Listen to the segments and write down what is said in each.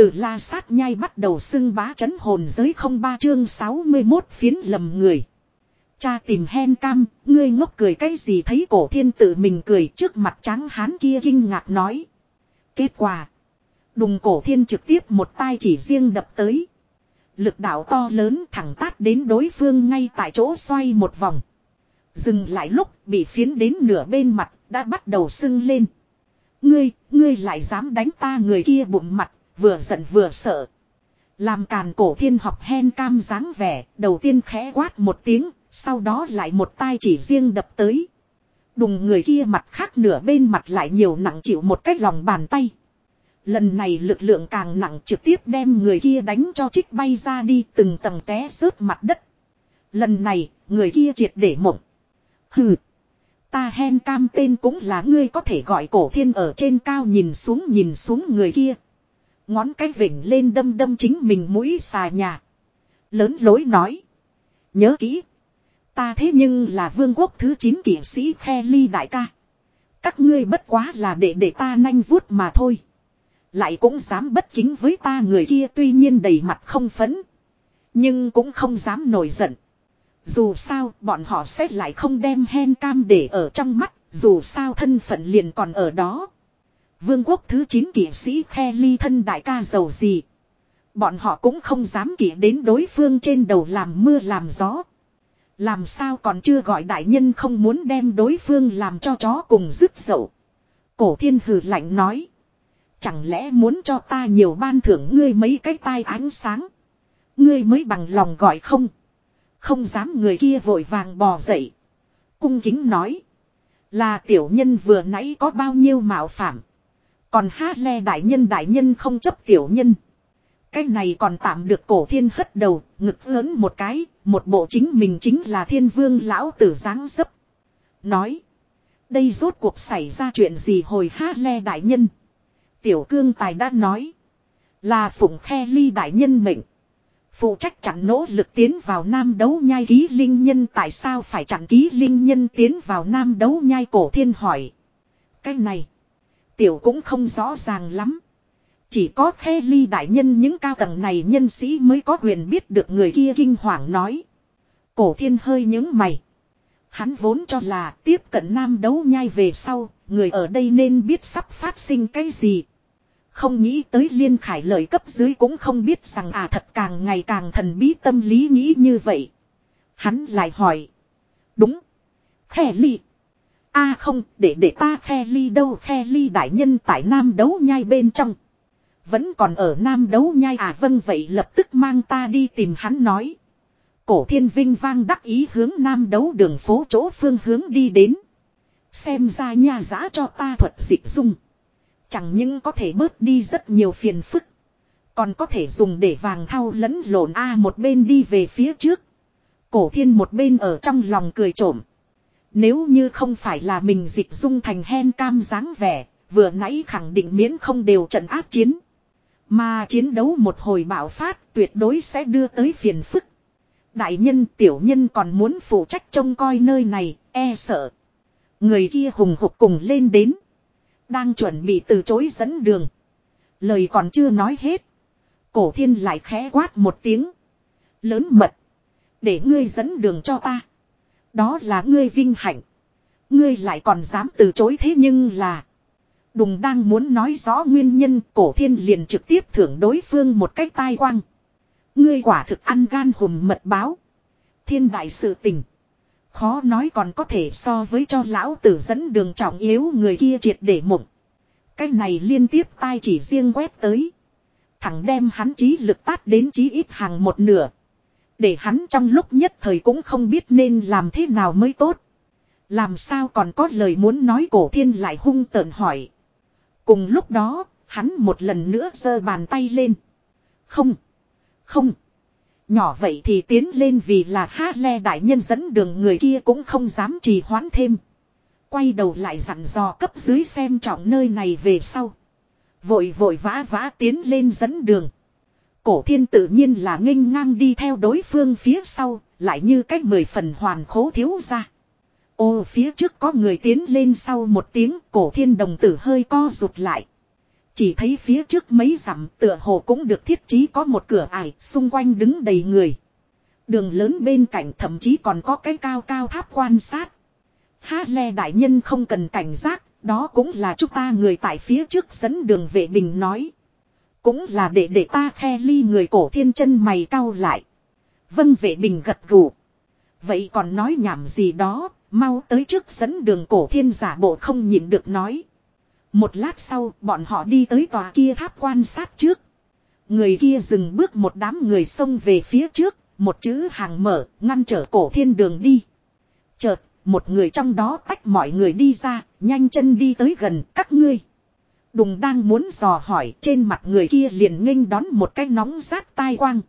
Từ la sát nhai bắt đầu xưng bá chấn hồn giới không ba chương 61 phiến lầm người. Cha tìm hen cam, ngươi ngốc cười cái gì thấy cổ thiên tự mình cười trước mặt trắng hán kia kinh ngạc nói. Kết quả. Đùng cổ thiên trực tiếp một tay chỉ riêng đập tới. Lực đạo to lớn thẳng tát đến đối phương ngay tại chỗ xoay một vòng. Dừng lại lúc bị phiến đến nửa bên mặt đã bắt đầu sưng lên. Ngươi, ngươi lại dám đánh ta người kia bụng mặt, vừa giận vừa sợ. Làm càn cổ thiên học hen cam dáng vẻ, đầu tiên khẽ quát một tiếng, sau đó lại một tay chỉ riêng đập tới. Đùng người kia mặt khác nửa bên mặt lại nhiều nặng chịu một cái lòng bàn tay. Lần này lực lượng càng nặng trực tiếp đem người kia đánh cho trích bay ra đi từng tầng té rớt mặt đất. Lần này, người kia triệt để mộng. Hừ. Ta hen cam tên cũng là ngươi có thể gọi cổ thiên ở trên cao nhìn xuống nhìn xuống người kia. Ngón cái vỉnh lên đâm đâm chính mình mũi xà nhà. Lớn lối nói. Nhớ kỹ. Ta thế nhưng là vương quốc thứ 9 kỷ sĩ khe ly đại ca. Các ngươi bất quá là để để ta nanh vuốt mà thôi. Lại cũng dám bất kính với ta người kia tuy nhiên đầy mặt không phấn. Nhưng cũng không dám nổi giận. Dù sao, bọn họ sẽ lại không đem hen cam để ở trong mắt. Dù sao thân phận liền còn ở đó. Vương quốc thứ 9 kỷ sĩ khe ly thân đại ca giàu gì. Bọn họ cũng không dám kỷ đến đối phương trên đầu làm mưa làm gió. Làm sao còn chưa gọi đại nhân không muốn đem đối phương làm cho chó cùng dứt dậu. Cổ thiên hử lạnh nói. Chẳng lẽ muốn cho ta nhiều ban thưởng ngươi mấy cái tai ánh sáng. Ngươi mới bằng lòng gọi không. Không dám người kia vội vàng bò dậy. Cung kính nói. Là tiểu nhân vừa nãy có bao nhiêu mạo phạm. Còn hát le đại nhân đại nhân không chấp tiểu nhân. Cái này còn tạm được cổ thiên hất đầu, ngực lớn một cái, một bộ chính mình chính là thiên vương lão tử dáng dấp. Nói. Đây rốt cuộc xảy ra chuyện gì hồi hát le đại nhân. Tiểu cương tài đã nói. Là phụng khe ly đại nhân mệnh. Phụ trách chặn nỗ lực tiến vào nam đấu nhai ký linh nhân tại sao phải chặn ký linh nhân tiến vào nam đấu nhai cổ thiên hỏi. Cái này. Tiểu cũng không rõ ràng lắm. Chỉ có khe ly đại nhân những cao tầng này nhân sĩ mới có quyền biết được người kia kinh hoàng nói. Cổ thiên hơi những mày. Hắn vốn cho là tiếp cận nam đấu nhai về sau, người ở đây nên biết sắp phát sinh cái gì. Không nghĩ tới liên khải lời cấp dưới cũng không biết rằng à thật càng ngày càng thần bí tâm lý nghĩ như vậy. Hắn lại hỏi. Đúng. Khe ly a không, để để ta khe ly đâu khe ly đại nhân tại nam đấu nhai bên trong. Vẫn còn ở nam đấu nhai à vâng vậy lập tức mang ta đi tìm hắn nói. Cổ thiên vinh vang đắc ý hướng nam đấu đường phố chỗ phương hướng đi đến. Xem ra nha giã cho ta thuật dịch dung. Chẳng những có thể bớt đi rất nhiều phiền phức. Còn có thể dùng để vàng thao lẫn lộn A một bên đi về phía trước. Cổ thiên một bên ở trong lòng cười trộm. Nếu như không phải là mình dịch dung thành hen cam dáng vẻ, vừa nãy khẳng định miễn không đều trận áp chiến. Mà chiến đấu một hồi bạo phát tuyệt đối sẽ đưa tới phiền phức. Đại nhân tiểu nhân còn muốn phụ trách trông coi nơi này, e sợ. Người kia hùng hục cùng lên đến. Đang chuẩn bị từ chối dẫn đường. Lời còn chưa nói hết. Cổ thiên lại khẽ quát một tiếng. Lớn mật. Để ngươi dẫn đường cho ta. Đó là ngươi vinh hạnh. Ngươi lại còn dám từ chối thế nhưng là. Đùng đang muốn nói rõ nguyên nhân, cổ thiên liền trực tiếp thưởng đối phương một cách tai quang. Ngươi quả thực ăn gan hùm mật báo. Thiên đại sự tình. Khó nói còn có thể so với cho lão tử dẫn đường trọng yếu người kia triệt để mộng. Cái này liên tiếp tai chỉ riêng quét tới. Thẳng đem hắn trí lực tát đến chí ít hàng một nửa. Để hắn trong lúc nhất thời cũng không biết nên làm thế nào mới tốt. Làm sao còn có lời muốn nói cổ thiên lại hung tợn hỏi. Cùng lúc đó, hắn một lần nữa giơ bàn tay lên. Không. Không. Nhỏ vậy thì tiến lên vì là ha le đại nhân dẫn đường người kia cũng không dám trì hoãn thêm. Quay đầu lại dặn dò cấp dưới xem trọng nơi này về sau. Vội vội vã vã tiến lên dẫn đường. Cổ thiên tự nhiên là nghênh ngang đi theo đối phương phía sau, lại như cách mười phần hoàn khố thiếu ra. Ô phía trước có người tiến lên sau một tiếng cổ thiên đồng tử hơi co rụt lại. Chỉ thấy phía trước mấy dặm tựa hồ cũng được thiết trí có một cửa ải xung quanh đứng đầy người. Đường lớn bên cạnh thậm chí còn có cái cao cao tháp quan sát. Há le đại nhân không cần cảnh giác, đó cũng là chúng ta người tại phía trước dẫn đường vệ bình nói. Cũng là để để ta khe ly người cổ thiên chân mày cau lại. Vân vệ bình gật gù. Vậy còn nói nhảm gì đó, mau tới trước dẫn đường cổ thiên giả bộ không nhịn được nói. Một lát sau, bọn họ đi tới tòa kia tháp quan sát trước. Người kia dừng bước một đám người xông về phía trước, một chữ hàng mở, ngăn trở cổ thiên đường đi. Chợt, một người trong đó tách mọi người đi ra, nhanh chân đi tới gần các ngươi. Đùng đang muốn dò hỏi, trên mặt người kia liền nghênh đón một cái nóng rát tai quang.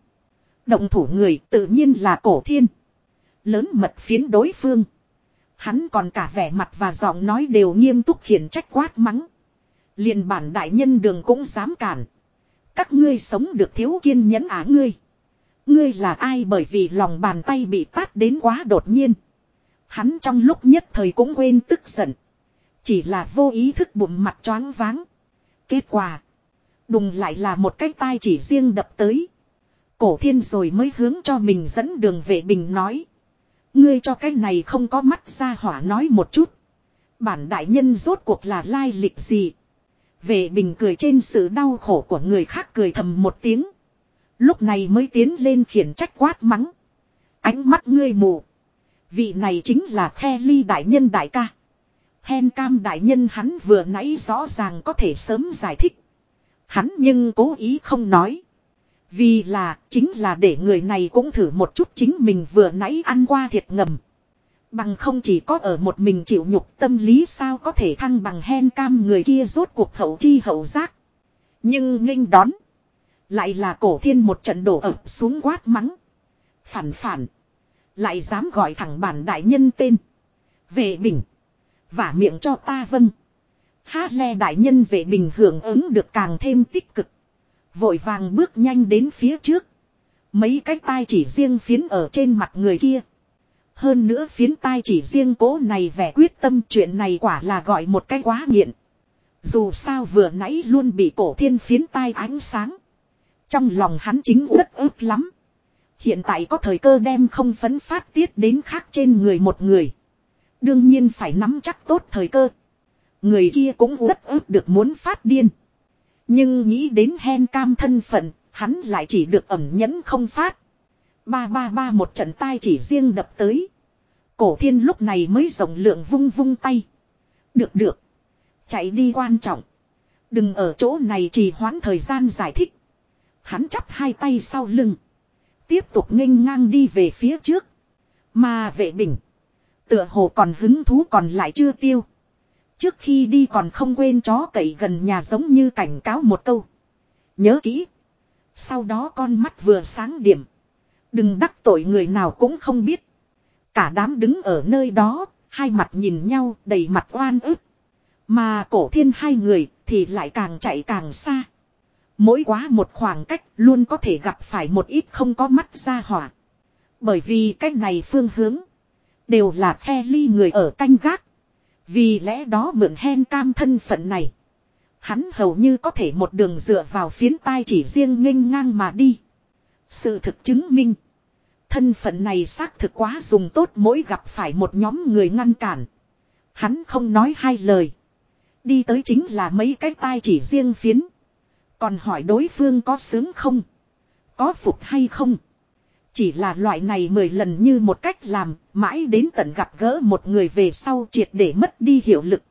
Động thủ người tự nhiên là cổ thiên. Lớn mật phiến đối phương. Hắn còn cả vẻ mặt và giọng nói đều nghiêm túc khiển trách quát mắng. liền bản đại nhân đường cũng dám cản. Các ngươi sống được thiếu kiên nhẫn á ngươi. Ngươi là ai bởi vì lòng bàn tay bị tát đến quá đột nhiên. Hắn trong lúc nhất thời cũng quên tức giận. Chỉ là vô ý thức bụng mặt choáng váng. Kết quả. Đùng lại là một cái tai chỉ riêng đập tới. Cổ thiên rồi mới hướng cho mình dẫn đường vệ bình nói. Ngươi cho cái này không có mắt ra hỏa nói một chút. Bản đại nhân rốt cuộc là lai lịch gì. Vệ bình cười trên sự đau khổ của người khác cười thầm một tiếng. Lúc này mới tiến lên khiển trách quát mắng. Ánh mắt ngươi mù. Vị này chính là khe ly đại nhân đại ca. Hen cam đại nhân hắn vừa nãy rõ ràng có thể sớm giải thích. Hắn nhưng cố ý không nói. Vì là, chính là để người này cũng thử một chút chính mình vừa nãy ăn qua thiệt ngầm. Bằng không chỉ có ở một mình chịu nhục tâm lý sao có thể thăng bằng hen cam người kia rốt cuộc hậu chi hậu giác. Nhưng nghênh đón. Lại là cổ thiên một trận đổ ập xuống quát mắng. Phản phản. Lại dám gọi thẳng bản đại nhân tên. Về bình. Vả miệng cho ta vâng. Há le đại nhân về bình hưởng ứng được càng thêm tích cực. Vội vàng bước nhanh đến phía trước. Mấy cái tai chỉ riêng phiến ở trên mặt người kia. Hơn nữa phiến tai chỉ riêng cố này vẻ quyết tâm chuyện này quả là gọi một cái quá nghiện. Dù sao vừa nãy luôn bị cổ thiên phiến tai ánh sáng. Trong lòng hắn chính rất ức lắm. Hiện tại có thời cơ đem không phấn phát tiết đến khác trên người một người. Đương nhiên phải nắm chắc tốt thời cơ. Người kia cũng rất ức được muốn phát điên. Nhưng nghĩ đến hen cam thân phận, hắn lại chỉ được ẩm nhẫn không phát. Ba ba ba một trận tai chỉ riêng đập tới. Cổ thiên lúc này mới rộng lượng vung vung tay. Được được. Chạy đi quan trọng. Đừng ở chỗ này trì hoãn thời gian giải thích. Hắn chắp hai tay sau lưng. Tiếp tục nghênh ngang đi về phía trước. Mà vệ bình. Tựa hồ còn hứng thú còn lại chưa tiêu. Trước khi đi còn không quên chó cậy gần nhà giống như cảnh cáo một câu. Nhớ kỹ. Sau đó con mắt vừa sáng điểm. Đừng đắc tội người nào cũng không biết. Cả đám đứng ở nơi đó, hai mặt nhìn nhau đầy mặt oan ức. Mà cổ thiên hai người thì lại càng chạy càng xa. Mỗi quá một khoảng cách luôn có thể gặp phải một ít không có mắt ra hỏa. Bởi vì cách này phương hướng. Đều là khe ly người ở canh gác. Vì lẽ đó mượn hen cam thân phận này. Hắn hầu như có thể một đường dựa vào phiến tai chỉ riêng nghênh ngang mà đi. Sự thực chứng minh. Thân phận này xác thực quá dùng tốt mỗi gặp phải một nhóm người ngăn cản. Hắn không nói hai lời. Đi tới chính là mấy cái tai chỉ riêng phiến. Còn hỏi đối phương có sướng không? Có phục hay không? Chỉ là loại này mười lần như một cách làm, mãi đến tận gặp gỡ một người về sau triệt để mất đi hiệu lực.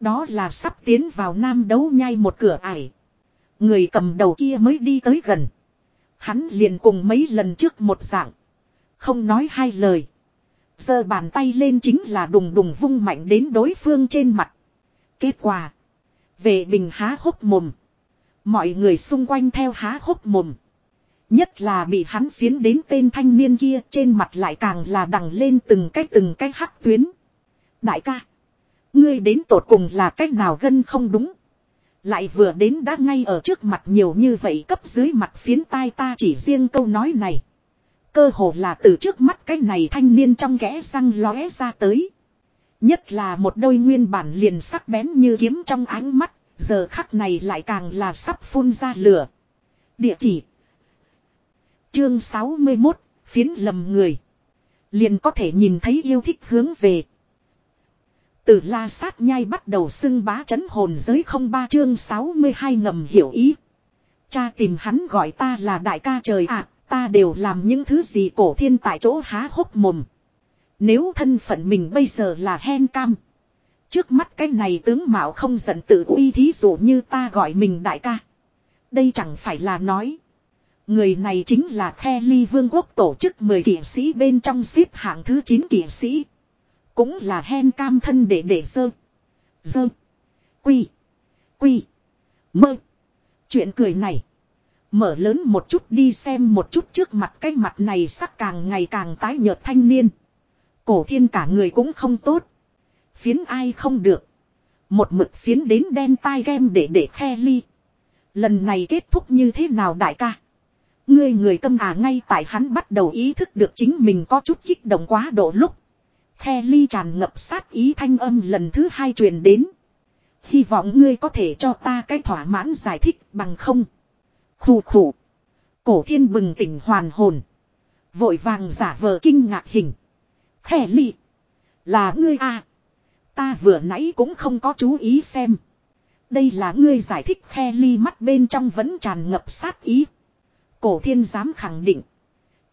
Đó là sắp tiến vào nam đấu nhai một cửa ải. Người cầm đầu kia mới đi tới gần. Hắn liền cùng mấy lần trước một dạng. Không nói hai lời. giơ bàn tay lên chính là đùng đùng vung mạnh đến đối phương trên mặt. Kết quả. Về bình há hốc mồm. Mọi người xung quanh theo há hốc mồm. Nhất là bị hắn phiến đến tên thanh niên kia trên mặt lại càng là đằng lên từng cái từng cái hắc tuyến. Đại ca. Ngươi đến tột cùng là cách nào gân không đúng. Lại vừa đến đã ngay ở trước mặt nhiều như vậy cấp dưới mặt phiến tai ta chỉ riêng câu nói này. Cơ hồ là từ trước mắt cái này thanh niên trong ghẽ răng lóe ra tới. Nhất là một đôi nguyên bản liền sắc bén như kiếm trong ánh mắt, Giờ khắc này lại càng là sắp phun ra lửa. Địa chỉ. Chương 61, phiến lầm người. Liền có thể nhìn thấy yêu thích hướng về. Từ la sát nhai bắt đầu xưng bá chấn hồn giới không ba chương 62 ngầm hiểu ý. Cha tìm hắn gọi ta là đại ca trời ạ, ta đều làm những thứ gì cổ thiên tại chỗ há hốc mồm. Nếu thân phận mình bây giờ là hen cam. Trước mắt cái này tướng mạo không giận tự uy thí dụ như ta gọi mình đại ca. Đây chẳng phải là nói. Người này chính là khe ly vương quốc tổ chức 10 kỷ sĩ bên trong xếp hạng thứ 9 kỷ sĩ. Cũng là hen cam thân để để sơ. Sơ. Quy. Quy. Mơ. Chuyện cười này. Mở lớn một chút đi xem một chút trước mặt cái mặt này sắc càng ngày càng tái nhợt thanh niên. Cổ thiên cả người cũng không tốt. Phiến ai không được. Một mực phiến đến đen tai game để để khe ly. Lần này kết thúc như thế nào đại ca? Ngươi người tâm à ngay tại hắn bắt đầu ý thức được chính mình có chút kích động quá độ lúc. Khe ly tràn ngập sát ý thanh âm lần thứ hai truyền đến. Hy vọng ngươi có thể cho ta cái thỏa mãn giải thích bằng không. Khủ khủ. Cổ thiên bừng tỉnh hoàn hồn. Vội vàng giả vờ kinh ngạc hình. Khe ly. Là ngươi à. Ta vừa nãy cũng không có chú ý xem. Đây là ngươi giải thích khe ly mắt bên trong vẫn tràn ngập sát ý. Cổ thiên dám khẳng định.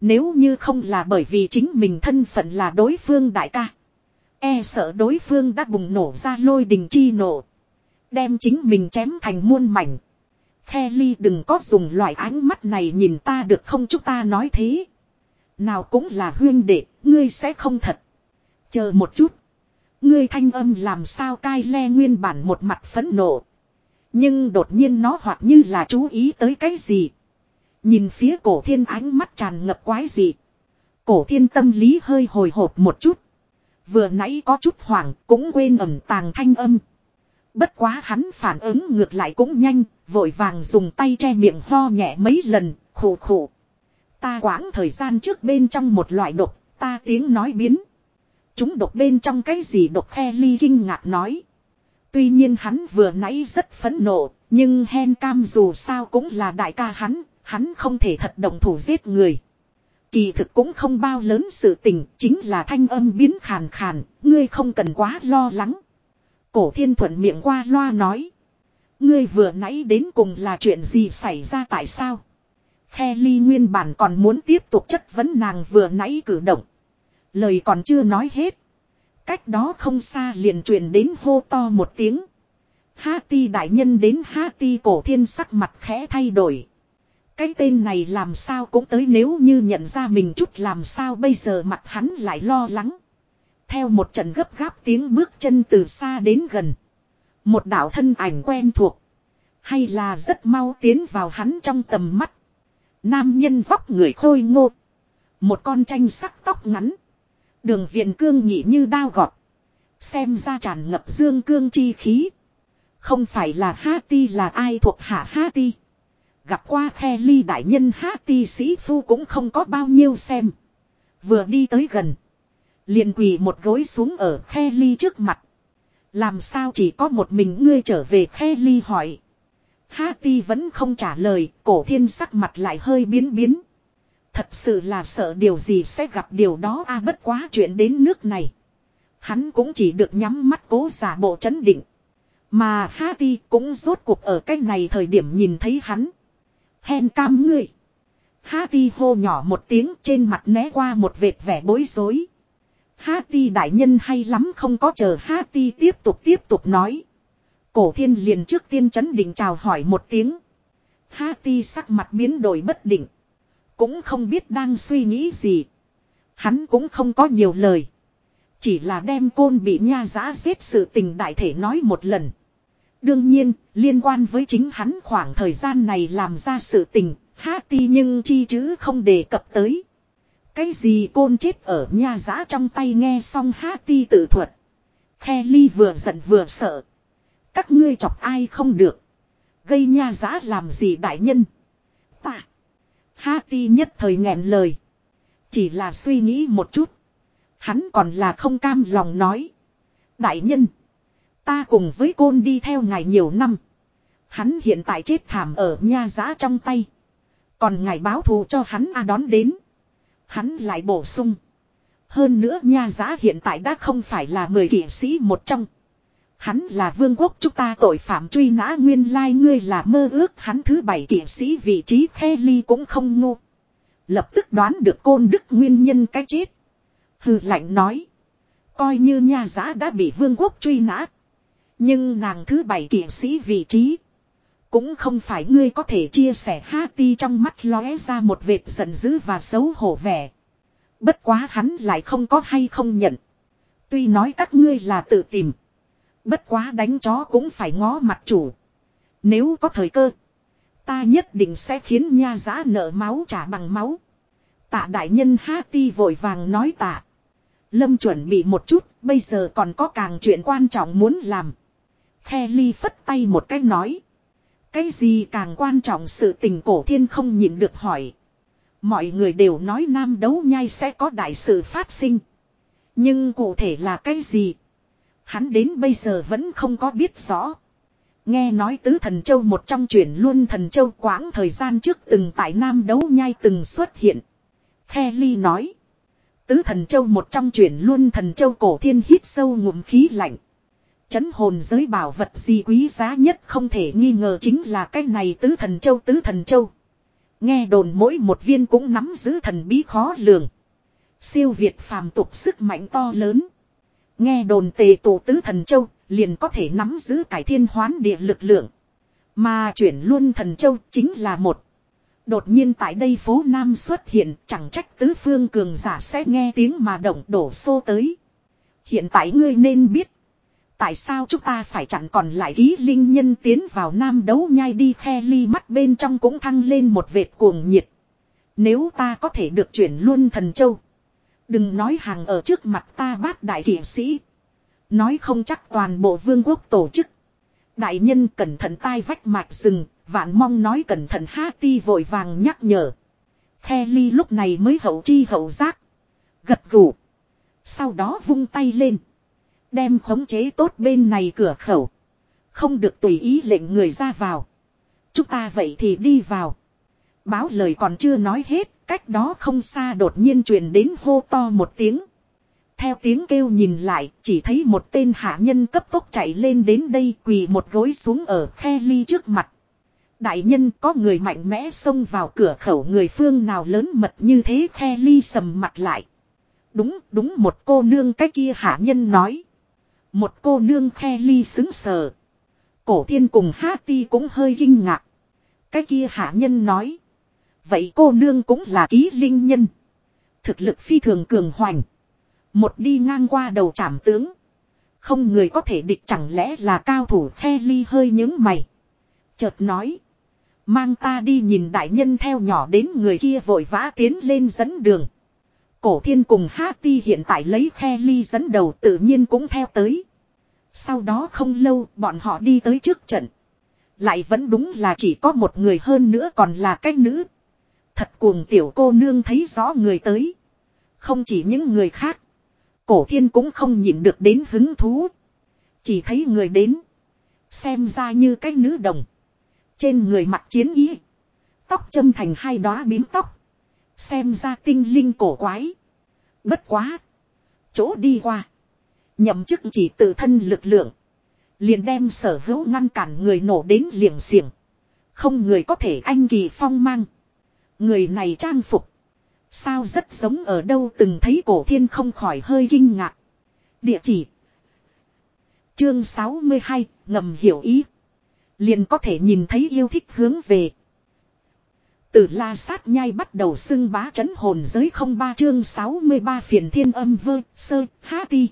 Nếu như không là bởi vì chính mình thân phận là đối phương đại ca. E sợ đối phương đã bùng nổ ra lôi đình chi nổ. Đem chính mình chém thành muôn mảnh. Khe ly đừng có dùng loại ánh mắt này nhìn ta được không chúng ta nói thế. Nào cũng là huyên đệ, ngươi sẽ không thật. Chờ một chút. Ngươi thanh âm làm sao cai le nguyên bản một mặt phẫn nộ. Nhưng đột nhiên nó hoặc như là chú ý tới cái gì. Nhìn phía cổ thiên ánh mắt tràn ngập quái gì. Cổ thiên tâm lý hơi hồi hộp một chút. Vừa nãy có chút hoảng cũng quên ẩm tàng thanh âm. Bất quá hắn phản ứng ngược lại cũng nhanh, vội vàng dùng tay che miệng ho nhẹ mấy lần, khổ khổ. Ta quãng thời gian trước bên trong một loại độc, ta tiếng nói biến. Chúng độc bên trong cái gì độc he ly kinh ngạc nói. Tuy nhiên hắn vừa nãy rất phẫn nộ, nhưng hen cam dù sao cũng là đại ca hắn, hắn không thể thật động thủ giết người. Kỳ thực cũng không bao lớn sự tình, chính là thanh âm biến khàn khàn, ngươi không cần quá lo lắng. Cổ thiên thuận miệng qua loa nói. Ngươi vừa nãy đến cùng là chuyện gì xảy ra tại sao? Khe ly nguyên bản còn muốn tiếp tục chất vấn nàng vừa nãy cử động. Lời còn chưa nói hết. Cách đó không xa liền truyền đến hô to một tiếng. Ha ti đại nhân đến ha ti cổ thiên sắc mặt khẽ thay đổi. Cái tên này làm sao cũng tới nếu như nhận ra mình chút làm sao bây giờ mặt hắn lại lo lắng. Theo một trận gấp gáp tiếng bước chân từ xa đến gần. Một đạo thân ảnh quen thuộc. Hay là rất mau tiến vào hắn trong tầm mắt. Nam nhân vóc người khôi ngô. Một con tranh sắc tóc ngắn. Đường viện cương nhị như đao gọt. Xem ra tràn ngập dương cương chi khí. Không phải là ha ti là ai thuộc hạ ha ti Gặp qua khe ly đại nhân Hati sĩ phu cũng không có bao nhiêu xem. Vừa đi tới gần. Liền quỳ một gối xuống ở khe ly trước mặt. Làm sao chỉ có một mình ngươi trở về khe ly hỏi. Hati vẫn không trả lời, cổ thiên sắc mặt lại hơi biến biến. Thật sự là sợ điều gì sẽ gặp điều đó a à, bất quá chuyện đến nước này. Hắn cũng chỉ được nhắm mắt cố giả bộ chấn định. Mà Hati cũng rốt cuộc ở cái này thời điểm nhìn thấy hắn. Hèn cam ngươi. Hati hô nhỏ một tiếng trên mặt né qua một vệt vẻ bối rối. Hati đại nhân hay lắm không có chờ Hati tiếp tục tiếp tục nói. Cổ thiên liền trước tiên chấn định chào hỏi một tiếng. Hati sắc mặt biến đổi bất định. Cũng không biết đang suy nghĩ gì. Hắn cũng không có nhiều lời. Chỉ là đem côn bị nha giã giết sự tình đại thể nói một lần. Đương nhiên, liên quan với chính hắn khoảng thời gian này làm ra sự tình, Hati nhưng chi chứ không đề cập tới. Cái gì côn chết ở nha giã trong tay nghe xong Hati tự thuật. Kelly vừa giận vừa sợ. Các ngươi chọc ai không được. Gây nha giã làm gì đại nhân. Ta. Hati nhất thời nghẹn lời. Chỉ là suy nghĩ một chút. Hắn còn là không cam lòng nói. Đại nhân. Ta cùng với côn đi theo ngài nhiều năm. Hắn hiện tại chết thảm ở nha giã trong tay. Còn ngài báo thù cho hắn a đón đến. Hắn lại bổ sung. Hơn nữa nha giã hiện tại đã không phải là mười kỷ sĩ một trong. Hắn là vương quốc chúng ta tội phạm truy nã nguyên lai ngươi là mơ ước hắn thứ bảy kỷ sĩ vị trí khe ly cũng không ngu. Lập tức đoán được côn đức nguyên nhân cái chết. Hừ lạnh nói. Coi như nha giã đã bị vương quốc truy nã. Nhưng nàng thứ bảy kỵ sĩ vị trí. Cũng không phải ngươi có thể chia sẻ ha ti trong mắt lóe ra một vệt giận dữ và xấu hổ vẻ. Bất quá hắn lại không có hay không nhận. Tuy nói các ngươi là tự tìm. Bất quá đánh chó cũng phải ngó mặt chủ. Nếu có thời cơ. Ta nhất định sẽ khiến nha giã nợ máu trả bằng máu. Tạ đại nhân ha ti vội vàng nói tạ. Lâm chuẩn bị một chút, bây giờ còn có càng chuyện quan trọng muốn làm. Khe ly phất tay một cách nói. Cái gì càng quan trọng sự tình cổ thiên không nhịn được hỏi. Mọi người đều nói nam đấu nhai sẽ có đại sự phát sinh. Nhưng cụ thể là cái gì? Hắn đến bây giờ vẫn không có biết rõ. Nghe nói tứ thần châu một trong chuyển luôn thần châu quãng thời gian trước từng tại nam đấu nhai từng xuất hiện. The ly nói. Tứ thần châu một trong chuyển luôn thần châu cổ thiên hít sâu ngụm khí lạnh. Chấn hồn giới bảo vật gì quý giá nhất không thể nghi ngờ chính là cái này tứ thần châu, tứ thần châu. Nghe đồn mỗi một viên cũng nắm giữ thần bí khó lường. Siêu Việt phàm tục sức mạnh to lớn. Nghe đồn tề tổ tứ thần châu liền có thể nắm giữ cải thiên hoán địa lực lượng. Mà chuyển luôn thần châu chính là một. Đột nhiên tại đây phố Nam xuất hiện, chẳng trách tứ phương cường giả sẽ nghe tiếng mà động đổ xô tới. Hiện tại ngươi nên biết. Tại sao chúng ta phải chặn còn lại ký linh nhân tiến vào nam đấu nhai đi khe ly mắt bên trong cũng thăng lên một vệt cuồng nhiệt. Nếu ta có thể được chuyển luôn thần châu. Đừng nói hàng ở trước mặt ta bát đại kỷ sĩ. Nói không chắc toàn bộ vương quốc tổ chức. Đại nhân cẩn thận tai vách mạch rừng, vạn mong nói cẩn thận ha ti vội vàng nhắc nhở. Khe ly lúc này mới hậu chi hậu giác. Gật gù. Sau đó vung tay lên. Đem khống chế tốt bên này cửa khẩu. Không được tùy ý lệnh người ra vào. Chúng ta vậy thì đi vào. Báo lời còn chưa nói hết, cách đó không xa đột nhiên truyền đến hô to một tiếng. Theo tiếng kêu nhìn lại, chỉ thấy một tên hạ nhân cấp tốc chạy lên đến đây quỳ một gối xuống ở khe ly trước mặt. Đại nhân có người mạnh mẽ xông vào cửa khẩu người phương nào lớn mật như thế khe ly sầm mặt lại. Đúng, đúng một cô nương cái kia hạ nhân nói. Một cô nương khe ly xứng sờ. Cổ thiên cùng há ti cũng hơi kinh ngạc. Cái kia hạ nhân nói. Vậy cô nương cũng là ký linh nhân. Thực lực phi thường cường hoành. Một đi ngang qua đầu trảm tướng. Không người có thể địch chẳng lẽ là cao thủ khe ly hơi những mày. Chợt nói. Mang ta đi nhìn đại nhân theo nhỏ đến người kia vội vã tiến lên dẫn đường. Cổ thiên cùng Hati hiện tại lấy khe ly dẫn đầu tự nhiên cũng theo tới. Sau đó không lâu, bọn họ đi tới trước trận. Lại vẫn đúng là chỉ có một người hơn nữa còn là cái nữ. Thật cuồng tiểu cô nương thấy rõ người tới. Không chỉ những người khác. Cổ thiên cũng không nhịn được đến hứng thú. Chỉ thấy người đến. Xem ra như cái nữ đồng. Trên người mặt chiến ý. Tóc châm thành hai đóa bím tóc. Xem ra tinh linh cổ quái. Bất quá. Chỗ đi qua. Nhậm chức chỉ tự thân lực lượng. Liền đem sở hữu ngăn cản người nổ đến liềng xiềng. Không người có thể anh kỳ phong mang. Người này trang phục. Sao rất giống ở đâu từng thấy cổ thiên không khỏi hơi kinh ngạc. Địa chỉ. Chương 62, ngầm hiểu ý. Liền có thể nhìn thấy yêu thích hướng về. Từ la sát nhai bắt đầu xưng bá chấn hồn giới không ba chương 63 phiền thiên âm vơ, sơ, há ti.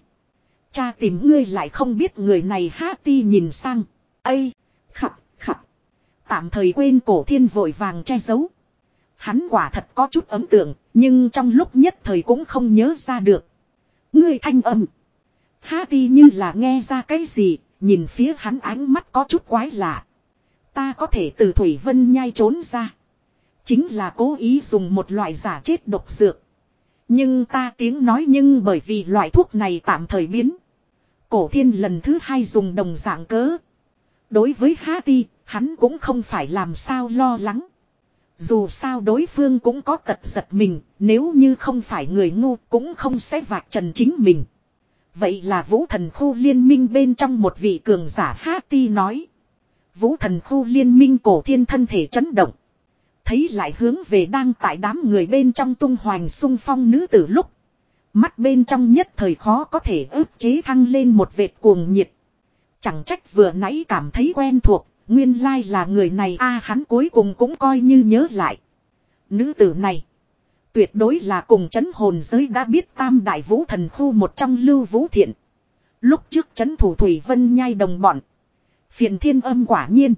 Cha tìm ngươi lại không biết người này há ti nhìn sang. Ây, khập, khập. Tạm thời quên cổ thiên vội vàng che giấu. Hắn quả thật có chút ấm tượng, nhưng trong lúc nhất thời cũng không nhớ ra được. Ngươi thanh âm. Há ti như là nghe ra cái gì, nhìn phía hắn ánh mắt có chút quái lạ. Ta có thể từ Thủy Vân nhai trốn ra. Chính là cố ý dùng một loại giả chết độc dược. Nhưng ta tiếng nói nhưng bởi vì loại thuốc này tạm thời biến. Cổ thiên lần thứ hai dùng đồng dạng cớ. Đối với Hati, hắn cũng không phải làm sao lo lắng. Dù sao đối phương cũng có tật giật mình, nếu như không phải người ngu cũng không sẽ vạch trần chính mình. Vậy là vũ thần khu liên minh bên trong một vị cường giả Hati nói. Vũ thần khu liên minh cổ thiên thân thể chấn động. Thấy lại hướng về đang tại đám người bên trong tung hoành sung phong nữ tử lúc. Mắt bên trong nhất thời khó có thể ức chế thăng lên một vệt cuồng nhiệt. Chẳng trách vừa nãy cảm thấy quen thuộc, nguyên lai là người này a hắn cuối cùng cũng coi như nhớ lại. Nữ tử này, tuyệt đối là cùng chấn hồn giới đã biết tam đại vũ thần khu một trong lưu vũ thiện. Lúc trước chấn thủ Thủy Vân nhai đồng bọn. Phiền thiên âm quả nhiên.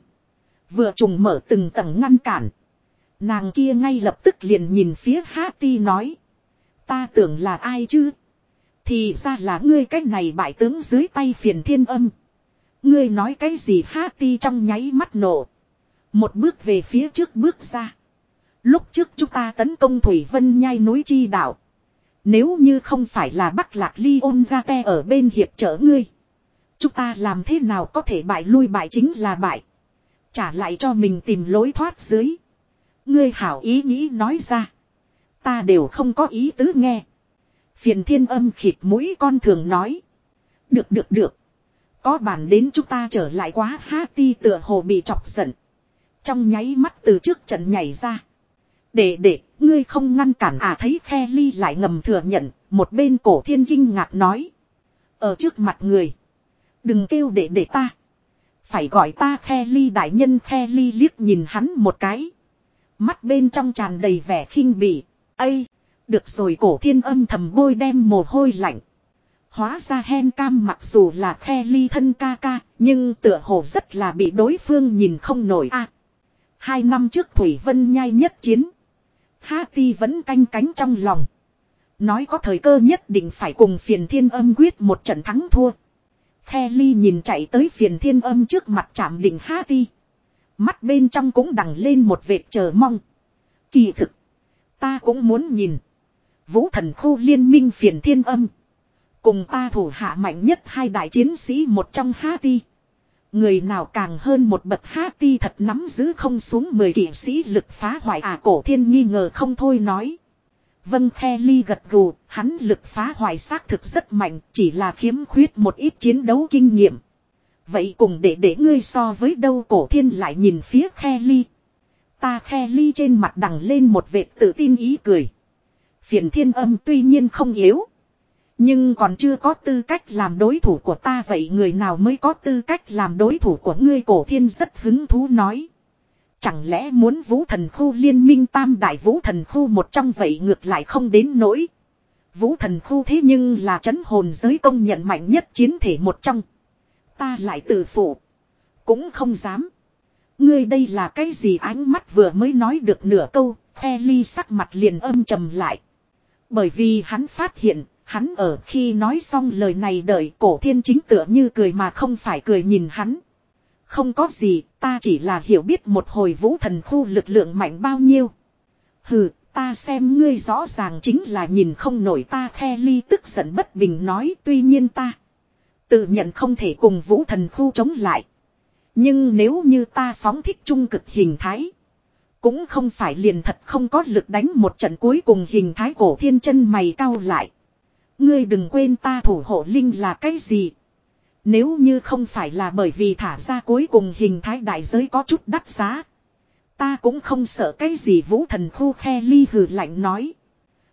Vừa trùng mở từng tầng ngăn cản. Nàng kia ngay lập tức liền nhìn phía Hati nói. Ta tưởng là ai chứ? Thì ra là ngươi cái này bại tướng dưới tay phiền thiên âm. Ngươi nói cái gì Hati trong nháy mắt nổ. Một bước về phía trước bước ra. Lúc trước chúng ta tấn công Thủy Vân nhai núi chi đảo. Nếu như không phải là Bắc Lạc Ly ôn ra te ở bên hiệp trợ ngươi. Chúng ta làm thế nào có thể bại lui bại chính là bại. Trả lại cho mình tìm lối thoát dưới. Ngươi hảo ý nghĩ nói ra. Ta đều không có ý tứ nghe. Phiền thiên âm khịt mũi con thường nói. Được được được. Có bản đến chúng ta trở lại quá ha ti tựa hồ bị chọc giận. Trong nháy mắt từ trước trận nhảy ra. Để để, ngươi không ngăn cản à thấy khe ly lại ngầm thừa nhận, một bên cổ thiên kinh ngạc nói. Ở trước mặt người. Đừng kêu để để ta. Phải gọi ta khe ly đại nhân khe ly liếc nhìn hắn một cái. Mắt bên trong tràn đầy vẻ khinh bỉ. Ây, được rồi cổ thiên âm thầm bôi đem mồ hôi lạnh. Hóa ra hen cam mặc dù là khe ly thân ca ca, nhưng tựa hồ rất là bị đối phương nhìn không nổi a. hai năm trước Thủy Vân nhai nhất chiến. Hati vẫn canh cánh trong lòng. Nói có thời cơ nhất định phải cùng phiền thiên âm quyết một trận thắng thua. Khe ly nhìn chạy tới phiền thiên âm trước mặt chạm đỉnh Hati. Mắt bên trong cũng đằng lên một vệt chờ mong. Kỳ thực. Ta cũng muốn nhìn. Vũ thần khu liên minh phiền thiên âm. Cùng ta thủ hạ mạnh nhất hai đại chiến sĩ một trong há ti Người nào càng hơn một bậc há ti thật nắm giữ không xuống mười kỵ sĩ lực phá hoại à cổ thiên nghi ngờ không thôi nói. Vân Khe Ly gật gù, hắn lực phá hoại xác thực rất mạnh, chỉ là khiếm khuyết một ít chiến đấu kinh nghiệm. Vậy cùng để để ngươi so với đâu cổ thiên lại nhìn phía Khe Ly. Ta Khe Ly trên mặt đằng lên một vệt tự tin ý cười. Phiền thiên âm tuy nhiên không yếu. Nhưng còn chưa có tư cách làm đối thủ của ta vậy người nào mới có tư cách làm đối thủ của ngươi cổ thiên rất hứng thú nói. Chẳng lẽ muốn vũ thần khu liên minh tam đại vũ thần khu một trong vậy ngược lại không đến nỗi. Vũ thần khu thế nhưng là chấn hồn giới công nhận mạnh nhất chiến thể một trong. Ta lại tự phụ. Cũng không dám. Ngươi đây là cái gì ánh mắt vừa mới nói được nửa câu, He ly sắc mặt liền âm trầm lại. Bởi vì hắn phát hiện, hắn ở khi nói xong lời này đợi cổ thiên chính tựa như cười mà không phải cười nhìn hắn. Không có gì, ta chỉ là hiểu biết một hồi vũ thần khu lực lượng mạnh bao nhiêu. Hừ, ta xem ngươi rõ ràng chính là nhìn không nổi ta khe ly tức giận bất bình nói tuy nhiên ta. Tự nhận không thể cùng vũ thần khu chống lại. Nhưng nếu như ta phóng thích trung cực hình thái. Cũng không phải liền thật không có lực đánh một trận cuối cùng hình thái cổ thiên chân mày cao lại. Ngươi đừng quên ta thủ hộ linh là cái gì. Nếu như không phải là bởi vì thả ra cuối cùng hình thái đại giới có chút đắt giá. Ta cũng không sợ cái gì vũ thần khu khe ly hừ lạnh nói.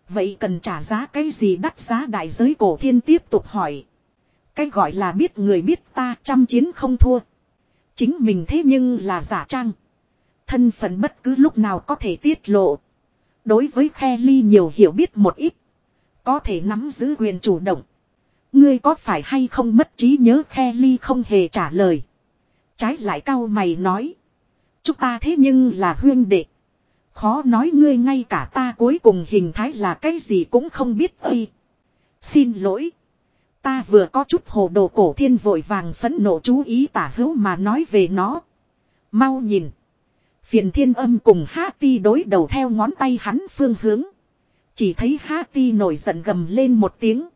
Vậy cần trả giá cái gì đắt giá đại giới cổ thiên tiếp tục hỏi. Cái gọi là biết người biết ta trăm chiến không thua. Chính mình thế nhưng là giả trang. Thân phận bất cứ lúc nào có thể tiết lộ. Đối với khe ly nhiều hiểu biết một ít. Có thể nắm giữ quyền chủ động. Ngươi có phải hay không mất trí nhớ khe ly không hề trả lời. Trái lại cao mày nói. Chúng ta thế nhưng là huyên đệ. Khó nói ngươi ngay cả ta cuối cùng hình thái là cái gì cũng không biết ơi. Xin lỗi. Ta vừa có chút hồ đồ cổ thiên vội vàng phẫn nộ chú ý tả hữu mà nói về nó. Mau nhìn. Phiền thiên âm cùng Hati đối đầu theo ngón tay hắn phương hướng. Chỉ thấy Hati nổi giận gầm lên một tiếng.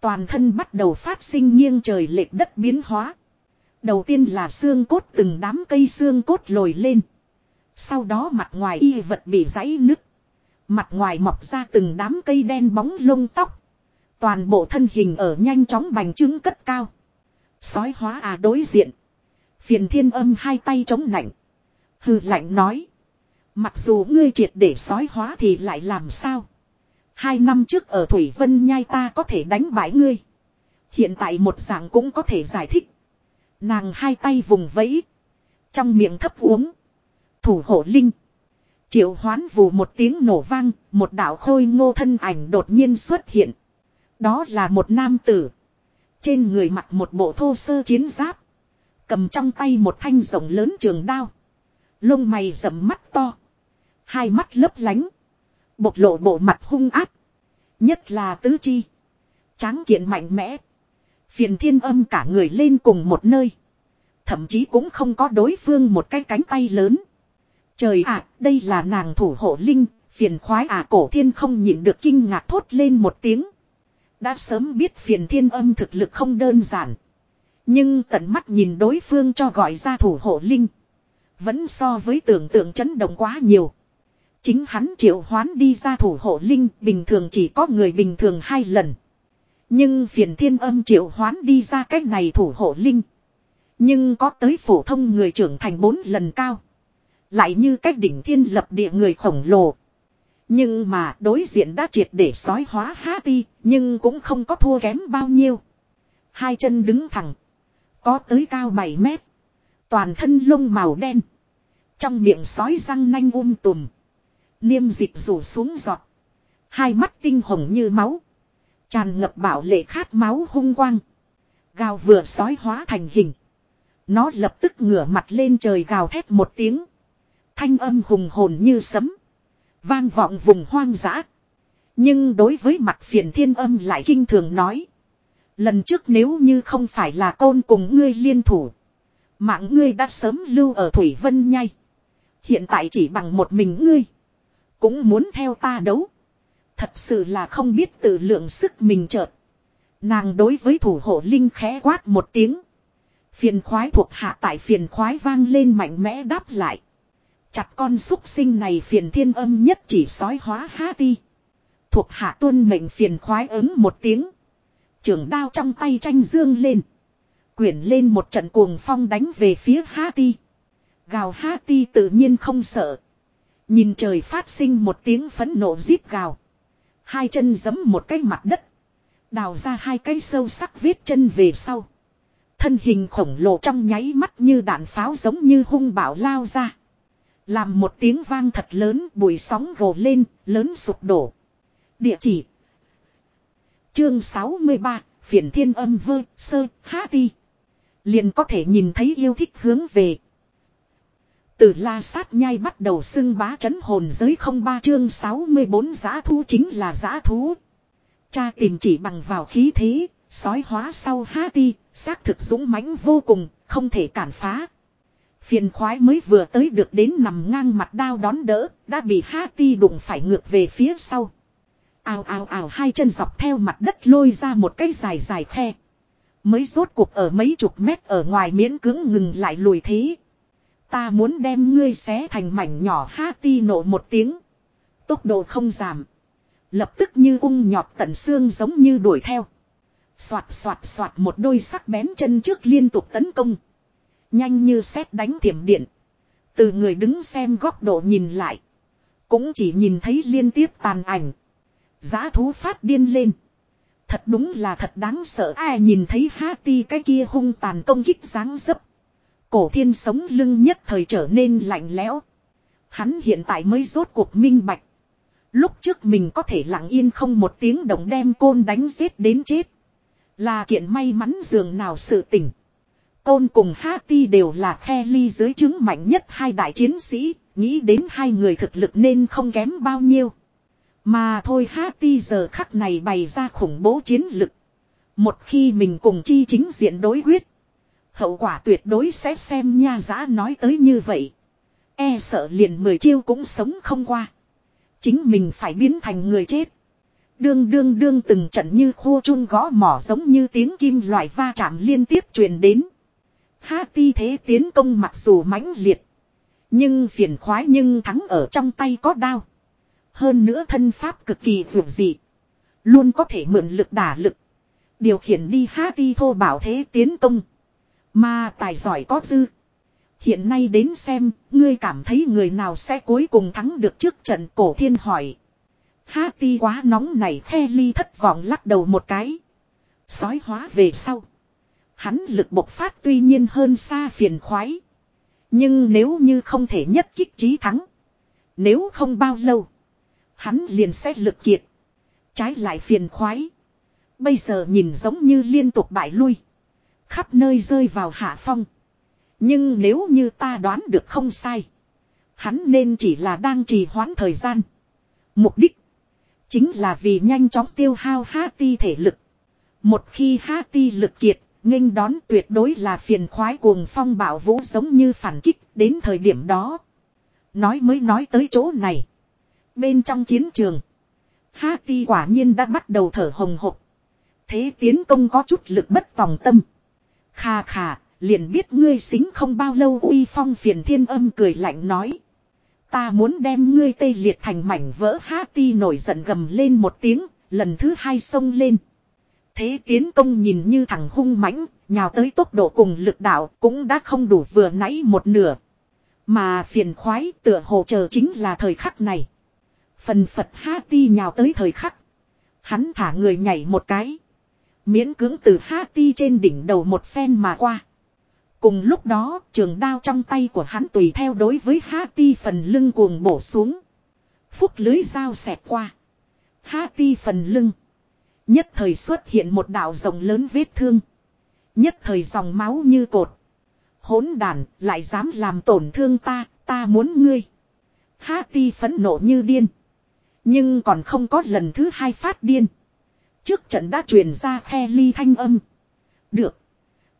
Toàn thân bắt đầu phát sinh nghiêng trời lệch đất biến hóa. Đầu tiên là xương cốt từng đám cây xương cốt lồi lên. Sau đó mặt ngoài y vật bị giãy nứt. Mặt ngoài mọc ra từng đám cây đen bóng lông tóc. Toàn bộ thân hình ở nhanh chóng bành trướng cất cao. Sói hóa à đối diện. Phiền thiên âm hai tay chống nạnh. hư lạnh nói. Mặc dù ngươi triệt để sói hóa thì lại làm sao? Hai năm trước ở Thủy Vân Nhai ta có thể đánh bại ngươi. Hiện tại một dạng cũng có thể giải thích. Nàng hai tay vùng vẫy. Trong miệng thấp uống. Thủ hộ linh. Triệu hoán vù một tiếng nổ vang, một đạo khôi ngô thân ảnh đột nhiên xuất hiện. Đó là một nam tử. Trên người mặc một bộ thô sơ chiến giáp. Cầm trong tay một thanh rồng lớn trường đao. Lông mày rậm mắt to. Hai mắt lấp lánh. Bộc lộ bộ mặt hung ác. Nhất là tứ chi. Tráng kiện mạnh mẽ. Phiền thiên âm cả người lên cùng một nơi. Thậm chí cũng không có đối phương một cái cánh tay lớn. Trời ạ, đây là nàng thủ hộ linh, phiền khoái à cổ thiên không nhịn được kinh ngạc thốt lên một tiếng. Đã sớm biết phiền thiên âm thực lực không đơn giản. Nhưng tận mắt nhìn đối phương cho gọi ra thủ hộ linh. Vẫn so với tưởng tượng chấn động quá nhiều. Chính hắn triệu hoán đi ra thủ hộ linh, bình thường chỉ có người bình thường hai lần. Nhưng phiền thiên âm triệu hoán đi ra cách này thủ hộ linh. Nhưng có tới phổ thông người trưởng thành bốn lần cao. Lại như cách đỉnh thiên lập địa người khổng lồ. Nhưng mà đối diện đã triệt để sói hóa há ti, nhưng cũng không có thua kém bao nhiêu. Hai chân đứng thẳng. Có tới cao 7 mét. Toàn thân lông màu đen. Trong miệng sói răng nanh um tùm. Niêm dịch rủ xuống giọt. Hai mắt tinh hồng như máu. Tràn ngập bảo lệ khát máu hung quang. Gào vừa sói hóa thành hình. Nó lập tức ngửa mặt lên trời gào thét một tiếng. Thanh âm hùng hồn như sấm. Vang vọng vùng hoang dã. Nhưng đối với mặt phiền thiên âm lại kinh thường nói. Lần trước nếu như không phải là côn cùng ngươi liên thủ. Mạng ngươi đã sớm lưu ở Thủy Vân nhai. Hiện tại chỉ bằng một mình ngươi. Cũng muốn theo ta đấu. Thật sự là không biết tự lượng sức mình chợt. Nàng đối với thủ hộ linh khẽ quát một tiếng. Phiền khoái thuộc hạ tại phiền khoái vang lên mạnh mẽ đáp lại. Chặt con xúc sinh này phiền thiên âm nhất chỉ sói hóa há ti. Thuộc hạ tuân mệnh phiền khoái ứng một tiếng. Trường đao trong tay tranh dương lên. Quyển lên một trận cuồng phong đánh về phía há ti. Gào há ti tự nhiên không sợ. Nhìn trời phát sinh một tiếng phấn nộ giết gào. Hai chân giấm một cái mặt đất. Đào ra hai cái sâu sắc vết chân về sau. Thân hình khổng lồ trong nháy mắt như đạn pháo giống như hung bạo lao ra. Làm một tiếng vang thật lớn bụi sóng gồ lên, lớn sụp đổ. Địa chỉ. Chương 63, phiền thiên âm vơ, sơ, há ti. Liền có thể nhìn thấy yêu thích hướng về. Từ la sát nhai bắt đầu xưng bá chấn hồn giới không ba chương 64 giã thú chính là giã thú. Cha tìm chỉ bằng vào khí thế, sói hóa sau há ti, xác thực dũng mãnh vô cùng, không thể cản phá. Phiền khoái mới vừa tới được đến nằm ngang mặt đao đón đỡ, đã bị ha ti đụng phải ngược về phía sau. Ào ào ào hai chân dọc theo mặt đất lôi ra một cái dài dài khe. Mới rốt cuộc ở mấy chục mét ở ngoài miễn cứng ngừng lại lùi thế. Ta muốn đem ngươi xé thành mảnh nhỏ ha ti nổ một tiếng. Tốc độ không giảm. Lập tức như ung nhọt tận xương giống như đuổi theo. Xoạt xoạt xoạt một đôi sắc bén chân trước liên tục tấn công. Nhanh như xét đánh thiểm điện. Từ người đứng xem góc độ nhìn lại. Cũng chỉ nhìn thấy liên tiếp tàn ảnh. Giá thú phát điên lên. Thật đúng là thật đáng sợ ai nhìn thấy Hati cái kia hung tàn công kích dáng dấp. Cổ thiên sống lưng nhất thời trở nên lạnh lẽo. Hắn hiện tại mới rốt cuộc minh bạch. Lúc trước mình có thể lặng yên không một tiếng động đem côn đánh giết đến chết. Là kiện may mắn dường nào sự tình. Côn cùng Hati đều là khe ly dưới chứng mạnh nhất hai đại chiến sĩ, nghĩ đến hai người thực lực nên không kém bao nhiêu. Mà thôi Hati giờ khắc này bày ra khủng bố chiến lực. Một khi mình cùng chi chính diện đối quyết. Hậu quả tuyệt đối sẽ xem nha giã nói tới như vậy. E sợ liền mười chiêu cũng sống không qua. Chính mình phải biến thành người chết. Đương đương đương từng trận như khô chun gõ mỏ giống như tiếng kim loại va chạm liên tiếp truyền đến. Ha ti thế tiến công mặc dù mãnh liệt. Nhưng phiền khoái nhưng thắng ở trong tay có đao. Hơn nữa thân pháp cực kỳ vượt dị. Luôn có thể mượn lực đả lực. Điều khiển đi Ha ti thô bảo thế tiến công. Mà tài giỏi có dư. Hiện nay đến xem, ngươi cảm thấy người nào sẽ cuối cùng thắng được trước trận cổ thiên hỏi. Ha ti quá nóng này khe ly thất vọng lắc đầu một cái. Sói hóa về sau. Hắn lực bộc phát tuy nhiên hơn xa phiền khoái. Nhưng nếu như không thể nhất kích trí thắng. Nếu không bao lâu. Hắn liền sẽ lực kiệt. Trái lại phiền khoái. Bây giờ nhìn giống như liên tục bại lui. Khắp nơi rơi vào hạ phong. Nhưng nếu như ta đoán được không sai. Hắn nên chỉ là đang trì hoãn thời gian. Mục đích. Chính là vì nhanh chóng tiêu hao Hati thể lực. Một khi Hati lực kiệt, nghênh đón tuyệt đối là phiền khoái cuồng phong bảo vũ giống như phản kích đến thời điểm đó. Nói mới nói tới chỗ này. Bên trong chiến trường. Hati quả nhiên đã bắt đầu thở hồng hộc. Thế tiến công có chút lực bất tòng tâm. Khà khà, liền biết ngươi xính không bao lâu uy phong phiền thiên âm cười lạnh nói. Ta muốn đem ngươi tê liệt thành mảnh vỡ Hati nổi giận gầm lên một tiếng, lần thứ hai xông lên. Thế tiến công nhìn như thằng hung mãnh, nhào tới tốc độ cùng lực đạo cũng đã không đủ vừa nãy một nửa. Mà phiền khoái tựa hồ chờ chính là thời khắc này. Phần Phật Ha Ti nhào tới thời khắc. Hắn thả người nhảy một cái. Miễn cưỡng từ Ha Ti trên đỉnh đầu một phen mà qua. Cùng lúc đó trường đao trong tay của hắn tùy theo đối với Ha Ti phần lưng cuồng bổ xuống. Phúc lưới dao xẹt qua. Ha Ti phần lưng. Nhất thời xuất hiện một đạo rồng lớn vết thương. Nhất thời dòng máu như cột. Hỗn đàn lại dám làm tổn thương ta, ta muốn ngươi. Hati phẫn nộ như điên. Nhưng còn không có lần thứ hai phát điên. Trước trận đã truyền ra khe ly thanh âm. Được.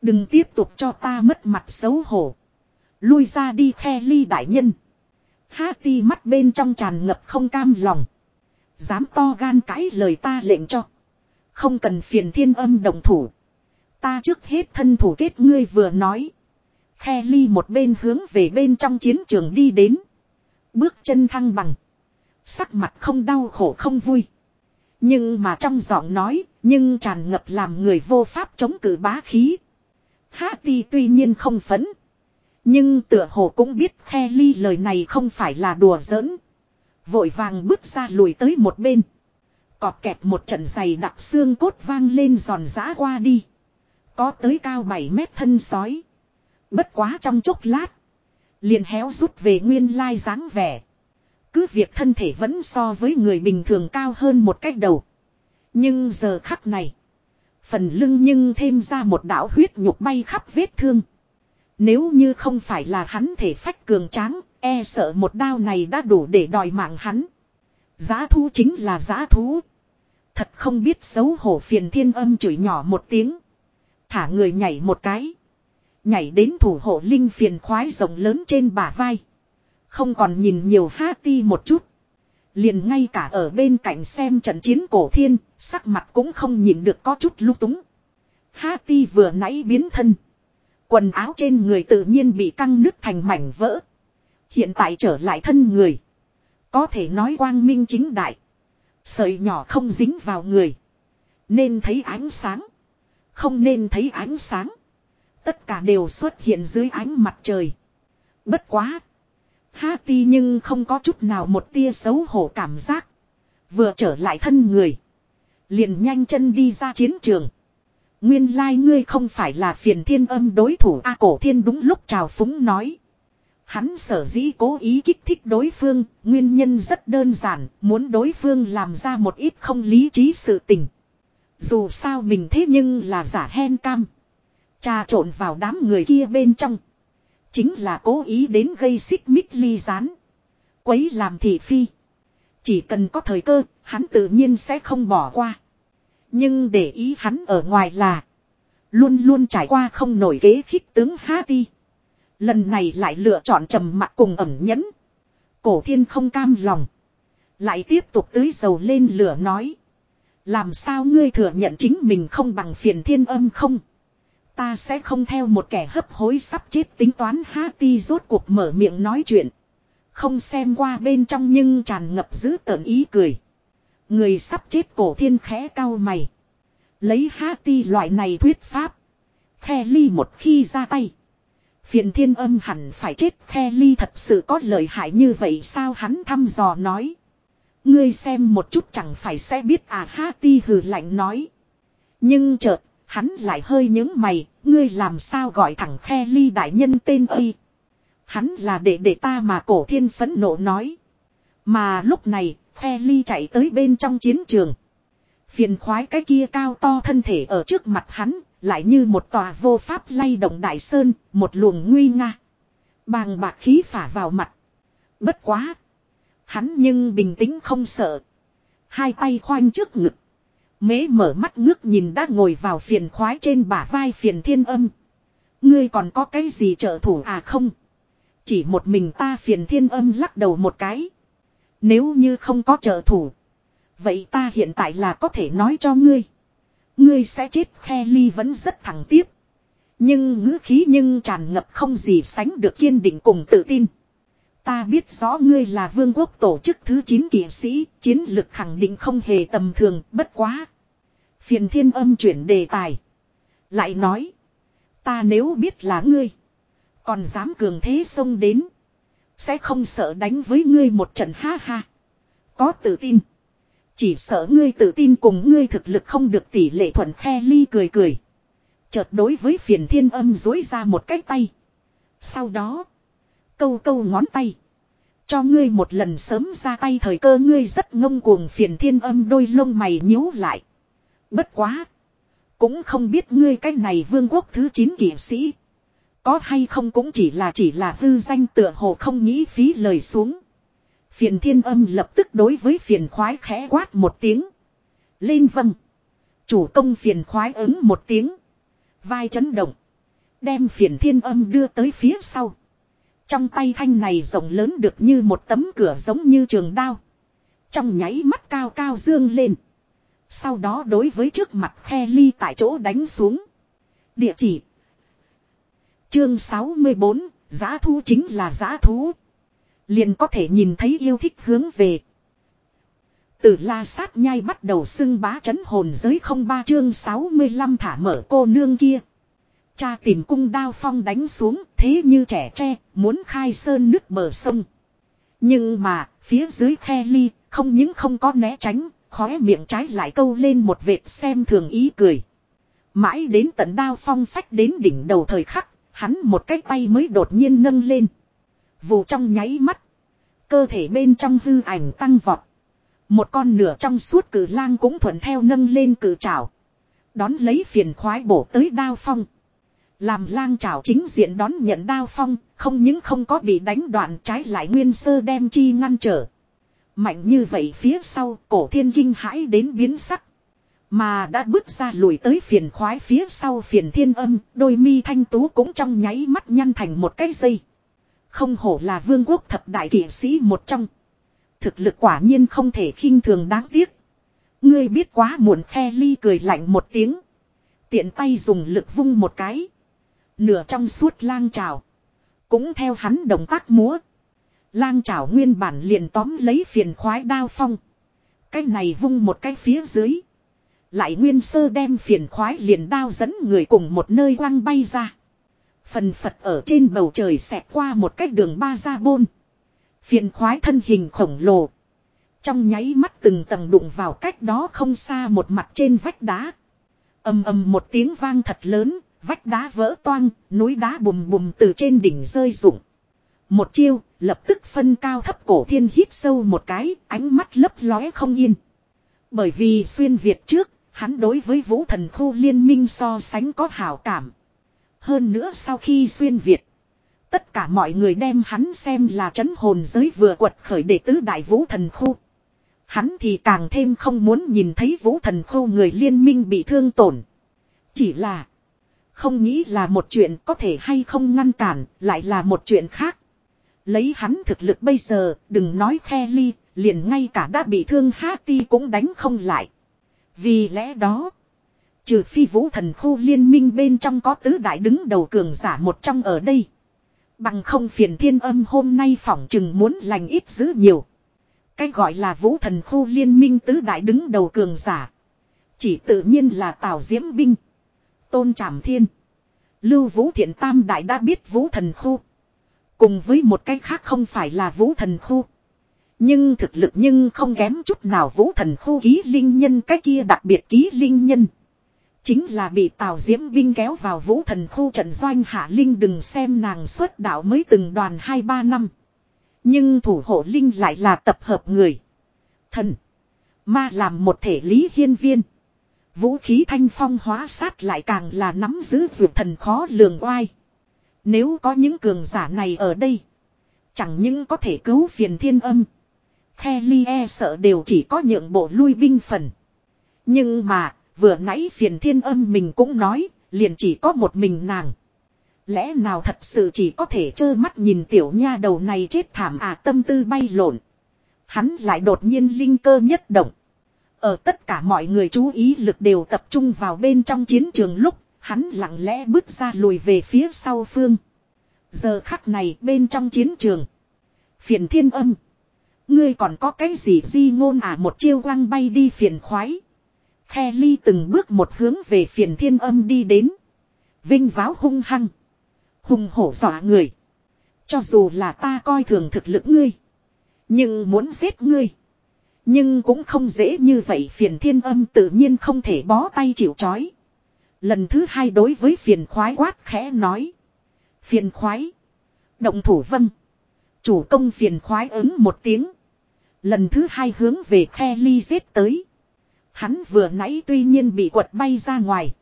Đừng tiếp tục cho ta mất mặt xấu hổ. Lui ra đi khe ly đại nhân. Hati mắt bên trong tràn ngập không cam lòng. Dám to gan cãi lời ta lệnh cho. Không cần phiền thiên âm đồng thủ. Ta trước hết thân thủ kết ngươi vừa nói. Khe ly một bên hướng về bên trong chiến trường đi đến. Bước chân thăng bằng. Sắc mặt không đau khổ không vui. Nhưng mà trong giọng nói, nhưng tràn ngập làm người vô pháp chống cự bá khí. Hati tuy nhiên không phấn. Nhưng tựa hồ cũng biết khe ly lời này không phải là đùa giỡn. Vội vàng bước ra lùi tới một bên. Cọt kẹt một trận giày đặc xương cốt vang lên giòn giã qua đi. Có tới cao 7 mét thân sói. Bất quá trong chốc lát. Liền héo rút về nguyên lai dáng vẻ. Cứ việc thân thể vẫn so với người bình thường cao hơn một cách đầu. Nhưng giờ khắc này. Phần lưng nhưng thêm ra một đạo huyết nhục bay khắp vết thương. Nếu như không phải là hắn thể phách cường tráng, e sợ một đao này đã đủ để đòi mạng hắn. Giá thú chính là giá thú. Thật không biết xấu hổ phiền thiên âm chửi nhỏ một tiếng. Thả người nhảy một cái. Nhảy đến thủ hộ linh phiền khoái rộng lớn trên bả vai. Không còn nhìn nhiều ha ti một chút. Liền ngay cả ở bên cạnh xem trận chiến cổ thiên, sắc mặt cũng không nhìn được có chút lúc túng. Ha ti vừa nãy biến thân. Quần áo trên người tự nhiên bị căng nứt thành mảnh vỡ. Hiện tại trở lại thân người. Có thể nói quang minh chính đại. Sợi nhỏ không dính vào người. Nên thấy ánh sáng. Không nên thấy ánh sáng. Tất cả đều xuất hiện dưới ánh mặt trời. Bất quá. Ha ti nhưng không có chút nào một tia xấu hổ cảm giác. Vừa trở lại thân người. Liền nhanh chân đi ra chiến trường. Nguyên lai like ngươi không phải là phiền thiên âm đối thủ A cổ thiên đúng lúc chào phúng nói. Hắn sở dĩ cố ý kích thích đối phương, nguyên nhân rất đơn giản, muốn đối phương làm ra một ít không lý trí sự tình. Dù sao mình thế nhưng là giả hen cam. Trà trộn vào đám người kia bên trong. Chính là cố ý đến gây xích mích ly rán. Quấy làm thị phi. Chỉ cần có thời cơ, hắn tự nhiên sẽ không bỏ qua. Nhưng để ý hắn ở ngoài là. Luôn luôn trải qua không nổi ghế khích tướng Hati. Lần này lại lựa chọn trầm mặc cùng ẩm nhẫn. Cổ thiên không cam lòng. Lại tiếp tục tưới dầu lên lửa nói. Làm sao ngươi thừa nhận chính mình không bằng phiền thiên âm không? Ta sẽ không theo một kẻ hấp hối sắp chết tính toán Hati rốt cuộc mở miệng nói chuyện. Không xem qua bên trong nhưng tràn ngập giữ tợn ý cười. Người sắp chết cổ thiên khẽ cao mày. Lấy Hati loại này thuyết pháp. Khe ly một khi ra tay. Phiền thiên âm hẳn phải chết khe ly thật sự có lợi hại như vậy sao hắn thăm dò nói. Ngươi xem một chút chẳng phải sẽ biết à ha ti hừ lạnh nói. Nhưng chợt, hắn lại hơi những mày, ngươi làm sao gọi thẳng khe ly đại nhân tên y. Hắn là để để ta mà cổ thiên phấn nộ nói. Mà lúc này, khe ly chạy tới bên trong chiến trường. Phiền khoái cái kia cao to thân thể ở trước mặt hắn, lại như một tòa vô pháp lay động đại sơn, một luồng nguy nga. Bàng bạc khí phả vào mặt. Bất quá. Hắn nhưng bình tĩnh không sợ. Hai tay khoanh trước ngực. Mế mở mắt ngước nhìn đã ngồi vào phiền khoái trên bả vai phiền thiên âm. Ngươi còn có cái gì trợ thủ à không? Chỉ một mình ta phiền thiên âm lắc đầu một cái. Nếu như không có trợ thủ. Vậy ta hiện tại là có thể nói cho ngươi. Ngươi sẽ chết khe ly vẫn rất thẳng tiếp. Nhưng ngữ khí nhưng tràn ngập không gì sánh được kiên định cùng tự tin. Ta biết rõ ngươi là vương quốc tổ chức thứ 9 kỵ sĩ, chiến lực khẳng định không hề tầm thường, bất quá. Phiền thiên âm chuyển đề tài. Lại nói. Ta nếu biết là ngươi. Còn dám cường thế xông đến. Sẽ không sợ đánh với ngươi một trận ha ha. Có tự tin. Chỉ sợ ngươi tự tin cùng ngươi thực lực không được tỷ lệ thuận khe ly cười cười. Chợt đối với phiền thiên âm dối ra một cái tay. Sau đó. Câu câu ngón tay. Cho ngươi một lần sớm ra tay thời cơ ngươi rất ngông cuồng phiền thiên âm đôi lông mày nhíu lại. Bất quá. Cũng không biết ngươi cái này vương quốc thứ 9 kỷ sĩ. Có hay không cũng chỉ là chỉ là hư danh tựa hồ không nghĩ phí lời xuống. Phiền thiên âm lập tức đối với phiền khoái khẽ quát một tiếng. Lên vâng. Chủ công phiền khoái ứng một tiếng. Vai chấn động. Đem phiền thiên âm đưa tới phía sau. Trong tay thanh này rộng lớn được như một tấm cửa giống như trường đao. Trong nháy mắt cao cao dương lên. Sau đó đối với trước mặt khe ly tại chỗ đánh xuống. Địa chỉ. Chương 64, giá thu chính là giá thú. Liền có thể nhìn thấy yêu thích hướng về. Từ la sát nhai bắt đầu xưng bá chấn hồn giới không ba chương 65 thả mở cô nương kia. Cha tìm cung đao phong đánh xuống thế như trẻ tre, muốn khai sơn nước bờ sông. Nhưng mà, phía dưới khe ly, không những không có né tránh, khóe miệng trái lại câu lên một vệt xem thường ý cười. Mãi đến tận đao phong phách đến đỉnh đầu thời khắc, hắn một cái tay mới đột nhiên nâng lên. Vụ trong nháy mắt. Cơ thể bên trong hư ảnh tăng vọt. Một con nửa trong suốt cử lang cũng thuận theo nâng lên cử trảo. Đón lấy phiền khoái bổ tới đao phong. Làm lang trảo chính diện đón nhận đao phong, không những không có bị đánh đoạn trái lại nguyên sơ đem chi ngăn trở. Mạnh như vậy phía sau cổ thiên kinh hãi đến biến sắc. Mà đã bước ra lùi tới phiền khoái phía sau phiền thiên âm, đôi mi thanh tú cũng trong nháy mắt nhăn thành một cái dây. Không hổ là vương quốc thập đại kỷ sĩ một trong. Thực lực quả nhiên không thể khinh thường đáng tiếc. Ngươi biết quá muộn khe ly cười lạnh một tiếng. Tiện tay dùng lực vung một cái. Nửa trong suốt lang trào. Cũng theo hắn động tác múa. Lang trào nguyên bản liền tóm lấy phiền khoái đao phong. Cái này vung một cái phía dưới. Lại nguyên sơ đem phiền khoái liền đao dẫn người cùng một nơi quăng bay ra. Phần phật ở trên bầu trời xẹt qua một cách đường ba ra bôn. Phiền khoái thân hình khổng lồ. Trong nháy mắt từng tầng đụng vào cách đó không xa một mặt trên vách đá. ầm ầm một tiếng vang thật lớn, vách đá vỡ toang, núi đá bùm bùm từ trên đỉnh rơi rụng. Một chiêu, lập tức phân cao thấp cổ thiên hít sâu một cái, ánh mắt lấp lóe không yên. Bởi vì xuyên Việt trước, hắn đối với vũ thần khu liên minh so sánh có hảo cảm. Hơn nữa sau khi xuyên Việt. Tất cả mọi người đem hắn xem là chấn hồn giới vừa quật khởi đệ tứ đại vũ thần khu. Hắn thì càng thêm không muốn nhìn thấy vũ thần khu người liên minh bị thương tổn. Chỉ là. Không nghĩ là một chuyện có thể hay không ngăn cản, lại là một chuyện khác. Lấy hắn thực lực bây giờ, đừng nói khe ly, liền ngay cả đã bị thương Hati cũng đánh không lại. Vì lẽ đó, Trừ phi vũ thần khu liên minh bên trong có tứ đại đứng đầu cường giả một trong ở đây. Bằng không phiền thiên âm hôm nay phỏng chừng muốn lành ít dữ nhiều. Cái gọi là vũ thần khu liên minh tứ đại đứng đầu cường giả. Chỉ tự nhiên là Tào Diễm Binh. Tôn Trảm Thiên. Lưu Vũ Thiện Tam Đại đã biết Vũ Thần Khu. Cùng với một cái khác không phải là Vũ Thần Khu. Nhưng thực lực nhưng không kém chút nào Vũ Thần Khu ký linh nhân, cái kia đặc biệt ký linh nhân. Chính là bị Tào Diễm Binh kéo vào Vũ Thần Khu trận doanh Hạ Linh đừng xem nàng xuất đạo mới từng đoàn 2-3 năm. Nhưng thủ hộ Linh lại là tập hợp người. Thần. Ma làm một thể lý hiên viên. Vũ khí thanh phong hóa sát lại càng là nắm giữ dược thần khó lường oai. Nếu có những cường giả này ở đây. Chẳng những có thể cứu phiền thiên âm. Khe ly e sợ đều chỉ có nhượng bộ lui binh phần. Nhưng mà, vừa nãy phiền thiên âm mình cũng nói, liền chỉ có một mình nàng. Lẽ nào thật sự chỉ có thể trơ mắt nhìn tiểu nha đầu này chết thảm à tâm tư bay lộn. Hắn lại đột nhiên linh cơ nhất động. Ở tất cả mọi người chú ý lực đều tập trung vào bên trong chiến trường lúc, hắn lặng lẽ bước ra lùi về phía sau phương. Giờ khắc này bên trong chiến trường. Phiền thiên âm. Ngươi còn có cái gì di ngôn à một chiêu quăng bay đi phiền khoái. Khe ly từng bước một hướng về phiền thiên âm đi đến. Vinh váo hung hăng. Hùng hổ dọa người. Cho dù là ta coi thường thực lực ngươi. Nhưng muốn giết ngươi. Nhưng cũng không dễ như vậy phiền thiên âm tự nhiên không thể bó tay chịu chói. Lần thứ hai đối với phiền khoái quát khẽ nói. Phiền khoái. Động thủ vân. Chủ công phiền khoái ứng một tiếng. Lần thứ hai hướng về khe ly giết tới. Hắn vừa nãy tuy nhiên bị quật bay ra ngoài.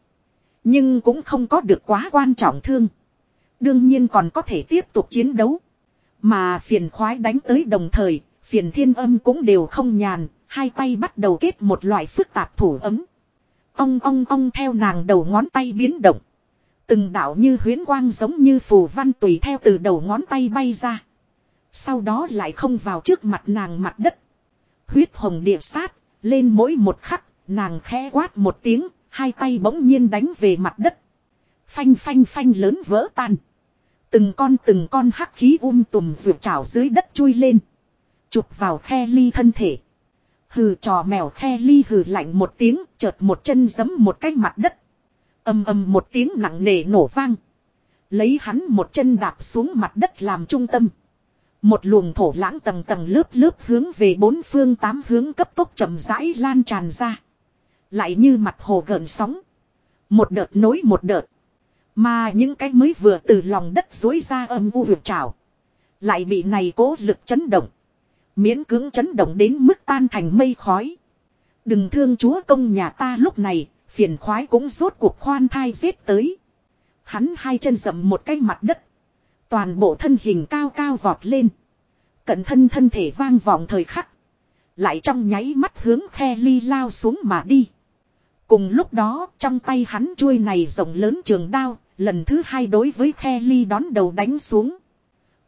Nhưng cũng không có được quá quan trọng thương. Đương nhiên còn có thể tiếp tục chiến đấu. Mà phiền khoái đánh tới đồng thời, phiền thiên âm cũng đều không nhàn, hai tay bắt đầu kết một loại phức tạp thủ ấm. ông ong ong theo nàng đầu ngón tay biến động. Từng đạo như huyến quang giống như phù văn tùy theo từ đầu ngón tay bay ra. Sau đó lại không vào trước mặt nàng mặt đất. Huyết hồng địa sát, lên mỗi một khắc, nàng khẽ quát một tiếng, hai tay bỗng nhiên đánh về mặt đất. Phanh phanh phanh lớn vỡ tan. Từng con từng con hắc khí um tùm vượt trào dưới đất chui lên. Chụp vào khe ly thân thể. Hừ trò mèo khe ly hừ lạnh một tiếng, chợt một chân giấm một cái mặt đất. ầm ầm một tiếng nặng nề nổ vang. Lấy hắn một chân đạp xuống mặt đất làm trung tâm. Một luồng thổ lãng tầng tầng lớp lớp hướng về bốn phương tám hướng cấp tốc chậm rãi lan tràn ra. Lại như mặt hồ gợn sóng. Một đợt nối một đợt. Mà những cái mới vừa từ lòng đất dối ra âm u vượt trào. Lại bị này cố lực chấn động. Miễn cưỡng chấn động đến mức tan thành mây khói. Đừng thương chúa công nhà ta lúc này, phiền khoái cũng rốt cuộc khoan thai giết tới. Hắn hai chân dậm một cái mặt đất. Toàn bộ thân hình cao cao vọt lên. Cận thân thân thể vang vọng thời khắc. Lại trong nháy mắt hướng khe ly lao xuống mà đi. Cùng lúc đó trong tay hắn chuôi này rộng lớn trường đao, lần thứ hai đối với khe ly đón đầu đánh xuống.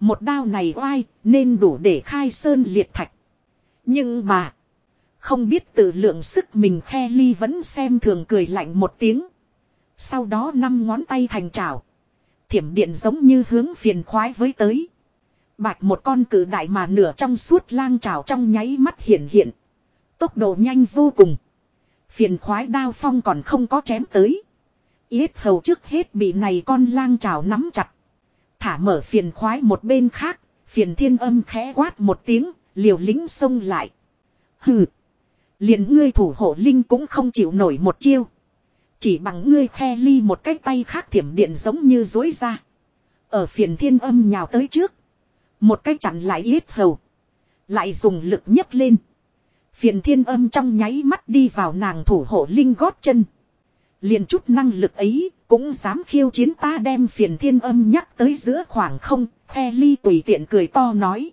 Một đao này oai nên đủ để khai sơn liệt thạch. Nhưng mà. Không biết tự lượng sức mình khe ly vẫn xem thường cười lạnh một tiếng. Sau đó năm ngón tay thành trào. Thiểm điện giống như hướng phiền khoái với tới. Bạch một con cử đại mà nửa trong suốt lang trào trong nháy mắt hiện hiện. Tốc độ nhanh vô cùng. Phiền khoái đao phong còn không có chém tới. Yết hầu trước hết bị này con lang trào nắm chặt. Thả mở phiền khoái một bên khác, phiền thiên âm khẽ quát một tiếng, liều lính xông lại. Hừ. liền ngươi thủ hộ linh cũng không chịu nổi một chiêu. Chỉ bằng ngươi khe ly một cái tay khác thiểm điện giống như dối ra. Ở phiền thiên âm nhào tới trước. Một cái chặn lại yết hầu. Lại dùng lực nhấc lên. Phiền thiên âm trong nháy mắt đi vào nàng thủ hộ linh gót chân. Liền chút năng lực ấy, cũng dám khiêu chiến ta đem phiền thiên âm nhắc tới giữa khoảng không, khe ly tùy tiện cười to nói.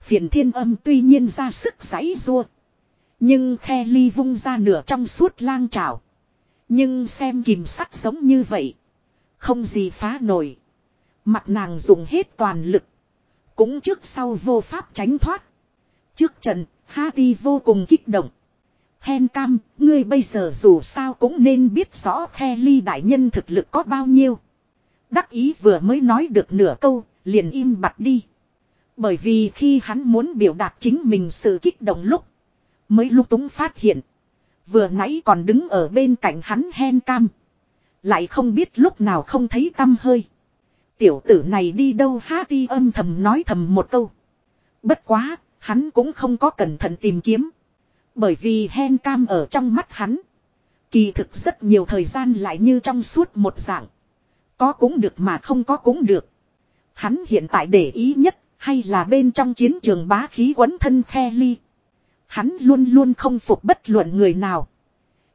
Phiền thiên âm tuy nhiên ra sức giãy rua. Nhưng khe ly vung ra nửa trong suốt lang trào. Nhưng xem kìm sắt giống như vậy. Không gì phá nổi. Mặt nàng dùng hết toàn lực. Cũng trước sau vô pháp tránh thoát. Trước trận, Hati vô cùng kích động. Hen cam, ngươi bây giờ dù sao cũng nên biết rõ khe ly đại nhân thực lực có bao nhiêu. Đắc ý vừa mới nói được nửa câu, liền im bặt đi. Bởi vì khi hắn muốn biểu đạt chính mình sự kích động lúc, mới lúc túng phát hiện. Vừa nãy còn đứng ở bên cạnh hắn hen cam. Lại không biết lúc nào không thấy tâm hơi. Tiểu tử này đi đâu há ti âm thầm nói thầm một câu. Bất quá, hắn cũng không có cẩn thận tìm kiếm. Bởi vì hen cam ở trong mắt hắn. Kỳ thực rất nhiều thời gian lại như trong suốt một dạng. Có cũng được mà không có cũng được. Hắn hiện tại để ý nhất hay là bên trong chiến trường bá khí quấn thân khe ly. Hắn luôn luôn không phục bất luận người nào.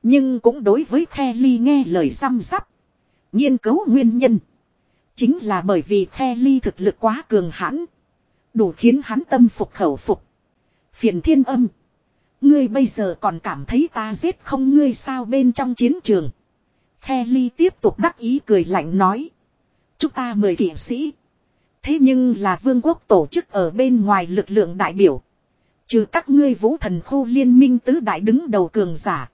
Nhưng cũng đối với khe ly nghe lời xăm sắp. Nghiên cứu nguyên nhân. Chính là bởi vì khe ly thực lực quá cường hãn. Đủ khiến hắn tâm phục khẩu phục. Phiền thiên âm. Ngươi bây giờ còn cảm thấy ta giết không ngươi sao bên trong chiến trường. Khe ly tiếp tục đắc ý cười lạnh nói. Chúng ta mời kỵ sĩ. Thế nhưng là vương quốc tổ chức ở bên ngoài lực lượng đại biểu. Trừ các ngươi vũ thần khu liên minh tứ đại đứng đầu cường giả.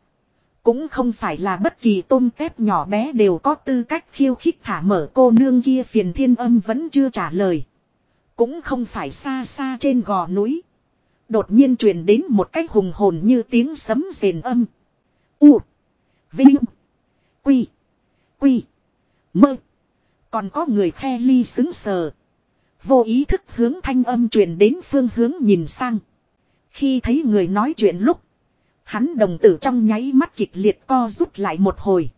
Cũng không phải là bất kỳ tôm tép nhỏ bé đều có tư cách khiêu khích thả mở cô nương kia phiền thiên âm vẫn chưa trả lời. Cũng không phải xa xa trên gò núi. Đột nhiên truyền đến một cách hùng hồn như tiếng sấm rền âm. U. Vinh. Quy. Quy. Mơ. Còn có người khe ly xứng sờ. Vô ý thức hướng thanh âm truyền đến phương hướng nhìn sang. Khi thấy người nói chuyện lúc. Hắn đồng tử trong nháy mắt kịch liệt co rút lại một hồi.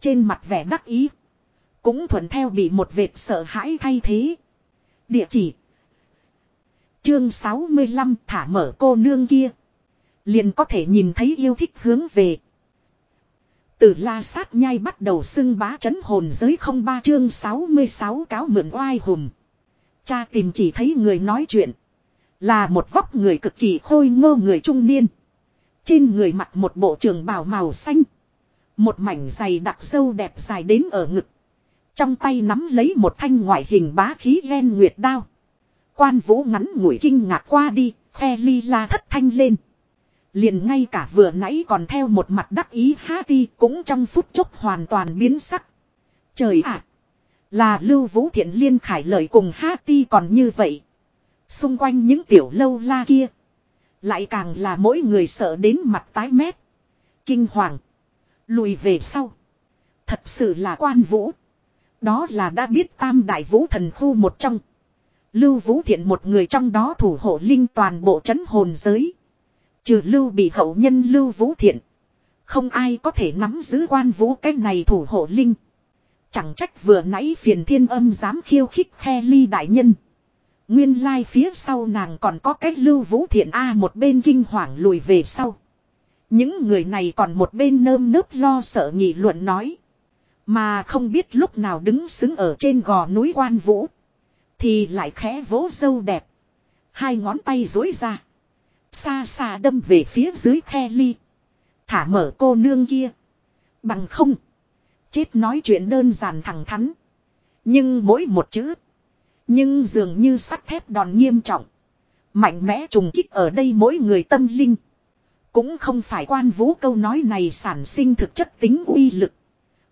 Trên mặt vẻ đắc ý. Cũng thuận theo bị một vệt sợ hãi thay thế. Địa chỉ. Chương 65 thả mở cô nương kia. Liền có thể nhìn thấy yêu thích hướng về. Từ la sát nhai bắt đầu xưng bá chấn hồn giới không ba chương 66 cáo mượn oai hùm. Cha tìm chỉ thấy người nói chuyện. Là một vóc người cực kỳ khôi ngô người trung niên. Trên người mặc một bộ trường bào màu xanh. Một mảnh giày đặc sâu đẹp dài đến ở ngực. Trong tay nắm lấy một thanh ngoại hình bá khí ghen nguyệt đao. Quan vũ ngắn ngủi kinh ngạc qua đi, khe ly la thất thanh lên. Liền ngay cả vừa nãy còn theo một mặt đắc ý há ti cũng trong phút chốc hoàn toàn biến sắc. Trời ạ! là lưu vũ thiện liên khải lời cùng há ti còn như vậy. Xung quanh những tiểu lâu la kia. Lại càng là mỗi người sợ đến mặt tái mét. Kinh hoàng. Lùi về sau. Thật sự là quan vũ. Đó là đã biết tam đại vũ thần khu một trong. Lưu Vũ Thiện một người trong đó thủ hộ linh toàn bộ chấn hồn giới. Trừ Lưu bị hậu nhân Lưu Vũ Thiện. Không ai có thể nắm giữ quan vũ cái này thủ hộ linh. Chẳng trách vừa nãy phiền thiên âm dám khiêu khích khe ly đại nhân. Nguyên lai phía sau nàng còn có cách lưu vũ thiện A, một bên kinh hoàng lùi về sau. Những người này còn một bên nơm nớp lo sợ nghị luận nói. Mà không biết lúc nào đứng xứng ở trên gò núi quan vũ. Thì lại khẽ vỗ dâu đẹp. Hai ngón tay dối ra. Xa xa đâm về phía dưới khe ly. Thả mở cô nương kia. Bằng không. Chết nói chuyện đơn giản thẳng thắn. Nhưng mỗi một chữ. Nhưng dường như sắt thép đòn nghiêm trọng. Mạnh mẽ trùng kích ở đây mỗi người tâm linh. Cũng không phải quan vũ câu nói này sản sinh thực chất tính uy lực.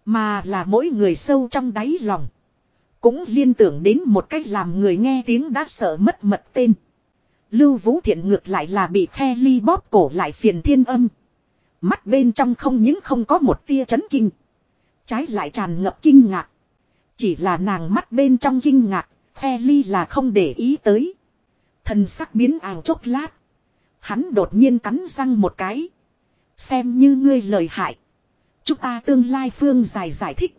Mà là mỗi người sâu trong đáy lòng. Cũng liên tưởng đến một cách làm người nghe tiếng đã sợ mất mật tên. Lưu Vũ Thiện ngược lại là bị khe ly bóp cổ lại phiền thiên âm. Mắt bên trong không những không có một tia chấn kinh. Trái lại tràn ngập kinh ngạc. Chỉ là nàng mắt bên trong kinh ngạc, The ly là không để ý tới. Thần sắc biến ảo chốc lát. Hắn đột nhiên cắn răng một cái. Xem như ngươi lời hại. Chúng ta tương lai phương dài giải thích.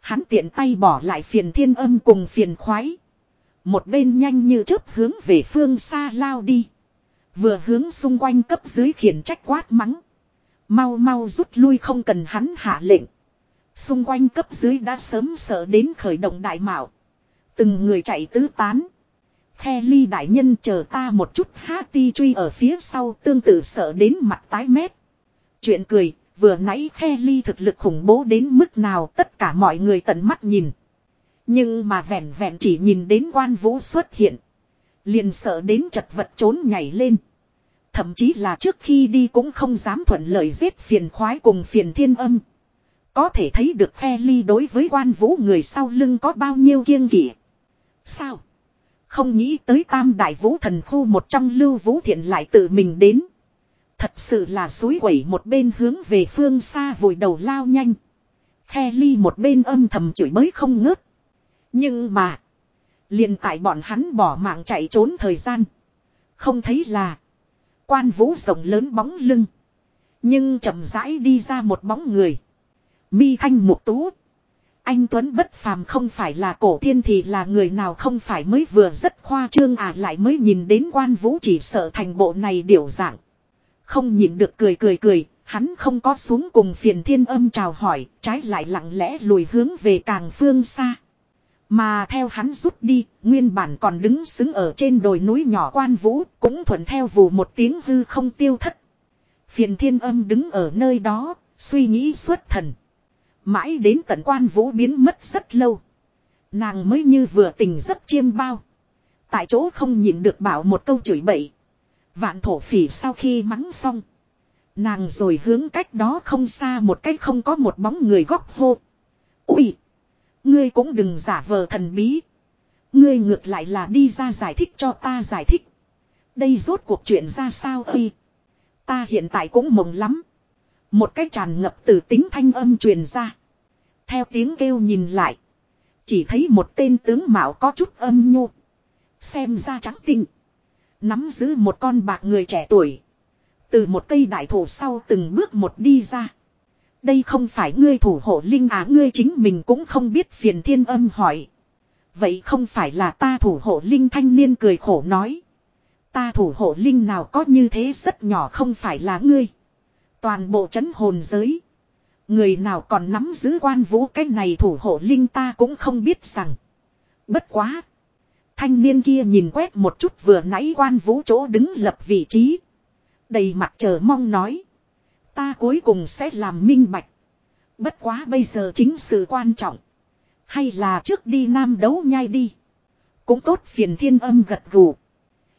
Hắn tiện tay bỏ lại phiền thiên âm cùng phiền khoái. Một bên nhanh như chớp hướng về phương xa lao đi. Vừa hướng xung quanh cấp dưới khiển trách quát mắng. Mau mau rút lui không cần hắn hạ lệnh. Xung quanh cấp dưới đã sớm sợ đến khởi động đại mạo. Từng người chạy tứ tán. The ly đại nhân chờ ta một chút há ti truy ở phía sau tương tự sợ đến mặt tái mét. Chuyện cười, vừa nãy the ly thực lực khủng bố đến mức nào tất cả mọi người tận mắt nhìn. Nhưng mà vẹn vẹn chỉ nhìn đến quan vũ xuất hiện. Liền sợ đến chật vật trốn nhảy lên. Thậm chí là trước khi đi cũng không dám thuận lợi giết phiền khoái cùng phiền thiên âm. Có thể thấy được the ly đối với quan vũ người sau lưng có bao nhiêu kiêng kỵ. Sao? Không nghĩ tới tam đại vũ thần khu một trong lưu vũ thiện lại tự mình đến. Thật sự là suối quẩy một bên hướng về phương xa vùi đầu lao nhanh. Khe ly một bên âm thầm chửi bới không ngớt. Nhưng mà. liền tại bọn hắn bỏ mạng chạy trốn thời gian. Không thấy là. Quan vũ rộng lớn bóng lưng. Nhưng chậm rãi đi ra một bóng người. Mi thanh mục tú. Anh Tuấn bất phàm không phải là cổ thiên thì là người nào không phải mới vừa rất khoa trương à lại mới nhìn đến quan vũ chỉ sợ thành bộ này điểu dạng. Không nhìn được cười cười cười, hắn không có xuống cùng phiền thiên âm chào hỏi, trái lại lặng lẽ lùi hướng về càng phương xa. Mà theo hắn rút đi, nguyên bản còn đứng xứng ở trên đồi núi nhỏ quan vũ, cũng thuận theo vù một tiếng hư không tiêu thất. Phiền thiên âm đứng ở nơi đó, suy nghĩ xuất thần. Mãi đến tận quan vũ biến mất rất lâu. Nàng mới như vừa tình giấc chiêm bao. Tại chỗ không nhìn được bảo một câu chửi bậy. Vạn thổ phỉ sau khi mắng xong. Nàng rồi hướng cách đó không xa một cách không có một bóng người góc hô. Ui! Ngươi cũng đừng giả vờ thần bí. Ngươi ngược lại là đi ra giải thích cho ta giải thích. Đây rốt cuộc chuyện ra sao khi? Ta hiện tại cũng mộng lắm. Một cái tràn ngập từ tính thanh âm truyền ra. Theo tiếng kêu nhìn lại. Chỉ thấy một tên tướng mạo có chút âm nhu. Xem ra trắng tinh. Nắm giữ một con bạc người trẻ tuổi. Từ một cây đại thổ sau từng bước một đi ra. Đây không phải ngươi thủ hộ linh á ngươi chính mình cũng không biết phiền thiên âm hỏi. Vậy không phải là ta thủ hộ linh thanh niên cười khổ nói. Ta thủ hộ linh nào có như thế rất nhỏ không phải là ngươi. Toàn bộ chấn hồn giới. Người nào còn nắm giữ quan vũ cái này thủ hộ linh ta cũng không biết rằng. Bất quá. Thanh niên kia nhìn quét một chút vừa nãy quan vũ chỗ đứng lập vị trí. Đầy mặt chờ mong nói. Ta cuối cùng sẽ làm minh bạch. Bất quá bây giờ chính sự quan trọng. Hay là trước đi nam đấu nhai đi. Cũng tốt phiền thiên âm gật gù.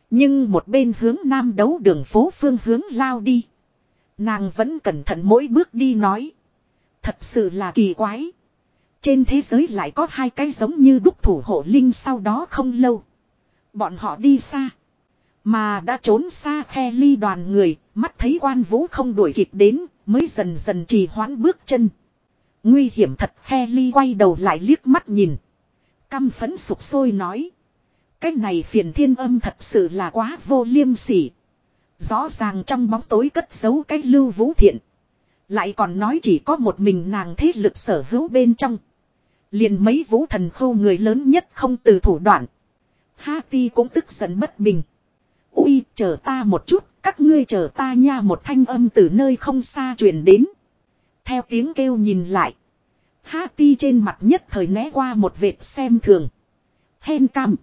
Nhưng một bên hướng nam đấu đường phố phương hướng lao đi. Nàng vẫn cẩn thận mỗi bước đi nói. Thật sự là kỳ quái. Trên thế giới lại có hai cái giống như đúc thủ hộ linh sau đó không lâu. Bọn họ đi xa. Mà đã trốn xa khe ly đoàn người, mắt thấy quan vũ không đuổi kịp đến, mới dần dần trì hoãn bước chân. Nguy hiểm thật khe ly quay đầu lại liếc mắt nhìn. Căm phấn sụp sôi nói. Cái này phiền thiên âm thật sự là quá vô liêm sỉ. Rõ ràng trong bóng tối cất giấu cái lưu vũ thiện. Lại còn nói chỉ có một mình nàng thế lực sở hữu bên trong. Liền mấy vũ thần khâu người lớn nhất không từ thủ đoạn. Ha ti cũng tức giận bất bình. Ui chờ ta một chút, các ngươi chờ ta nha một thanh âm từ nơi không xa truyền đến. Theo tiếng kêu nhìn lại. Ha ti trên mặt nhất thời né qua một vệt xem thường. Hen cam.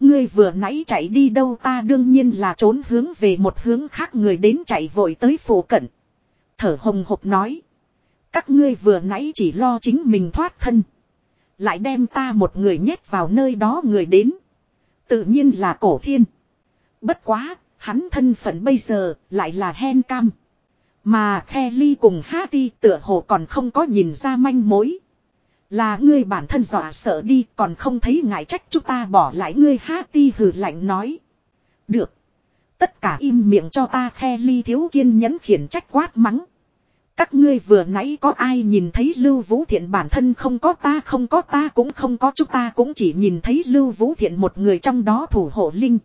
Ngươi vừa nãy chạy đi đâu ta đương nhiên là trốn hướng về một hướng khác người đến chạy vội tới phủ cận. Thở hồng hộc nói. Các ngươi vừa nãy chỉ lo chính mình thoát thân. Lại đem ta một người nhét vào nơi đó người đến. Tự nhiên là cổ thiên. Bất quá, hắn thân phận bây giờ lại là hen cam. Mà khe ly cùng Hati tựa hồ còn không có nhìn ra manh mối. Là ngươi bản thân dọa sợ đi, còn không thấy ngại trách chúng ta bỏ lại ngươi Hati hừ lạnh nói. Được. Tất cả im miệng cho ta khe ly thiếu kiên nhẫn khiển trách quát mắng. Các ngươi vừa nãy có ai nhìn thấy Lưu Vũ Thiện bản thân không có ta, không có ta cũng không có, chúng ta cũng chỉ nhìn thấy Lưu Vũ Thiện một người trong đó thủ hộ linh.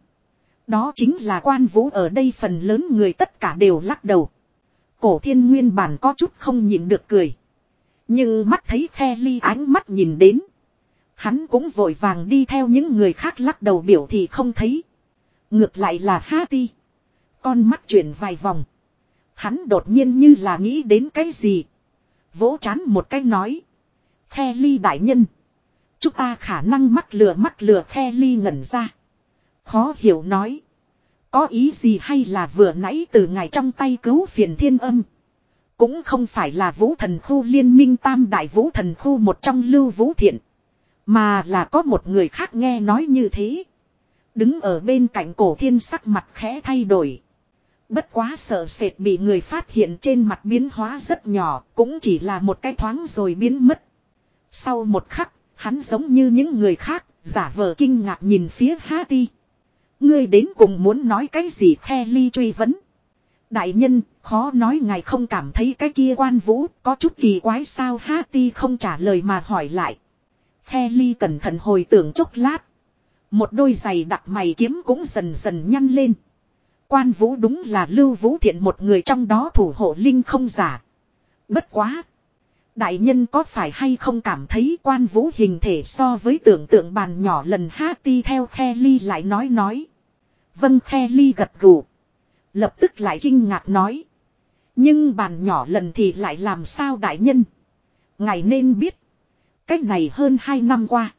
Đó chính là quan vũ ở đây phần lớn người tất cả đều lắc đầu. Cổ thiên nguyên bản có chút không nhìn được cười. Nhưng mắt thấy khe ly ánh mắt nhìn đến. Hắn cũng vội vàng đi theo những người khác lắc đầu biểu thì không thấy. Ngược lại là Ha Ti, Con mắt chuyển vài vòng. Hắn đột nhiên như là nghĩ đến cái gì. Vỗ chán một cái nói. Khe ly đại nhân. Chúng ta khả năng mắc lừa mắc lừa khe ly ngẩn ra. Khó hiểu nói. Có ý gì hay là vừa nãy từ ngài trong tay cứu phiền thiên âm. Cũng không phải là vũ thần khu liên minh tam đại vũ thần khu một trong lưu vũ thiện. Mà là có một người khác nghe nói như thế. Đứng ở bên cạnh cổ thiên sắc mặt khẽ thay đổi. Bất quá sợ sệt bị người phát hiện trên mặt biến hóa rất nhỏ, cũng chỉ là một cái thoáng rồi biến mất. Sau một khắc, hắn giống như những người khác, giả vờ kinh ngạc nhìn phía Hati. Ngươi đến cùng muốn nói cái gì khe ly truy vấn. Đại nhân, khó nói ngài không cảm thấy cái kia quan vũ có chút kỳ quái sao Hati không trả lời mà hỏi lại. Khe ly cẩn thận hồi tưởng chốc lát. Một đôi giày đặc mày kiếm cũng dần dần nhăn lên. Quan vũ đúng là lưu vũ thiện một người trong đó thủ hộ linh không giả. Bất quá. Đại nhân có phải hay không cảm thấy quan vũ hình thể so với tưởng tượng bàn nhỏ lần ha ti theo khe ly lại nói nói. Vâng khe ly gật gù. Lập tức lại kinh ngạc nói. Nhưng bàn nhỏ lần thì lại làm sao đại nhân. Ngài nên biết. Cách này hơn hai năm qua.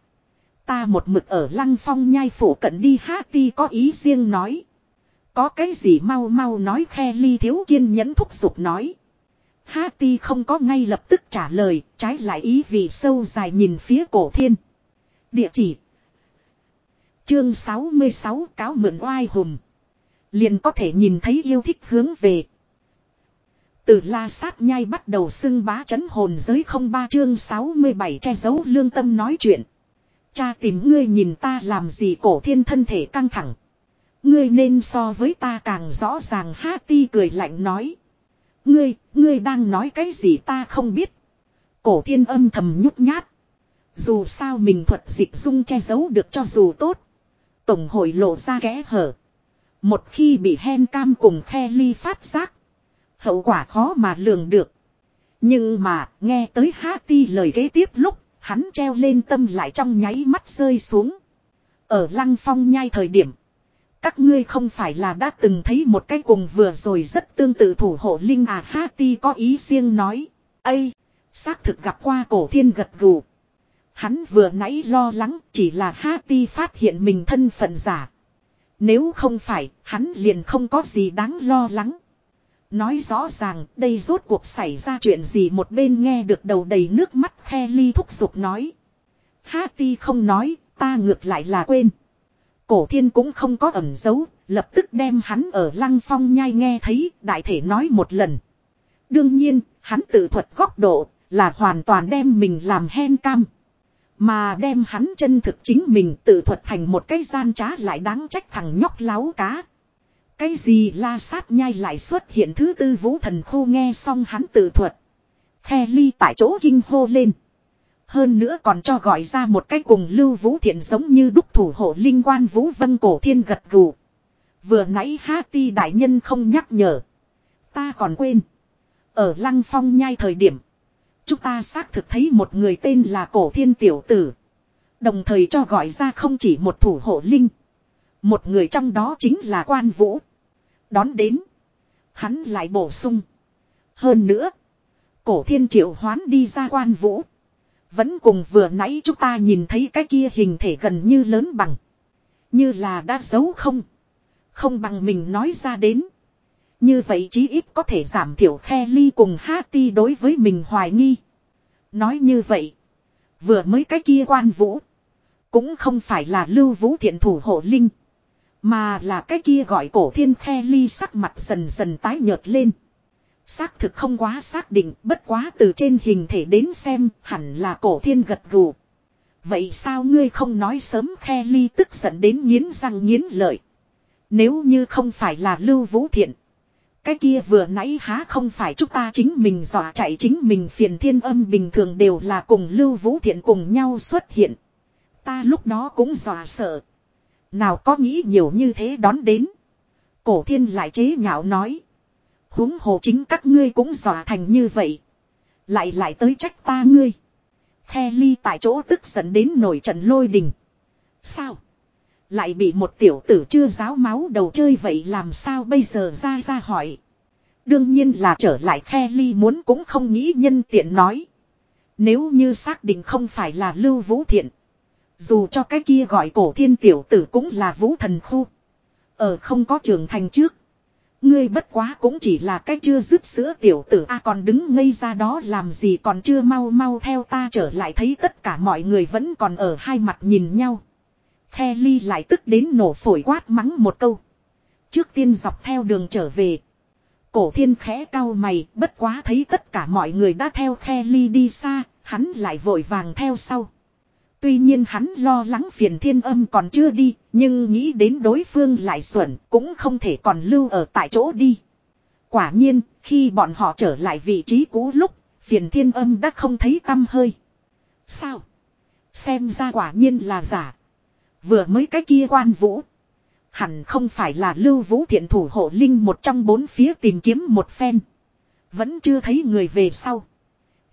Ta một mực ở lăng phong nhai phủ cận đi hát ti có ý riêng nói. Có cái gì mau mau nói khe ly thiếu kiên nhẫn thúc giục nói. Hati không có ngay lập tức trả lời, trái lại ý vị sâu dài nhìn phía cổ thiên. Địa chỉ. Chương 66 cáo mượn oai hùng. Liền có thể nhìn thấy yêu thích hướng về. Từ la sát nhai bắt đầu xưng bá chấn hồn giới không ba chương 67 che giấu lương tâm nói chuyện. Cha tìm ngươi nhìn ta làm gì cổ thiên thân thể căng thẳng. Ngươi nên so với ta càng rõ ràng ha ti cười lạnh nói. Ngươi, ngươi đang nói cái gì ta không biết. Cổ thiên âm thầm nhút nhát. Dù sao mình thuật dịch dung che giấu được cho dù tốt. Tổng hội lộ ra kẽ hở. Một khi bị hen cam cùng khe ly phát giác. Hậu quả khó mà lường được. Nhưng mà nghe tới ha ti lời kế tiếp lúc hắn treo lên tâm lại trong nháy mắt rơi xuống. Ở lăng phong nhai thời điểm các ngươi không phải là đã từng thấy một cái cùng vừa rồi rất tương tự thủ hộ linh à ha ti có ý riêng nói. Ây, xác thực gặp qua cổ thiên gật gù. Hắn vừa nãy lo lắng chỉ là ha ti phát hiện mình thân phận giả. Nếu không phải, hắn liền không có gì đáng lo lắng. Nói rõ ràng đây rốt cuộc xảy ra chuyện gì một bên nghe được đầu đầy nước mắt khe ly thúc giục nói. Ha ti không nói, ta ngược lại là quên. Cổ thiên cũng không có ẩn giấu, lập tức đem hắn ở lăng phong nhai nghe thấy, đại thể nói một lần. Đương nhiên, hắn tự thuật góc độ, là hoàn toàn đem mình làm hen cam. Mà đem hắn chân thực chính mình tự thuật thành một cái gian trá lại đáng trách thằng nhóc láo cá. Cái gì la sát nhai lại xuất hiện thứ tư vũ thần khô nghe xong hắn tự thuật. The ly tại chỗ kinh hô lên. Hơn nữa còn cho gọi ra một cái cùng lưu vũ thiện giống như đúc thủ hộ linh quan vũ vân cổ thiên gật gù. Vừa nãy ha ti đại nhân không nhắc nhở. Ta còn quên. Ở lăng phong nhai thời điểm. Chúng ta xác thực thấy một người tên là cổ thiên tiểu tử. Đồng thời cho gọi ra không chỉ một thủ hộ linh. Một người trong đó chính là quan vũ. Đón đến. Hắn lại bổ sung. Hơn nữa. Cổ thiên triệu hoán đi ra quan vũ. Vẫn cùng vừa nãy chúng ta nhìn thấy cái kia hình thể gần như lớn bằng. Như là đã giấu không. Không bằng mình nói ra đến. Như vậy chí ít có thể giảm thiểu khe ly cùng Hati đối với mình hoài nghi. Nói như vậy. Vừa mới cái kia quan vũ. Cũng không phải là lưu vũ thiện thủ hộ linh. Mà là cái kia gọi cổ thiên khe ly sắc mặt dần dần tái nhợt lên. Xác thực không quá xác định, bất quá từ trên hình thể đến xem, hẳn là cổ thiên gật gù. Vậy sao ngươi không nói sớm khe ly tức giận đến nghiến răng nghiến lợi. Nếu như không phải là lưu vũ thiện. Cái kia vừa nãy há không phải chúng ta chính mình dọa chạy chính mình phiền thiên âm bình thường đều là cùng lưu vũ thiện cùng nhau xuất hiện. Ta lúc đó cũng dọa sợ. Nào có nghĩ nhiều như thế đón đến. Cổ thiên lại chế nhạo nói huống hồ chính các ngươi cũng dọa thành như vậy. Lại lại tới trách ta ngươi. Khe ly tại chỗ tức giận đến nổi trận lôi đình. Sao? Lại bị một tiểu tử chưa giáo máu đầu chơi vậy làm sao bây giờ ra ra hỏi. Đương nhiên là trở lại khe ly muốn cũng không nghĩ nhân tiện nói. Nếu như xác định không phải là lưu vũ thiện. Dù cho cái kia gọi cổ thiên tiểu tử cũng là vũ thần khu. Ở không có trường thành trước. Ngươi bất quá cũng chỉ là cái chưa dứt sữa tiểu tử a còn đứng ngây ra đó làm gì còn chưa mau mau theo ta trở lại thấy tất cả mọi người vẫn còn ở hai mặt nhìn nhau. Khe ly lại tức đến nổ phổi quát mắng một câu. Trước tiên dọc theo đường trở về. Cổ thiên khẽ cao mày, bất quá thấy tất cả mọi người đã theo khe ly đi xa, hắn lại vội vàng theo sau. Tuy nhiên hắn lo lắng phiền thiên âm còn chưa đi, nhưng nghĩ đến đối phương lại xuẩn, cũng không thể còn lưu ở tại chỗ đi. Quả nhiên, khi bọn họ trở lại vị trí cũ lúc, phiền thiên âm đã không thấy tâm hơi. Sao? Xem ra quả nhiên là giả. Vừa mới cái kia quan vũ. Hẳn không phải là lưu vũ thiện thủ hộ linh một trong bốn phía tìm kiếm một phen. Vẫn chưa thấy người về sau.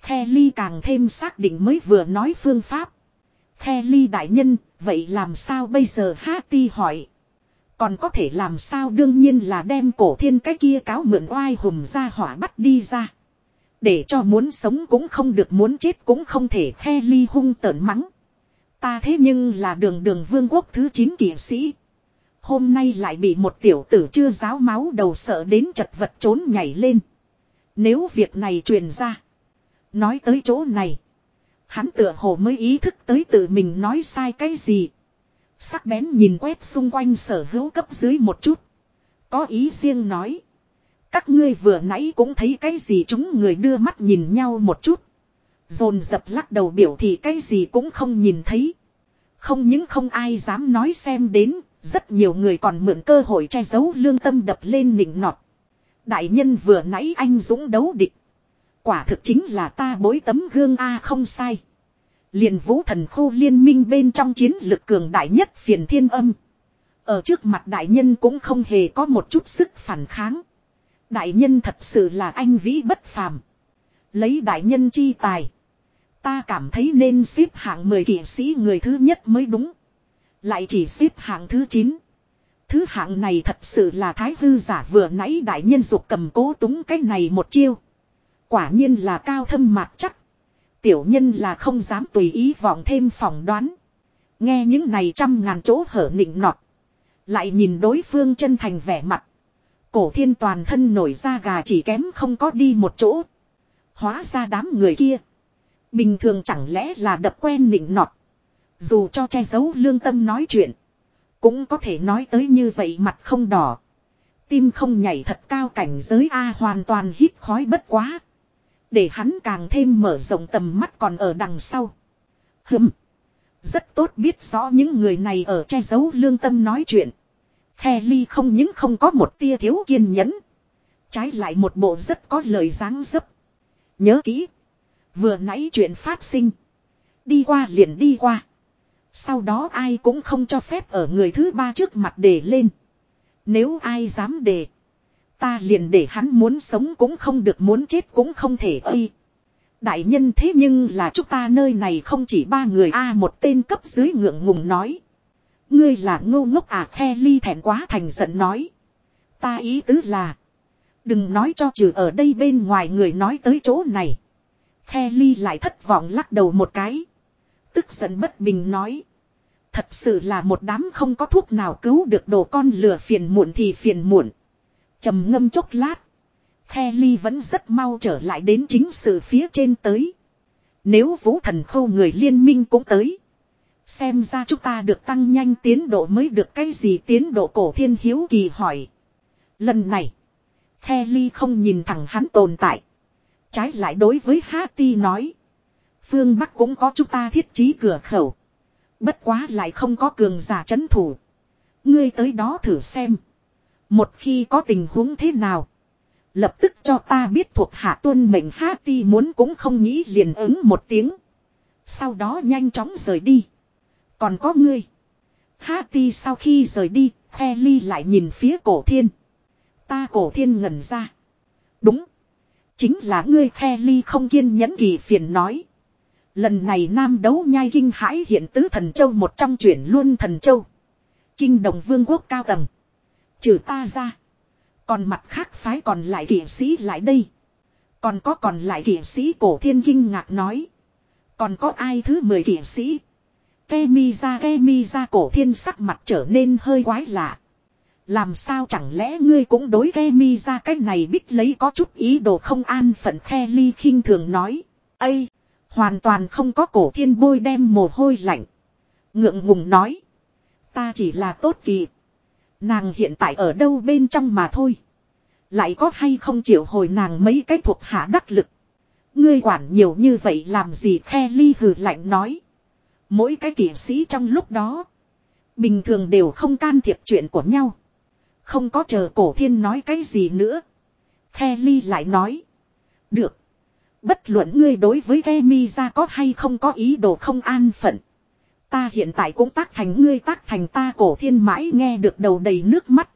Khe ly càng thêm xác định mới vừa nói phương pháp. Khe ly đại nhân, vậy làm sao bây giờ ha ti hỏi. Còn có thể làm sao đương nhiên là đem cổ thiên cái kia cáo mượn oai hùng ra hỏa bắt đi ra. Để cho muốn sống cũng không được muốn chết cũng không thể khe ly hung tợn mắng. Ta thế nhưng là đường đường vương quốc thứ 9 kỷ sĩ. Hôm nay lại bị một tiểu tử chưa giáo máu đầu sợ đến chật vật trốn nhảy lên. Nếu việc này truyền ra. Nói tới chỗ này. Hắn tựa hồ mới ý thức tới tự mình nói sai cái gì. Sắc bén nhìn quét xung quanh sở hữu cấp dưới một chút. Có ý riêng nói. Các ngươi vừa nãy cũng thấy cái gì chúng người đưa mắt nhìn nhau một chút. Dồn dập lắc đầu biểu thì cái gì cũng không nhìn thấy. Không những không ai dám nói xem đến, rất nhiều người còn mượn cơ hội che giấu lương tâm đập lên nịnh nọt. Đại nhân vừa nãy anh dũng đấu địch. Quả thực chính là ta bối tấm gương A không sai. liền vũ thần khu liên minh bên trong chiến lực cường đại nhất phiền thiên âm. Ở trước mặt đại nhân cũng không hề có một chút sức phản kháng. Đại nhân thật sự là anh vĩ bất phàm. Lấy đại nhân chi tài. Ta cảm thấy nên xếp hạng 10 kỷ sĩ người thứ nhất mới đúng. Lại chỉ xếp hạng thứ 9. Thứ hạng này thật sự là thái hư giả vừa nãy đại nhân dục cầm cố túng cái này một chiêu. Quả nhiên là cao thâm mạc chắc. Tiểu nhân là không dám tùy ý vọng thêm phỏng đoán. Nghe những này trăm ngàn chỗ hở nịnh nọt. Lại nhìn đối phương chân thành vẻ mặt. Cổ thiên toàn thân nổi ra gà chỉ kém không có đi một chỗ. Hóa ra đám người kia. Bình thường chẳng lẽ là đập quen nịnh nọt. Dù cho che giấu lương tâm nói chuyện. Cũng có thể nói tới như vậy mặt không đỏ. Tim không nhảy thật cao cảnh giới A hoàn toàn hít khói bất quá. Để hắn càng thêm mở rộng tầm mắt còn ở đằng sau. Hừm. Rất tốt biết rõ những người này ở che giấu lương tâm nói chuyện. Khe ly không những không có một tia thiếu kiên nhẫn. Trái lại một bộ rất có lời dáng dấp. Nhớ kỹ. Vừa nãy chuyện phát sinh. Đi qua liền đi qua. Sau đó ai cũng không cho phép ở người thứ ba trước mặt đề lên. Nếu ai dám đề. Ta liền để hắn muốn sống cũng không được, muốn chết cũng không thể ơi. Đại nhân thế nhưng là chúng ta nơi này không chỉ ba người, a một tên cấp dưới ngượng ngùng nói. Ngươi là ngô ngốc à khe ly thẹn quá thành giận nói. Ta ý tứ là. Đừng nói cho trừ ở đây bên ngoài người nói tới chỗ này. The ly lại thất vọng lắc đầu một cái. Tức giận bất bình nói. Thật sự là một đám không có thuốc nào cứu được đồ con lừa phiền muộn thì phiền muộn. trầm ngâm chốc lát. The ly vẫn rất mau trở lại đến chính sự phía trên tới. Nếu vũ thần khâu người liên minh cũng tới. Xem ra chúng ta được tăng nhanh tiến độ mới được cái gì tiến độ cổ thiên hiếu kỳ hỏi. Lần này. The ly không nhìn thẳng hắn tồn tại. Trái lại đối với Hati nói. Phương Bắc cũng có chúng ta thiết trí cửa khẩu. Bất quá lại không có cường giả chấn thủ. Ngươi tới đó thử xem. Một khi có tình huống thế nào. Lập tức cho ta biết thuộc hạ tuân mệnh Hati muốn cũng không nghĩ liền ứng một tiếng. Sau đó nhanh chóng rời đi. Còn có ngươi. Hati sau khi rời đi, Khe Ly lại nhìn phía cổ thiên. Ta cổ thiên ngẩn ra. Đúng. Chính là ngươi khe ly không kiên nhẫn kỳ phiền nói. Lần này nam đấu nhai kinh hãi hiện tứ thần châu một trong chuyển luôn thần châu. Kinh đồng vương quốc cao tầng. Trừ ta ra. Còn mặt khác phái còn lại kỷ sĩ lại đây. Còn có còn lại kỷ sĩ cổ thiên kinh ngạc nói. Còn có ai thứ mười kỷ sĩ. Kemi ra Kemi ra cổ thiên sắc mặt trở nên hơi quái lạ. Làm sao chẳng lẽ ngươi cũng đối ghe mi ra cái này biết lấy có chút ý đồ không an phận khe ly khinh thường nói. Ây! Hoàn toàn không có cổ thiên bôi đem mồ hôi lạnh. Ngượng ngùng nói. Ta chỉ là tốt kỳ. Nàng hiện tại ở đâu bên trong mà thôi. Lại có hay không chịu hồi nàng mấy cái thuộc hạ đắc lực. Ngươi quản nhiều như vậy làm gì khe ly hừ lạnh nói. Mỗi cái kỷ sĩ trong lúc đó. Bình thường đều không can thiệp chuyện của nhau. Không có chờ cổ thiên nói cái gì nữa. The ly lại nói. Được. Bất luận ngươi đối với ghe mi ra có hay không có ý đồ không an phận. Ta hiện tại cũng tác thành ngươi tác thành ta cổ thiên mãi nghe được đầu đầy nước mắt.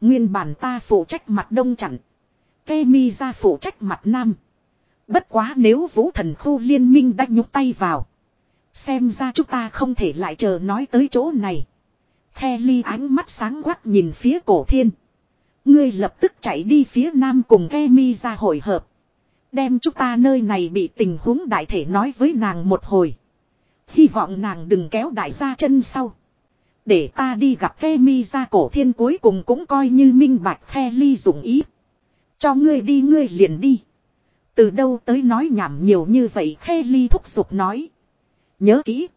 Nguyên bản ta phụ trách mặt đông chặn. Ke mi ra phụ trách mặt nam. Bất quá nếu vũ thần khu liên minh đã nhúc tay vào. Xem ra chúng ta không thể lại chờ nói tới chỗ này. The ly ánh mắt sáng quắc nhìn phía cổ thiên. Ngươi lập tức chạy đi phía nam cùng ke mi ra hội hợp. Đem chúng ta nơi này bị tình huống đại thể nói với nàng một hồi. Hy vọng nàng đừng kéo đại gia chân sau. Để ta đi gặp ke mi ra cổ thiên cuối cùng cũng coi như minh bạch khe ly dụng ý. Cho ngươi đi, ngươi liền đi. Từ đâu tới nói nhảm nhiều như vậy, khe ly thúc giục nói. Nhớ kỹ.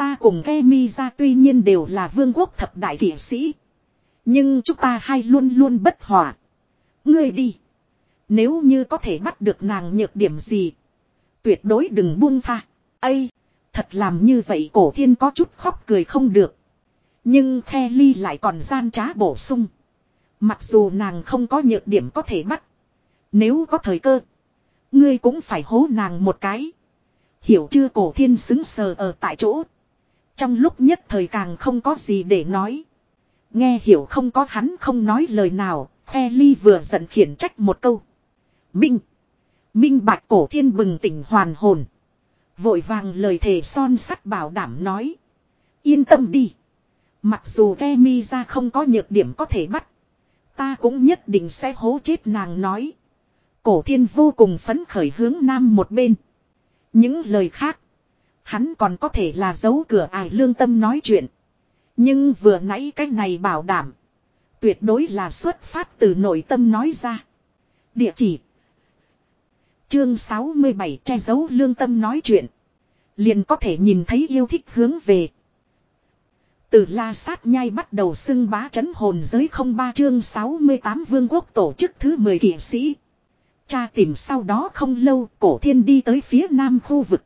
Ta cùng Kemi ra tuy nhiên đều là vương quốc thập đại kỷ sĩ. Nhưng chúng ta hai luôn luôn bất hòa. Ngươi đi. Nếu như có thể bắt được nàng nhược điểm gì. Tuyệt đối đừng buông tha. Ây. Thật làm như vậy cổ thiên có chút khóc cười không được. Nhưng khe ly lại còn gian trá bổ sung. Mặc dù nàng không có nhược điểm có thể bắt. Nếu có thời cơ. Ngươi cũng phải hố nàng một cái. Hiểu chưa cổ thiên xứng sờ ở tại chỗ. Trong lúc nhất thời càng không có gì để nói. Nghe hiểu không có hắn không nói lời nào. khoe ly vừa giận khiển trách một câu. Minh. Minh bạch cổ thiên bừng tỉnh hoàn hồn. Vội vàng lời thề son sắt bảo đảm nói. Yên tâm đi. Mặc dù Kemi ra không có nhược điểm có thể bắt. Ta cũng nhất định sẽ hố chết nàng nói. Cổ thiên vô cùng phấn khởi hướng nam một bên. Những lời khác. Hắn còn có thể là giấu cửa ải lương tâm nói chuyện. Nhưng vừa nãy cái này bảo đảm. Tuyệt đối là xuất phát từ nội tâm nói ra. Địa chỉ. Chương 67 che giấu lương tâm nói chuyện. Liền có thể nhìn thấy yêu thích hướng về. Từ la sát nhai bắt đầu xưng bá chấn hồn giới không ba chương 68 vương quốc tổ chức thứ 10 kỷ sĩ. Cha tìm sau đó không lâu, cổ thiên đi tới phía nam khu vực.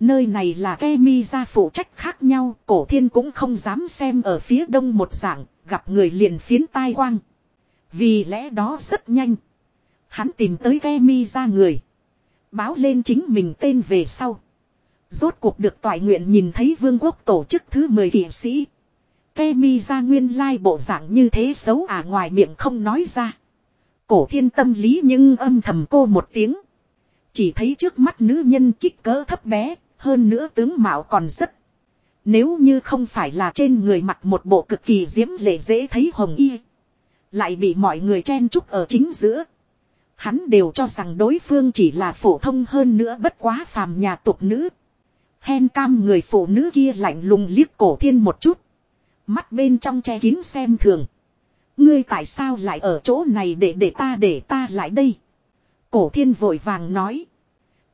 Nơi này là Kemi gia phụ trách khác nhau, cổ thiên cũng không dám xem ở phía đông một dạng, gặp người liền phiến tai quang. Vì lẽ đó rất nhanh. Hắn tìm tới Kemi gia người. Báo lên chính mình tên về sau. Rốt cuộc được toại nguyện nhìn thấy vương quốc tổ chức thứ 10 kỷ sĩ. Kemi ra nguyên lai bộ dạng như thế xấu à ngoài miệng không nói ra. Cổ thiên tâm lý nhưng âm thầm cô một tiếng. Chỉ thấy trước mắt nữ nhân kích cỡ thấp bé, hơn nữa tướng mạo còn rất. Nếu như không phải là trên người mặc một bộ cực kỳ diễm lệ dễ thấy hồng y. Lại bị mọi người chen chúc ở chính giữa. Hắn đều cho rằng đối phương chỉ là phổ thông hơn nữa bất quá phàm nhà tục nữ. Hen cam người phụ nữ kia lạnh lùng liếc cổ thiên một chút. Mắt bên trong che kín xem thường. Ngươi tại sao lại ở chỗ này để để ta để ta lại đây. Cổ thiên vội vàng nói.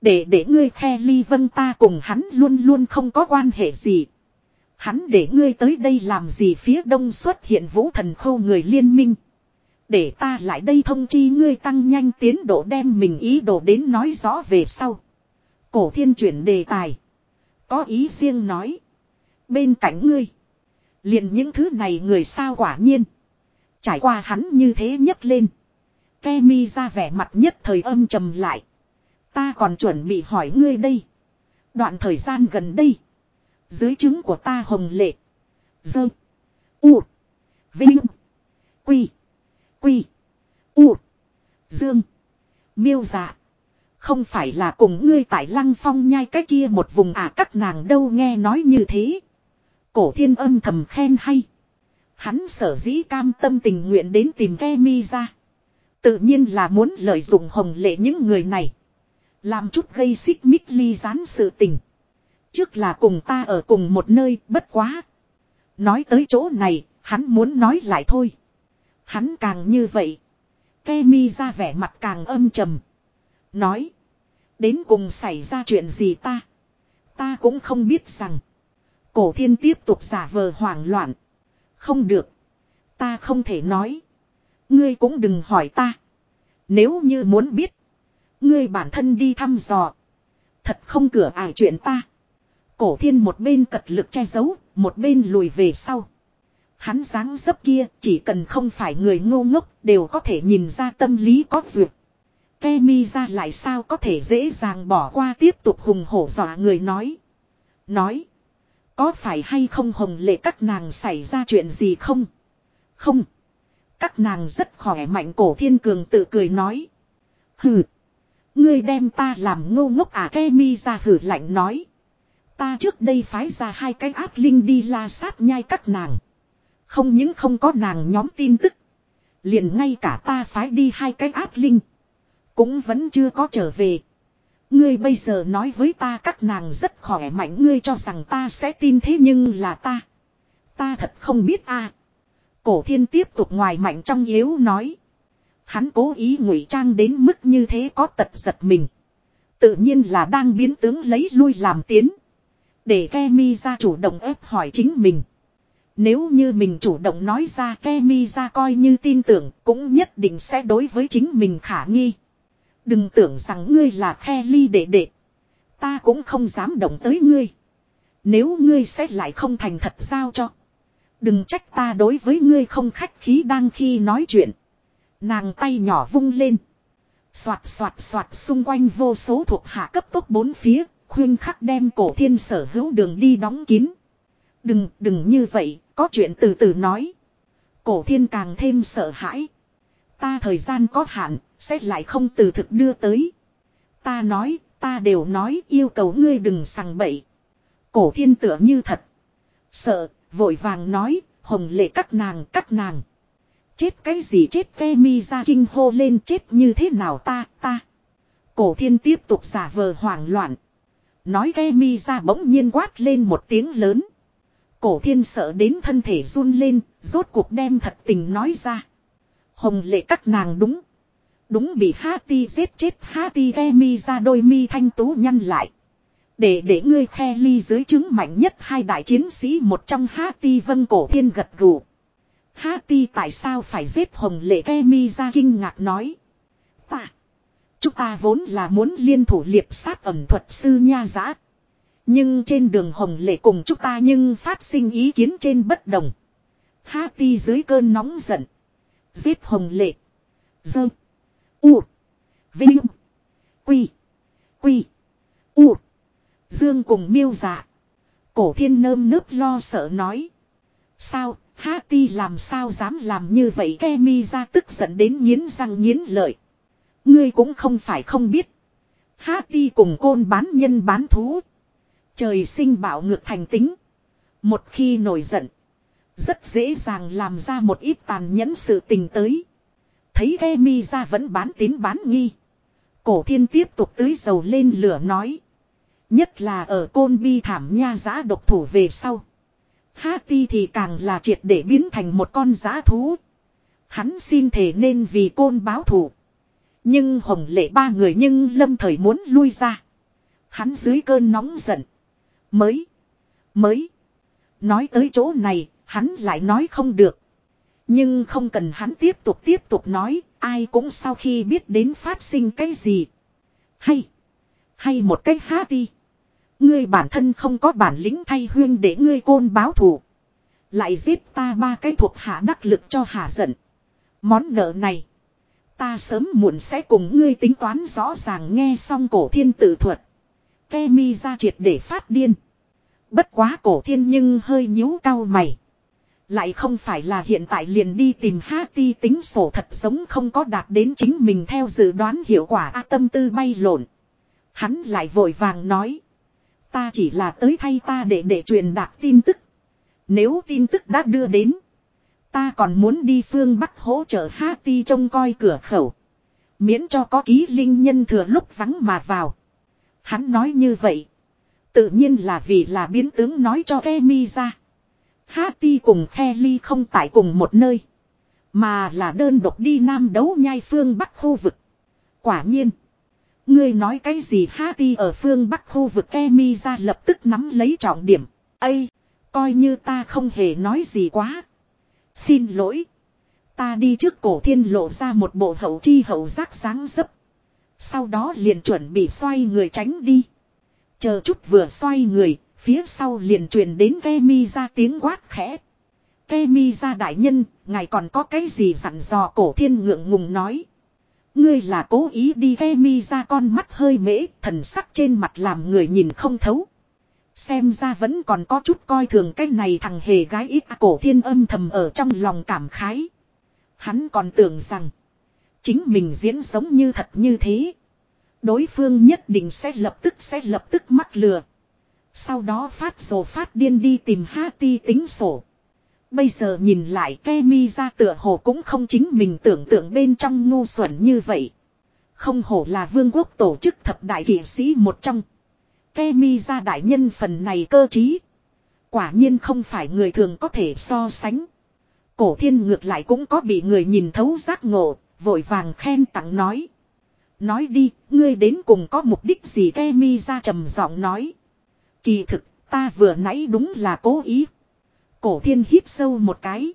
Để để ngươi khe ly vân ta cùng hắn luôn luôn không có quan hệ gì. Hắn để ngươi tới đây làm gì phía đông xuất hiện vũ thần khâu người liên minh. Để ta lại đây thông chi ngươi tăng nhanh tiến độ đem mình ý đồ đến nói rõ về sau. Cổ thiên chuyển đề tài. Có ý riêng nói. Bên cạnh ngươi. liền những thứ này người sao quả nhiên. Trải qua hắn như thế nhấc lên. Kemi ra vẻ mặt nhất thời âm trầm lại. Ta còn chuẩn bị hỏi ngươi đây. Đoạn thời gian gần đây. Dưới chứng của ta hồng lệ. Dơ. U. Vinh. Quy. Quy. U. Dương. Miêu dạ. Không phải là cùng ngươi tại lăng phong nhai cái kia một vùng à các nàng đâu nghe nói như thế. Cổ thiên âm thầm khen hay. Hắn sở dĩ cam tâm tình nguyện đến tìm ke mi ra. Tự nhiên là muốn lợi dụng hồng lệ những người này. Làm chút gây xích mích ly gián sự tình. Trước là cùng ta ở cùng một nơi bất quá. Nói tới chỗ này, hắn muốn nói lại thôi. Hắn càng như vậy. Kemi ra vẻ mặt càng âm trầm. Nói. Đến cùng xảy ra chuyện gì ta. Ta cũng không biết rằng. Cổ thiên tiếp tục giả vờ hoảng loạn. Không được. Ta không thể nói. Ngươi cũng đừng hỏi ta. Nếu như muốn biết. Ngươi bản thân đi thăm dò. Thật không cửa ải chuyện ta. Cổ thiên một bên cật lực che giấu, một bên lùi về sau. Hắn dáng dấp kia chỉ cần không phải người ngu ngốc đều có thể nhìn ra tâm lý có duyệt. Kemi ra lại sao có thể dễ dàng bỏ qua tiếp tục hùng hổ dọa người nói. Nói. Có phải hay không hồng lệ các nàng xảy ra chuyện gì không? Không. Các nàng rất khỏe mạnh cổ thiên cường tự cười nói. Hừ. Ngươi đem ta làm ngô ngốc à Kemi ra hử lạnh nói. Ta trước đây phái ra hai cái ác linh đi la sát nhai các nàng. Không những không có nàng nhóm tin tức. Liền ngay cả ta phái đi hai cái ác linh. Cũng vẫn chưa có trở về. Ngươi bây giờ nói với ta các nàng rất khỏe mạnh, ngươi cho rằng ta sẽ tin thế nhưng là ta. Ta thật không biết a. Cổ thiên tiếp tục ngoài mạnh trong yếu nói. Hắn cố ý ngụy trang đến mức như thế có tật giật mình. Tự nhiên là đang biến tướng lấy lui làm tiến. Để Kemi ra chủ động ép hỏi chính mình. Nếu như mình chủ động nói ra, Kemi ra coi như tin tưởng, cũng nhất định sẽ đối với chính mình khả nghi. Đừng tưởng rằng ngươi là khe ly đệ đệ. Ta cũng không dám động tới ngươi. Nếu ngươi sẽ lại không thành thật giao cho. Đừng trách ta đối với ngươi không khách khí đang khi nói chuyện. Nàng tay nhỏ vung lên. Xoạt xoạt xoạt xung quanh vô số thuộc hạ cấp tốc bốn phía, khuyên khắc đem cổ thiên sở hữu đường đi đóng kín. Đừng, đừng như vậy, có chuyện từ từ nói. Cổ thiên càng thêm sợ hãi. Ta thời gian có hạn, sẽ lại không từ thực đưa tới. Ta nói, ta đều nói yêu cầu ngươi đừng sằng bậy. Cổ thiên tựa như thật. Sợ, vội vàng nói, hồng lệ các nàng các nàng. Chết cái gì chết ke mi ra kinh hô lên chết như thế nào ta ta. Cổ thiên tiếp tục giả vờ hoảng loạn. Nói ke mi ra bỗng nhiên quát lên một tiếng lớn. Cổ thiên sợ đến thân thể run lên, rốt cuộc đem thật tình nói ra. Hồng lệ các nàng đúng. Đúng bị Hati giết chết Hati ke mi ra đôi mi thanh tú nhăn lại. Để để ngươi khe ly dưới chứng mạnh nhất hai đại chiến sĩ một trong Hati vân cổ thiên gật gù. Hati tại sao phải giết hồng lệ ke mi ra kinh ngạc nói. Ta. Chúng ta vốn là muốn liên thủ liệp sát ẩm thuật sư nha giã. Nhưng trên đường hồng lệ cùng chúng ta nhưng phát sinh ý kiến trên bất đồng. Hati dưới cơn nóng giận. Giết hồng lệ. Dơ. U. Vinh. Quy. Quy. U. Dương cùng miêu dạ. Cổ thiên nơm nớp lo sợ nói. Sao, Hati làm sao dám làm như vậy Kemi ra tức giận đến nghiến răng nghiến lợi. Ngươi cũng không phải không biết. Hati cùng côn bán nhân bán thú. Trời sinh bảo ngược thành tính. Một khi nổi giận. Rất dễ dàng làm ra một ít tàn nhẫn sự tình tới. Thấy Kemi ra vẫn bán tín bán nghi. Cổ thiên tiếp tục tưới dầu lên lửa nói. Nhất là ở côn bi thảm nha giã độc thủ về sau. Hati thì càng là triệt để biến thành một con giã thú. Hắn xin thể nên vì côn báo thủ. Nhưng hồng lệ ba người nhưng lâm thời muốn lui ra. Hắn dưới cơn nóng giận. Mới. Mới. Nói tới chỗ này, hắn lại nói không được. Nhưng không cần hắn tiếp tục tiếp tục nói, ai cũng sau khi biết đến phát sinh cái gì. Hay. Hay một cách há đi. Ngươi bản thân không có bản lĩnh thay huyên để ngươi côn báo thù. Lại giết ta ba cái thuộc hạ đắc lực cho hạ giận. Món nợ này. Ta sớm muộn sẽ cùng ngươi tính toán rõ ràng nghe xong cổ thiên tự thuật. Kemi ra triệt để phát điên. Bất quá cổ thiên nhưng hơi nhíu cao mày. Lại không phải là hiện tại liền đi tìm Hati tính sổ thật giống không có đạt đến chính mình theo dự đoán hiệu quả, A tâm tư bay lộn. Hắn lại vội vàng nói. Ta chỉ là tới thay ta để để truyền đạt tin tức. Nếu tin tức đã đưa đến. Ta còn muốn đi phương Bắc hỗ trợ Hati trông coi cửa khẩu. Miễn cho có ký linh nhân thừa lúc vắng mà vào. Hắn nói như vậy. Tự nhiên là vì là biến tướng nói cho Kemi ra. Hati cùng Kelly không tại cùng một nơi. Mà là đơn độc đi nam đấu nhai phương Bắc khu vực. Quả nhiên. Ngươi nói cái gì Ha Ti ở phương Bắc khu vực Kemi ra lập tức nắm lấy trọng điểm. Ây, coi như ta không hề nói gì quá. Xin lỗi. Ta đi trước cổ thiên lộ ra một bộ hậu chi hậu giác sáng dấp. Sau đó liền chuẩn bị xoay người tránh đi. Chờ chút vừa xoay người, phía sau liền truyền đến Kemi ra tiếng quát khẽ. Kemi ra đại nhân, ngài còn có cái gì dặn dò cổ thiên ngượng ngùng nói. Ngươi là cố ý đi Kemi ra con mắt hơi mễ, thần sắc trên mặt làm người nhìn không thấu. Xem ra vẫn còn có chút coi thường cái này thằng hề gái ít cổ thiên âm thầm ở trong lòng cảm khái. Hắn còn tưởng rằng. Chính mình diễn sống như thật như thế. Đối phương nhất định sẽ lập tức sẽ lập tức mắc lừa. Sau đó phát sổ phát điên đi tìm Hati tính sổ. Bây giờ nhìn lại Kemi ra tựa hồ cũng không chính mình tưởng tượng bên trong ngu xuẩn như vậy. Không hổ là vương quốc tổ chức thập đại kỷ sĩ một trong. Kemi ra đại nhân phần này cơ trí. Quả nhiên không phải người thường có thể so sánh. Cổ thiên ngược lại cũng có bị người nhìn thấu giác ngộ, vội vàng khen tặng nói. Nói đi, ngươi đến cùng có mục đích gì Kemi ra trầm giọng nói. Kỳ thực, ta vừa nãy đúng là cố ý. Cổ thiên hít sâu một cái.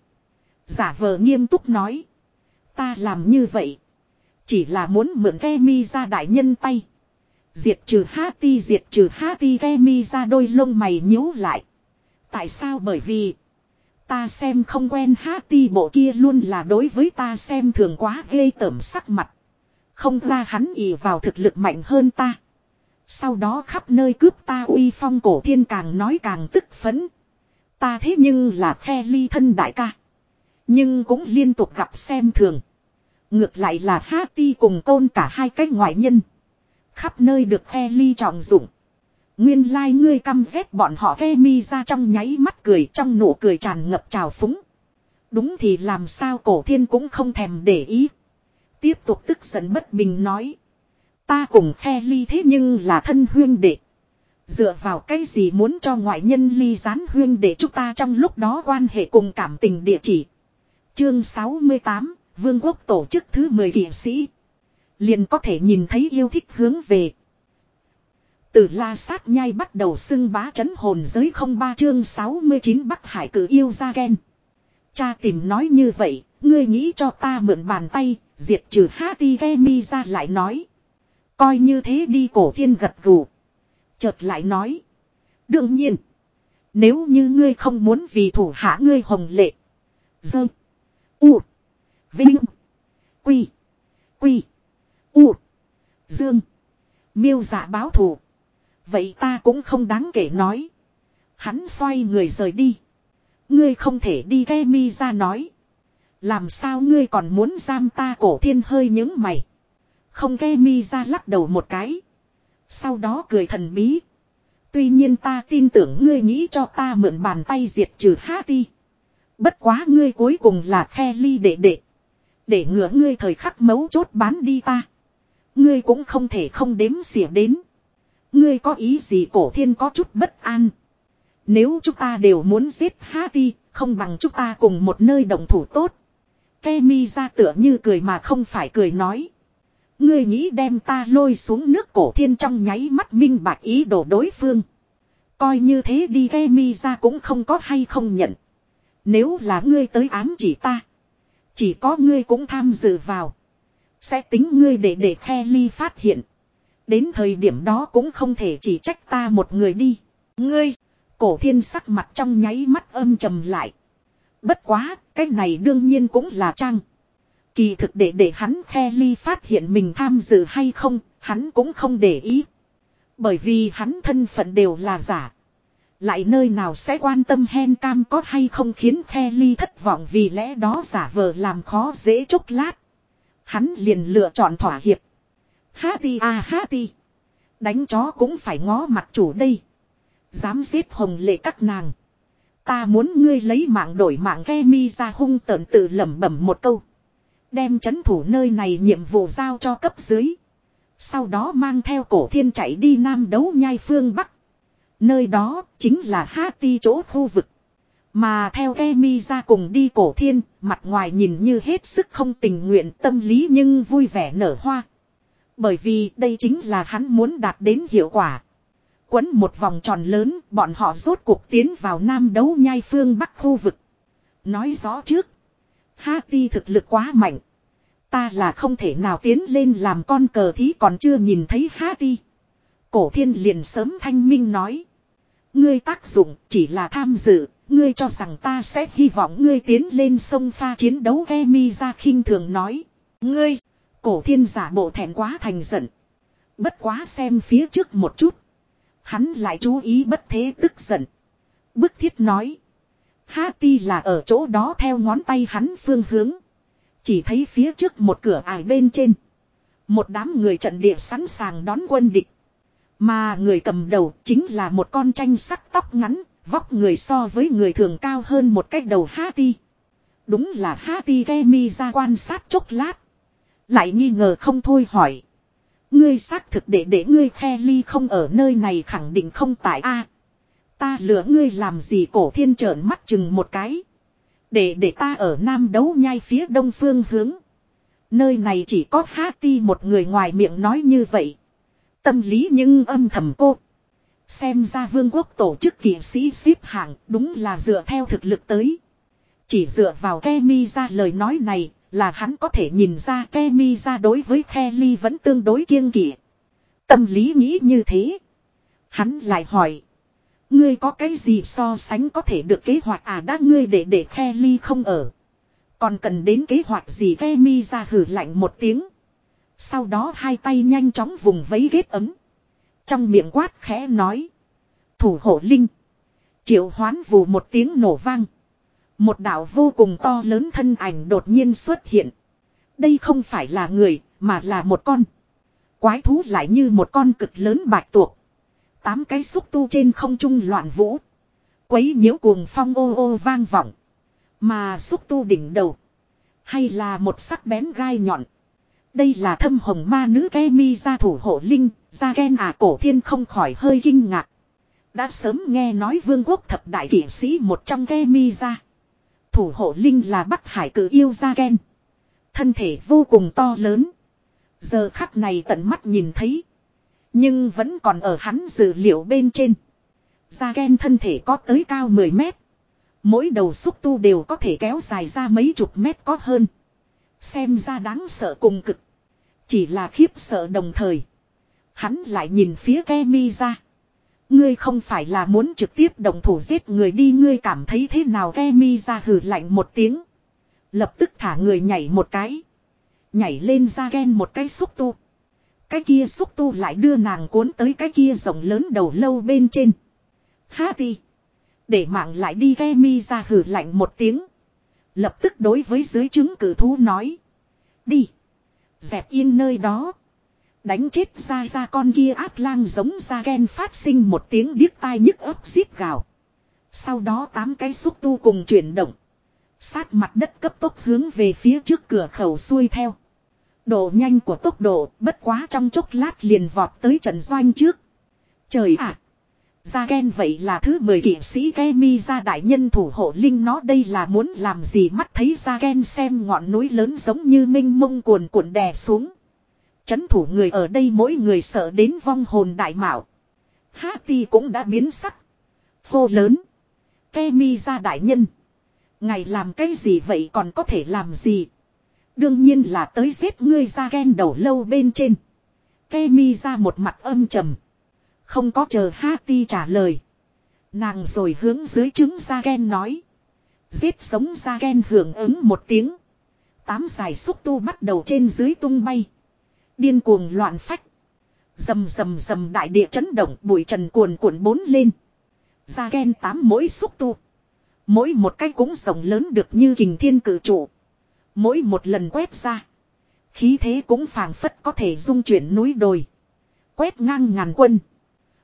Giả vờ nghiêm túc nói. Ta làm như vậy. Chỉ là muốn mượn Kemi ra đại nhân tay. Diệt trừ Hati diệt trừ Hati Kemi ra đôi lông mày nhíu lại. Tại sao bởi vì. Ta xem không quen Hati bộ kia luôn là đối với ta xem thường quá ghê tởm sắc mặt. Không ra hắn ỉ vào thực lực mạnh hơn ta. Sau đó khắp nơi cướp ta uy phong cổ thiên càng nói càng tức phấn. Ta thế nhưng là khe ly thân đại ca. Nhưng cũng liên tục gặp xem thường. Ngược lại là Hati cùng côn cả hai cái ngoại nhân. Khắp nơi được khe ly trọng dụng. Nguyên lai like ngươi căm ghét bọn họ khe mi ra trong nháy mắt cười, trong nụ cười tràn ngập trào phúng. Đúng thì làm sao cổ thiên cũng không thèm để ý. Tiếp tục tức giận bất bình nói. Ta cùng khe ly thế nhưng là thân huyên đệ. Dựa vào cái gì muốn cho ngoại nhân ly gián huyên để chúng ta trong lúc đó quan hệ cùng cảm tình địa chỉ. Chương 68, Vương quốc tổ chức thứ 10 kỷ sĩ. Liền có thể nhìn thấy yêu thích hướng về. Từ la sát nhai bắt đầu xưng bá chấn hồn giới không ba chương 69 Bắc Hải cử yêu ra ghen. Cha tìm nói như vậy, ngươi nghĩ cho ta mượn bàn tay, diệt trừ Hati Gemi ra lại nói. Coi như thế đi cổ thiên gật gù. Chợt lại nói. Đương nhiên. Nếu như ngươi không muốn vì thủ hạ ngươi hồng lệ. Dơ. U. Vinh. Quy. Quy. U. Dương. Miêu giả báo thù. Vậy ta cũng không đáng kể nói. Hắn xoay người rời đi. Ngươi không thể đi ghe mi ra nói. Làm sao ngươi còn muốn giam ta cổ thiên hơi những mày. Không ghe mi ra lắc đầu một cái. Sau đó cười thần bí. Tuy nhiên ta tin tưởng ngươi nghĩ cho ta mượn bàn tay diệt trừ Hati. Bất quá ngươi cuối cùng là khe ly đệ đệ. Để ngửa ngươi thời khắc mấu chốt bán đi ta. Ngươi cũng không thể không đếm xỉa đến. Ngươi có ý gì cổ thiên có chút bất an. Nếu chúng ta đều muốn giết Hati, không bằng chúng ta cùng một nơi đồng thủ tốt. Kemi ra tựa như cười mà không phải cười nói. Ngươi nghĩ đem ta lôi xuống nước cổ thiên trong nháy mắt minh bạch ý đồ đối phương. Coi như thế đi Kemi ra cũng không có hay không nhận. Nếu là ngươi tới ám chỉ ta. Chỉ có ngươi cũng tham dự vào. Sẽ tính ngươi để để khe ly phát hiện. Đến thời điểm đó cũng không thể chỉ trách ta một người đi. Ngươi, cổ thiên sắc mặt trong nháy mắt âm trầm lại. Bất quá, cái này đương nhiên cũng là trang. Kỳ thực để để hắn khe ly phát hiện mình tham dự hay không, hắn cũng không để ý. Bởi vì hắn thân phận đều là giả. Lại nơi nào sẽ quan tâm hen cam có hay không khiến khe ly thất vọng vì lẽ đó giả vờ làm khó dễ chốc lát. Hắn liền lựa chọn thỏa hiệp. Hati à Hati. Đánh chó cũng phải ngó mặt chủ đây. Dám giết hồng lệ các nàng. Ta muốn ngươi lấy mạng đổi mạng ghe mi ra hung tợn tự lẩm bẩm một câu. Đem chấn thủ nơi này nhiệm vụ giao cho cấp dưới. Sau đó mang theo cổ thiên chạy đi nam đấu nhai phương Bắc. Nơi đó chính là Hati chỗ khu vực. Mà theo Emi ra cùng đi cổ thiên, mặt ngoài nhìn như hết sức không tình nguyện tâm lý nhưng vui vẻ nở hoa. Bởi vì đây chính là hắn muốn đạt đến hiệu quả. Quấn một vòng tròn lớn, bọn họ rốt cuộc tiến vào nam đấu nhai phương bắc khu vực. Nói rõ trước. Ha ti thực lực quá mạnh. Ta là không thể nào tiến lên làm con cờ thí còn chưa nhìn thấy Ha ti. Cổ thiên liền sớm thanh minh nói. Ngươi tác dụng chỉ là tham dự, ngươi cho rằng ta sẽ hy vọng ngươi tiến lên sông pha chiến đấu Emi ra khinh thường nói. Ngươi, cổ thiên giả bộ thẹn quá thành giận. Bất quá xem phía trước một chút. Hắn lại chú ý bất thế tức giận. Bức thiết nói. Ha ti là ở chỗ đó theo ngón tay hắn phương hướng. Chỉ thấy phía trước một cửa ải bên trên. Một đám người trận địa sẵn sàng đón quân địch. Mà người cầm đầu chính là một con tranh sắc tóc ngắn, vóc người so với người thường cao hơn một cách đầu Hati. Đúng là Hati Kemi ra quan sát chốc lát. Lại nghi ngờ không thôi hỏi. Ngươi xác thực để để ngươi khe ly không ở nơi này khẳng định không tại a Ta lừa ngươi làm gì cổ thiên trợn mắt chừng một cái. Để để ta ở nam đấu nhai phía đông phương hướng. Nơi này chỉ có Hati một người ngoài miệng nói như vậy. Tâm lý nhưng âm thầm cô. Xem ra vương quốc tổ chức kỷ sĩ xếp hạng đúng là dựa theo thực lực tới. Chỉ dựa vào Kemi ra lời nói này là hắn có thể nhìn ra Kemi ra đối với Kelly vẫn tương đối kiêng kỵ. Tâm lý nghĩ như thế. Hắn lại hỏi. Ngươi có cái gì so sánh có thể được kế hoạch à đã ngươi để để Khe Ly không ở. Còn cần đến kế hoạch gì Kemi ra hử lạnh một tiếng. Sau đó hai tay nhanh chóng vùng vấy ghét ấm. Trong miệng quát khẽ nói. Thủ hộ linh. Triệu hoán vù một tiếng nổ vang. Một đạo vô cùng to lớn thân ảnh đột nhiên xuất hiện. Đây không phải là người, mà là một con. Quái thú lại như một con cực lớn bạch tuộc. Tám cái xúc tu trên không trung loạn vũ. Quấy nhiễu cuồng phong ô ô vang vọng. Mà xúc tu đỉnh đầu. Hay là một sắc bén gai nhọn. Đây là thâm hồng ma nữ ke mi gia thủ hộ linh, gia ghen à cổ thiên không khỏi hơi kinh ngạc. Đã sớm nghe nói vương quốc thập đại kỷ sĩ một trong ke mi gia. Thủ hộ linh là Bắc Hải cử yêu gia ghen. Thân thể vô cùng to lớn. Giờ khắc này tận mắt nhìn thấy. Nhưng vẫn còn ở hắn dự liệu bên trên. Gia Ken thân thể có tới cao 10 mét. Mỗi đầu xúc tu đều có thể kéo dài ra mấy chục mét có hơn. Xem ra đáng sợ cùng cực. Chỉ là khiếp sợ đồng thời. Hắn lại nhìn phía Kemi ra. Ngươi không phải là muốn trực tiếp đồng thủ giết người đi, ngươi cảm thấy thế nào Kemi ra hừ lạnh một tiếng. Lập tức thả người nhảy một cái. Nhảy lên ra ghen một cái xúc tu. Cái kia xúc tu lại đưa nàng cuốn tới cái kia rộng lớn đầu lâu bên trên. khá đi. Để mạng lại đi Kemi ra hử lạnh một tiếng. Lập tức đối với dưới chứng cử thú nói. Đi. Dẹp yên nơi đó. Đánh chết ra ra con kia ác lang giống ra ghen phát sinh một tiếng điếc tai nhức ấp xít gào. Sau đó tám cái xúc tu cùng chuyển động. Sát mặt đất cấp tốc hướng về phía trước cửa khẩu xuôi theo. Độ nhanh của tốc độ, bất quá trong chốc lát liền vọt tới trận doanh trước. Trời ạ! ra Ken vậy là thứ 10 kỵ sĩ Kemi ra đại nhân thủ hộ linh nó đây là muốn làm gì mắt thấy ra Ken xem ngọn núi lớn giống như minh mông cuồn cuộn đè xuống. Chấn thủ người ở đây mỗi người sợ đến vong hồn đại mạo. Hati cũng đã biến sắc. Phô lớn. Kemi ra đại nhân. Ngày làm cái gì vậy còn có thể làm gì? Đương nhiên là tới giết ngươi ra ghen đầu lâu bên trên. Kemi ra một mặt âm trầm. Không có chờ Hati trả lời. Nàng rồi hướng dưới trứng ra ghen nói. Giết sống ra ghen hưởng ứng một tiếng. Tám dài xúc tu bắt đầu trên dưới tung bay. Điên cuồng loạn phách. Dầm dầm dầm đại địa chấn động, bụi trần cuồn cuộn bốn lên. Ra ghen tám mỗi xúc tu. Mỗi một cái cũng rộng lớn được như kình thiên cử trụ. Mỗi một lần quét ra. Khí thế cũng phảng phất có thể dung chuyển núi đồi. Quét ngang ngàn quân.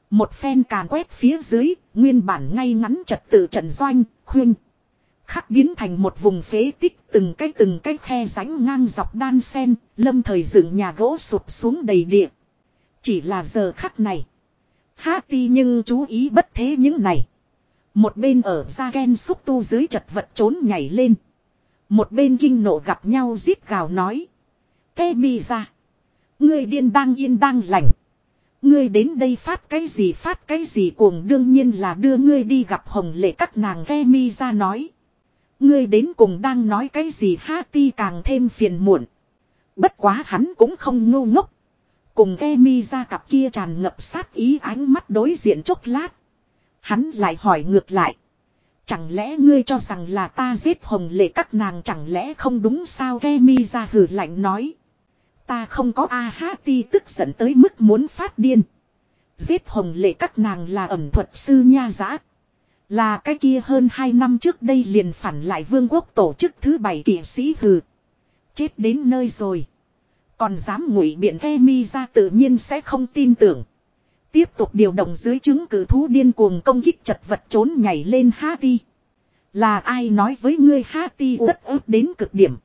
Một phen càn quét phía dưới, nguyên bản ngay ngắn trật tự trận doanh, khuyên. Khắc biến thành một vùng phế tích từng cái từng cái khe ránh ngang dọc đan sen, lâm thời dựng nhà gỗ sụp xuống đầy địa. Chỉ là giờ khắc này. Hati nhưng chú ý bất thế những này. Một bên ở ra ghen xúc tu dưới chật vật trốn nhảy lên. Một bên kinh nộ gặp nhau giết gào nói. Kê mi ra. Ngươi điên đang yên đang lành. Ngươi đến đây phát cái gì phát cái gì cuồng đương nhiên là đưa ngươi đi gặp hồng lệ các nàng ghe mi ra nói. Ngươi đến cùng đang nói cái gì ha ti càng thêm phiền muộn. Bất quá hắn cũng không ngu ngốc. Cùng ke mi ra cặp kia tràn ngập sát ý ánh mắt đối diện chốc lát. Hắn lại hỏi ngược lại. Chẳng lẽ ngươi cho rằng là ta giết hồng lệ các nàng chẳng lẽ không đúng sao ke mi ra hử lạnh nói. Ta không có a ha ti tức giận tới mức muốn phát điên. Giết hồng lệ các nàng là ẩm thuật sư nha giã. Là cái kia hơn 2 năm trước đây liền phản lại vương quốc tổ chức thứ bảy kỷ sĩ hừ. Chết đến nơi rồi. Còn dám ngụy biện ke mi ra tự nhiên sẽ không tin tưởng. Tiếp tục điều động dưới chứng cử thú điên cuồng công kích chật vật trốn nhảy lên Hati. Là ai nói với ngươi Hati rất ức đến cực điểm.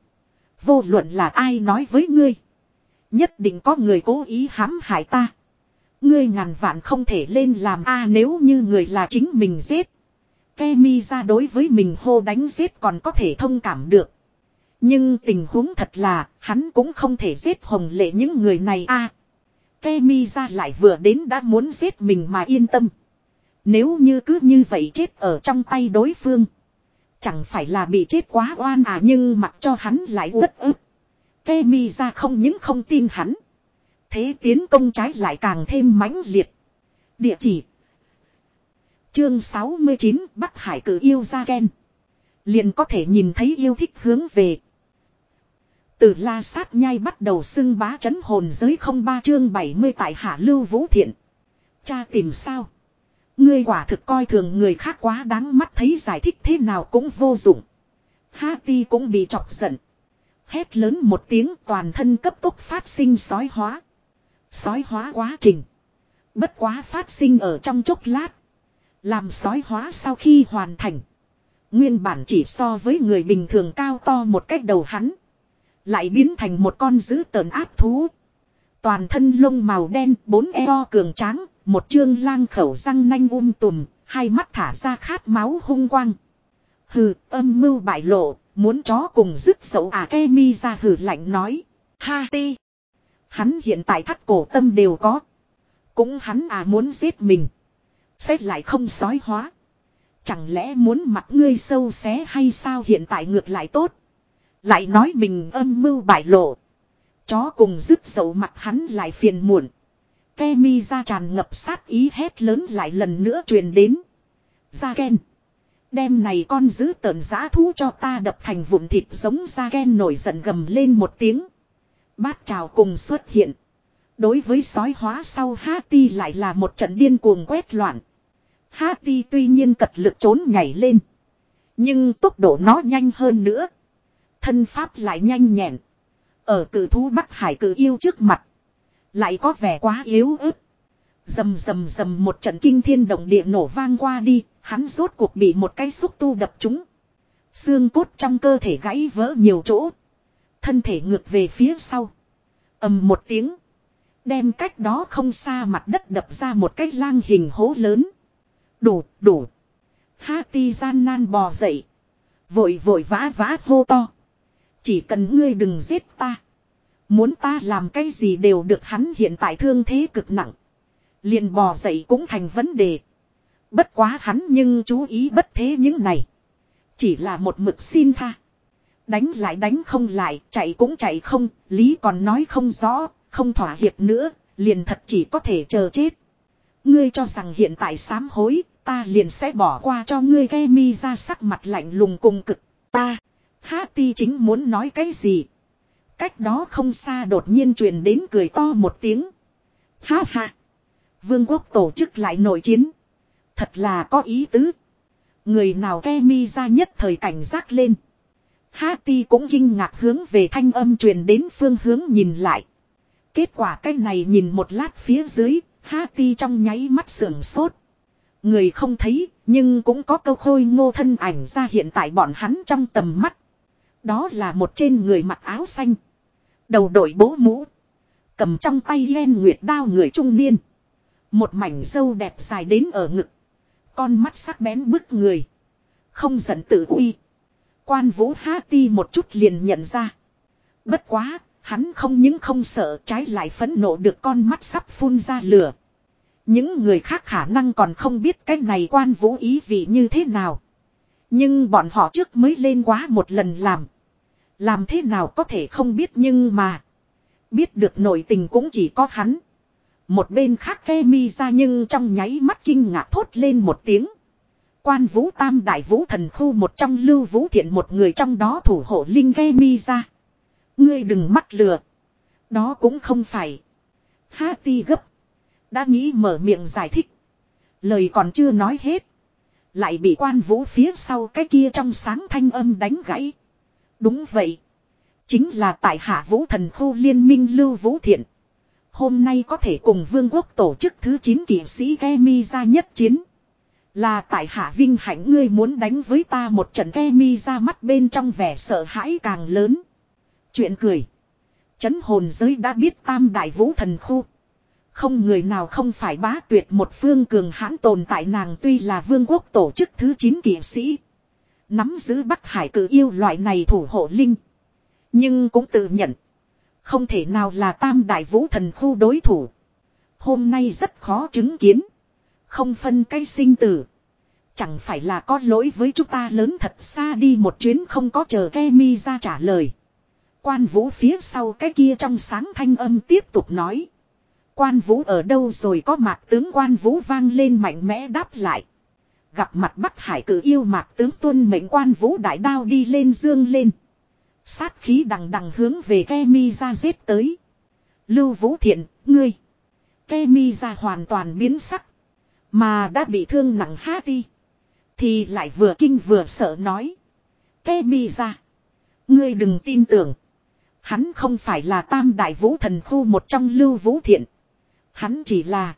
Vô luận là ai nói với ngươi. Nhất định có người cố ý hãm hại ta. Ngươi ngàn vạn không thể lên làm a à, nếu như người là chính mình giết. Kemi ra đối với mình hô đánh giết còn có thể thông cảm được. Nhưng tình huống thật là, hắn cũng không thể giết hồng lệ những người này a. À, Kemi ra lại vừa đến đã muốn giết mình mà yên tâm. Nếu như cứ như vậy chết ở trong tay đối phương. Chẳng phải là bị chết quá oan à nhưng mặc cho hắn lại rất ức. Kemi ra không những không tin hắn. Thế tiến công trái lại càng thêm mãnh liệt. Địa chỉ. Chương 69 Bắc Hải cử yêu ra ghen. Liền có thể nhìn thấy yêu thích hướng về. Từ la sát nhai bắt đầu xưng bá chấn hồn giới không ba chương 70 tại hạ lưu vũ thiện. Cha tìm sao? Ngươi quả thực coi thường người khác quá đáng mắt thấy giải thích thế nào cũng vô dụng. Ha ti cũng bị chọc giận. Hét lớn một tiếng toàn thân cấp tốc phát sinh sói hóa. Sói hóa quá trình. Bất quá phát sinh ở trong chốc lát. Làm sói hóa sau khi hoàn thành. Nguyên bản chỉ so với người bình thường cao to một cách đầu hắn. Lại biến thành một con dữ tợn áp thú. Toàn thân lông màu đen, bốn eo cường tráng, một chương lang khẩu răng nanh um tùm, hai mắt thả ra khát máu hung quang. Hừ, âm mưu bại lộ, muốn chó cùng dứt sầu à ke mi ra hừ lạnh nói. Ha ti. Hắn hiện tại thắt cổ tâm đều có. Cũng hắn à muốn giết mình. Xét lại không sói hóa. Chẳng lẽ muốn mặt ngươi sâu xé hay sao hiện tại ngược lại tốt. Lại nói mình âm mưu bại lộ. Chó cùng dứt dầu mặt hắn lại phiền muộn. Kemi ra tràn ngập sát ý hét lớn lại lần nữa truyền đến. Ra Ken. Đem này con giữ tờn giã thú cho ta đập thành vụn thịt giống ra Ken nổi giận gầm lên một tiếng. Bát trào cùng xuất hiện. Đối với sói hóa sau Hati lại là một trận điên cuồng quét loạn. Hati tuy nhiên cật lực trốn nhảy lên. Nhưng tốc độ nó nhanh hơn nữa. Thân pháp lại nhanh nhẹn. Ở cử thú Bắc Hải cử yêu trước mặt. Lại có vẻ quá yếu ớt. Dầm dầm dầm một trận kinh thiên động địa nổ vang qua đi. Hắn rốt cuộc bị một cái xúc tu đập trúng. Xương cốt trong cơ thể gãy vỡ nhiều chỗ. Thân thể ngược về phía sau. ầm một tiếng. Đem cách đó không xa mặt đất đập ra một cái lang hình hố lớn. Đủ, đủ. Hati gian nan bò dậy. Vội vội vã vã hô to. Chỉ cần ngươi đừng giết ta. Muốn ta làm cái gì đều được hắn hiện tại thương thế cực nặng. Liền bò dậy cũng thành vấn đề. Bất quá hắn nhưng chú ý bất thế những này. Chỉ là một mực xin tha. Đánh lại đánh không lại, chạy cũng chạy không, lý còn nói không rõ, không thỏa hiệp nữa, liền thật chỉ có thể chờ chết. Ngươi cho rằng hiện tại sám hối, ta liền sẽ bỏ qua cho ngươi ghe mi ra sắc mặt lạnh lùng cùng cực. Ta, Hati chính muốn nói cái gì. Cách đó không xa đột nhiên truyền đến cười to một tiếng. Ha ha. Vương quốc tổ chức lại nội chiến. Thật là có ý tứ. Người nào ke mi ra nhất thời cảnh giác lên. Hati cũng kinh ngạc hướng về thanh âm truyền đến phương hướng nhìn lại. Kết quả cái này nhìn một lát phía dưới, Hati trong nháy mắt sưởng sốt. Người không thấy, nhưng cũng có câu khôi ngô thân ảnh ra hiện tại bọn hắn trong tầm mắt. Đó là một trên người mặc áo xanh. Đầu đội bố mũ. Cầm trong tay len nguyệt đao người trung niên. Một mảnh dâu đẹp dài đến ở ngực. Con mắt sắc bén bức người. Không giận tự uy. Quan vũ há ti một chút liền nhận ra. Bất quá, hắn không những không sợ trái lại phẫn nộ được con mắt sắp phun ra lửa. Những người khác khả năng còn không biết cái này quan vũ ý vị như thế nào. Nhưng bọn họ trước mới lên quá một lần làm. Làm thế nào có thể không biết nhưng mà. Biết được nội tình cũng chỉ có hắn. Một bên khác ke mi ra nhưng trong nháy mắt kinh ngạc thốt lên một tiếng. Quan vũ tam đại vũ thần khu một trong lưu vũ thiện một người trong đó thủ hộ linh ke mi ra. Ngươi đừng mắc lừa. Đó cũng không phải. Ha ti gấp. Đã nghĩ mở miệng giải thích. Lời còn chưa nói hết. Lại bị quan vũ phía sau cái kia trong sáng thanh âm đánh gãy. Đúng vậy. Chính là tại hạ vũ thần khu liên minh lưu vũ thiện. Hôm nay có thể cùng vương quốc tổ chức thứ 9 kỷ sĩ Kemi ra nhất chiến. Là tại hạ vinh hạnh ngươi muốn đánh với ta một trận Kemi ra mắt bên trong vẻ sợ hãi càng lớn. Chuyện cười. Chấn hồn giới đã biết tam đại vũ thần khu. Không người nào không phải bá tuyệt một phương cường hãn tồn tại nàng tuy là vương quốc tổ chức thứ 9 kỷ sĩ. Nắm giữ Bắc Hải cử yêu loại này thủ hộ linh. Nhưng cũng tự nhận. Không thể nào là tam đại vũ thần khu đối thủ. Hôm nay rất khó chứng kiến. Không phân cây sinh tử. Chẳng phải là có lỗi với chúng ta lớn thật xa đi một chuyến không có chờ Kemi ra trả lời. Quan vũ phía sau cái kia trong sáng thanh âm tiếp tục nói. Quan vũ ở đâu rồi có mạc tướng quan vũ vang lên mạnh mẽ đáp lại. Gặp mặt Bắc Hải cử yêu mạc tướng tuân mệnh quan vũ đại đao đi lên dương lên. Sát khí đằng đằng hướng về Kemi ra giết tới. Lưu Vũ Thiện, ngươi. Kemi ra hoàn toàn biến sắc. Mà đã bị thương nặng há đi. Thì lại vừa kinh vừa sợ nói. Kemi ra. Ngươi đừng tin tưởng. Hắn không phải là tam đại vũ thần khu một trong Lưu Vũ Thiện. Hắn chỉ là.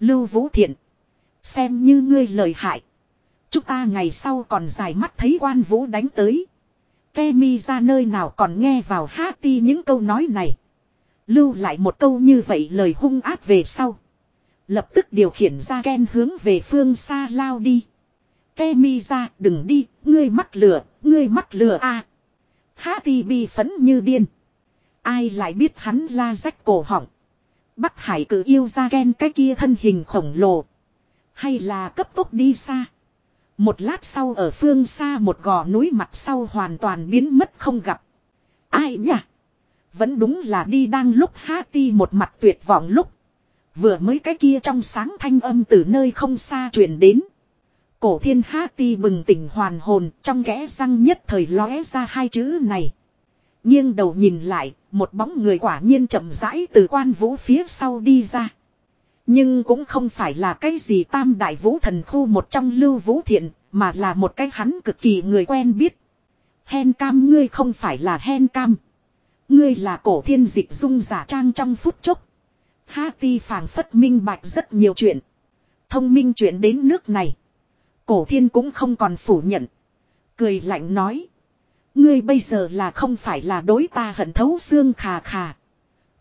Lưu Vũ Thiện. Xem như ngươi lời hại. Chúng ta ngày sau còn dài mắt thấy quan vũ đánh tới. Kemi ra nơi nào còn nghe vào hát ti những câu nói này. Lưu lại một câu như vậy lời hung áp về sau. Lập tức điều khiển ra Ken hướng về phương xa lao đi. Kemi ra đừng đi, ngươi mắc lửa, ngươi mắc lửa a. À. ti bi phấn như điên. Ai lại biết hắn la rách cổ họng. Bắc Hải cử yêu ra Ken cái kia thân hình khổng lồ. Hay là cấp tốc đi xa. Một lát sau ở phương xa một gò núi mặt sau hoàn toàn biến mất không gặp. Ai nhỉ? Vẫn đúng là đi đang lúc há ti một mặt tuyệt vọng lúc. Vừa mới cái kia trong sáng thanh âm từ nơi không xa truyền đến. Cổ thiên há ti bừng tỉnh hoàn hồn trong kẽ răng nhất thời lóe ra hai chữ này. nghiêng đầu nhìn lại, một bóng người quả nhiên chậm rãi từ quan vũ phía sau đi ra. Nhưng cũng không phải là cái gì tam đại vũ thần khu một trong lưu vũ thiện, mà là một cái hắn cực kỳ người quen biết. Hen cam ngươi không phải là hen cam. Ngươi là cổ thiên dịch dung giả trang trong phút chốc. Ha ti phàng phất minh bạch rất nhiều chuyện. Thông minh chuyện đến nước này. Cổ thiên cũng không còn phủ nhận. Cười lạnh nói. Ngươi bây giờ là không phải là đối ta hận thấu xương khà khà.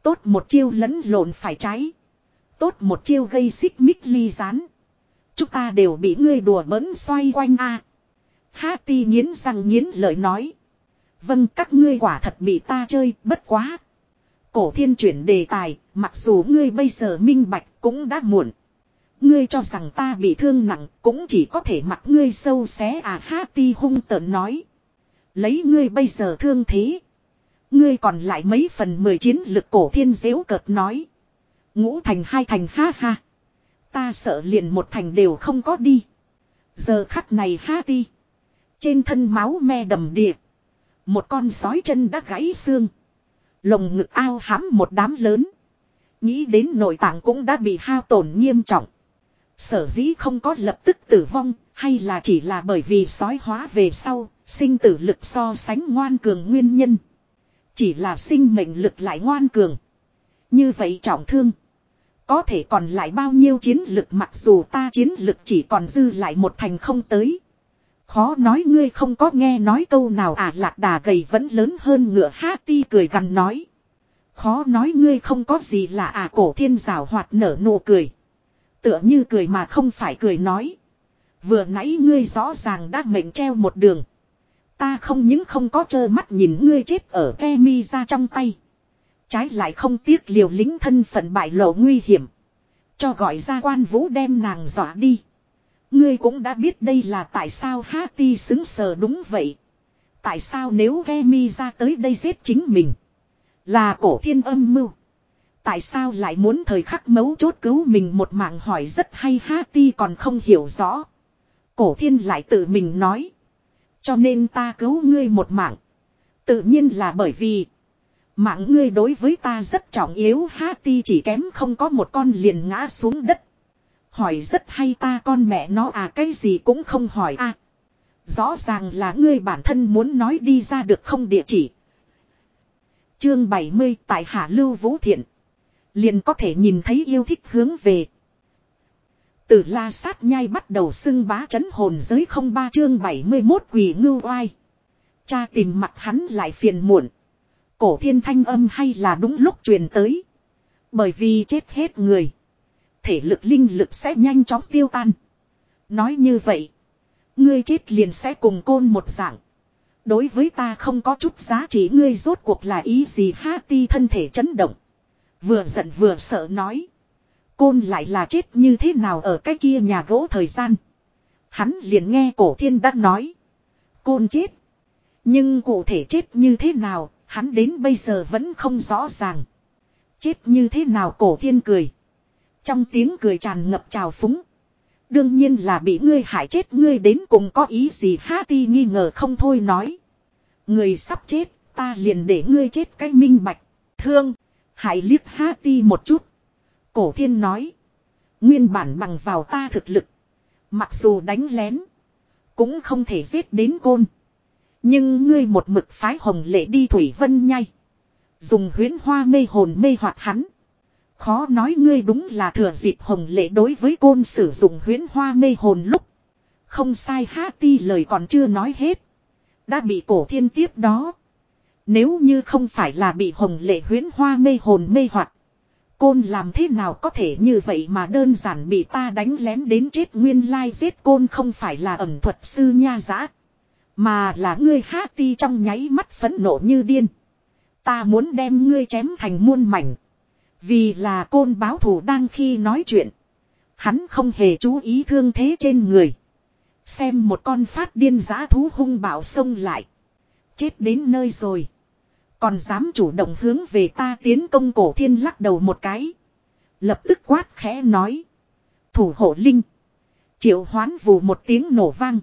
Tốt một chiêu lẫn lộn phải trái. Tốt một chiêu gây xích mích ly rán. Chúng ta đều bị ngươi đùa bỡn xoay quanh a. À. Ha ti nghiến răng nghiến lợi nói. Vâng các ngươi quả thật bị ta chơi bất quá. Cổ thiên chuyển đề tài, mặc dù ngươi bây giờ minh bạch cũng đã muộn. Ngươi cho rằng ta bị thương nặng cũng chỉ có thể mặc ngươi sâu xé à ha ti hung tợn nói. Lấy ngươi bây giờ thương thế. Ngươi còn lại mấy phần mười chiến lực cổ thiên dễu cợt nói. Ngũ thành hai thành ha ha. Ta sợ liền một thành đều không có đi. Giờ khắc này ha ti. Trên thân máu me đầm địa. Một con sói chân đã gãy xương. Lồng ngực ao hãm một đám lớn. Nghĩ đến nội tạng cũng đã bị hao tổn nghiêm trọng. Sở dĩ không có lập tức tử vong, hay là chỉ là bởi vì sói hóa về sau, sinh tử lực so sánh ngoan cường nguyên nhân. Chỉ là sinh mệnh lực lại ngoan cường. Như vậy trọng thương. Có thể còn lại bao nhiêu chiến lực mặc dù ta chiến lực chỉ còn dư lại một thành không tới. Khó nói ngươi không có nghe nói câu nào à lạc đà gầy vẫn lớn hơn ngựa ha ti cười gằn nói. Khó nói ngươi không có gì là à cổ thiên rào hoạt nở nụ cười. Tựa như cười mà không phải cười nói. Vừa nãy ngươi rõ ràng đã mệnh treo một đường. Ta không những không có trơ mắt nhìn ngươi chết ở ke mi ra trong tay. Trái lại không tiếc liều lính thân phận bại lộ nguy hiểm. Cho gọi ra quan vũ đem nàng dọa đi. Ngươi cũng đã biết đây là tại sao Hati xứng sờ đúng vậy. Tại sao nếu Gemi ra tới đây giết chính mình. Là cổ thiên âm mưu. Tại sao lại muốn thời khắc mấu chốt cứu mình một mạng hỏi rất hay Hati còn không hiểu rõ. Cổ thiên lại tự mình nói. Cho nên ta cứu ngươi một mạng. Tự nhiên là bởi vì. Mạng ngươi đối với ta rất trọng yếu Hati chỉ kém không có một con liền ngã xuống đất. Hỏi rất hay ta con mẹ nó à cái gì cũng không hỏi à. Rõ ràng là ngươi bản thân muốn nói đi ra được không địa chỉ. Chương 70 tại Hạ Lưu Vũ Thiện. Liền có thể nhìn thấy yêu thích hướng về. Từ la sát nhai bắt đầu xưng bá chấn hồn giới không ba chương 71 quỷ ngưu oai. Cha tìm mặt hắn lại phiền muộn. Cổ thiên thanh âm hay là đúng lúc truyền tới. Bởi vì chết hết người. Thể lực linh lực sẽ nhanh chóng tiêu tan. Nói như vậy. Ngươi chết liền sẽ cùng côn một dạng. Đối với ta không có chút giá trị, ngươi rốt cuộc là ý gì ha ti thân thể chấn động. Vừa giận vừa sợ nói. Côn lại là chết như thế nào ở cái kia nhà gỗ thời gian. Hắn liền nghe cổ thiên đã nói. Côn chết. Nhưng cụ thể chết như thế nào, hắn đến bây giờ vẫn không rõ ràng. Chết như thế nào cổ thiên cười. Trong tiếng cười tràn ngập trào phúng. Đương nhiên là bị ngươi hại chết ngươi đến cùng có ý gì ha ti nghi ngờ không thôi nói. Người sắp chết, ta liền để ngươi chết cái minh bạch. Thương, hại liếc ha ti một chút. Cổ thiên nói. Nguyên bản bằng vào ta thực lực. Mặc dù đánh lén. Cũng không thể giết đến côn. Nhưng ngươi một mực phái hồng lệ đi thủy vân nhai. Dùng huyến hoa mê hồn mê hoặc hắn. Khó nói ngươi đúng là thừa dịp hồng lệ đối với côn sử dụng huyến hoa mê hồn lúc. Không sai há ti lời còn chưa nói hết. Đã bị cổ thiên tiếp đó. Nếu như không phải là bị hồng lệ huyến hoa mê hồn mê hoặc Côn làm thế nào có thể như vậy mà đơn giản bị ta đánh lén đến chết nguyên lai giết côn không phải là ẩm thuật sư nha giã. Mà là ngươi há ti trong nháy mắt phẫn nộ như điên. Ta muốn đem ngươi chém thành muôn mảnh. Vì là côn báo thù đang khi nói chuyện. Hắn không hề chú ý thương thế trên người. Xem một con phát điên giã thú hung bạo xông lại. Chết đến nơi rồi. Còn dám chủ động hướng về ta tiến công cổ thiên lắc đầu một cái. Lập tức quát khẽ nói. Thủ hộ linh. Triệu hoán vù một tiếng nổ vang.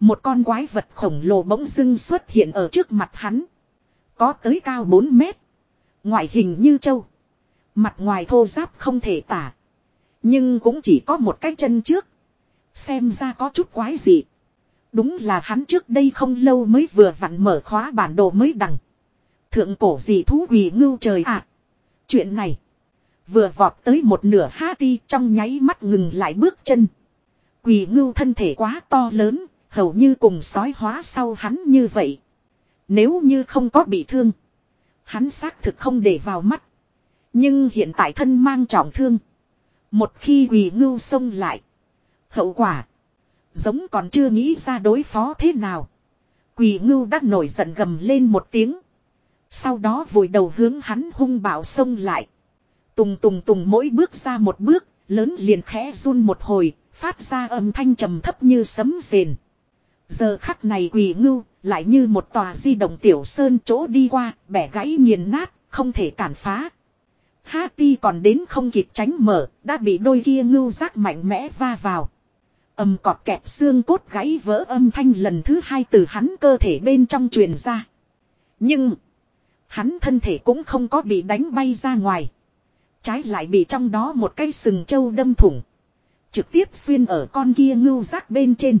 Một con quái vật khổng lồ bỗng dưng xuất hiện ở trước mặt hắn. Có tới cao 4 mét. Ngoại hình như trâu Mặt ngoài thô giáp không thể tả. Nhưng cũng chỉ có một cái chân trước. Xem ra có chút quái gì. Đúng là hắn trước đây không lâu mới vừa vặn mở khóa bản đồ mới đằng. Thượng cổ gì thú quỷ ngưu trời ạ. À, chuyện này. Vừa vọt tới một nửa ha ti trong nháy mắt ngừng lại bước chân. Quỷ ngưu thân thể quá to lớn, hầu như cùng sói hóa sau hắn như vậy. Nếu như không có bị thương. Hắn xác thực không để vào mắt. Nhưng hiện tại thân mang trọng thương. Một khi quỷ ngưu xông lại. Hậu quả. Giống còn chưa nghĩ ra đối phó thế nào. Quỷ ngưu đã nổi giận gầm lên một tiếng. Sau đó vùi đầu hướng hắn hung bạo xông lại. Tùng tùng tùng mỗi bước ra một bước, lớn liền khẽ run một hồi, phát ra âm thanh trầm thấp như sấm rền. Giờ khắc này quỷ ngưu, lại như một tòa di động tiểu sơn chỗ đi qua, bẻ gãy nghiền nát, không thể cản phá. Ha ti còn đến không kịp tránh mở, đã bị đôi kia ngưu giác mạnh mẽ va vào. Âm cọt kẹp xương cốt gãy vỡ âm thanh lần thứ hai từ hắn cơ thể bên trong truyền ra. Nhưng, hắn thân thể cũng không có bị đánh bay ra ngoài. Trái lại bị trong đó một cây sừng trâu đâm thủng. Trực tiếp xuyên ở con kia ngưu giác bên trên.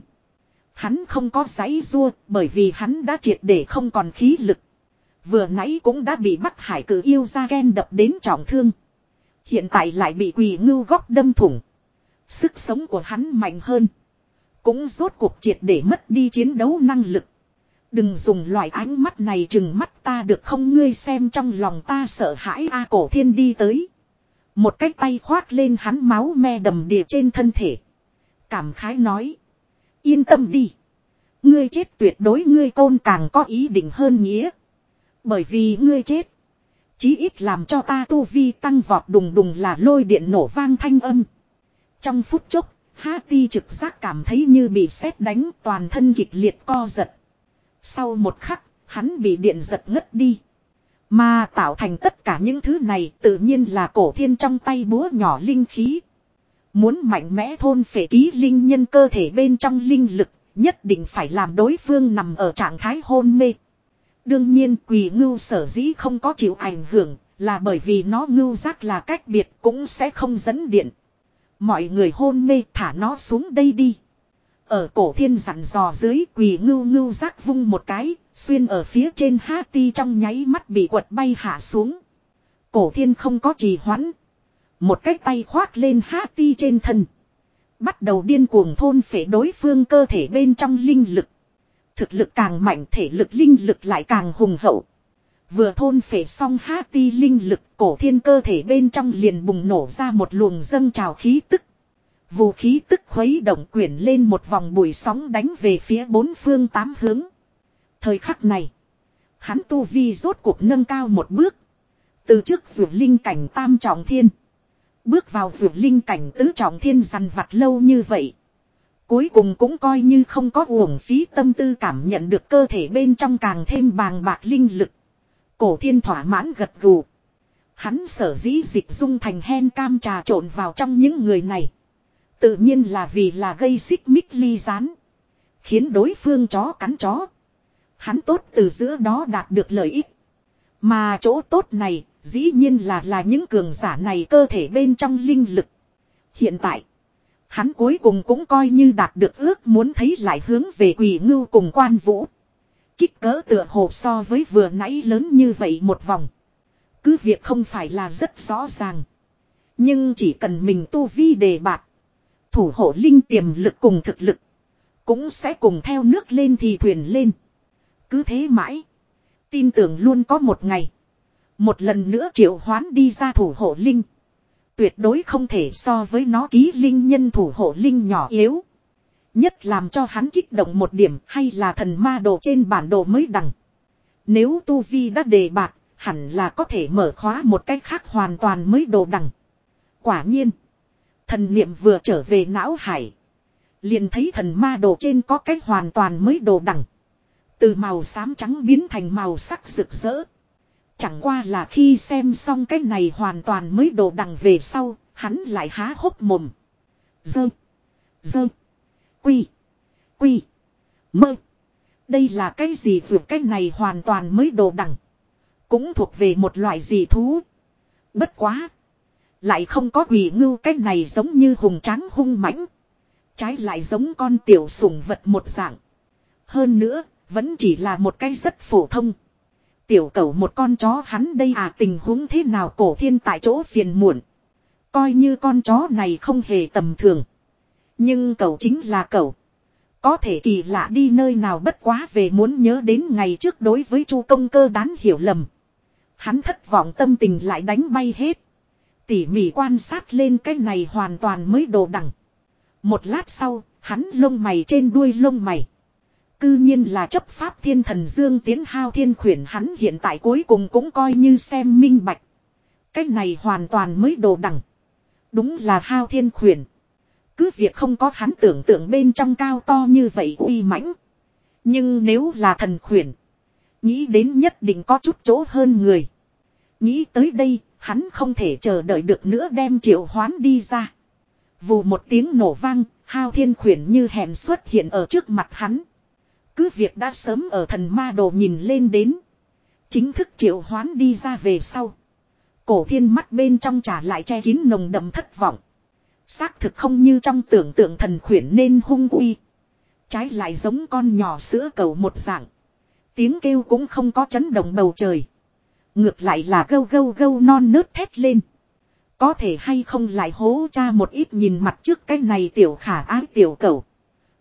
Hắn không có giấy rua, bởi vì hắn đã triệt để không còn khí lực. Vừa nãy cũng đã bị Bắc Hải cử yêu ra ghen đập đến trọng thương. Hiện tại lại bị quỳ ngưu góc đâm thủng. Sức sống của hắn mạnh hơn. Cũng rốt cuộc triệt để mất đi chiến đấu năng lực. Đừng dùng loại ánh mắt này chừng mắt ta được không ngươi xem trong lòng ta sợ hãi A cổ thiên đi tới. Một cái tay khoát lên hắn máu me đầm đìa trên thân thể. Cảm khái nói. Yên tâm đi. Ngươi chết tuyệt đối ngươi côn càng có ý định hơn nghĩa. Bởi vì ngươi chết. Chí ít làm cho ta tu vi tăng vọt đùng đùng là lôi điện nổ vang thanh âm. Trong phút chốc, Ha ti trực giác cảm thấy như bị sét đánh toàn thân kịch liệt co giật. Sau một khắc, hắn bị điện giật ngất đi. Mà tạo thành tất cả những thứ này tự nhiên là cổ thiên trong tay búa nhỏ linh khí. Muốn mạnh mẽ thôn phệ ký linh nhân cơ thể bên trong linh lực, nhất định phải làm đối phương nằm ở trạng thái hôn mê. Đương nhiên quỳ ngưu sở dĩ không có chịu ảnh hưởng, là bởi vì nó ngưu giác là cách biệt cũng sẽ không dẫn điện. Mọi người hôn mê thả nó xuống đây đi. Ở cổ thiên dặn dò dưới quỳ ngưu ngưu giác vung một cái, xuyên ở phía trên ha ti trong nháy mắt bị quật bay hạ xuống. Cổ thiên không có trì hoãn. Một cái tay khoác lên ha ti trên thân. Bắt đầu điên cuồng thôn phệ đối phương cơ thể bên trong linh lực. Thực lực càng mạnh thể lực linh lực lại càng hùng hậu. Vừa thôn phệ xong ha ti linh lực cổ thiên cơ thể bên trong liền bùng nổ ra một luồng dâng trào khí tức. Vũ khí tức khuấy động quyển lên một vòng bụi sóng đánh về phía bốn phương tám hướng. Thời khắc này, hắn tu vi rốt cuộc nâng cao một bước. Từ trước rượu linh cảnh tam trọng thiên. Bước vào rượu linh cảnh tứ trọng thiên dằn vặt lâu như vậy. Cuối cùng cũng coi như không có uổng phí tâm tư cảm nhận được cơ thể bên trong càng thêm bàng bạc linh lực. Cổ thiên thỏa mãn gật gù. Hắn sở dĩ dịch dung thành hen cam trà trộn vào trong những người này. Tự nhiên là vì là gây xích mích ly rán. Khiến đối phương chó cắn chó. Hắn tốt từ giữa đó đạt được lợi ích. Mà chỗ tốt này, dĩ nhiên là là những cường giả này cơ thể bên trong linh lực. Hiện tại, hắn cuối cùng cũng coi như đạt được ước muốn thấy lại hướng về quỷ ngưu cùng quan vũ. Kích cỡ tựa hồ so với vừa nãy lớn như vậy một vòng. Cứ việc không phải là rất rõ ràng. Nhưng chỉ cần mình tu vi đề bạc Thủ hộ linh tiềm lực cùng thực lực. Cũng sẽ cùng theo nước lên thì thuyền lên. Cứ thế mãi. Tin tưởng luôn có một ngày. Một lần nữa triệu hoán đi ra thủ hộ linh. Tuyệt đối không thể so với nó ký linh nhân thủ hộ linh nhỏ yếu. Nhất làm cho hắn kích động một điểm hay là thần ma đồ trên bản đồ mới đằng. Nếu Tu Vi đã đề bạt, hẳn là có thể mở khóa một cách khác hoàn toàn mới đồ đằng. Quả nhiên, thần niệm vừa trở về não hải. Liền thấy thần ma đồ trên có cách hoàn toàn mới đồ đẳng Từ màu xám trắng biến thành màu sắc rực rỡ. Chẳng qua là khi xem xong cái này hoàn toàn mới đồ đằng về sau, hắn lại há hốc mồm. Dơ. Dơ. Quy. Quy. Mơ. Đây là cái gì vượt cái này hoàn toàn mới đồ đằng. Cũng thuộc về một loại gì thú. Bất quá. Lại không có quỷ ngưu cái này giống như hùng tráng hung mãnh. Trái lại giống con tiểu sủng vật một dạng. Hơn nữa, vẫn chỉ là một cái rất phổ thông. Tiểu cẩu một con chó hắn đây à tình huống thế nào cổ thiên tại chỗ phiền muộn. Coi như con chó này không hề tầm thường. Nhưng cầu chính là cầu Có thể kỳ lạ đi nơi nào bất quá về muốn nhớ đến ngày trước đối với chu công cơ đán hiểu lầm. Hắn thất vọng tâm tình lại đánh bay hết. Tỉ mỉ quan sát lên cái này hoàn toàn mới đồ đẳng. Một lát sau, hắn lông mày trên đuôi lông mày. Cư nhiên là chấp pháp thiên thần dương tiến hao thiên khuyển hắn hiện tại cuối cùng cũng coi như xem minh bạch. Cái này hoàn toàn mới đồ đẳng. Đúng là hao thiên khuyển. Cứ việc không có hắn tưởng tượng bên trong cao to như vậy uy mãnh. Nhưng nếu là thần khuyển. Nghĩ đến nhất định có chút chỗ hơn người. Nghĩ tới đây, hắn không thể chờ đợi được nữa đem triệu hoán đi ra. Vù một tiếng nổ vang, hao thiên khuyển như hèn xuất hiện ở trước mặt hắn. Cứ việc đã sớm ở thần ma đồ nhìn lên đến. Chính thức triệu hoán đi ra về sau. Cổ thiên mắt bên trong trả lại che kín nồng đậm thất vọng. Xác thực không như trong tưởng tượng thần khuyển nên hung uy. Trái lại giống con nhỏ sữa cầu một dạng. Tiếng kêu cũng không có chấn động bầu trời. Ngược lại là gâu gâu gâu non nớt thét lên. Có thể hay không lại hố cha một ít nhìn mặt trước cái này tiểu khả ái tiểu cầu.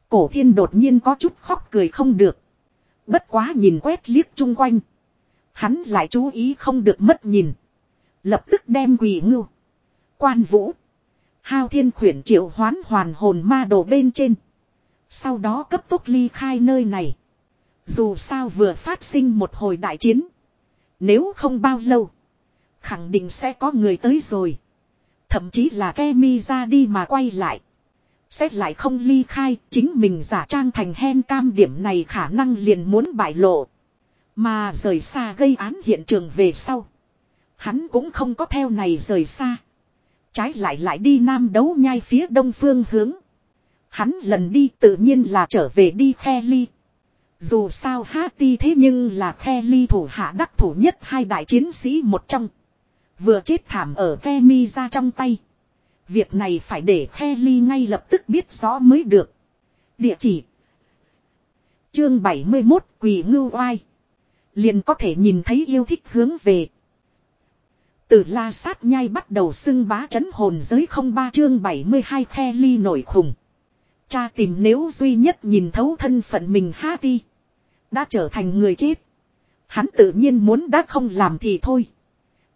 Cổ thiên đột nhiên có chút khóc cười không được. Bất quá nhìn quét liếc chung quanh. Hắn lại chú ý không được mất nhìn. Lập tức đem quỷ ngưu. Quan vũ. Hao thiên khuyển triệu hoán hoàn hồn ma đồ bên trên. Sau đó cấp tốc ly khai nơi này. Dù sao vừa phát sinh một hồi đại chiến. Nếu không bao lâu. Khẳng định sẽ có người tới rồi. Thậm chí là Kemi ra đi mà quay lại. Xét lại không ly khai, chính mình giả trang thành hen cam điểm này khả năng liền muốn bại lộ. Mà rời xa gây án hiện trường về sau. Hắn cũng không có theo này rời xa. Trái lại lại đi nam đấu nhai phía đông phương hướng. Hắn lần đi tự nhiên là trở về đi khe ly. Dù sao Hati thế nhưng là khe ly thủ hạ đắc thủ nhất hai đại chiến sĩ một trong. Vừa chết thảm ở khe mi ra trong tay. Việc này phải để khe ly ngay lập tức biết rõ mới được. Địa chỉ. Chương 71 Quỳ Ngưu Oai. Liền có thể nhìn thấy yêu thích hướng về. Từ la sát nhai bắt đầu xưng bá chấn hồn giới không ba chương 72 khe ly nổi khùng. Cha tìm nếu duy nhất nhìn thấu thân phận mình ha ti. Đã trở thành người chết. Hắn tự nhiên muốn đã không làm thì thôi.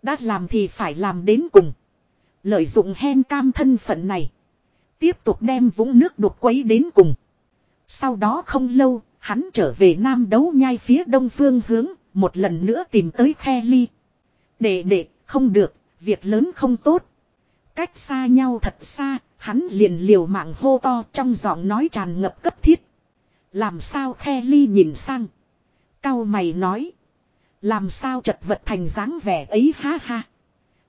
Đã làm thì phải làm đến cùng. Lợi dụng hen cam thân phận này. Tiếp tục đem vũng nước đục quấy đến cùng. Sau đó không lâu, hắn trở về nam đấu nhai phía đông phương hướng, một lần nữa tìm tới khe ly. đệ đệ không được, việc lớn không tốt. Cách xa nhau thật xa, hắn liền liều mạng hô to trong giọng nói tràn ngập cấp thiết. Làm sao khe ly nhìn sang. Cao mày nói. Làm sao chật vật thành dáng vẻ ấy ha ha.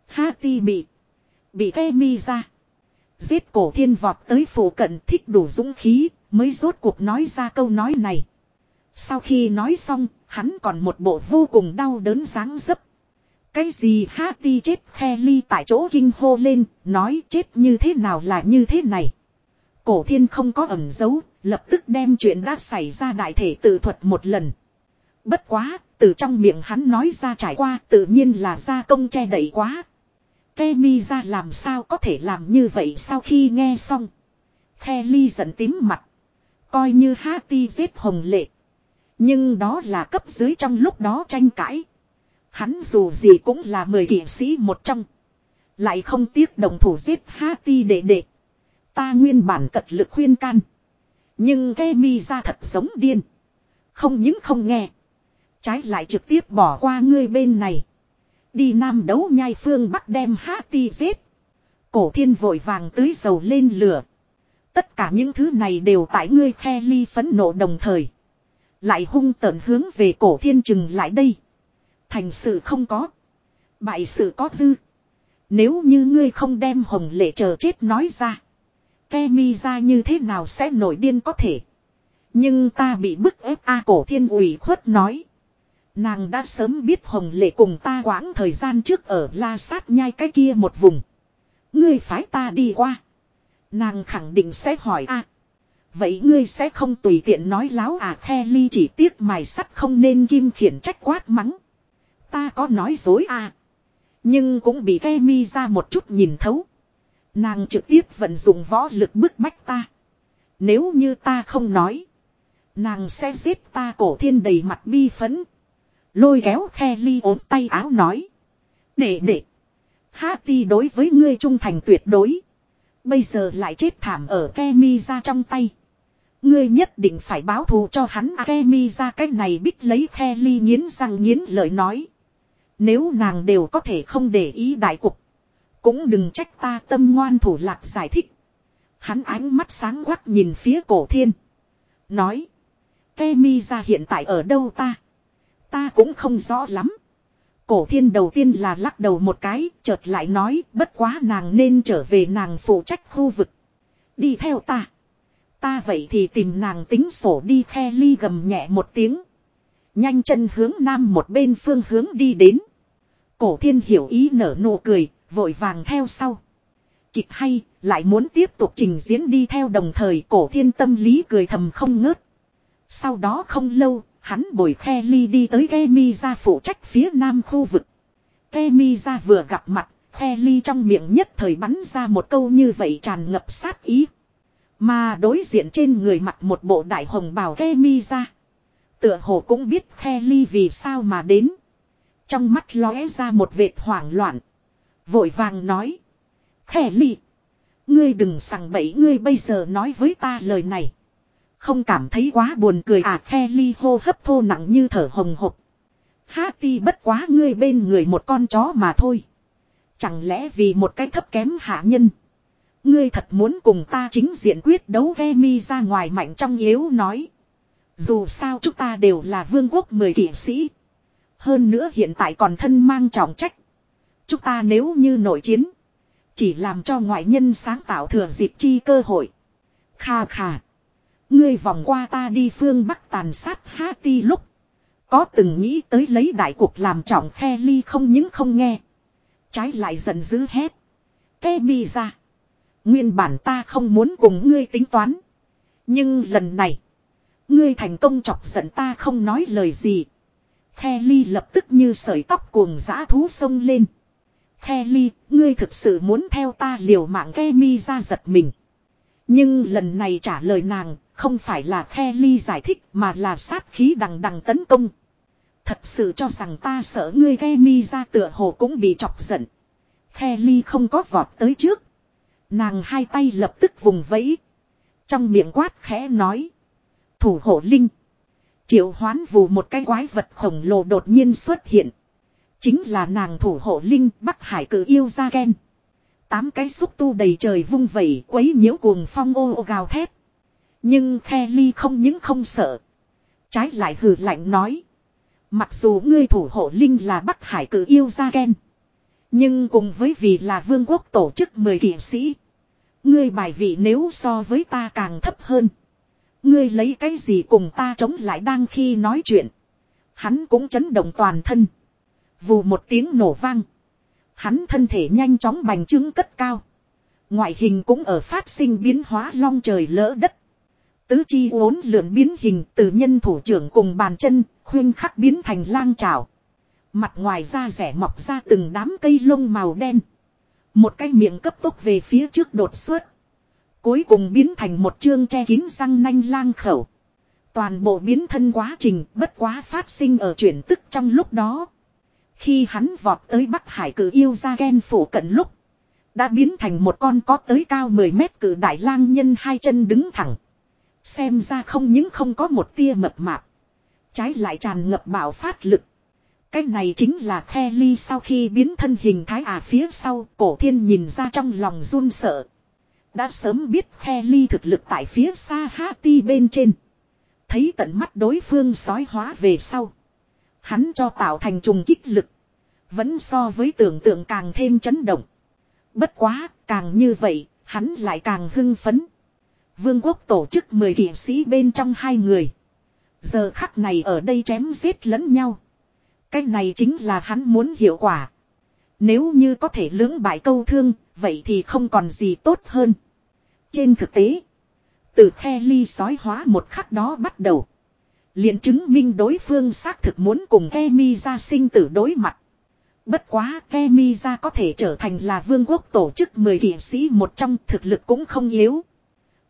Ha ti bị. Bị khe mi ra. Giết cổ thiên vọt tới phủ cận thích đủ dũng khí. Mới rốt cuộc nói ra câu nói này. Sau khi nói xong. Hắn còn một bộ vô cùng đau đớn dáng dấp. Cái gì ha ti chết khe ly tại chỗ kinh hô lên. Nói chết như thế nào là như thế này. Cổ thiên không có ẩn giấu. Lập tức đem chuyện đã xảy ra đại thể tự thuật một lần. Bất quá, từ trong miệng hắn nói ra trải qua tự nhiên là ra công che đẩy quá. Kemi ra làm sao có thể làm như vậy sau khi nghe xong. Kelly giận tím mặt. Coi như Hati giết hồng lệ. Nhưng đó là cấp dưới trong lúc đó tranh cãi. Hắn dù gì cũng là mười kỷ sĩ một trong. Lại không tiếc đồng thủ giết Hati đệ đệ. Ta nguyên bản cật lực khuyên can. Nhưng cái mi ra thật giống điên. Không những không nghe. Trái lại trực tiếp bỏ qua ngươi bên này. Đi nam đấu nhai phương bắc đem hát ti giết. Cổ thiên vội vàng tưới dầu lên lửa. Tất cả những thứ này đều tại ngươi khe ly phấn nộ đồng thời. Lại hung tợn hướng về cổ thiên chừng lại đây. Thành sự không có. Bại sự có dư. Nếu như ngươi không đem hồng lệ chờ chết nói ra. Ke mi ra như thế nào sẽ nổi điên có thể. Nhưng ta bị bức ép a cổ thiên ủy khuất nói. Nàng đã sớm biết Hồng Lệ cùng ta quãng thời gian trước ở La Sát nhai cái kia một vùng. Ngươi phái ta đi qua. Nàng khẳng định sẽ hỏi a Vậy ngươi sẽ không tùy tiện nói láo à khe ly chỉ tiếc mài sắt không nên kim khiển trách quát mắng. Ta có nói dối à. Nhưng cũng bị ke mi ra một chút nhìn thấu. Nàng trực tiếp vận dụng võ lực bức bách ta. Nếu như ta không nói. Nàng sẽ giết ta cổ thiên đầy mặt bi phấn. Lôi kéo khe ly ốm tay áo nói. Để để. ti đối với ngươi trung thành tuyệt đối. Bây giờ lại chết thảm ở Kemi ra trong tay. Ngươi nhất định phải báo thù cho hắn à, ke mi ra cái này bích lấy khe ly nghiến răng nghiến lợi nói. Nếu nàng đều có thể không để ý đại cục. Cũng đừng trách ta tâm ngoan thủ lạc giải thích. Hắn ánh mắt sáng quắc nhìn phía cổ thiên. Nói. Kemi ra hiện tại ở đâu ta? Ta cũng không rõ lắm. Cổ thiên đầu tiên là lắc đầu một cái, chợt lại nói, bất quá nàng nên trở về nàng phụ trách khu vực. Đi theo ta. Ta vậy thì tìm nàng tính sổ đi khe ly gầm nhẹ một tiếng. Nhanh chân hướng nam một bên phương hướng đi đến. Cổ thiên hiểu ý nở nụ cười, vội vàng theo sau. Kịch hay, lại muốn tiếp tục trình diễn đi theo đồng thời cổ thiên tâm lý cười thầm không ngớt. Sau đó không lâu, hắn bồi khe ly đi tới Kemi ra phụ trách phía nam khu vực. Kemi ra vừa gặp mặt, khe ly trong miệng nhất thời bắn ra một câu như vậy tràn ngập sát ý. Mà đối diện trên người mặt một bộ đại hồng bào Kemi ra. Tựa hồ cũng biết khe ly vì sao mà đến. Trong mắt lóe ra một vệt hoảng loạn. Vội vàng nói. Khe ly. Ngươi đừng sằng bẫy ngươi bây giờ nói với ta lời này. Không cảm thấy quá buồn cười à khe ly hô hấp thô nặng như thở hồng hộc. Há ti bất quá ngươi bên người một con chó mà thôi. Chẳng lẽ vì một cái thấp kém hạ nhân. Ngươi thật muốn cùng ta chính diện quyết đấu ghe mi ra ngoài mạnh trong yếu nói. Dù sao chúng ta đều là vương quốc mười kỷ sĩ. Hơn nữa hiện tại còn thân mang trọng trách. Chúng ta nếu như nội chiến. Chỉ làm cho ngoại nhân sáng tạo thừa dịp chi cơ hội. Kha kha. Ngươi vòng qua ta đi phương Bắc tàn sát Hati lúc. Có từng nghĩ tới lấy đại cuộc làm trọng khe ly không những không nghe. Trái lại giận dữ hết Kê bi ra. Nguyên bản ta không muốn cùng ngươi tính toán. Nhưng lần này. Ngươi thành công chọc giận ta không nói lời gì. Khe ly lập tức như sợi tóc cuồng dã thú sông lên. Khe ly, ngươi thực sự muốn theo ta liều mạng ke mi ra giật mình. Nhưng lần này trả lời nàng, không phải là khe ly giải thích mà là sát khí đằng đằng tấn công. Thật sự cho rằng ta sợ ngươi ke mi ra tựa hồ cũng bị chọc giận. Khe ly không có vọt tới trước. Nàng hai tay lập tức vùng vẫy. Trong miệng quát khẽ nói. Thủ hộ linh. Triệu hoán vù một cái quái vật khổng lồ đột nhiên xuất hiện. Chính là nàng thủ hộ linh Bắc Hải cử yêu ra ken. Tám cái xúc tu đầy trời vung vẩy quấy nhiễu cuồng phong ô, ô gào thét. Nhưng khe ly không những không sợ. Trái lại hừ lạnh nói. Mặc dù ngươi thủ hộ linh là Bắc Hải cử yêu ra ken. Nhưng cùng với vì là vương quốc tổ chức 10 kỷ sĩ. Ngươi bài vị nếu so với ta càng thấp hơn. Ngươi lấy cái gì cùng ta chống lại đang khi nói chuyện. Hắn cũng chấn động toàn thân. Vù một tiếng nổ vang. Hắn thân thể nhanh chóng bành trướng cất cao. Ngoại hình cũng ở phát sinh biến hóa long trời lỡ đất. Tứ chi uốn lượn biến hình từ nhân thủ trưởng cùng bàn chân, khuyên khắc biến thành lang trào. Mặt ngoài da rẻ mọc ra từng đám cây lông màu đen. Một cái miệng cấp tốc về phía trước đột xuất. Cuối cùng biến thành một chương che kín răng nanh lang khẩu. Toàn bộ biến thân quá trình bất quá phát sinh ở chuyển tức trong lúc đó. Khi hắn vọt tới Bắc Hải cử yêu ra ghen phủ cận lúc. Đã biến thành một con có tới cao 10 mét cử đại lang nhân hai chân đứng thẳng. Xem ra không những không có một tia mập mạp. Trái lại tràn ngập bạo phát lực. Cái này chính là khe ly sau khi biến thân hình thái à phía sau, cổ thiên nhìn ra trong lòng run sợ. Đã sớm biết khe ly thực lực tại phía xa Hati bên trên. Thấy tận mắt đối phương sói hóa về sau. Hắn cho tạo thành trùng kích lực. Vẫn so với tưởng tượng càng thêm chấn động. Bất quá, càng như vậy, hắn lại càng hưng phấn. Vương quốc tổ chức 10 kỷ sĩ bên trong hai người. Giờ khắc này ở đây chém giết lẫn nhau. Cái này chính là hắn muốn hiệu quả. Nếu như có thể lưỡng bại câu thương, vậy thì không còn gì tốt hơn. Trên thực tế, từ khe ly sói hóa một khắc đó bắt đầu liền chứng minh đối phương xác thực muốn cùng Kemi ra sinh tử đối mặt. Bất quá Kemi ra có thể trở thành là vương quốc tổ chức 10 kỷ sĩ một trong thực lực cũng không yếu.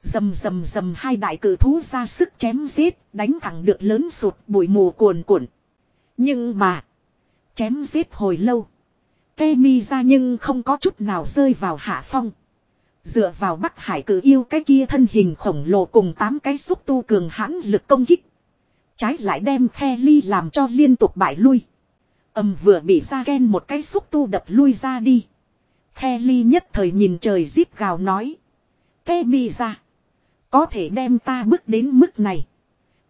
Dầm dầm dầm hai đại cử thú ra sức chém giết, đánh thẳng được lớn sụt bụi mù cuồn cuộn. Nhưng mà, chém giết hồi lâu. Kemi ra nhưng không có chút nào rơi vào hạ phong. Dựa vào Bắc Hải cử yêu cái kia thân hình khổng lồ cùng tám cái xúc tu cường hãn lực công kích. Trái lại đem khe ly làm cho liên tục bại lui. Âm vừa bị ra ghen một cái xúc tu đập lui ra đi. Khe ly nhất thời nhìn trời zip gào nói. Khe mi ra. Có thể đem ta bước đến mức này.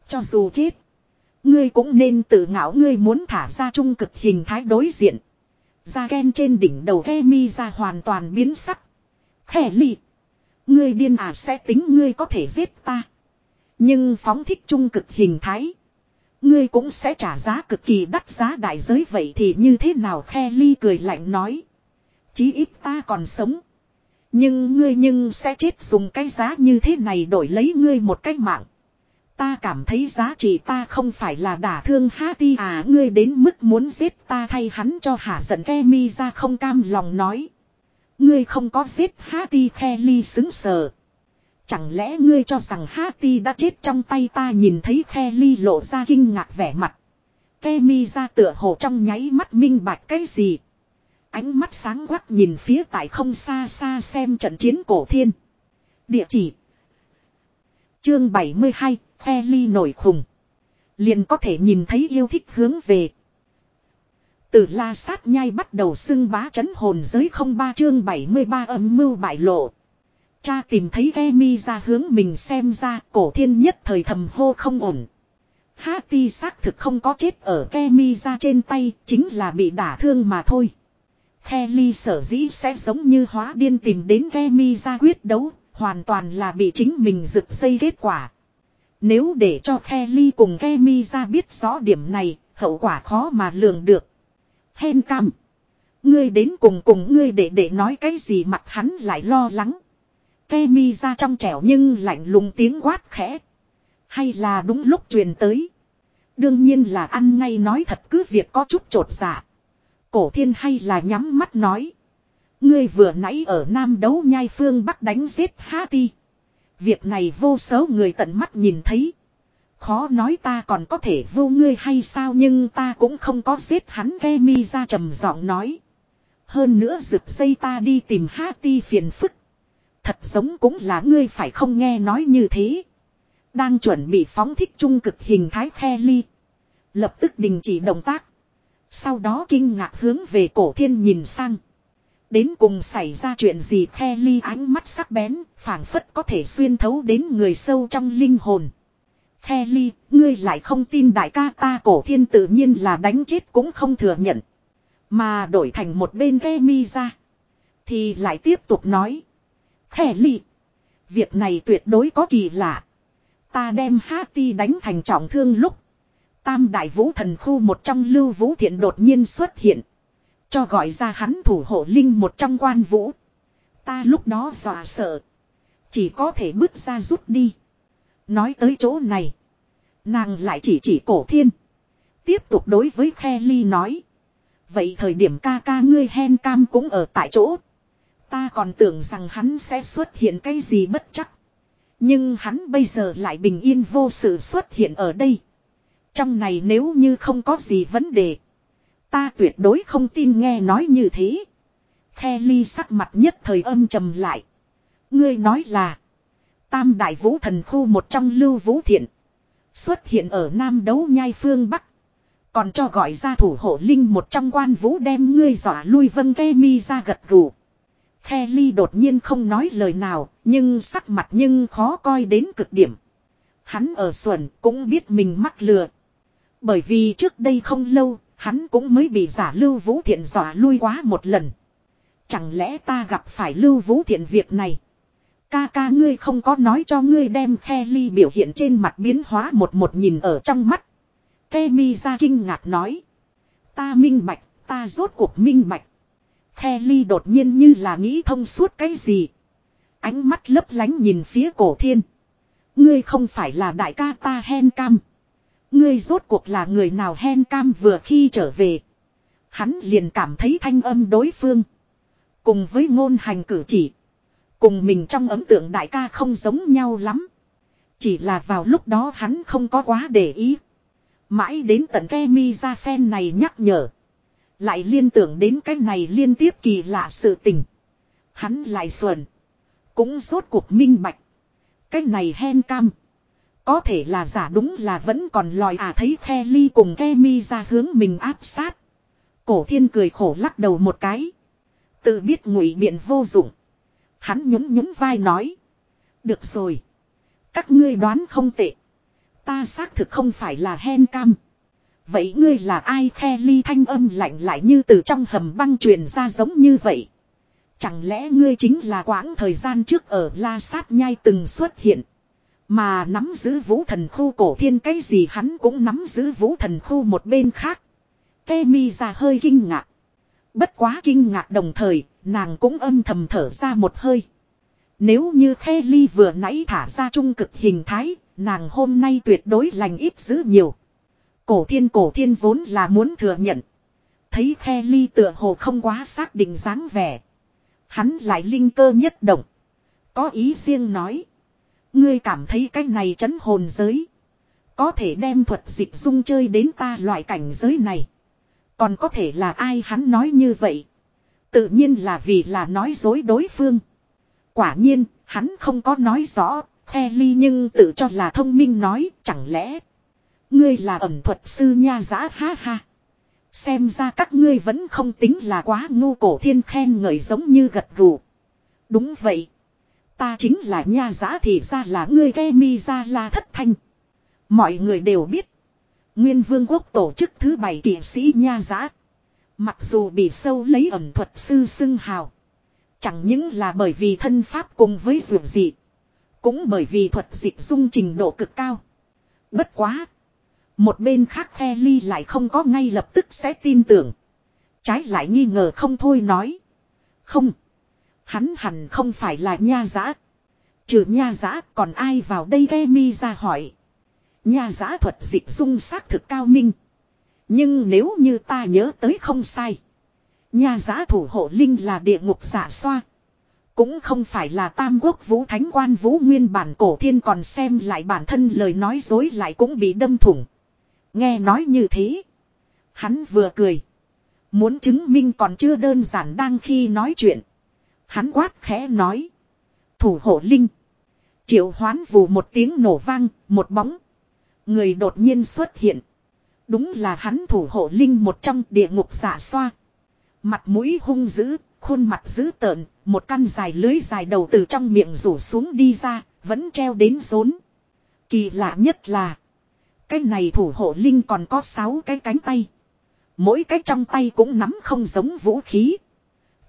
Cho dù chết. Ngươi cũng nên tự ngạo ngươi muốn thả ra trung cực hình thái đối diện. Ra ghen trên đỉnh đầu khe mi ra hoàn toàn biến sắc. Khe ly. Ngươi điên à sẽ tính ngươi có thể giết ta. Nhưng phóng thích trung cực hình thái. Ngươi cũng sẽ trả giá cực kỳ đắt giá đại giới vậy thì như thế nào khe ly cười lạnh nói. Chí ít ta còn sống. Nhưng ngươi nhưng sẽ chết dùng cái giá như thế này đổi lấy ngươi một cách mạng. Ta cảm thấy giá trị ta không phải là đả thương Hati à ngươi đến mức muốn giết ta thay hắn cho hả giận Kemi ra không cam lòng nói. Ngươi không có giết Hati ly xứng sờ. Chẳng lẽ ngươi cho rằng Hati đã chết trong tay ta nhìn thấy Kelly lộ ra kinh ngạc vẻ mặt. Kemi ra tựa hồ trong nháy mắt minh bạch cái gì. Ánh mắt sáng quắc nhìn phía tại không xa xa xem trận chiến cổ thiên. Địa chỉ. Chương 72, Kelly nổi khùng. Liền có thể nhìn thấy yêu thích hướng về. Từ la sát nhai bắt đầu xưng bá chấn hồn giới không ba chương 73 âm mưu bại lộ. Cha tìm thấy Gemi ra hướng mình xem ra cổ thiên nhất thời thầm hô không ổn. Hati xác thực không có chết ở Gemi ra trên tay, chính là bị đả thương mà thôi. Kelly sở dĩ sẽ giống như hóa điên tìm đến Gemi ra quyết đấu, hoàn toàn là bị chính mình rực dây kết quả. Nếu để cho Kelly cùng Gemi ra biết rõ điểm này, hậu quả khó mà lường được. Hen cam. Ngươi đến cùng cùng ngươi để để nói cái gì mặt hắn lại lo lắng. Kemi ra trong trẻo nhưng lạnh lùng tiếng quát khẽ. Hay là đúng lúc truyền tới. Đương nhiên là ăn ngay nói thật cứ việc có chút trột dạ. Cổ thiên hay là nhắm mắt nói. Ngươi vừa nãy ở Nam đấu nhai phương Bắc đánh giết Hati. Việc này vô số người tận mắt nhìn thấy. Khó nói ta còn có thể vô ngươi hay sao nhưng ta cũng không có giết hắn Kemi ra trầm giọng nói. Hơn nữa rực dây ta đi tìm Hati phiền phức. Thật giống cũng là ngươi phải không nghe nói như thế. Đang chuẩn bị phóng thích trung cực hình thái khe ly. Lập tức đình chỉ động tác. Sau đó kinh ngạc hướng về cổ thiên nhìn sang. Đến cùng xảy ra chuyện gì khe ly ánh mắt sắc bén, phảng phất có thể xuyên thấu đến người sâu trong linh hồn. Khe ly, ngươi lại không tin đại ca ta cổ thiên tự nhiên là đánh chết cũng không thừa nhận. Mà đổi thành một bên ghe mi ra. Thì lại tiếp tục nói. Khe ly. Việc này tuyệt đối có kỳ lạ. Ta đem Hati đánh thành trọng thương lúc. Tam đại vũ thần khu một trong lưu vũ thiện đột nhiên xuất hiện. Cho gọi ra hắn thủ hộ linh một trong quan vũ. Ta lúc đó dọa sợ. Chỉ có thể bước ra rút đi. Nói tới chỗ này. Nàng lại chỉ chỉ cổ thiên. Tiếp tục đối với Khe Ly nói. Vậy thời điểm ca ca ngươi hen cam cũng ở tại chỗ. Ta còn tưởng rằng hắn sẽ xuất hiện cái gì bất chắc. Nhưng hắn bây giờ lại bình yên vô sự xuất hiện ở đây. Trong này nếu như không có gì vấn đề. Ta tuyệt đối không tin nghe nói như thế. Khe ly sắc mặt nhất thời âm trầm lại. Ngươi nói là. Tam đại vũ thần khu một trong lưu vũ thiện. Xuất hiện ở Nam đấu nhai phương Bắc. Còn cho gọi ra thủ hộ linh một trong quan vũ đem ngươi dọa lui vân ke mi ra gật gù. Kelly đột nhiên không nói lời nào, nhưng sắc mặt nhưng khó coi đến cực điểm. Hắn ở xuẩn cũng biết mình mắc lừa. Bởi vì trước đây không lâu, hắn cũng mới bị giả lưu vũ thiện dọa lui quá một lần. Chẳng lẽ ta gặp phải lưu vũ thiện việc này? Ca ca ngươi không có nói cho ngươi đem Kelly biểu hiện trên mặt biến hóa một một nhìn ở trong mắt. Kemi ra kinh ngạc nói. Ta minh bạch, ta rốt cuộc minh bạch. Kelly đột nhiên như là nghĩ thông suốt cái gì. Ánh mắt lấp lánh nhìn phía cổ thiên. Ngươi không phải là đại ca ta hen cam. Ngươi rốt cuộc là người nào hen cam vừa khi trở về. Hắn liền cảm thấy thanh âm đối phương. Cùng với ngôn hành cử chỉ. Cùng mình trong ấn tượng đại ca không giống nhau lắm. Chỉ là vào lúc đó hắn không có quá để ý. Mãi đến tận ke mi ra phen này nhắc nhở. Lại liên tưởng đến cái này liên tiếp kỳ lạ sự tình. Hắn lại xuẩn. Cũng rốt cuộc minh bạch. Cái này hen cam. Có thể là giả đúng là vẫn còn lòi à thấy khe ly cùng ke mi ra hướng mình áp sát. Cổ thiên cười khổ lắc đầu một cái. Tự biết ngụy biện vô dụng. Hắn nhún nhún vai nói. Được rồi. Các ngươi đoán không tệ. Ta xác thực không phải là hen cam. Vậy ngươi là ai khe ly thanh âm lạnh lại như từ trong hầm băng truyền ra giống như vậy. Chẳng lẽ ngươi chính là quãng thời gian trước ở La Sát Nhai từng xuất hiện. Mà nắm giữ vũ thần khu cổ thiên cái gì hắn cũng nắm giữ vũ thần khu một bên khác. Ke mi ra hơi kinh ngạc. Bất quá kinh ngạc đồng thời, nàng cũng âm thầm thở ra một hơi. Nếu như khe ly vừa nãy thả ra trung cực hình thái, nàng hôm nay tuyệt đối lành ít dữ nhiều. Cổ thiên cổ thiên vốn là muốn thừa nhận. Thấy khe ly tựa hồ không quá xác định dáng vẻ. Hắn lại linh cơ nhất động. Có ý riêng nói. Ngươi cảm thấy cái này chấn hồn giới. Có thể đem thuật dịch dung chơi đến ta loại cảnh giới này. Còn có thể là ai hắn nói như vậy. Tự nhiên là vì là nói dối đối phương. Quả nhiên, hắn không có nói rõ, khe ly nhưng tự cho là thông minh nói, chẳng lẽ. Ngươi là ẩm thuật sư nha giã ha ha. Xem ra các ngươi vẫn không tính là quá ngu cổ thiên khen ngợi giống như gật gù. Đúng vậy. Ta chính là nha giã thì ra là ngươi ghe mi ra la thất thanh. Mọi người đều biết. Nguyên vương quốc tổ chức thứ bảy kỵ sĩ nha giã. Mặc dù bị sâu lấy ẩm thuật sư xưng hào. Chẳng những là bởi vì thân pháp cùng với dù dị. Cũng bởi vì thuật dịch dung trình độ cực cao. Bất quá. Một bên khác khe ly lại không có ngay lập tức sẽ tin tưởng. Trái lại nghi ngờ không thôi nói. Không. Hắn hẳn không phải là nha giã. Trừ nha giã còn ai vào đây ghe mi ra hỏi. Nha giã thuật dịch dung xác thực cao minh. Nhưng nếu như ta nhớ tới không sai. Nha giã thủ hộ linh là địa ngục giả xoa. Cũng không phải là tam quốc vũ thánh quan vũ nguyên bản cổ thiên còn xem lại bản thân lời nói dối lại cũng bị đâm thủng. Nghe nói như thế. Hắn vừa cười. Muốn chứng minh còn chưa đơn giản đang khi nói chuyện. Hắn quát khẽ nói. Thủ hộ linh. Triệu hoán vù một tiếng nổ vang, một bóng. Người đột nhiên xuất hiện. Đúng là hắn thủ hộ linh một trong địa ngục giả xoa. Mặt mũi hung dữ, khuôn mặt dữ tợn, một căn dài lưới dài đầu từ trong miệng rủ xuống đi ra, vẫn treo đến rốn. Kỳ lạ nhất là, cái này thủ hộ linh còn có 6 cái cánh tay. Mỗi cái trong tay cũng nắm không giống vũ khí.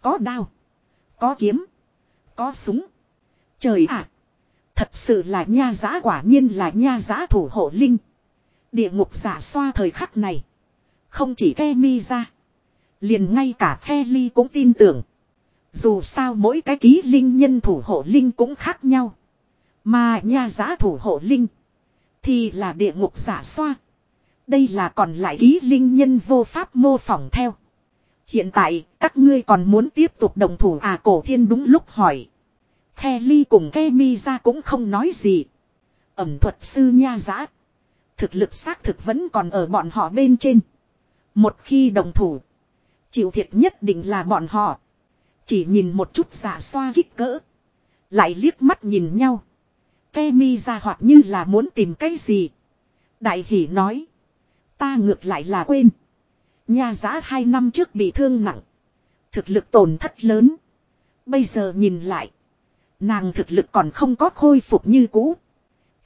Có đao, có kiếm, có súng. Trời ạ! thật sự là nha giá quả nhiên là nha giá thủ hộ linh. Địa ngục giả xoa thời khắc này. Không chỉ ke mi ra. Liền ngay cả khe ly cũng tin tưởng. Dù sao mỗi cái ký linh nhân thủ hộ linh cũng khác nhau. Mà nha giá thủ hộ linh. Thì là địa ngục giả xoa. Đây là còn lại ký linh nhân vô pháp mô phỏng theo. Hiện tại, các ngươi còn muốn tiếp tục đồng thủ à cổ thiên đúng lúc hỏi. Khe ly cùng ke mi ra cũng không nói gì. Ẩm thuật sư nha giã. Thực lực xác thực vẫn còn ở bọn họ bên trên. Một khi đồng thủ. Chịu thiệt nhất định là bọn họ. Chỉ nhìn một chút giả xoa kích cỡ. Lại liếc mắt nhìn nhau. Ke mi ra hoặc như là muốn tìm cái gì. Đại hỷ nói. Ta ngược lại là quên. Nhà giá hai năm trước bị thương nặng. Thực lực tổn thất lớn. Bây giờ nhìn lại. Nàng thực lực còn không có khôi phục như cũ.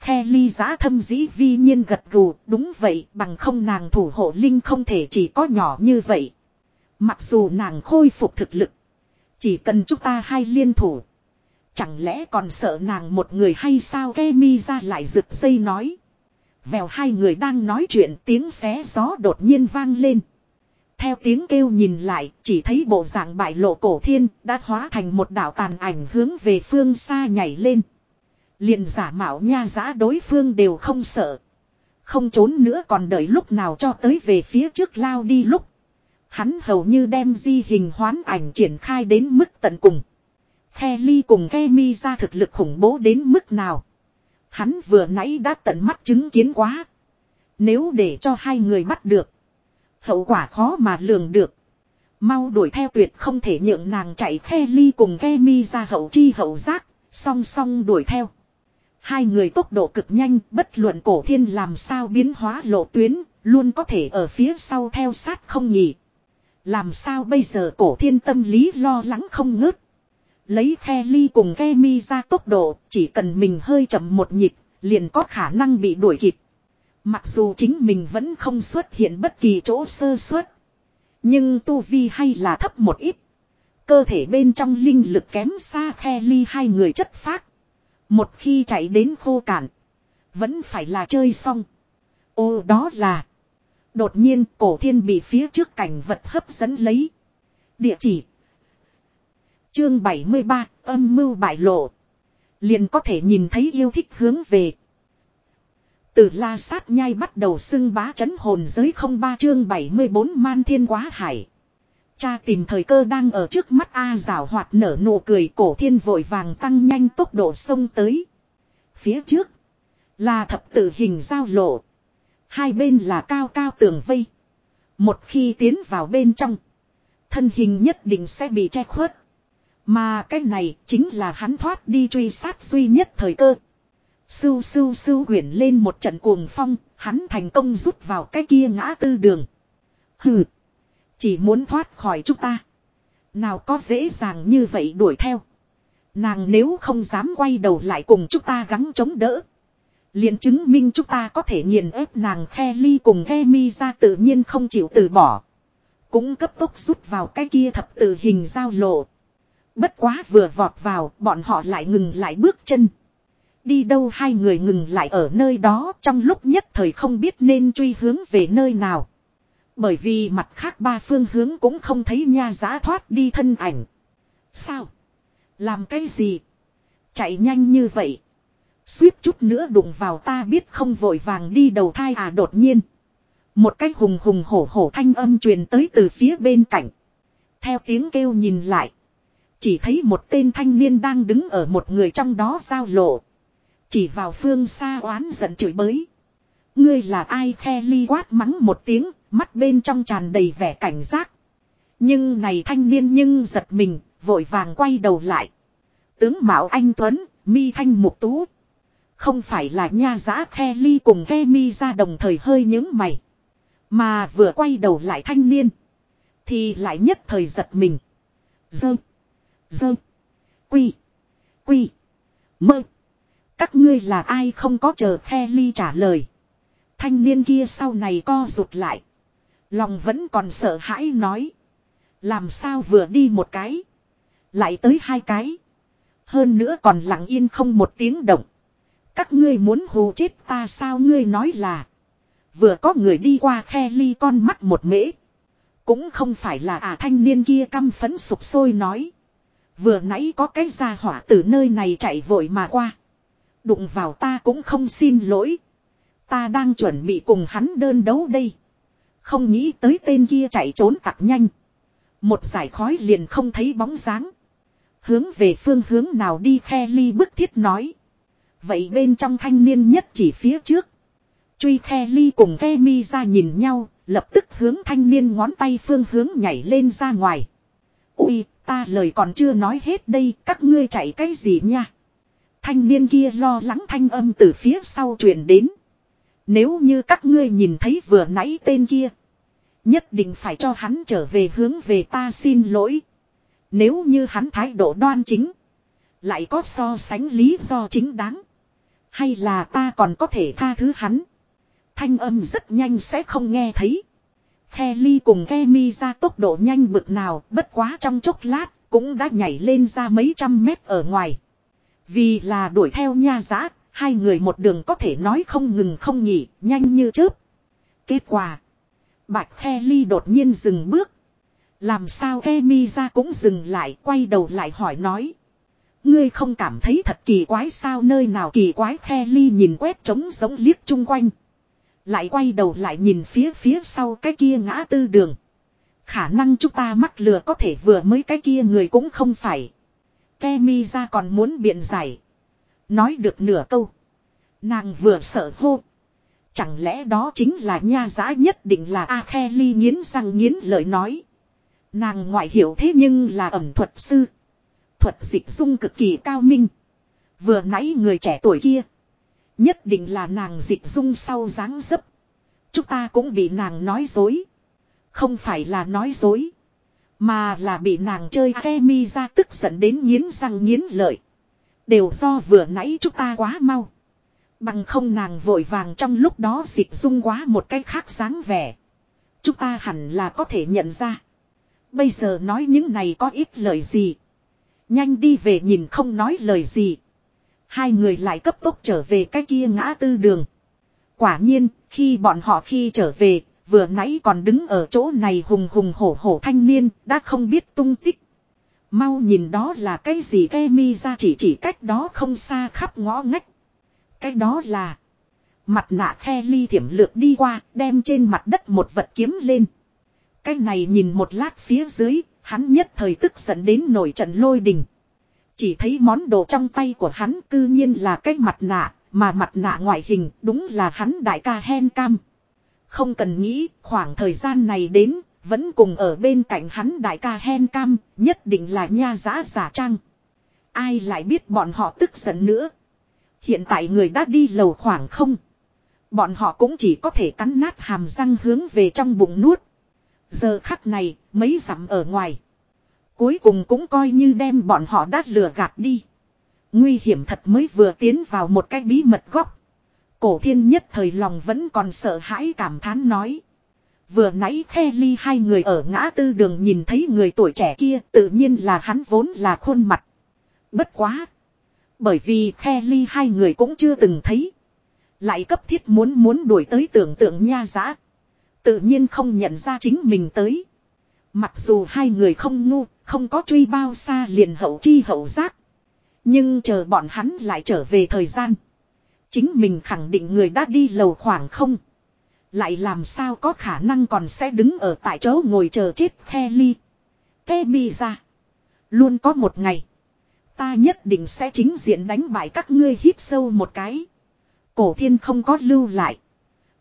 Khe ly giá thâm dĩ vi nhiên gật gù, đúng vậy, bằng không nàng thủ hộ linh không thể chỉ có nhỏ như vậy. Mặc dù nàng khôi phục thực lực, chỉ cần chúng ta hai liên thủ. Chẳng lẽ còn sợ nàng một người hay sao ke mi ra lại rực dây nói. Vèo hai người đang nói chuyện tiếng xé gió đột nhiên vang lên. Theo tiếng kêu nhìn lại, chỉ thấy bộ dạng bại lộ cổ thiên đã hóa thành một đạo tàn ảnh hướng về phương xa nhảy lên. Liền giả mạo nha giã đối phương đều không sợ. Không trốn nữa còn đợi lúc nào cho tới về phía trước lao đi lúc. Hắn hầu như đem di hình hoán ảnh triển khai đến mức tận cùng. Khe ly cùng Kemi ra thực lực khủng bố đến mức nào. Hắn vừa nãy đã tận mắt chứng kiến quá. Nếu để cho hai người bắt được. Hậu quả khó mà lường được. Mau đuổi theo tuyệt không thể nhượng nàng chạy khe ly cùng Kemi ra hậu chi hậu giác. Song song đuổi theo. Hai người tốc độ cực nhanh, bất luận cổ thiên làm sao biến hóa lộ tuyến, luôn có thể ở phía sau theo sát không nhỉ. Làm sao bây giờ cổ thiên tâm lý lo lắng không ngớt. Lấy khe ly cùng ghe mi ra tốc độ, chỉ cần mình hơi chậm một nhịp, liền có khả năng bị đuổi kịp. Mặc dù chính mình vẫn không xuất hiện bất kỳ chỗ sơ suất. Nhưng tu vi hay là thấp một ít. Cơ thể bên trong linh lực kém xa khe ly hai người chất phát. Một khi chạy đến khô cạn. Vẫn phải là chơi xong. Ô đó là. Đột nhiên cổ thiên bị phía trước cảnh vật hấp dẫn lấy. Địa chỉ. Chương 73 âm mưu bại lộ. Liền có thể nhìn thấy yêu thích hướng về. Từ la sát nhai bắt đầu xưng bá chấn hồn giới không ba chương 74 man thiên quá hải. Cha tìm thời cơ đang ở trước mắt A rào hoạt nở nụ cười, cổ thiên vội vàng tăng nhanh tốc độ sông tới. Phía trước là thập tử hình giao lộ. Hai bên là cao cao tường vây. Một khi tiến vào bên trong. Thân hình nhất định sẽ bị che khuất. Mà cái này chính là hắn thoát đi truy sát duy nhất thời cơ. Sưu sưu sưu quyển lên một trận cuồng phong, hắn thành công rút vào cái kia ngã tư đường. Hừ. Chỉ muốn thoát khỏi chúng ta. Nào có dễ dàng như vậy đuổi theo. Nàng nếu không dám quay đầu lại cùng chúng ta gắng chống đỡ. liền chứng minh chúng ta có thể nghiền ép nàng khe ly cùng khe mi ra tự nhiên không chịu từ bỏ. Cũng cấp tốc rút vào cái kia thập tự hình giao lộ. Bất quá vừa vọt vào, bọn họ lại ngừng lại bước chân. Đi đâu hai người ngừng lại ở nơi đó trong lúc nhất thời không biết nên truy hướng về nơi nào. Bởi vì mặt khác ba phương hướng cũng không thấy nha giá thoát đi thân ảnh. Sao? Làm cái gì? Chạy nhanh như vậy. Suýt chút nữa đụng vào ta biết không vội vàng đi đầu thai à đột nhiên. Một cái hùng hùng hổ hổ thanh âm truyền tới từ phía bên cạnh. Theo tiếng kêu nhìn lại. Chỉ thấy một tên thanh niên đang đứng ở một người trong đó giao lộ. Chỉ vào phương xa oán giận chửi bới. Ngươi là ai khe ly quát mắng một tiếng, mắt bên trong tràn đầy vẻ cảnh giác. Nhưng này thanh niên nhưng giật mình, vội vàng quay đầu lại. Tướng Mạo Anh Tuấn, mi thanh mục tú. Không phải là nha giã khe ly cùng khe mi ra đồng thời hơi những mày. Mà vừa quay đầu lại thanh niên. Thì lại nhất thời giật mình. Dơ. Dơ. Quy. Quy. Mơ. Các ngươi là ai không có chờ khe ly trả lời. Thanh niên kia sau này co rụt lại. Lòng vẫn còn sợ hãi nói. Làm sao vừa đi một cái. Lại tới hai cái. Hơn nữa còn lặng yên không một tiếng động. Các ngươi muốn hù chết ta sao ngươi nói là. Vừa có người đi qua khe ly con mắt một mễ. Cũng không phải là à thanh niên kia căm phấn sụp sôi nói. Vừa nãy có cái gia hỏa từ nơi này chạy vội mà qua. Đụng vào ta cũng không xin lỗi. Ta đang chuẩn bị cùng hắn đơn đấu đây. Không nghĩ tới tên kia chạy trốn tặc nhanh. Một giải khói liền không thấy bóng dáng. Hướng về phương hướng nào đi khe ly bức thiết nói. Vậy bên trong thanh niên nhất chỉ phía trước. Truy khe ly cùng khe mi ra nhìn nhau, lập tức hướng thanh niên ngón tay phương hướng nhảy lên ra ngoài. Ui, ta lời còn chưa nói hết đây, các ngươi chạy cái gì nha? Thanh niên kia lo lắng thanh âm từ phía sau truyền đến. Nếu như các ngươi nhìn thấy vừa nãy tên kia. Nhất định phải cho hắn trở về hướng về ta xin lỗi. Nếu như hắn thái độ đoan chính. Lại có so sánh lý do chính đáng. Hay là ta còn có thể tha thứ hắn. Thanh âm rất nhanh sẽ không nghe thấy. Khe ly cùng Kemi ra tốc độ nhanh bực nào bất quá trong chốc lát cũng đã nhảy lên ra mấy trăm mét ở ngoài. Vì là đuổi theo nha giã, hai người một đường có thể nói không ngừng không nghỉ, nhanh như chớp. Kết quả. Bạch Khe Ly đột nhiên dừng bước. Làm sao Kemi ra cũng dừng lại, quay đầu lại hỏi nói. Ngươi không cảm thấy thật kỳ quái sao nơi nào kỳ quái Khe Ly nhìn quét trống giống liếc chung quanh. Lại quay đầu lại nhìn phía phía sau cái kia ngã tư đường. Khả năng chúng ta mắc lừa có thể vừa mới cái kia người cũng không phải. Kemi ra còn muốn biện giải. Nói được nửa câu. Nàng vừa sợ hô. Chẳng lẽ đó chính là nha giá nhất định là A Khe Ly nghiến răng nghiến lời nói. Nàng ngoại hiểu thế nhưng là ẩm thuật sư. Thuật dịch dung cực kỳ cao minh. Vừa nãy người trẻ tuổi kia. Nhất định là nàng dịch dung sau dáng dấp. Chúng ta cũng bị nàng nói dối. Không phải là nói dối. Mà là bị nàng chơi Akemi ra tức giận đến nghiến răng nghiến lợi. Đều do vừa nãy chúng ta quá mau. Bằng không nàng vội vàng trong lúc đó dịch dung quá một cái khác dáng vẻ. Chúng ta hẳn là có thể nhận ra. Bây giờ nói những này có ít lời gì. Nhanh đi về nhìn không nói lời gì. Hai người lại cấp tốc trở về cái kia ngã tư đường. Quả nhiên, khi bọn họ khi trở về, vừa nãy còn đứng ở chỗ này hùng hùng hổ hổ thanh niên, đã không biết tung tích. Mau nhìn đó là cái gì cây mi ra chỉ chỉ cách đó không xa khắp ngõ ngách. Cái đó là mặt nạ khe ly thiểm lược đi qua, đem trên mặt đất một vật kiếm lên. Cái này nhìn một lát phía dưới, hắn nhất thời tức giận đến nổi trận lôi đình. Chỉ thấy món đồ trong tay của hắn cư nhiên là cái mặt nạ, mà mặt nạ ngoại hình đúng là hắn đại ca hen cam. Không cần nghĩ, khoảng thời gian này đến, vẫn cùng ở bên cạnh hắn đại ca hen cam, nhất định là nha giá giả trang. Ai lại biết bọn họ tức giận nữa. Hiện tại người đã đi lầu khoảng không. Bọn họ cũng chỉ có thể cắn nát hàm răng hướng về trong bụng nuốt. Giờ khắc này, mấy dặm ở ngoài. Cuối cùng cũng coi như đem bọn họ đã lừa gạt đi. Nguy hiểm thật mới vừa tiến vào một cái bí mật góc. Cổ thiên nhất thời lòng vẫn còn sợ hãi cảm thán nói. Vừa nãy khe ly hai người ở ngã tư đường nhìn thấy người tuổi trẻ kia tự nhiên là hắn vốn là khuôn mặt. Bất quá. Bởi vì khe ly hai người cũng chưa từng thấy. Lại cấp thiết muốn muốn đuổi tới tưởng tượng nha giã. Tự nhiên không nhận ra chính mình tới. Mặc dù hai người không ngu, không có truy bao xa liền hậu chi hậu giác. Nhưng chờ bọn hắn lại trở về thời gian. Chính mình khẳng định người đã đi lầu khoảng không. Lại làm sao có khả năng còn sẽ đứng ở tại chỗ ngồi chờ chết khe ly. Ke bi ra. Luôn có một ngày. Ta nhất định sẽ chính diện đánh bại các ngươi hít sâu một cái. Cổ thiên không có lưu lại.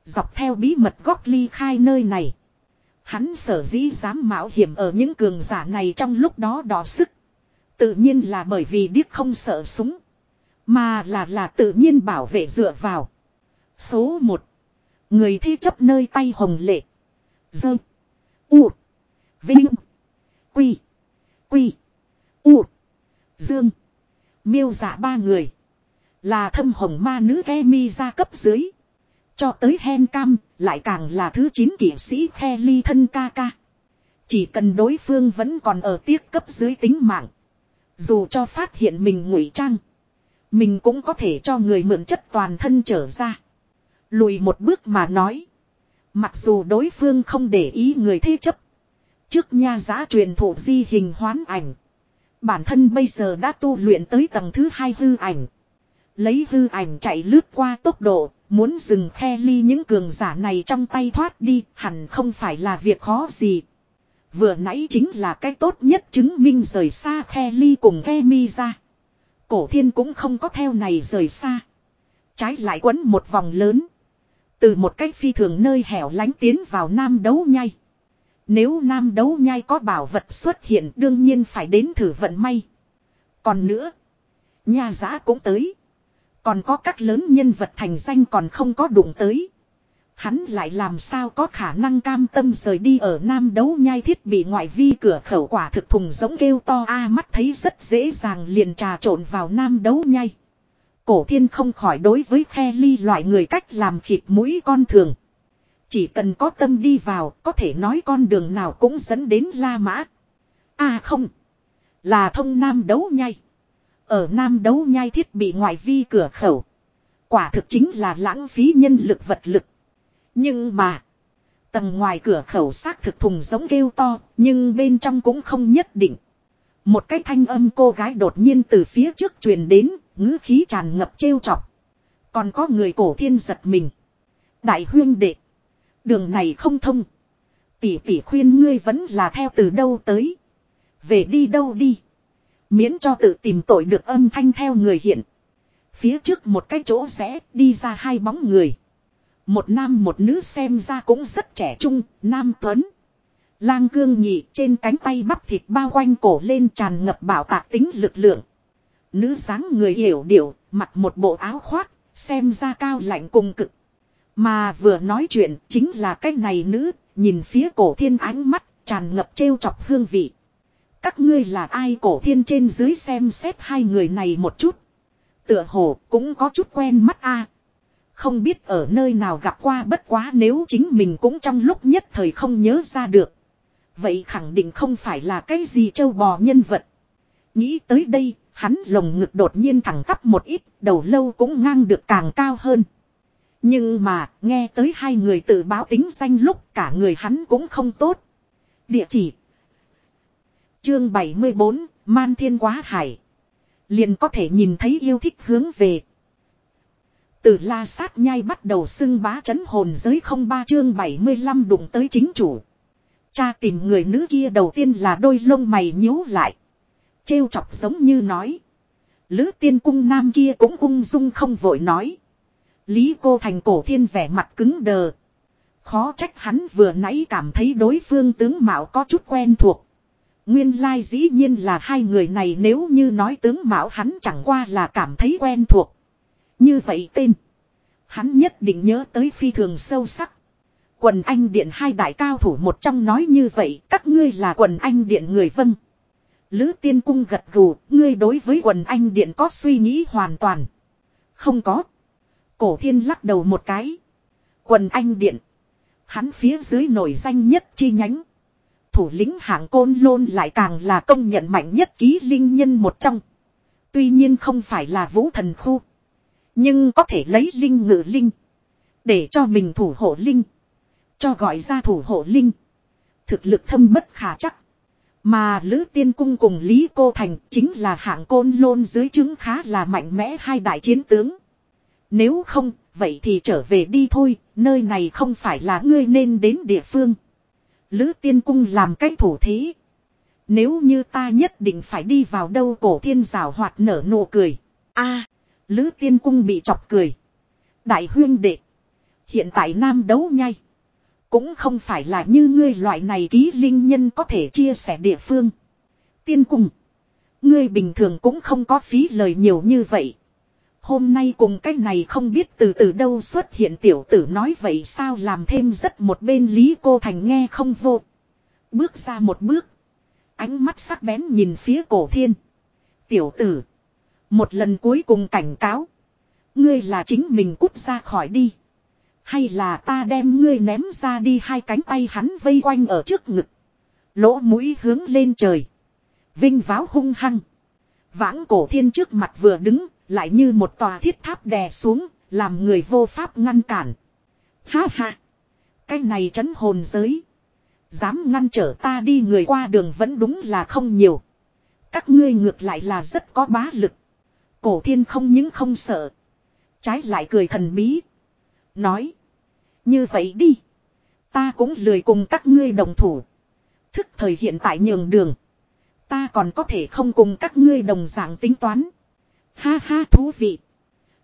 Dọc theo bí mật góc ly khai nơi này. Hắn sở dĩ dám mạo hiểm ở những cường giả này trong lúc đó đỏ sức. Tự nhiên là bởi vì điếc không sợ súng. Mà là là tự nhiên bảo vệ dựa vào. Số 1. Người thi chấp nơi tay hồng lệ. Dơ. U. Vinh. Quy. Quy. U. Dương. Miêu giả ba người. Là thâm hồng ma nữ ghe mi ra cấp dưới. Cho tới hen cam, lại càng là thứ 9 kỷ sĩ The ly thân ca ca. Chỉ cần đối phương vẫn còn ở tiết cấp dưới tính mạng. Dù cho phát hiện mình ngụy trang. Mình cũng có thể cho người mượn chất toàn thân trở ra. Lùi một bước mà nói. Mặc dù đối phương không để ý người thế chấp. Trước nha giá truyền thụ di hình hoán ảnh. Bản thân bây giờ đã tu luyện tới tầng thứ hai hư ảnh. Lấy hư ảnh chạy lướt qua tốc độ, muốn dừng khe ly những cường giả này trong tay thoát đi, hẳn không phải là việc khó gì. Vừa nãy chính là cái tốt nhất chứng minh rời xa khe ly cùng khe mi ra. Cổ thiên cũng không có theo này rời xa. Trái lại quấn một vòng lớn. Từ một cách phi thường nơi hẻo lánh tiến vào nam đấu nhai. Nếu nam đấu nhai có bảo vật xuất hiện đương nhiên phải đến thử vận may. Còn nữa. Nhà giã cũng tới. Còn có các lớn nhân vật thành danh còn không có đụng tới. Hắn lại làm sao có khả năng cam tâm rời đi ở nam đấu nhai thiết bị ngoại vi cửa khẩu quả thực thùng giống kêu to a à, mắt thấy rất dễ dàng liền trà trộn vào nam đấu nhai. Cổ thiên không khỏi đối với khe ly loại người cách làm khịt mũi con thường. Chỉ cần có tâm đi vào, có thể nói con đường nào cũng dẫn đến La Mã. À không. Là thông nam đấu nhai. Ở nam đấu nhai thiết bị ngoại vi cửa khẩu. Quả thực chính là lãng phí nhân lực vật lực. Nhưng mà. Tầng ngoài cửa khẩu xác thực thùng giống kêu to. Nhưng bên trong cũng không nhất định. Một cái thanh âm cô gái đột nhiên từ phía trước truyền đến. ngữ khí tràn ngập trêu chọc. Còn có người cổ thiên giật mình. Đại huyên đệ. Đường này không thông. Tỷ tỷ khuyên ngươi vẫn là theo từ đâu tới. Về đi đâu đi. Miễn cho tự tìm tội được âm thanh theo người hiện. Phía trước một cái chỗ rẽ đi ra hai bóng người. Một nam một nữ xem ra cũng rất trẻ trung, nam tuấn. Lang cương nhị trên cánh tay bắp thịt bao quanh cổ lên tràn ngập bảo tạc tính lực lượng. Nữ dáng người hiểu điệu, mặc một bộ áo khoác, xem ra cao lạnh cùng cực. Mà vừa nói chuyện chính là cái này nữ, nhìn phía cổ thiên ánh mắt, tràn ngập trêu chọc hương vị. Các ngươi là ai cổ thiên trên dưới xem xét hai người này một chút. Tựa hồ cũng có chút quen mắt a. Không biết ở nơi nào gặp qua bất quá nếu chính mình cũng trong lúc nhất thời không nhớ ra được. Vậy khẳng định không phải là cái gì châu bò nhân vật. Nghĩ tới đây, hắn lồng ngực đột nhiên thẳng tắp một ít, đầu lâu cũng ngang được càng cao hơn. Nhưng mà, nghe tới hai người tự báo tính danh lúc cả người hắn cũng không tốt. Địa chỉ Chương 74, Man Thiên Quá Hải. Liền có thể nhìn thấy yêu thích hướng về. Từ la sát nhai bắt đầu xưng bá chấn hồn giới không ba chương 75 đụng tới chính chủ. Cha tìm người nữ kia đầu tiên là đôi lông mày nhíu lại. Trêu chọc giống như nói. Lữ tiên cung nam kia cũng ung dung không vội nói. Lý cô thành cổ thiên vẻ mặt cứng đờ. Khó trách hắn vừa nãy cảm thấy đối phương tướng mạo có chút quen thuộc. Nguyên lai dĩ nhiên là hai người này nếu như nói tướng mạo hắn chẳng qua là cảm thấy quen thuộc. Như vậy tên. Hắn nhất định nhớ tới phi thường sâu sắc. Quần anh điện hai đại cao thủ một trong nói như vậy các ngươi là quần anh điện người vâng. Lữ tiên cung gật gù, ngươi đối với quần anh điện có suy nghĩ hoàn toàn. Không có. Cổ thiên lắc đầu một cái. Quần anh điện. Hắn phía dưới nổi danh nhất chi nhánh. Thủ lĩnh hạng côn lôn lại càng là công nhận mạnh nhất ký linh nhân một trong. Tuy nhiên không phải là vũ thần khu. Nhưng có thể lấy linh ngự linh. Để cho mình thủ hộ linh. Cho gọi ra thủ hộ linh. Thực lực thâm bất khả chắc. Mà Lữ Tiên Cung cùng Lý Cô Thành chính là hạng côn lôn dưới chứng khá là mạnh mẽ hai đại chiến tướng. Nếu không, vậy thì trở về đi thôi, nơi này không phải là ngươi nên đến địa phương. Lữ Tiên Cung làm cái thủ thế. Nếu như ta nhất định phải đi vào đâu cổ thiên rào hoạt nở nụ cười. a, Lữ Tiên Cung bị chọc cười. Đại huyên đệ. Hiện tại nam đấu nhai. Cũng không phải là như ngươi loại này ký linh nhân có thể chia sẻ địa phương. Tiên Cung. Ngươi bình thường cũng không có phí lời nhiều như vậy. Hôm nay cùng cái này không biết từ từ đâu xuất hiện tiểu tử nói vậy sao làm thêm rất một bên Lý Cô Thành nghe không vô. Bước ra một bước. Ánh mắt sắc bén nhìn phía cổ thiên. Tiểu tử. Một lần cuối cùng cảnh cáo. Ngươi là chính mình cút ra khỏi đi. Hay là ta đem ngươi ném ra đi hai cánh tay hắn vây quanh ở trước ngực. Lỗ mũi hướng lên trời. Vinh váo hung hăng. Vãng cổ thiên trước mặt vừa đứng, lại như một tòa thiết tháp đè xuống, làm người vô pháp ngăn cản. Ha ha! Cái này chấn hồn giới. Dám ngăn trở ta đi người qua đường vẫn đúng là không nhiều. Các ngươi ngược lại là rất có bá lực. Cổ thiên không những không sợ. Trái lại cười thần bí. Nói. Như vậy đi. Ta cũng lười cùng các ngươi đồng thủ. Thức thời hiện tại nhường đường. Ta còn có thể không cùng các ngươi đồng dạng tính toán. Ha ha thú vị.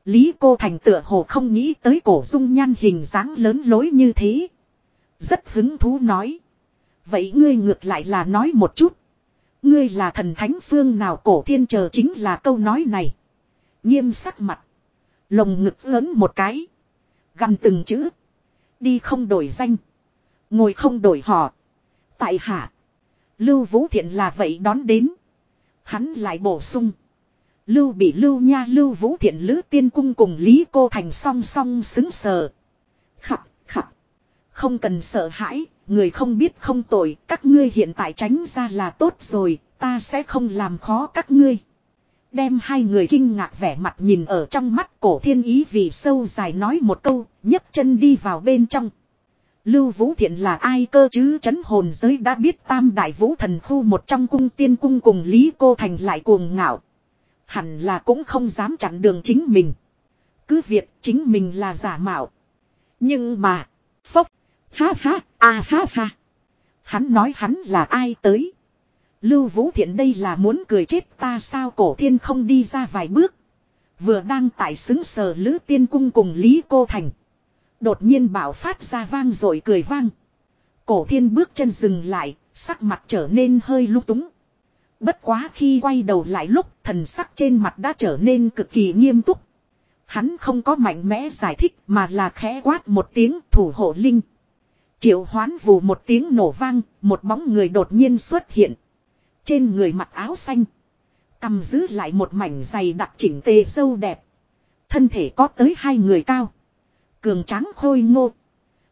Lý cô thành tựa hồ không nghĩ tới cổ dung nhan hình dáng lớn lối như thế. Rất hứng thú nói. Vậy ngươi ngược lại là nói một chút. Ngươi là thần thánh phương nào cổ thiên chờ chính là câu nói này. Nghiêm sắc mặt. Lồng ngực lớn một cái. Gần từng chữ. Đi không đổi danh. Ngồi không đổi họ. Tại hạ. Lưu Vũ Thiện là vậy đón đến. Hắn lại bổ sung. Lưu bị lưu nha lưu vũ thiện lữ tiên cung cùng Lý Cô Thành song song xứng sờ. Khập, khập. Không cần sợ hãi, người không biết không tội, các ngươi hiện tại tránh ra là tốt rồi, ta sẽ không làm khó các ngươi. Đem hai người kinh ngạc vẻ mặt nhìn ở trong mắt cổ thiên ý vì sâu dài nói một câu, nhấc chân đi vào bên trong. Lưu Vũ Thiện là ai cơ chứ chấn hồn giới đã biết tam đại vũ thần khu một trong cung tiên cung cùng Lý Cô Thành lại cuồng ngạo. Hẳn là cũng không dám chặn đường chính mình. Cứ việc chính mình là giả mạo. Nhưng mà, phốc, ha ha, à ha ha. Hắn nói hắn là ai tới. Lưu Vũ Thiện đây là muốn cười chết ta sao cổ thiên không đi ra vài bước. Vừa đang tại xứng sở Lữ Tiên Cung cùng Lý Cô Thành. Đột nhiên bảo phát ra vang rồi cười vang. Cổ thiên bước chân dừng lại, sắc mặt trở nên hơi lung túng. Bất quá khi quay đầu lại lúc thần sắc trên mặt đã trở nên cực kỳ nghiêm túc. Hắn không có mạnh mẽ giải thích mà là khẽ quát một tiếng thủ hộ linh. Triệu hoán vù một tiếng nổ vang, một bóng người đột nhiên xuất hiện. Trên người mặc áo xanh. Cầm giữ lại một mảnh dày đặc chỉnh tề sâu đẹp. Thân thể có tới hai người cao. Cường tráng khôi ngô.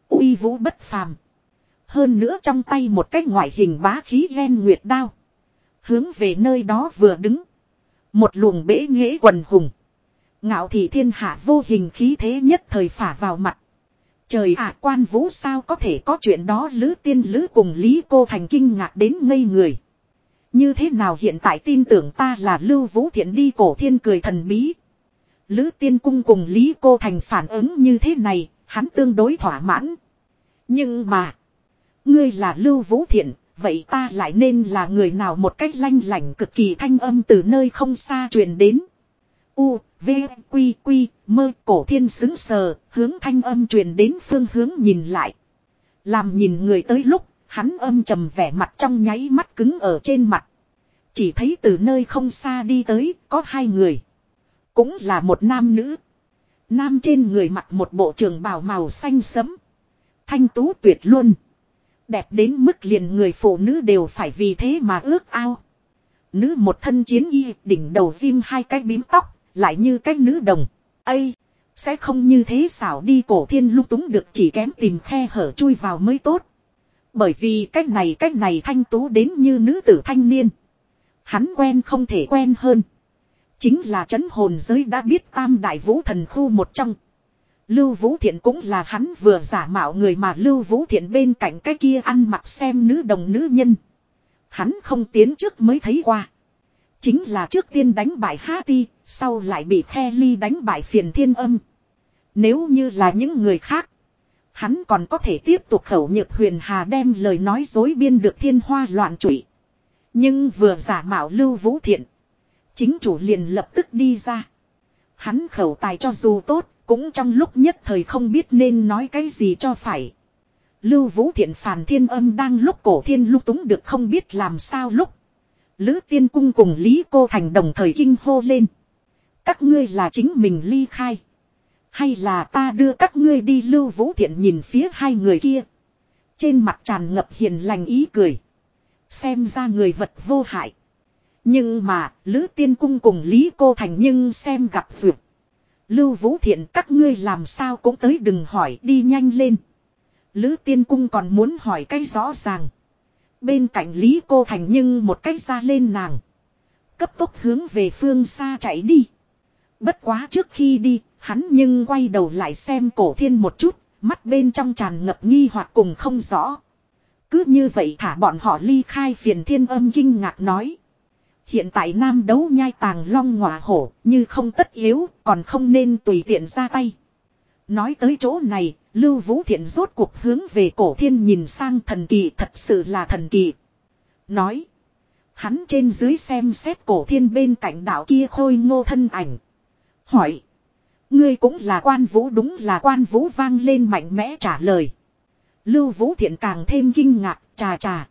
uy vũ bất phàm. Hơn nữa trong tay một cái ngoại hình bá khí ghen nguyệt đao. Hướng về nơi đó vừa đứng. Một luồng bể nghễ quần hùng. Ngạo thị thiên hạ vô hình khí thế nhất thời phả vào mặt. Trời ạ, quan vũ sao có thể có chuyện đó lữ tiên lữ cùng Lý cô thành kinh ngạc đến ngây người. Như thế nào hiện tại tin tưởng ta là lưu vũ thiện đi cổ thiên cười thần bí. Lữ tiên cung cùng Lý cô thành phản ứng như thế này, hắn tương đối thỏa mãn. Nhưng mà, ngươi là lưu vũ thiện, Vậy ta lại nên là người nào một cách lanh lành cực kỳ thanh âm từ nơi không xa truyền đến. U, V, Quy, Quy, mơ cổ thiên xứng sờ, hướng thanh âm truyền đến phương hướng nhìn lại. Làm nhìn người tới lúc, hắn âm trầm vẻ mặt trong nháy mắt cứng ở trên mặt. Chỉ thấy từ nơi không xa đi tới, có hai người. Cũng là một nam nữ. Nam trên người mặc một bộ trường bào màu xanh sẫm. Thanh tú tuyệt luôn. Đẹp đến mức liền người phụ nữ đều phải vì thế mà ước ao. Nữ một thân chiến y, đỉnh đầu diêm hai cái bím tóc, lại như cái nữ đồng. Ây! Sẽ không như thế xảo đi cổ thiên lung túng được chỉ kém tìm khe hở chui vào mới tốt. Bởi vì cách này cách này thanh tú đến như nữ tử thanh niên. Hắn quen không thể quen hơn. Chính là chấn hồn giới đã biết tam đại vũ thần khu một trong. Lưu Vũ Thiện cũng là hắn vừa giả mạo người mà Lưu Vũ Thiện bên cạnh cái kia ăn mặc xem nữ đồng nữ nhân. Hắn không tiến trước mới thấy qua. Chính là trước tiên đánh bại Hati, sau lại bị The Ly đánh bại phiền thiên âm. Nếu như là những người khác, hắn còn có thể tiếp tục khẩu nhược huyền hà đem lời nói dối biên được thiên hoa loạn trụy. Nhưng vừa giả mạo Lưu Vũ Thiện, chính chủ liền lập tức đi ra. Hắn khẩu tài cho dù tốt, cũng trong lúc nhất thời không biết nên nói cái gì cho phải. Lưu Vũ Thiện phàn thiên âm đang lúc cổ thiên lúc túng được không biết làm sao lúc. Lữ tiên cung cùng Lý Cô Thành đồng thời kinh hô lên. Các ngươi là chính mình ly khai. Hay là ta đưa các ngươi đi Lưu Vũ Thiện nhìn phía hai người kia. Trên mặt tràn ngập hiền lành ý cười. Xem ra người vật vô hại. Nhưng mà, Lữ Tiên Cung cùng Lý Cô Thành nhưng xem gặp vượt. Lưu Vũ Thiện các ngươi làm sao cũng tới đừng hỏi đi nhanh lên. Lữ Tiên Cung còn muốn hỏi cái rõ ràng. Bên cạnh Lý Cô Thành nhưng một cách ra lên nàng. Cấp tốc hướng về phương xa chạy đi. Bất quá trước khi đi, hắn nhưng quay đầu lại xem cổ thiên một chút, mắt bên trong tràn ngập nghi hoặc cùng không rõ. Cứ như vậy thả bọn họ ly khai phiền thiên âm kinh ngạc nói. Hiện tại nam đấu nhai tàng long ngọa hổ như không tất yếu còn không nên tùy tiện ra tay. Nói tới chỗ này, Lưu Vũ Thiện rốt cuộc hướng về cổ thiên nhìn sang thần kỳ thật sự là thần kỳ. Nói. Hắn trên dưới xem xét cổ thiên bên cạnh đảo kia khôi ngô thân ảnh. Hỏi. Ngươi cũng là quan vũ đúng là quan vũ vang lên mạnh mẽ trả lời. Lưu Vũ Thiện càng thêm kinh ngạc, trà trà.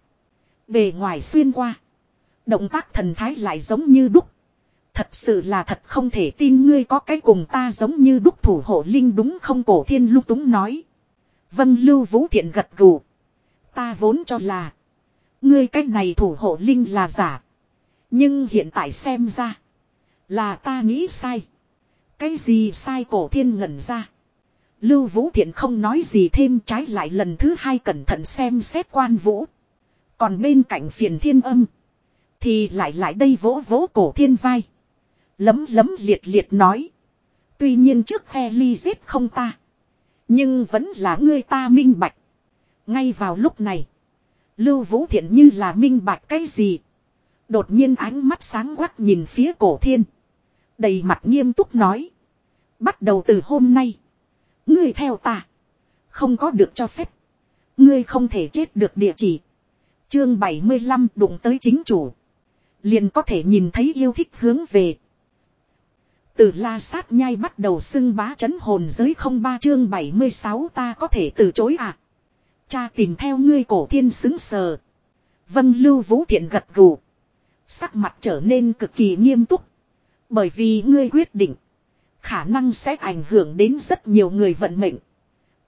Bề ngoài xuyên qua. Động tác thần thái lại giống như đúc. Thật sự là thật không thể tin ngươi có cái cùng ta giống như đúc thủ hộ linh đúng không cổ thiên lúc túng nói. Vâng Lưu Vũ Thiện gật gù. Ta vốn cho là. Ngươi cái này thủ hộ linh là giả. Nhưng hiện tại xem ra. Là ta nghĩ sai. Cái gì sai cổ thiên ngẩn ra. Lưu Vũ Thiện không nói gì thêm trái lại lần thứ hai cẩn thận xem xét quan vũ. Còn bên cạnh phiền thiên âm. Thì lại lại đây vỗ vỗ cổ thiên vai. Lấm lấm liệt liệt nói. Tuy nhiên trước khe ly giết không ta. Nhưng vẫn là ngươi ta minh bạch. Ngay vào lúc này. Lưu Vũ Thiện như là minh bạch cái gì. Đột nhiên ánh mắt sáng quắc nhìn phía cổ thiên. Đầy mặt nghiêm túc nói. Bắt đầu từ hôm nay. Ngươi theo ta. Không có được cho phép. Ngươi không thể chết được địa chỉ. Chương 75 đụng tới chính chủ. Liền có thể nhìn thấy yêu thích hướng về. Từ la sát nhai bắt đầu xưng bá chấn hồn giới không ba chương 76 ta có thể từ chối à. Cha tìm theo ngươi cổ thiên xứng sờ. Vân lưu vũ thiện gật gù. Sắc mặt trở nên cực kỳ nghiêm túc. Bởi vì ngươi quyết định. Khả năng sẽ ảnh hưởng đến rất nhiều người vận mệnh.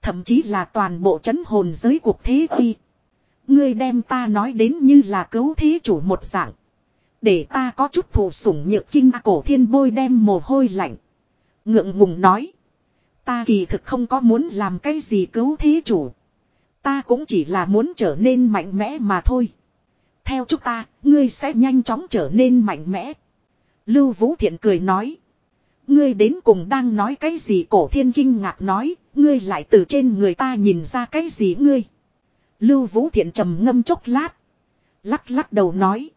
Thậm chí là toàn bộ chấn hồn giới cuộc thế uy. Ngươi đem ta nói đến như là cứu thế chủ một dạng. Để ta có chút thù sủng nhược kinh cổ thiên bôi đem mồ hôi lạnh. Ngượng ngùng nói. Ta kỳ thực không có muốn làm cái gì cứu thế chủ. Ta cũng chỉ là muốn trở nên mạnh mẽ mà thôi. Theo chúng ta, ngươi sẽ nhanh chóng trở nên mạnh mẽ. Lưu Vũ Thiện cười nói. Ngươi đến cùng đang nói cái gì cổ thiên kinh ngạc nói, ngươi lại từ trên người ta nhìn ra cái gì ngươi. Lưu Vũ Thiện trầm ngâm chốc lát. Lắc lắc đầu nói.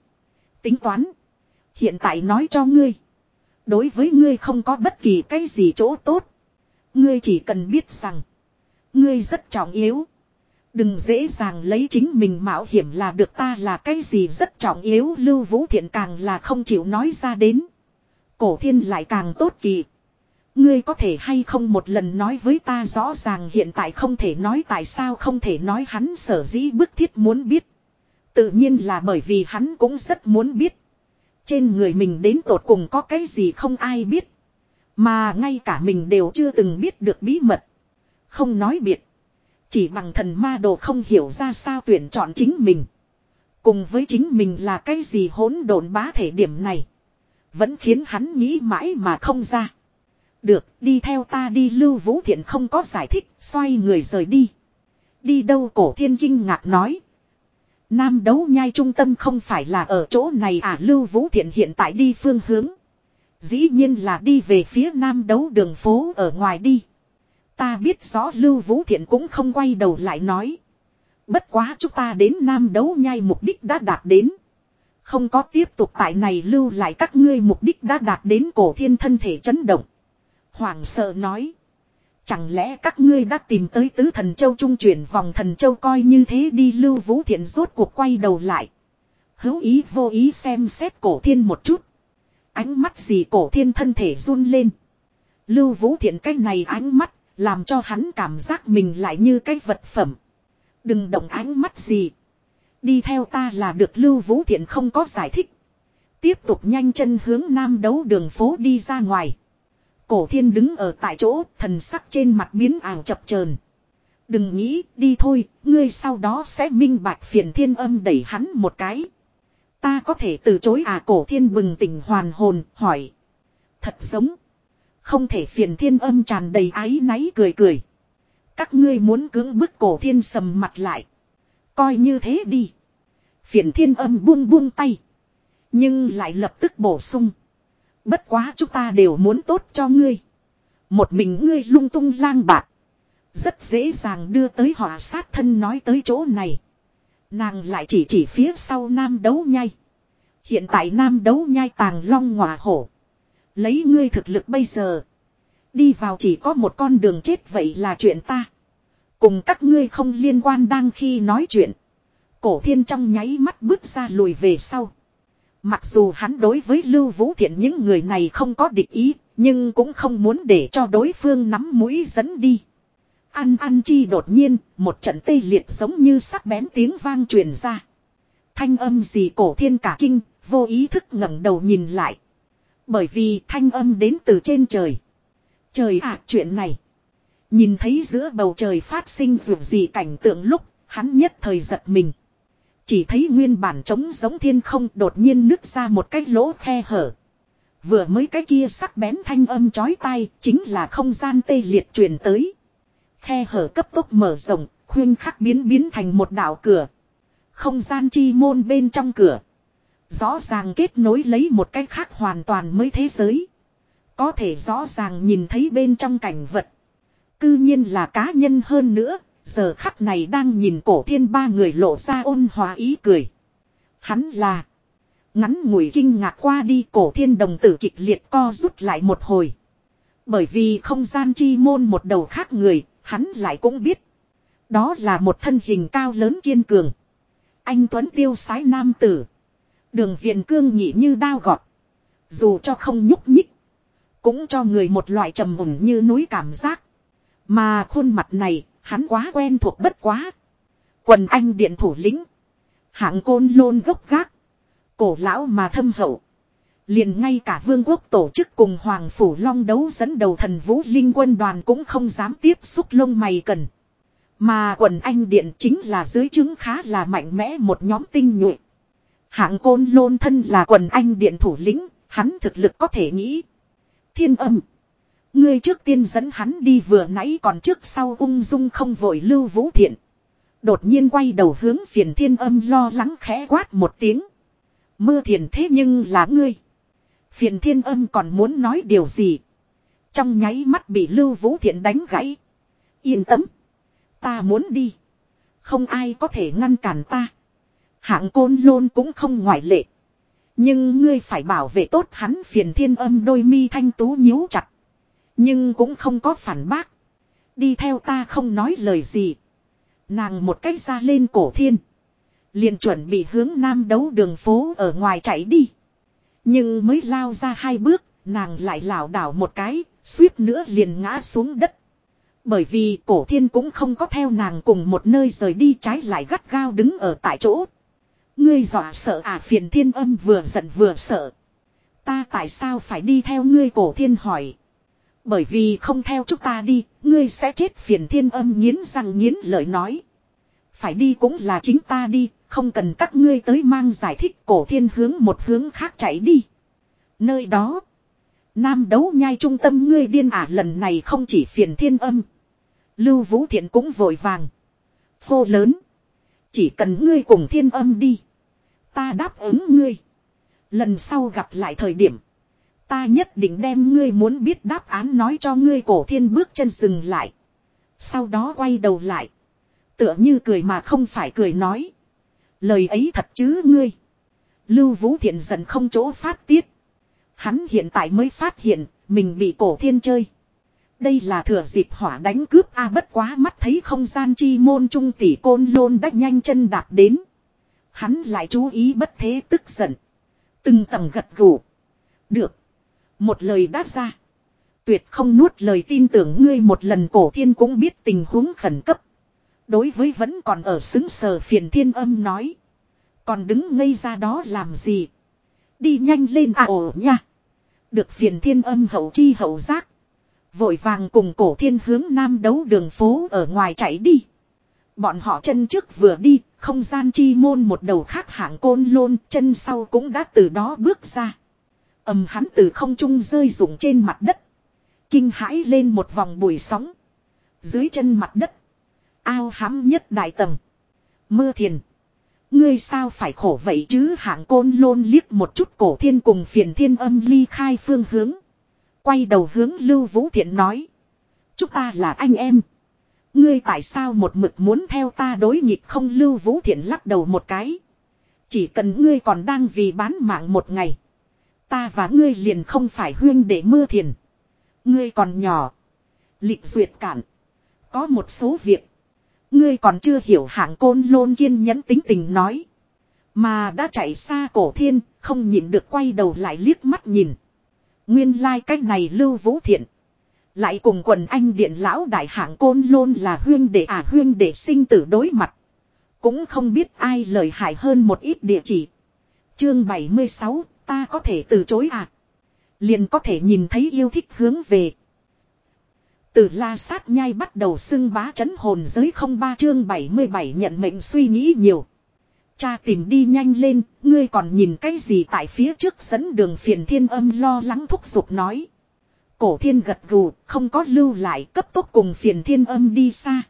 Tính toán. Hiện tại nói cho ngươi. Đối với ngươi không có bất kỳ cái gì chỗ tốt. Ngươi chỉ cần biết rằng. Ngươi rất trọng yếu. Đừng dễ dàng lấy chính mình mạo hiểm là được ta là cái gì rất trọng yếu Lưu Vũ Thiện càng là không chịu nói ra đến. Cổ thiên lại càng tốt kỳ. Ngươi có thể hay không một lần nói với ta rõ ràng hiện tại không thể nói tại sao không thể nói hắn sở dĩ bức thiết muốn biết. Tự nhiên là bởi vì hắn cũng rất muốn biết. Trên người mình đến tột cùng có cái gì không ai biết. Mà ngay cả mình đều chưa từng biết được bí mật. Không nói biệt. Chỉ bằng thần ma đồ không hiểu ra sao tuyển chọn chính mình. Cùng với chính mình là cái gì hỗn độn bá thể điểm này. Vẫn khiến hắn nghĩ mãi mà không ra. Được, đi theo ta đi Lưu Vũ Thiện không có giải thích, xoay người rời đi. Đi đâu cổ thiên kinh ngạc nói. Nam đấu nhai trung tâm không phải là ở chỗ này à Lưu Vũ Thiện hiện tại đi phương hướng. Dĩ nhiên là đi về phía nam đấu đường phố ở ngoài đi. Ta biết rõ Lưu Vũ Thiện cũng không quay đầu lại nói. Bất quá chúng ta đến nam đấu nhai mục đích đã đạt đến. Không có tiếp tục tại này lưu lại các ngươi mục đích đã đạt đến cổ thiên thân thể chấn động. Hoàng sợ nói. Chẳng lẽ các ngươi đã tìm tới tứ thần châu trung chuyển vòng thần châu coi như thế đi lưu vũ thiện rốt cuộc quay đầu lại. Hữu ý vô ý xem xét cổ thiên một chút. Ánh mắt gì cổ thiên thân thể run lên. Lưu vũ thiện cái này ánh mắt làm cho hắn cảm giác mình lại như cái vật phẩm. Đừng động ánh mắt gì. Đi theo ta là được Lưu Vũ Thiện không có giải thích. Tiếp tục nhanh chân hướng nam đấu đường phố đi ra ngoài. Cổ thiên đứng ở tại chỗ, thần sắc trên mặt biến ảo chập chờn. Đừng nghĩ, đi thôi, ngươi sau đó sẽ minh bạch phiền thiên âm đẩy hắn một cái. Ta có thể từ chối à cổ thiên bừng tỉnh hoàn hồn, hỏi. Thật giống. Không thể phiền thiên âm tràn đầy áy náy cười cười. Các ngươi muốn cưỡng bức cổ thiên sầm mặt lại. Coi như thế đi. Phiền thiên âm buông buông tay. Nhưng lại lập tức bổ sung. Bất quá chúng ta đều muốn tốt cho ngươi. Một mình ngươi lung tung lang bạc. Rất dễ dàng đưa tới họa sát thân nói tới chỗ này. Nàng lại chỉ chỉ phía sau nam đấu nhai. Hiện tại nam đấu nhai tàng long ngọa hổ. Lấy ngươi thực lực bây giờ. Đi vào chỉ có một con đường chết vậy là chuyện ta. Cùng các ngươi không liên quan đang khi nói chuyện. Cổ thiên trong nháy mắt bước ra lùi về sau. Mặc dù hắn đối với Lưu Vũ Thiện những người này không có địch ý, nhưng cũng không muốn để cho đối phương nắm mũi dẫn đi. Ăn ăn chi đột nhiên, một trận tê liệt giống như sắc bén tiếng vang truyền ra. Thanh âm gì cổ thiên cả kinh, vô ý thức ngẩng đầu nhìn lại. Bởi vì thanh âm đến từ trên trời. Trời ạ chuyện này. Nhìn thấy giữa bầu trời phát sinh dù gì cảnh tượng lúc, hắn nhất thời giật mình. Chỉ thấy nguyên bản trống giống thiên không đột nhiên nứt ra một cái lỗ khe hở. Vừa mới cái kia sắc bén thanh âm chói tai chính là không gian tê liệt truyền tới. Khe hở cấp tốc mở rộng, khuyên khắc biến biến thành một đảo cửa. Không gian chi môn bên trong cửa. Rõ ràng kết nối lấy một cách khác hoàn toàn mới thế giới. Có thể rõ ràng nhìn thấy bên trong cảnh vật. Cư nhiên là cá nhân hơn nữa, giờ khắc này đang nhìn cổ thiên ba người lộ ra ôn hòa ý cười. Hắn là ngắn ngủi kinh ngạc qua đi cổ thiên đồng tử kịch liệt co rút lại một hồi. Bởi vì không gian chi môn một đầu khác người, hắn lại cũng biết. Đó là một thân hình cao lớn kiên cường. Anh Tuấn tiêu sái nam tử. Đường viện cương nhị như đao gọt. Dù cho không nhúc nhích. Cũng cho người một loại trầm ủng như núi cảm giác. Mà khuôn mặt này, hắn quá quen thuộc bất quá. Quần anh điện thủ lĩnh. Hạng côn lôn gốc gác. Cổ lão mà thâm hậu. Liền ngay cả vương quốc tổ chức cùng Hoàng Phủ Long đấu dẫn đầu thần vũ linh quân đoàn cũng không dám tiếp xúc lông mày cần. Mà quần anh điện chính là dưới chứng khá là mạnh mẽ một nhóm tinh nhuệ. Hạng côn lôn thân là quần anh điện thủ lĩnh, hắn thực lực có thể nghĩ. Thiên âm. Ngươi trước tiên dẫn hắn đi vừa nãy còn trước sau ung dung không vội lưu vũ thiện. Đột nhiên quay đầu hướng phiền thiên âm lo lắng khẽ quát một tiếng. Mưa thiền thế nhưng là ngươi. Phiền thiên âm còn muốn nói điều gì. Trong nháy mắt bị lưu vũ thiện đánh gãy. Yên tâm. Ta muốn đi. Không ai có thể ngăn cản ta. Hạng côn lôn cũng không ngoại lệ. Nhưng ngươi phải bảo vệ tốt hắn phiền thiên âm đôi mi thanh tú nhíu chặt. Nhưng cũng không có phản bác. Đi theo ta không nói lời gì. Nàng một cách ra lên cổ thiên. Liền chuẩn bị hướng nam đấu đường phố ở ngoài chạy đi. Nhưng mới lao ra hai bước, nàng lại lảo đảo một cái, suýt nữa liền ngã xuống đất. Bởi vì cổ thiên cũng không có theo nàng cùng một nơi rời đi trái lại gắt gao đứng ở tại chỗ. Ngươi dọa sợ à phiền thiên âm vừa giận vừa sợ. Ta tại sao phải đi theo ngươi cổ thiên hỏi. Bởi vì không theo chúng ta đi, ngươi sẽ chết phiền thiên âm nghiến răng nghiến lời nói. Phải đi cũng là chính ta đi, không cần các ngươi tới mang giải thích cổ thiên hướng một hướng khác chạy đi. Nơi đó. Nam đấu nhai trung tâm ngươi điên ả lần này không chỉ phiền thiên âm. Lưu Vũ Thiện cũng vội vàng. Phô lớn. Chỉ cần ngươi cùng thiên âm đi. Ta đáp ứng ngươi. Lần sau gặp lại thời điểm. Ta nhất định đem ngươi muốn biết đáp án nói cho ngươi cổ thiên bước chân dừng lại. Sau đó quay đầu lại. Tựa như cười mà không phải cười nói. Lời ấy thật chứ ngươi. Lưu Vũ Thiện giận không chỗ phát tiết. Hắn hiện tại mới phát hiện, mình bị cổ thiên chơi. Đây là thừa dịp hỏa đánh cướp a bất quá mắt thấy không gian chi môn trung tỷ côn lôn đã nhanh chân đạp đến. Hắn lại chú ý bất thế tức giận. Từng tầng gật gù. Được. Một lời đáp ra. Tuyệt không nuốt lời tin tưởng ngươi một lần cổ thiên cũng biết tình huống khẩn cấp. Đối với vẫn còn ở xứng sờ phiền thiên âm nói. Còn đứng ngây ra đó làm gì. Đi nhanh lên à ồ nha. Được phiền thiên âm hậu chi hậu giác. Vội vàng cùng cổ thiên hướng nam đấu đường phố ở ngoài chạy đi. Bọn họ chân trước vừa đi, không gian chi môn một đầu khác hạng côn lôn, chân sau cũng đã từ đó bước ra ầm hắn từ không trung rơi rụng trên mặt đất. Kinh hãi lên một vòng bụi sóng. Dưới chân mặt đất. Ao hãm nhất đại tầng. Mưa thiền. Ngươi sao phải khổ vậy chứ hạng côn lôn liếc một chút cổ thiên cùng phiền thiên âm ly khai phương hướng. Quay đầu hướng Lưu Vũ Thiện nói. Chúng ta là anh em. Ngươi tại sao một mực muốn theo ta đối nghịch không Lưu Vũ Thiện lắc đầu một cái. Chỉ cần ngươi còn đang vì bán mạng một ngày. Ta và ngươi liền không phải huyên để mưa thiền. Ngươi còn nhỏ. Lịch duyệt cản. Có một số việc. Ngươi còn chưa hiểu hạng côn lôn kiên nhẫn tính tình nói. Mà đã chạy xa cổ thiên, không nhìn được quay đầu lại liếc mắt nhìn. Nguyên lai like cách này lưu vũ thiện. Lại cùng quần anh điện lão đại hạng côn lôn là huyên đệ à huyên đệ sinh tử đối mặt. Cũng không biết ai lời hại hơn một ít địa chỉ. Chương 76, ta có thể từ chối à. Liền có thể nhìn thấy yêu thích hướng về. Từ la sát nhai bắt đầu xưng bá chấn hồn giới không ba chương 77 nhận mệnh suy nghĩ nhiều. Cha tìm đi nhanh lên, ngươi còn nhìn cái gì tại phía trước dẫn đường phiền thiên âm lo lắng thúc giục nói. Cổ thiên gật gù, không có lưu lại cấp tốc cùng phiền thiên âm đi xa.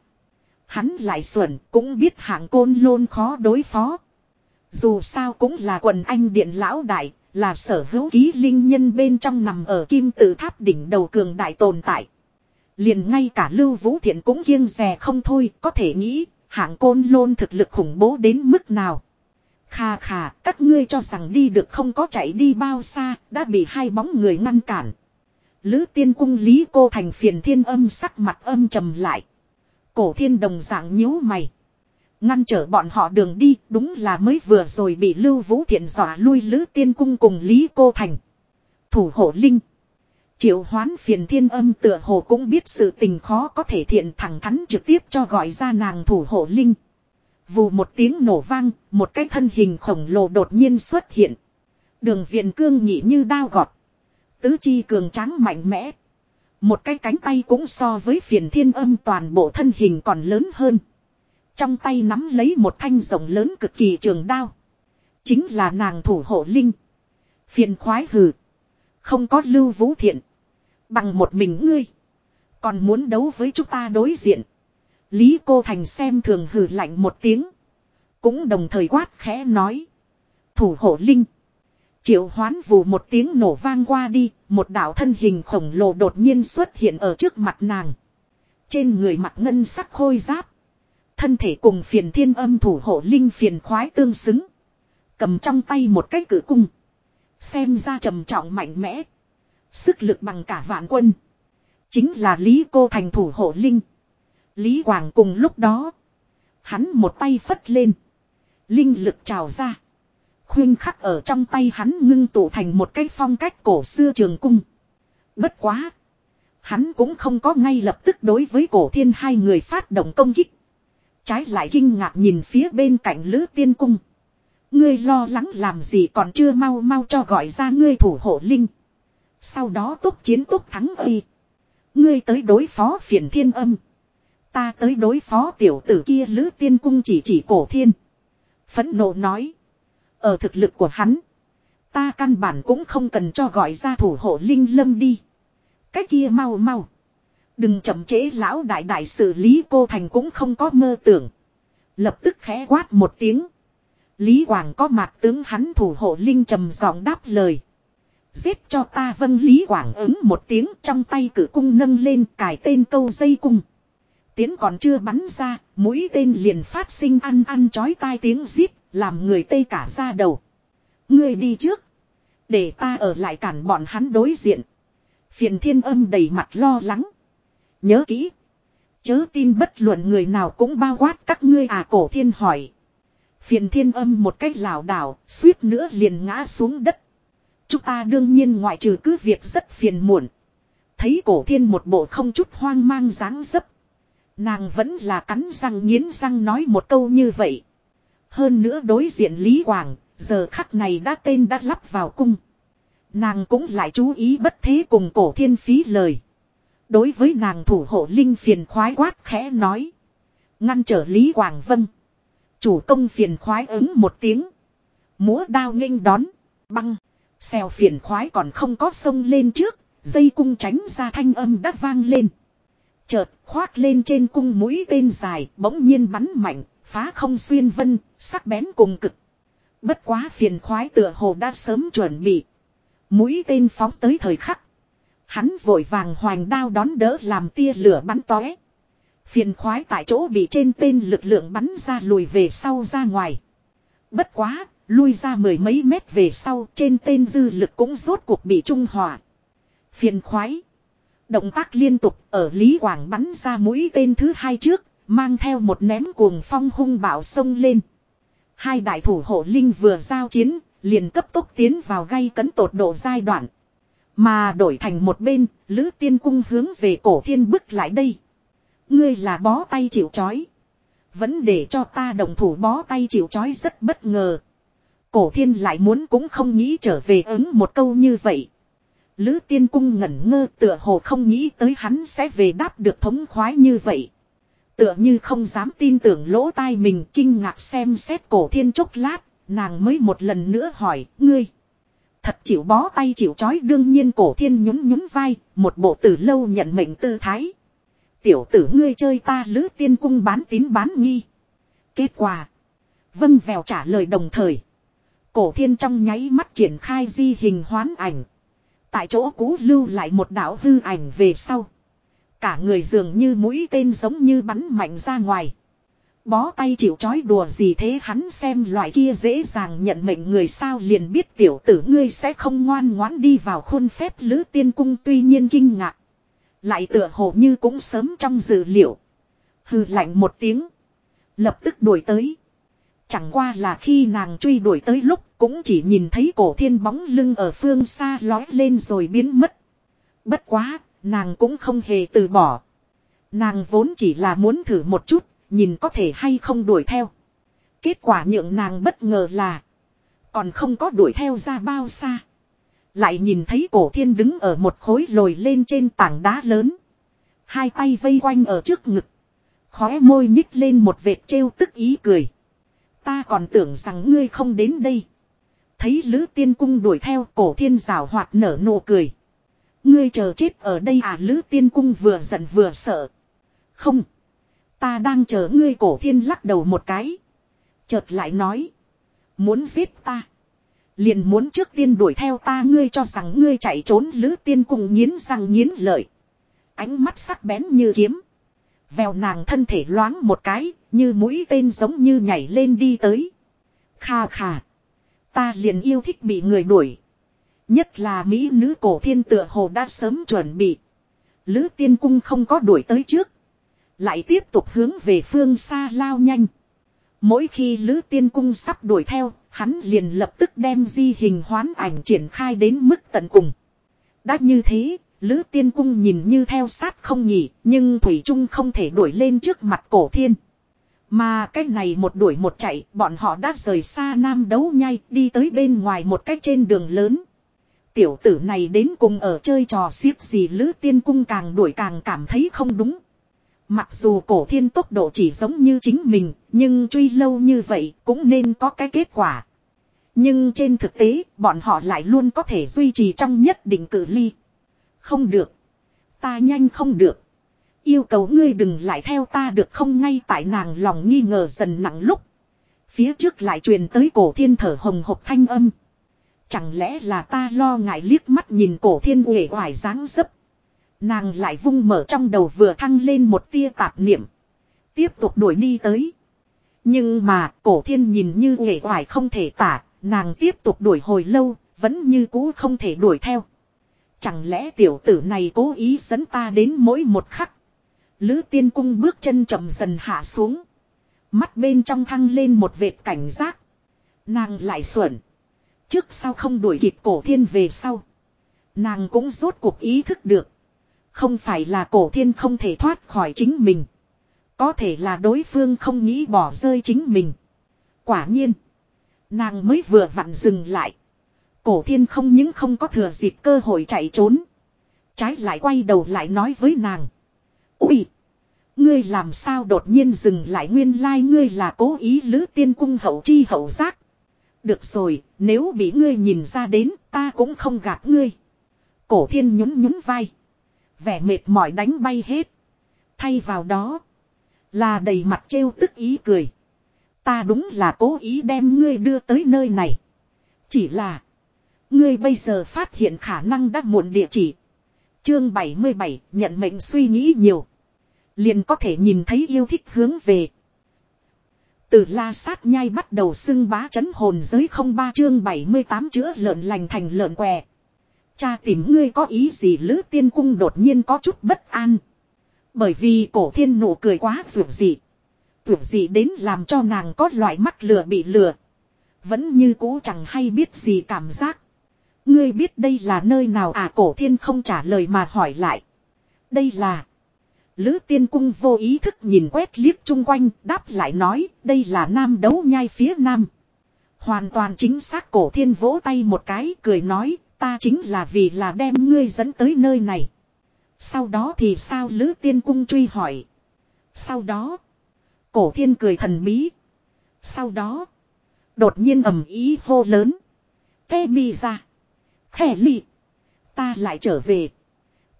Hắn lại xuẩn, cũng biết hạng côn lôn khó đối phó. Dù sao cũng là quần anh điện lão đại, là sở hữu ký linh nhân bên trong nằm ở kim tự tháp đỉnh đầu cường đại tồn tại. Liền ngay cả Lưu Vũ Thiện cũng kiêng rè không thôi, có thể nghĩ, hạng côn lôn thực lực khủng bố đến mức nào. Khà khà, các ngươi cho rằng đi được không có chạy đi bao xa, đã bị hai bóng người ngăn cản. Lữ tiên cung lý cô thành phiền thiên âm sắc mặt âm trầm lại. Cổ thiên đồng dạng nhíu mày. Ngăn trở bọn họ đường đi đúng là mới vừa rồi bị lưu vũ thiện dọa lui lữ tiên cung cùng lý cô thành. Thủ hộ linh. Triệu hoán phiền thiên âm tựa hồ cũng biết sự tình khó có thể thiện thẳng thắn trực tiếp cho gọi ra nàng thủ hộ linh. Vù một tiếng nổ vang, một cái thân hình khổng lồ đột nhiên xuất hiện. Đường viện cương nhị như đao gọt. Tứ chi cường tráng mạnh mẽ. Một cái cánh tay cũng so với phiền thiên âm toàn bộ thân hình còn lớn hơn. Trong tay nắm lấy một thanh rồng lớn cực kỳ trường đao. Chính là nàng thủ hộ linh. Phiền khoái hừ. Không có lưu vũ thiện. Bằng một mình ngươi. Còn muốn đấu với chúng ta đối diện. Lý cô thành xem thường hừ lạnh một tiếng. Cũng đồng thời quát khẽ nói. Thủ hộ linh. Triệu hoán vù một tiếng nổ vang qua đi. Một đạo thân hình khổng lồ đột nhiên xuất hiện ở trước mặt nàng. Trên người mặt ngân sắc khôi giáp. Thân thể cùng phiền thiên âm thủ hộ linh phiền khoái tương xứng. Cầm trong tay một cái cử cung. Xem ra trầm trọng mạnh mẽ. Sức lực bằng cả vạn quân. Chính là Lý Cô Thành thủ hộ linh. Lý hoàng cùng lúc đó. Hắn một tay phất lên. Linh lực trào ra. Khuyên khắc ở trong tay hắn ngưng tụ thành một cái phong cách cổ xưa trường cung. Bất quá. Hắn cũng không có ngay lập tức đối với cổ thiên hai người phát động công kích. Trái lại kinh ngạc nhìn phía bên cạnh lữ tiên cung. Ngươi lo lắng làm gì còn chưa mau mau cho gọi ra ngươi thủ hộ linh. Sau đó túc chiến túc thắng ơi. Ngươi tới đối phó phiền thiên âm. ta tới đối phó tiểu tử kia lữ tiên cung chỉ chỉ cổ thiên. Phẫn nộ nói. Ở thực lực của hắn. Ta căn bản cũng không cần cho gọi ra thủ hộ linh lâm đi. Cái kia mau mau. Đừng chậm chế lão đại đại xử lý cô thành cũng không có mơ tưởng. Lập tức khẽ quát một tiếng. Lý Hoàng có mặt tướng hắn thủ hộ linh trầm giọng đáp lời. Giết cho ta vâng Lý Quảng ứng một tiếng trong tay cử cung nâng lên cài tên câu dây cung. Tiến còn chưa bắn ra, mũi tên liền phát sinh ăn ăn chói tai tiếng giết, làm người tây cả ra đầu. Ngươi đi trước. Để ta ở lại cản bọn hắn đối diện. Phiền thiên âm đầy mặt lo lắng. Nhớ kỹ. Chớ tin bất luận người nào cũng bao quát các ngươi à cổ thiên hỏi. Phiền thiên âm một cách lảo đảo, suýt nữa liền ngã xuống đất. Chúng ta đương nhiên ngoại trừ cứ việc rất phiền muộn. Thấy cổ thiên một bộ không chút hoang mang dáng dấp. Nàng vẫn là cắn răng nghiến răng nói một câu như vậy. Hơn nữa đối diện Lý Hoàng, giờ khắc này đã tên đã lắp vào cung. Nàng cũng lại chú ý bất thế cùng cổ thiên phí lời. Đối với nàng thủ hộ linh phiền khoái quát khẽ nói. Ngăn trở Lý Hoàng Vân. Chủ công phiền khoái ứng một tiếng. Múa đao nghênh đón. Băng. Xèo phiền khoái còn không có sông lên trước. Dây cung tránh ra thanh âm đắt vang lên. Chợt khoác lên trên cung mũi tên dài, bỗng nhiên bắn mạnh. Phá không xuyên vân. Sắc bén cùng cực. Bất quá phiền khoái tựa hồ đã sớm chuẩn bị. Mũi tên phóng tới thời khắc. Hắn vội vàng hoành đao đón đỡ làm tia lửa bắn tóe. Phiền khoái tại chỗ bị trên tên lực lượng bắn ra lùi về sau ra ngoài. Bất quá, lui ra mười mấy mét về sau trên tên dư lực cũng rốt cuộc bị trung hòa. Phiền khoái. Động tác liên tục ở Lý Quảng bắn ra mũi tên thứ hai trước, mang theo một ném cuồng phong hung bạo sông lên. Hai đại thủ hộ linh vừa giao chiến, liền cấp tốc tiến vào gây cấn tột độ giai đoạn. Mà đổi thành một bên, Lữ Tiên Cung hướng về cổ thiên bức lại đây. Ngươi là bó tay chịu chói. Vẫn để cho ta đồng thủ bó tay chịu chói rất bất ngờ. Cổ thiên lại muốn cũng không nghĩ trở về ứng một câu như vậy. Lữ tiên cung ngẩn ngơ tựa hồ không nghĩ tới hắn sẽ về đáp được thống khoái như vậy. Tựa như không dám tin tưởng lỗ tai mình kinh ngạc xem xét cổ thiên chốc lát, nàng mới một lần nữa hỏi, ngươi. Thật chịu bó tay chịu chói đương nhiên cổ thiên nhún nhún vai, một bộ từ lâu nhận mệnh tư thái. Tiểu tử ngươi chơi ta lữ tiên cung bán tín bán nghi. Kết quả. Vân vèo trả lời đồng thời. Cổ thiên trong nháy mắt triển khai di hình hoán ảnh. Tại chỗ cũ lưu lại một đạo hư ảnh về sau. Cả người dường như mũi tên giống như bắn mạnh ra ngoài. Bó tay chịu chói đùa gì thế hắn xem loại kia dễ dàng nhận mệnh người sao liền biết tiểu tử ngươi sẽ không ngoan ngoãn đi vào khuôn phép lữ tiên cung tuy nhiên kinh ngạc. Lại tựa hồ như cũng sớm trong dự liệu. Hừ lạnh một tiếng. Lập tức đuổi tới. Chẳng qua là khi nàng truy đuổi tới lúc cũng chỉ nhìn thấy cổ thiên bóng lưng ở phương xa lói lên rồi biến mất. Bất quá, nàng cũng không hề từ bỏ. Nàng vốn chỉ là muốn thử một chút, nhìn có thể hay không đuổi theo. Kết quả nhượng nàng bất ngờ là, còn không có đuổi theo ra bao xa. Lại nhìn thấy cổ thiên đứng ở một khối lồi lên trên tảng đá lớn. Hai tay vây quanh ở trước ngực. Khóe môi nhích lên một vệt trêu tức ý cười. Ta còn tưởng rằng ngươi không đến đây. Thấy Lữ Tiên Cung đuổi theo cổ thiên rào hoạt nở nụ cười. Ngươi chờ chết ở đây à Lữ Tiên Cung vừa giận vừa sợ. Không. Ta đang chờ ngươi cổ thiên lắc đầu một cái. Chợt lại nói. Muốn giết ta. Liền muốn trước tiên đuổi theo ta ngươi cho rằng ngươi chạy trốn lữ tiên cùng nghiến răng nghiến lợi. Ánh mắt sắc bén như kiếm. Vèo nàng thân thể loáng một cái, như mũi tên giống như nhảy lên đi tới. Kha kha. Ta liền yêu thích bị người đuổi. Nhất là Mỹ nữ cổ thiên tựa hồ đã sớm chuẩn bị. Lữ tiên cung không có đuổi tới trước. Lại tiếp tục hướng về phương xa lao nhanh. Mỗi khi Lữ tiên cung sắp đuổi theo, Hắn liền lập tức đem di hình hoán ảnh triển khai đến mức tận cùng. Đã như thế, Lữ Tiên Cung nhìn như theo sát không nhỉ, nhưng Thủy Trung không thể đuổi lên trước mặt cổ thiên. Mà cái này một đuổi một chạy, bọn họ đã rời xa nam đấu nhai, đi tới bên ngoài một cách trên đường lớn. Tiểu tử này đến cùng ở chơi trò xiếc gì Lữ Tiên Cung càng đuổi càng cảm thấy không đúng. Mặc dù cổ thiên tốc độ chỉ giống như chính mình, nhưng truy lâu như vậy cũng nên có cái kết quả. Nhưng trên thực tế, bọn họ lại luôn có thể duy trì trong nhất định cự ly. Không được. Ta nhanh không được. Yêu cầu ngươi đừng lại theo ta được không ngay tại nàng lòng nghi ngờ dần nặng lúc. Phía trước lại truyền tới cổ thiên thở hồng hộc thanh âm. Chẳng lẽ là ta lo ngại liếc mắt nhìn cổ thiên uể oải dáng dấp. Nàng lại vung mở trong đầu vừa thăng lên một tia tạp niệm. Tiếp tục đuổi đi tới. Nhưng mà, cổ thiên nhìn như nghệ hoài không thể tả. Nàng tiếp tục đuổi hồi lâu. Vẫn như cũ không thể đuổi theo. Chẳng lẽ tiểu tử này cố ý dẫn ta đến mỗi một khắc. Lữ tiên cung bước chân chậm dần hạ xuống. Mắt bên trong thăng lên một vệt cảnh giác. Nàng lại xuẩn. Trước sau không đuổi kịp cổ thiên về sau. Nàng cũng rốt cuộc ý thức được. Không phải là cổ thiên không thể thoát khỏi chính mình. Có thể là đối phương không nghĩ bỏ rơi chính mình. Quả nhiên. Nàng mới vừa vặn dừng lại. Cổ thiên không những không có thừa dịp cơ hội chạy trốn. Trái lại quay đầu lại nói với nàng. Úi! Ngươi làm sao đột nhiên dừng lại nguyên lai like ngươi là cố ý lữ tiên cung hậu chi hậu giác. Được rồi, nếu bị ngươi nhìn ra đến, ta cũng không gạt ngươi. Cổ thiên nhún nhún vai. Vẻ mệt mỏi đánh bay hết. Thay vào đó, là đầy mặt trêu tức ý cười. Ta đúng là cố ý đem ngươi đưa tới nơi này. Chỉ là, ngươi bây giờ phát hiện khả năng đã muộn địa chỉ. Chương 77, nhận mệnh suy nghĩ nhiều. Liền có thể nhìn thấy yêu thích hướng về. Từ la sát nhai bắt đầu xưng bá chấn hồn giới không ba chương 78 chữa lợn lành thành lợn què. Cha tìm ngươi có ý gì lữ tiên cung đột nhiên có chút bất an. Bởi vì cổ thiên nụ cười quá ruột dị. Ruột dị đến làm cho nàng có loại mắt lừa bị lừa. Vẫn như cũ chẳng hay biết gì cảm giác. Ngươi biết đây là nơi nào à cổ thiên không trả lời mà hỏi lại. Đây là. Lữ tiên cung vô ý thức nhìn quét liếc chung quanh, đáp lại nói, đây là nam đấu nhai phía nam. Hoàn toàn chính xác cổ thiên vỗ tay một cái, cười nói, ta chính là vì là đem ngươi dẫn tới nơi này. Sau đó thì sao Lữ tiên cung truy hỏi. Sau đó, cổ thiên cười thần bí. Sau đó, đột nhiên ầm ý hô lớn. Khe mi ra. Khẻ lị. Ta lại trở về.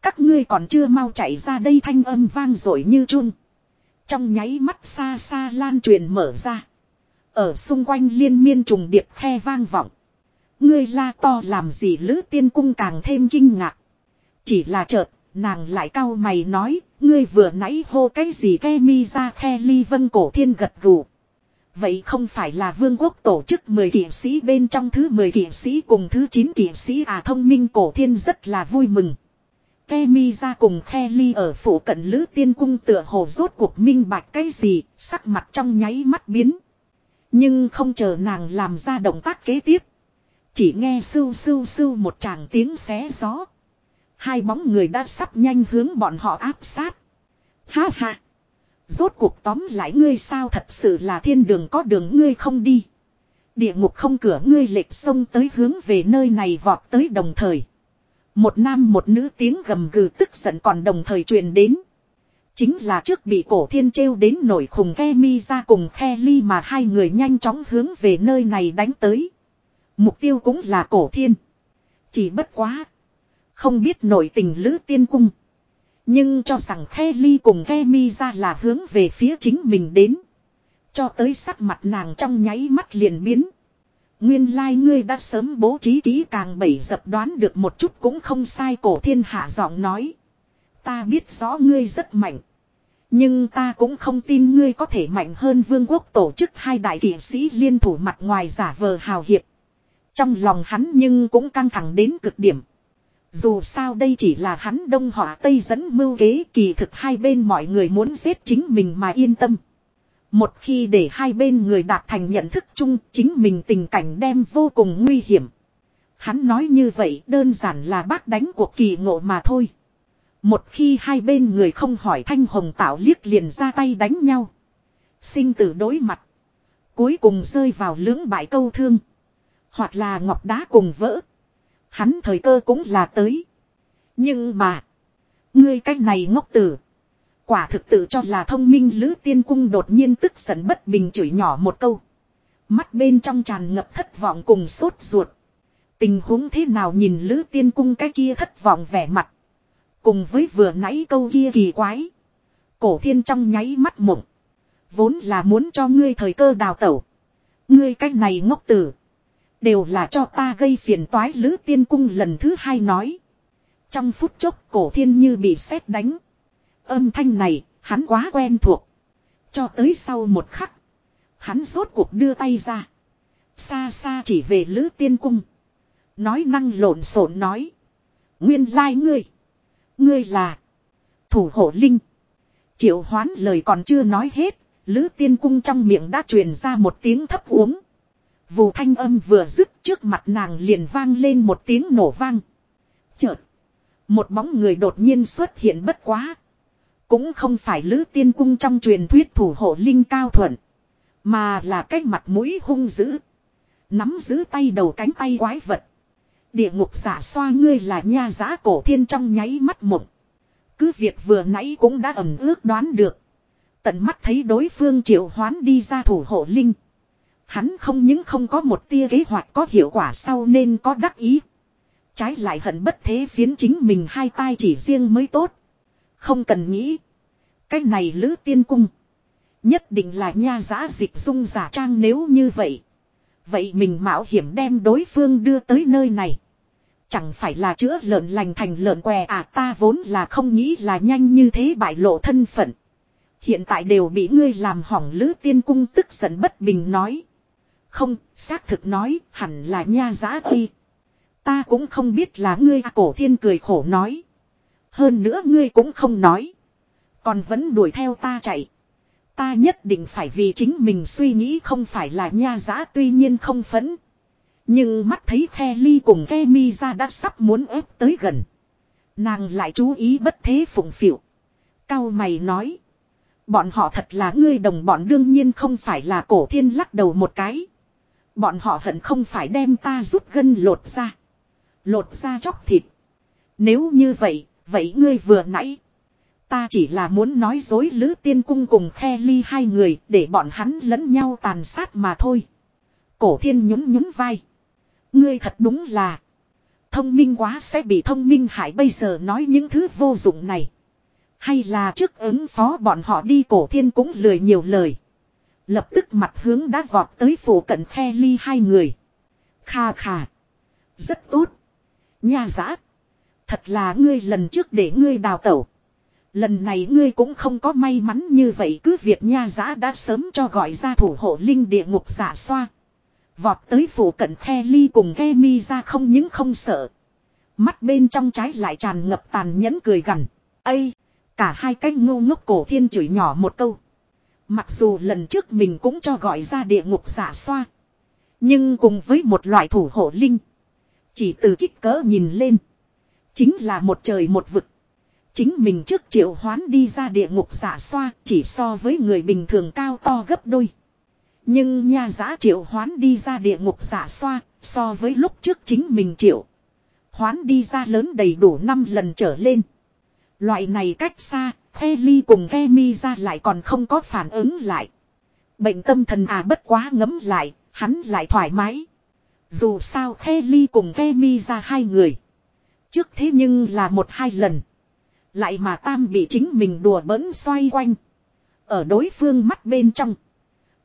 Các ngươi còn chưa mau chạy ra đây thanh âm vang dội như chun. Trong nháy mắt xa xa lan truyền mở ra. Ở xung quanh liên miên trùng điệp khe vang vọng. Ngươi la to làm gì lữ tiên cung càng thêm kinh ngạc. Chỉ là chợt, nàng lại cau mày nói, ngươi vừa nãy hô cái gì ke mi ra khe ly vân cổ thiên gật gù. Vậy không phải là vương quốc tổ chức 10 kiện sĩ bên trong thứ 10 kiện sĩ cùng thứ 9 kiện sĩ à thông minh cổ thiên rất là vui mừng. Kemi ra cùng khe ly ở phủ cận lữ tiên cung tựa hồ rốt cuộc minh bạch cái gì, sắc mặt trong nháy mắt biến. Nhưng không chờ nàng làm ra động tác kế tiếp. Chỉ nghe sưu sưu sưu một tràng tiếng xé gió. Hai bóng người đã sắp nhanh hướng bọn họ áp sát. Ha ha. Rốt cuộc tóm lại ngươi sao thật sự là thiên đường có đường ngươi không đi. Địa ngục không cửa ngươi lệch sông tới hướng về nơi này vọt tới đồng thời. Một nam một nữ tiếng gầm gừ tức giận còn đồng thời truyền đến. Chính là trước bị cổ thiên trêu đến nổi khùng khe mi ra cùng khe ly mà hai người nhanh chóng hướng về nơi này đánh tới. Mục tiêu cũng là cổ thiên. Chỉ bất quá. Không biết nổi tình lữ tiên cung. Nhưng cho rằng khe ly cùng khe mi ra là hướng về phía chính mình đến. Cho tới sắc mặt nàng trong nháy mắt liền biến. Nguyên lai like ngươi đã sớm bố trí kỹ càng bảy dập đoán được một chút cũng không sai cổ thiên hạ giọng nói. Ta biết rõ ngươi rất mạnh. Nhưng ta cũng không tin ngươi có thể mạnh hơn vương quốc tổ chức hai đại kỷ sĩ liên thủ mặt ngoài giả vờ hào hiệp. Trong lòng hắn nhưng cũng căng thẳng đến cực điểm. Dù sao đây chỉ là hắn đông họa tây dẫn mưu kế kỳ thực hai bên mọi người muốn giết chính mình mà yên tâm. Một khi để hai bên người đạt thành nhận thức chung, chính mình tình cảnh đem vô cùng nguy hiểm. Hắn nói như vậy đơn giản là bác đánh cuộc kỳ ngộ mà thôi. Một khi hai bên người không hỏi thanh hồng tạo liếc liền ra tay đánh nhau. Sinh tử đối mặt. Cuối cùng rơi vào lưỡng bại câu thương. Hoặc là ngọc đá cùng vỡ. Hắn thời cơ cũng là tới. Nhưng mà. Ngươi cách này ngốc tử. Quả thực tự cho là thông minh Lữ Tiên Cung đột nhiên tức giận bất bình chửi nhỏ một câu. Mắt bên trong tràn ngập thất vọng cùng sốt ruột. Tình huống thế nào nhìn Lữ Tiên Cung cái kia thất vọng vẻ mặt. Cùng với vừa nãy câu kia kỳ quái. Cổ thiên trong nháy mắt mộng. Vốn là muốn cho ngươi thời cơ đào tẩu. Ngươi cách này ngốc tử. Đều là cho ta gây phiền toái Lữ Tiên Cung lần thứ hai nói. Trong phút chốc cổ thiên như bị sét đánh. Âm thanh này, hắn quá quen thuộc. Cho tới sau một khắc. Hắn rốt cuộc đưa tay ra. Xa xa chỉ về Lữ Tiên Cung. Nói năng lộn xộn nói. Nguyên lai like ngươi. Ngươi là. Thủ hộ linh. Triệu hoán lời còn chưa nói hết. Lữ Tiên Cung trong miệng đã truyền ra một tiếng thấp uống. Vù thanh âm vừa dứt trước mặt nàng liền vang lên một tiếng nổ vang. Chợt. Một bóng người đột nhiên xuất hiện bất quá. Cũng không phải lữ tiên cung trong truyền thuyết thủ hộ linh cao thuận. Mà là cái mặt mũi hung dữ. Nắm giữ tay đầu cánh tay quái vật. Địa ngục giả xoa ngươi là nha giá cổ thiên trong nháy mắt mộng. Cứ việc vừa nãy cũng đã ẩm ước đoán được. Tận mắt thấy đối phương triệu hoán đi ra thủ hộ linh. Hắn không những không có một tia kế hoạch có hiệu quả sau nên có đắc ý. Trái lại hận bất thế phiến chính mình hai tay chỉ riêng mới tốt. Không cần nghĩ. Cái này lữ tiên cung. Nhất định là nha giã dịch dung giả trang nếu như vậy. Vậy mình mạo hiểm đem đối phương đưa tới nơi này. Chẳng phải là chữa lợn lành thành lợn què à ta vốn là không nghĩ là nhanh như thế bại lộ thân phận. Hiện tại đều bị ngươi làm hỏng lữ tiên cung tức giận bất bình nói. Không, xác thực nói, hẳn là nha giá ơi. Ta cũng không biết là ngươi à, cổ thiên cười khổ nói. Hơn nữa ngươi cũng không nói. Còn vẫn đuổi theo ta chạy. Ta nhất định phải vì chính mình suy nghĩ không phải là nha giá tuy nhiên không phấn. Nhưng mắt thấy khe ly cùng khe mi ra đã sắp muốn ép tới gần. Nàng lại chú ý bất thế phụng phịu. Cao mày nói. Bọn họ thật là ngươi đồng bọn đương nhiên không phải là cổ thiên lắc đầu một cái. Bọn họ hận không phải đem ta rút gân lột ra. Lột ra chóc thịt. Nếu như vậy, vậy ngươi vừa nãy. Ta chỉ là muốn nói dối Lữ Tiên Cung cùng khe ly hai người để bọn hắn lẫn nhau tàn sát mà thôi. Cổ thiên nhún nhún vai. Ngươi thật đúng là. Thông minh quá sẽ bị thông minh hại bây giờ nói những thứ vô dụng này. Hay là trước ứng phó bọn họ đi cổ thiên cũng lười nhiều lời. Lập tức mặt hướng đã vọt tới phủ cận khe ly hai người. Kha kha. Rất tốt. Nha giã. Thật là ngươi lần trước để ngươi đào tẩu. Lần này ngươi cũng không có may mắn như vậy cứ việc nha giã đã sớm cho gọi ra thủ hộ linh địa ngục giả xoa. Vọt tới phủ cận khe ly cùng ghe mi ra không những không sợ. Mắt bên trong trái lại tràn ngập tàn nhẫn cười gằn. Ây! Cả hai cái ngu ngốc cổ thiên chửi nhỏ một câu. Mặc dù lần trước mình cũng cho gọi ra địa ngục giả xoa. Nhưng cùng với một loại thủ hộ linh. Chỉ từ kích cỡ nhìn lên. Chính là một trời một vực. Chính mình trước triệu hoán đi ra địa ngục giả xoa chỉ so với người bình thường cao to gấp đôi. Nhưng nha giá triệu hoán đi ra địa ngục giả xoa so với lúc trước chính mình triệu. Hoán đi ra lớn đầy đủ 5 lần trở lên. Loại này cách xa, Khe ly cùng Khe mi ra lại còn không có phản ứng lại. Bệnh tâm thần à bất quá ngấm lại, hắn lại thoải mái. Dù sao Khe ly cùng Khe mi ra hai người. Trước thế nhưng là một hai lần. Lại mà tam bị chính mình đùa bỡn xoay quanh. Ở đối phương mắt bên trong.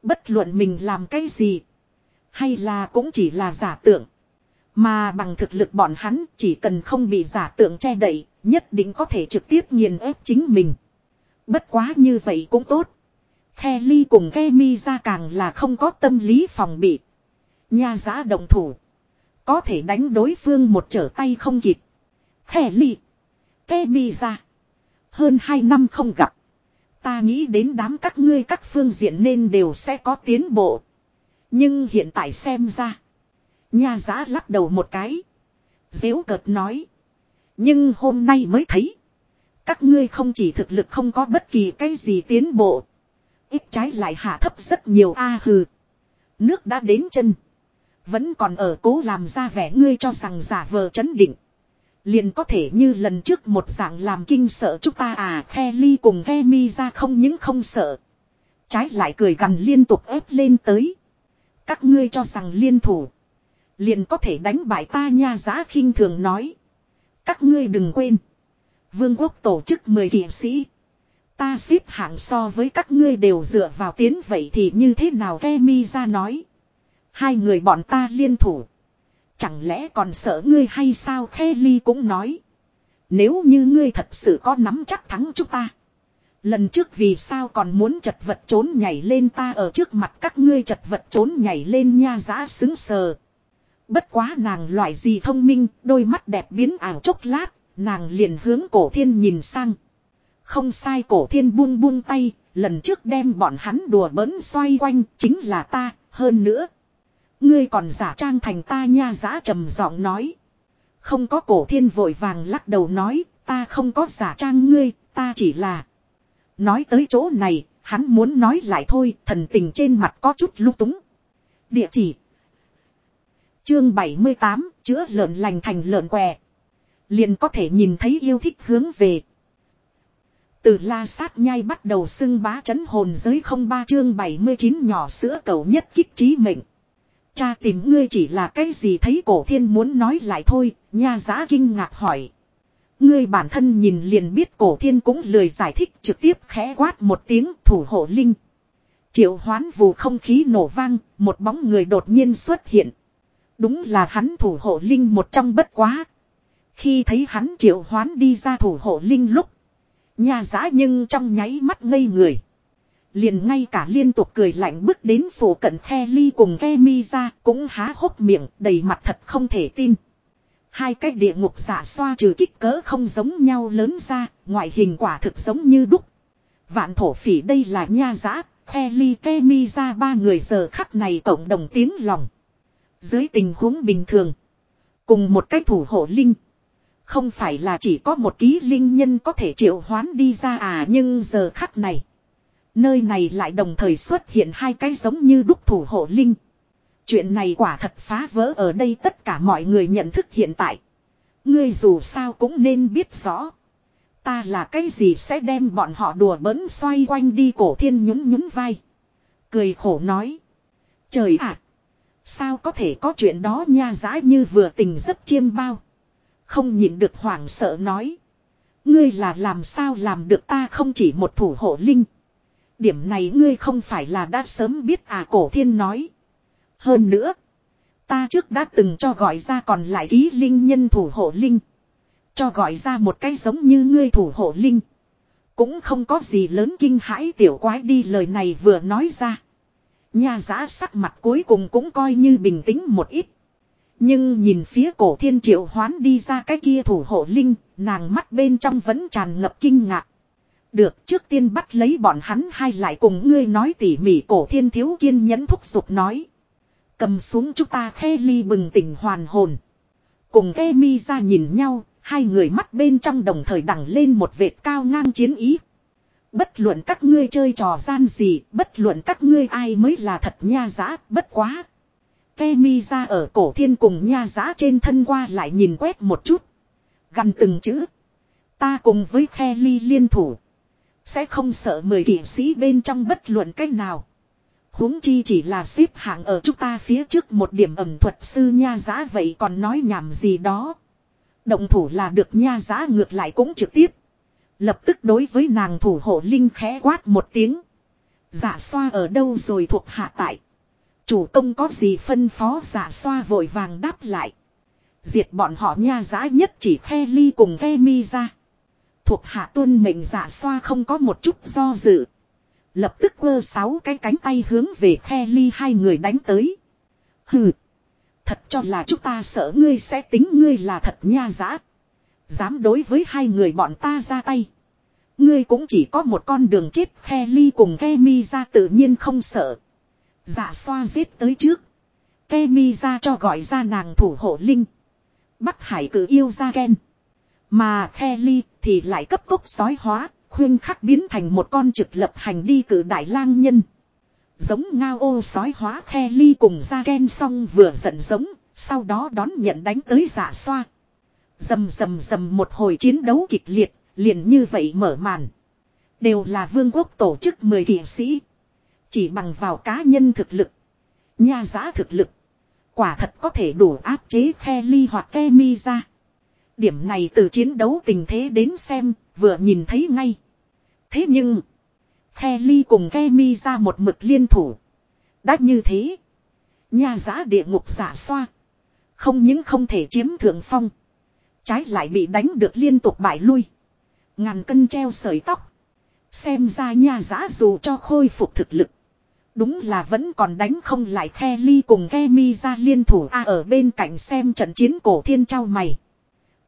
Bất luận mình làm cái gì. Hay là cũng chỉ là giả tượng. Mà bằng thực lực bọn hắn chỉ cần không bị giả tượng che đậy. Nhất định có thể trực tiếp nghiền ép chính mình. Bất quá như vậy cũng tốt. The ly cùng ke mi ra càng là không có tâm lý phòng bị. Nha giá đồng thủ. Có thể đánh đối phương một trở tay không kịp. The ly. Ke mi ra. Hơn hai năm không gặp. Ta nghĩ đến đám các ngươi các phương diện nên đều sẽ có tiến bộ. Nhưng hiện tại xem ra. Nha giá lắc đầu một cái. Dễu cợt nói. Nhưng hôm nay mới thấy. Các ngươi không chỉ thực lực không có bất kỳ cái gì tiến bộ. Ít trái lại hạ thấp rất nhiều a hừ. Nước đã đến chân. Vẫn còn ở cố làm ra vẻ ngươi cho rằng giả vờ chấn định. Liền có thể như lần trước một dạng làm kinh sợ chúng ta à khe ly cùng ghe mi ra không những không sợ. Trái lại cười gần liên tục ép lên tới. Các ngươi cho rằng liên thủ. Liền có thể đánh bại ta nha giá khinh thường nói. Các ngươi đừng quên. Vương quốc tổ chức 10 kỵ sĩ. Ta xếp hạng so với các ngươi đều dựa vào tiến vậy thì như thế nào Kemi ra nói. Hai người bọn ta liên thủ. Chẳng lẽ còn sợ ngươi hay sao Kelly cũng nói. Nếu như ngươi thật sự có nắm chắc thắng chúng ta. Lần trước vì sao còn muốn chật vật trốn nhảy lên ta ở trước mặt các ngươi chật vật trốn nhảy lên nha giá xứng sờ. Bất quá nàng loại gì thông minh, đôi mắt đẹp biến ảo chốc lát, nàng liền hướng cổ thiên nhìn sang. Không sai cổ thiên buông buông tay, lần trước đem bọn hắn đùa bỡn xoay quanh, chính là ta, hơn nữa. Ngươi còn giả trang thành ta nha giã trầm giọng nói. Không có cổ thiên vội vàng lắc đầu nói, ta không có giả trang ngươi, ta chỉ là. Nói tới chỗ này, hắn muốn nói lại thôi, thần tình trên mặt có chút lúc túng. Địa chỉ. Chương 78, chữa lợn lành thành lợn què. Liền có thể nhìn thấy yêu thích hướng về. Từ la sát nhai bắt đầu xưng bá chấn hồn giới không ba chương 79 nhỏ sữa cầu nhất kích trí mệnh. Cha tìm ngươi chỉ là cái gì thấy cổ thiên muốn nói lại thôi, nha giá kinh ngạc hỏi. Ngươi bản thân nhìn liền biết cổ thiên cũng lười giải thích trực tiếp khẽ quát một tiếng thủ hộ linh. Triệu hoán vù không khí nổ vang, một bóng người đột nhiên xuất hiện. Đúng là hắn thủ hộ linh một trong bất quá. Khi thấy hắn triệu hoán đi ra thủ hộ linh lúc. Nhà giã nhưng trong nháy mắt ngây người. Liền ngay cả liên tục cười lạnh bước đến phủ cận khe ly cùng ke mi ra cũng há hốc miệng đầy mặt thật không thể tin. Hai cái địa ngục giả xoa trừ kích cỡ không giống nhau lớn ra, ngoại hình quả thực giống như đúc. Vạn thổ phỉ đây là nha giã, khe ly ke mi ra ba người giờ khắc này cộng đồng tiếng lòng. Dưới tình huống bình thường, cùng một cái thủ hộ linh. Không phải là chỉ có một ký linh nhân có thể triệu hoán đi ra à nhưng giờ khắc này. Nơi này lại đồng thời xuất hiện hai cái giống như đúc thủ hộ linh. Chuyện này quả thật phá vỡ ở đây tất cả mọi người nhận thức hiện tại. Ngươi dù sao cũng nên biết rõ. Ta là cái gì sẽ đem bọn họ đùa bỡn xoay quanh đi cổ thiên nhún nhún vai. Cười khổ nói. Trời ạ! sao có thể có chuyện đó nha dã như vừa tình rất chiêm bao. Không nhịn được hoảng sợ nói. Ngươi là làm sao làm được ta không chỉ một thủ hộ linh. Điểm này ngươi không phải là đã sớm biết à cổ thiên nói. Hơn nữa. Ta trước đã từng cho gọi ra còn lại ký linh nhân thủ hộ linh. Cho gọi ra một cái giống như ngươi thủ hộ linh. Cũng không có gì lớn kinh hãi tiểu quái đi lời này vừa nói ra. Nhà giã sắc mặt cuối cùng cũng coi như bình tĩnh một ít. Nhưng nhìn phía cổ thiên triệu hoán đi ra cái kia thủ hộ linh, nàng mắt bên trong vẫn tràn ngập kinh ngạc. Được trước tiên bắt lấy bọn hắn hai lại cùng ngươi nói tỉ mỉ cổ thiên thiếu kiên nhẫn thúc giục nói. Cầm xuống chúng ta khe ly bừng tỉnh hoàn hồn. Cùng ke mi ra nhìn nhau, hai người mắt bên trong đồng thời đằng lên một vệt cao ngang chiến ý. Bất luận các ngươi chơi trò gian gì, bất luận các ngươi ai mới là thật nha giã, bất quá. Ke mi ra ở cổ thiên cùng nha giá trên thân qua lại nhìn quét một chút. Gần từng chữ. Ta cùng với khe ly liên thủ. Sẽ không sợ mười kỷ sĩ bên trong bất luận cách nào. huống chi chỉ là xếp hạng ở chúng ta phía trước một điểm ẩm thuật sư nha giá vậy còn nói nhảm gì đó. Động thủ là được nha giá ngược lại cũng trực tiếp. Lập tức đối với nàng thủ hộ linh khẽ quát một tiếng. Giả xoa ở đâu rồi thuộc hạ tại. Chủ công có gì phân phó giả xoa vội vàng đáp lại. Diệt bọn họ nha giá nhất chỉ khe ly cùng khe mi ra. Thuộc hạ tuân mệnh giả xoa không có một chút do dự. Lập tức quơ sáu cái cánh tay hướng về khe ly hai người đánh tới. Hừ. Thật cho là chúng ta sợ ngươi sẽ tính ngươi là thật nha giã. Dám đối với hai người bọn ta ra tay. Ngươi cũng chỉ có một con đường chết, khe ly cùng khe mi ra tự nhiên không sợ dạ xoa giết tới trước. Kemi ra cho gọi ra nàng thủ hộ linh. Bắc hải cử yêu ra ghen. Mà khe ly thì lại cấp tốc sói hóa, khuyên khắc biến thành một con trực lập hành đi cử đại lang nhân. Giống ngao ô sói hóa khe ly cùng ra ghen xong vừa giận giống, sau đó đón nhận đánh tới giả xoa. Dầm dầm dầm một hồi chiến đấu kịch liệt, liền như vậy mở màn. Đều là vương quốc tổ chức 10 kỵ sĩ. Chỉ bằng vào cá nhân thực lực. Nha giá thực lực. Quả thật có thể đủ áp chế khe ly hoặc ke mi ra. Điểm này từ chiến đấu tình thế đến xem, vừa nhìn thấy ngay. Thế nhưng, khe ly cùng ke mi ra một mực liên thủ. Đã như thế. Nha giá địa ngục giả xoa. Không những không thể chiếm thượng phong. Trái lại bị đánh được liên tục bại lui. Ngàn cân treo sợi tóc. Xem ra nha giá dù cho khôi phục thực lực. Đúng là vẫn còn đánh không lại khe ly cùng ghe mi ra liên thủ a ở bên cạnh xem trận chiến cổ thiên trao mày.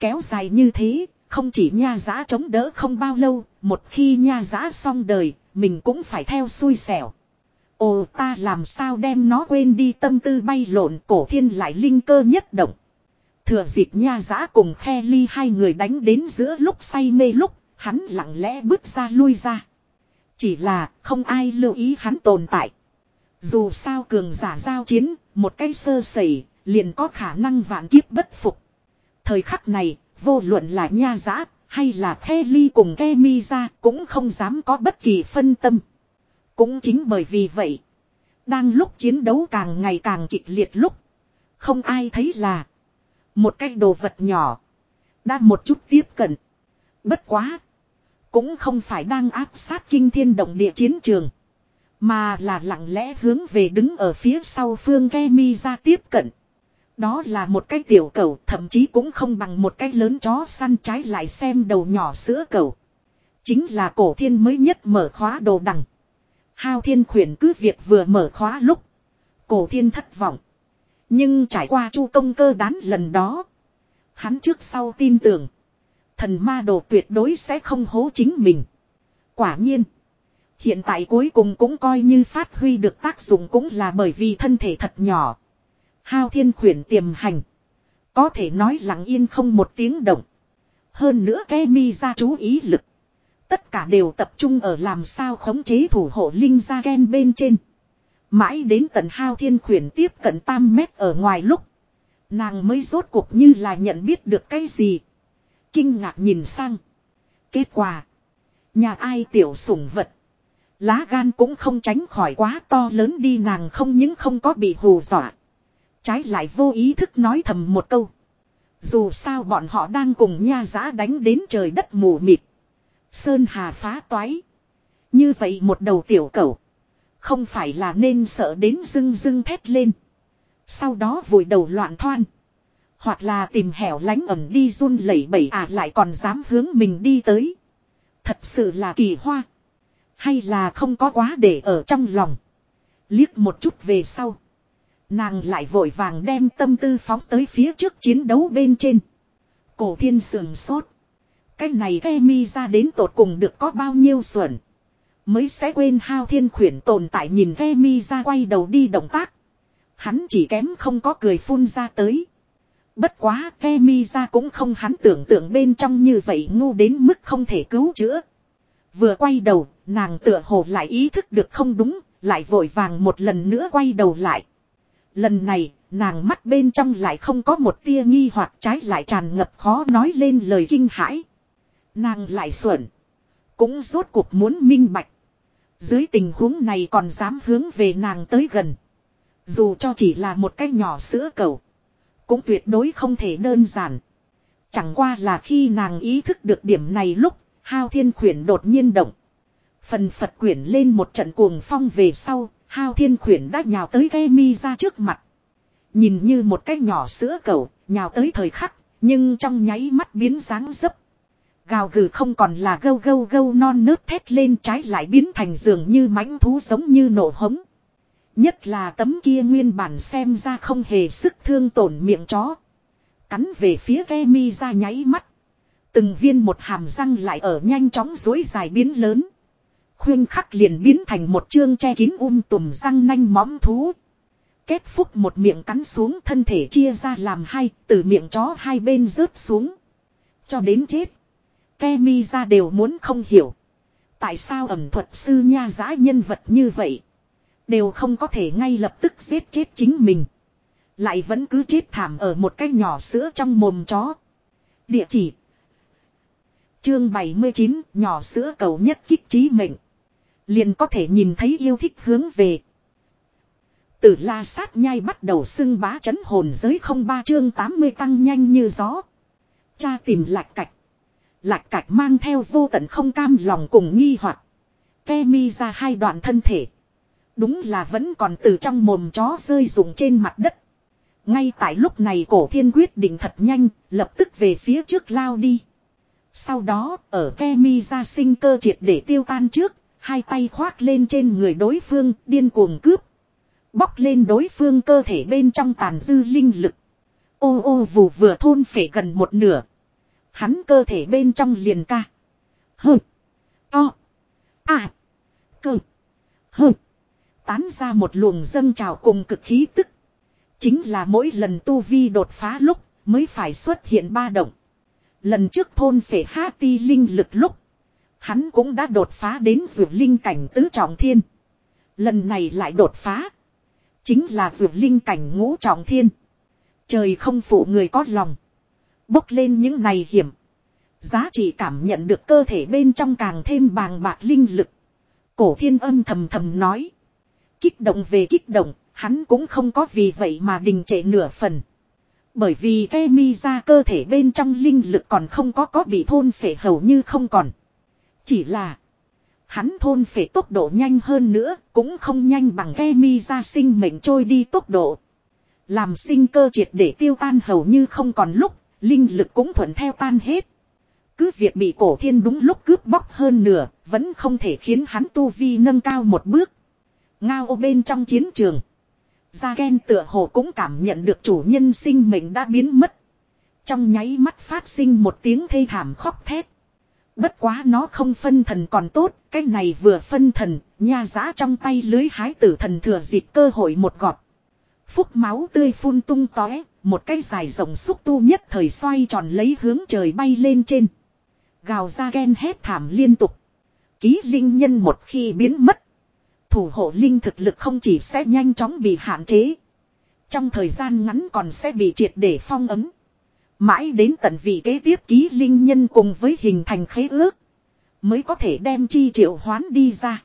Kéo dài như thế, không chỉ nha giã chống đỡ không bao lâu, một khi nha giã xong đời, mình cũng phải theo xui xẻo. Ồ ta làm sao đem nó quên đi tâm tư bay lộn cổ thiên lại linh cơ nhất động. Thừa dịp nha giã cùng khe ly hai người đánh đến giữa lúc say mê lúc, hắn lặng lẽ bước ra lui ra. Chỉ là không ai lưu ý hắn tồn tại. Dù sao cường giả giao chiến, một cái sơ sẩy, liền có khả năng vạn kiếp bất phục. Thời khắc này, vô luận là nha giã, hay là the ly cùng ke mi ra, cũng không dám có bất kỳ phân tâm. Cũng chính bởi vì vậy, đang lúc chiến đấu càng ngày càng kịch liệt lúc, không ai thấy là một cái đồ vật nhỏ, đang một chút tiếp cận. Bất quá, cũng không phải đang áp sát kinh thiên động địa chiến trường. Mà là lặng lẽ hướng về đứng ở phía sau phương Kemi ra tiếp cận. Đó là một cái tiểu cầu, thậm chí cũng không bằng một cái lớn chó săn trái lại xem đầu nhỏ sữa cầu. Chính là cổ thiên mới nhất mở khóa đồ đằng. Hao thiên khuyển cứ việc vừa mở khóa lúc. Cổ thiên thất vọng. Nhưng trải qua chu công cơ đán lần đó. Hắn trước sau tin tưởng. Thần ma đồ tuyệt đối sẽ không hố chính mình. Quả nhiên. Hiện tại cuối cùng cũng coi như phát huy được tác dụng cũng là bởi vì thân thể thật nhỏ. Hao thiên khuyển tiềm hành. Có thể nói lặng yên không một tiếng động. Hơn nữa ke mi ra chú ý lực. Tất cả đều tập trung ở làm sao khống chế thủ hộ linh ra gen bên trên. Mãi đến tận hao thiên khuyển tiếp cận tam mét ở ngoài lúc. Nàng mới rốt cuộc như là nhận biết được cái gì. Kinh ngạc nhìn sang. Kết quả. Nhà ai tiểu sủng vật. Lá gan cũng không tránh khỏi quá to lớn đi nàng không những không có bị hù dọa. Trái lại vô ý thức nói thầm một câu. Dù sao bọn họ đang cùng nha giã đánh đến trời đất mù mịt. Sơn hà phá toái. Như vậy một đầu tiểu cẩu. Không phải là nên sợ đến dưng dưng thét lên. Sau đó vùi đầu loạn thoan. Hoặc là tìm hẻo lánh ẩm đi run lẩy bẩy à lại còn dám hướng mình đi tới. Thật sự là kỳ hoa. Hay là không có quá để ở trong lòng. Liếc một chút về sau. Nàng lại vội vàng đem tâm tư phóng tới phía trước chiến đấu bên trên. Cổ thiên sườn sốt. Cái này ke mi ra đến tột cùng được có bao nhiêu xuẩn. Mới sẽ quên hao thiên khuyển tồn tại nhìn ke mi ra quay đầu đi động tác. Hắn chỉ kém không có cười phun ra tới. Bất quá Kemi ra cũng không hắn tưởng tượng bên trong như vậy ngu đến mức không thể cứu chữa. Vừa quay đầu, nàng tựa hồ lại ý thức được không đúng, lại vội vàng một lần nữa quay đầu lại. Lần này, nàng mắt bên trong lại không có một tia nghi hoặc trái lại tràn ngập khó nói lên lời kinh hãi. Nàng lại xuẩn. Cũng rốt cuộc muốn minh bạch. Dưới tình huống này còn dám hướng về nàng tới gần. Dù cho chỉ là một cái nhỏ sữa cầu. Cũng tuyệt đối không thể đơn giản. Chẳng qua là khi nàng ý thức được điểm này lúc, hao thiên khuyển đột nhiên động. Phần Phật quyển lên một trận cuồng phong về sau, hao thiên khuyển đã nhào tới ghe mi ra trước mặt. Nhìn như một cái nhỏ sữa cầu, nhào tới thời khắc, nhưng trong nháy mắt biến dáng dấp. Gào gừ không còn là gâu gâu gâu non nớt thét lên trái lại biến thành dường như mãnh thú giống như nổ hống. Nhất là tấm kia nguyên bản xem ra không hề sức thương tổn miệng chó. Cắn về phía ke mi ra nháy mắt. Từng viên một hàm răng lại ở nhanh chóng dối dài biến lớn. Khuyên khắc liền biến thành một chương che kín um tùm răng nanh móm thú. Kết phúc một miệng cắn xuống thân thể chia ra làm hai, từ miệng chó hai bên rớt xuống. Cho đến chết. ke mi ra đều muốn không hiểu. Tại sao ẩm thuật sư nha giã nhân vật như vậy. Đều không có thể ngay lập tức giết chết chính mình. Lại vẫn cứ chết thảm ở một cái nhỏ sữa trong mồm chó. Địa chỉ. Chương 79, nhỏ sữa cầu nhất kích trí mệnh. Liền có thể nhìn thấy yêu thích hướng về. Tử la sát nhai bắt đầu xưng bá chấn hồn giới không ba chương 80 tăng nhanh như gió. Cha tìm lạc cạch. Lạc cạch mang theo vô tận không cam lòng cùng nghi hoặc Ke mi ra hai đoạn thân thể. Đúng là vẫn còn từ trong mồm chó rơi rụng trên mặt đất. Ngay tại lúc này cổ thiên quyết định thật nhanh, lập tức về phía trước lao đi. Sau đó, ở ke mi ra sinh cơ triệt để tiêu tan trước, hai tay khoác lên trên người đối phương, điên cuồng cướp. Bóc lên đối phương cơ thể bên trong tàn dư linh lực. Ô ô vù vừa thôn phể gần một nửa. Hắn cơ thể bên trong liền ca. hừ, To. À. Cơ. hừ. Tán ra một luồng dâng trào cùng cực khí tức. Chính là mỗi lần tu vi đột phá lúc mới phải xuất hiện ba động. Lần trước thôn phể ha ti linh lực lúc. Hắn cũng đã đột phá đến rượu linh cảnh tứ trọng thiên. Lần này lại đột phá. Chính là rượu linh cảnh ngũ trọng thiên. Trời không phụ người có lòng. Bốc lên những này hiểm. Giá trị cảm nhận được cơ thể bên trong càng thêm bàng bạc linh lực. Cổ thiên âm thầm thầm nói. Kích động về kích động, hắn cũng không có vì vậy mà đình trệ nửa phần. Bởi vì cái mi ra cơ thể bên trong linh lực còn không có có bị thôn phệ hầu như không còn. Chỉ là hắn thôn phệ tốc độ nhanh hơn nữa cũng không nhanh bằng ke mi ra sinh mệnh trôi đi tốc độ. Làm sinh cơ triệt để tiêu tan hầu như không còn lúc, linh lực cũng thuận theo tan hết. Cứ việc bị cổ thiên đúng lúc cướp bóc hơn nửa, vẫn không thể khiến hắn tu vi nâng cao một bước. Ngao ô bên trong chiến trường. Gia Ken tựa hồ cũng cảm nhận được chủ nhân sinh mệnh đã biến mất. Trong nháy mắt phát sinh một tiếng thê thảm khóc thét. Bất quá nó không phân thần còn tốt, cái này vừa phân thần, nha giã trong tay lưới hái tử thần thừa dịp cơ hội một gọt. Phúc máu tươi phun tung tóe, một cái dài rộng xúc tu nhất thời xoay tròn lấy hướng trời bay lên trên. Gào ra ghen hét thảm liên tục. Ký linh nhân một khi biến mất. Thủ hộ linh thực lực không chỉ sẽ nhanh chóng bị hạn chế. Trong thời gian ngắn còn sẽ bị triệt để phong ấm. Mãi đến tận vị kế tiếp ký linh nhân cùng với hình thành khế ước. Mới có thể đem chi triệu hoán đi ra.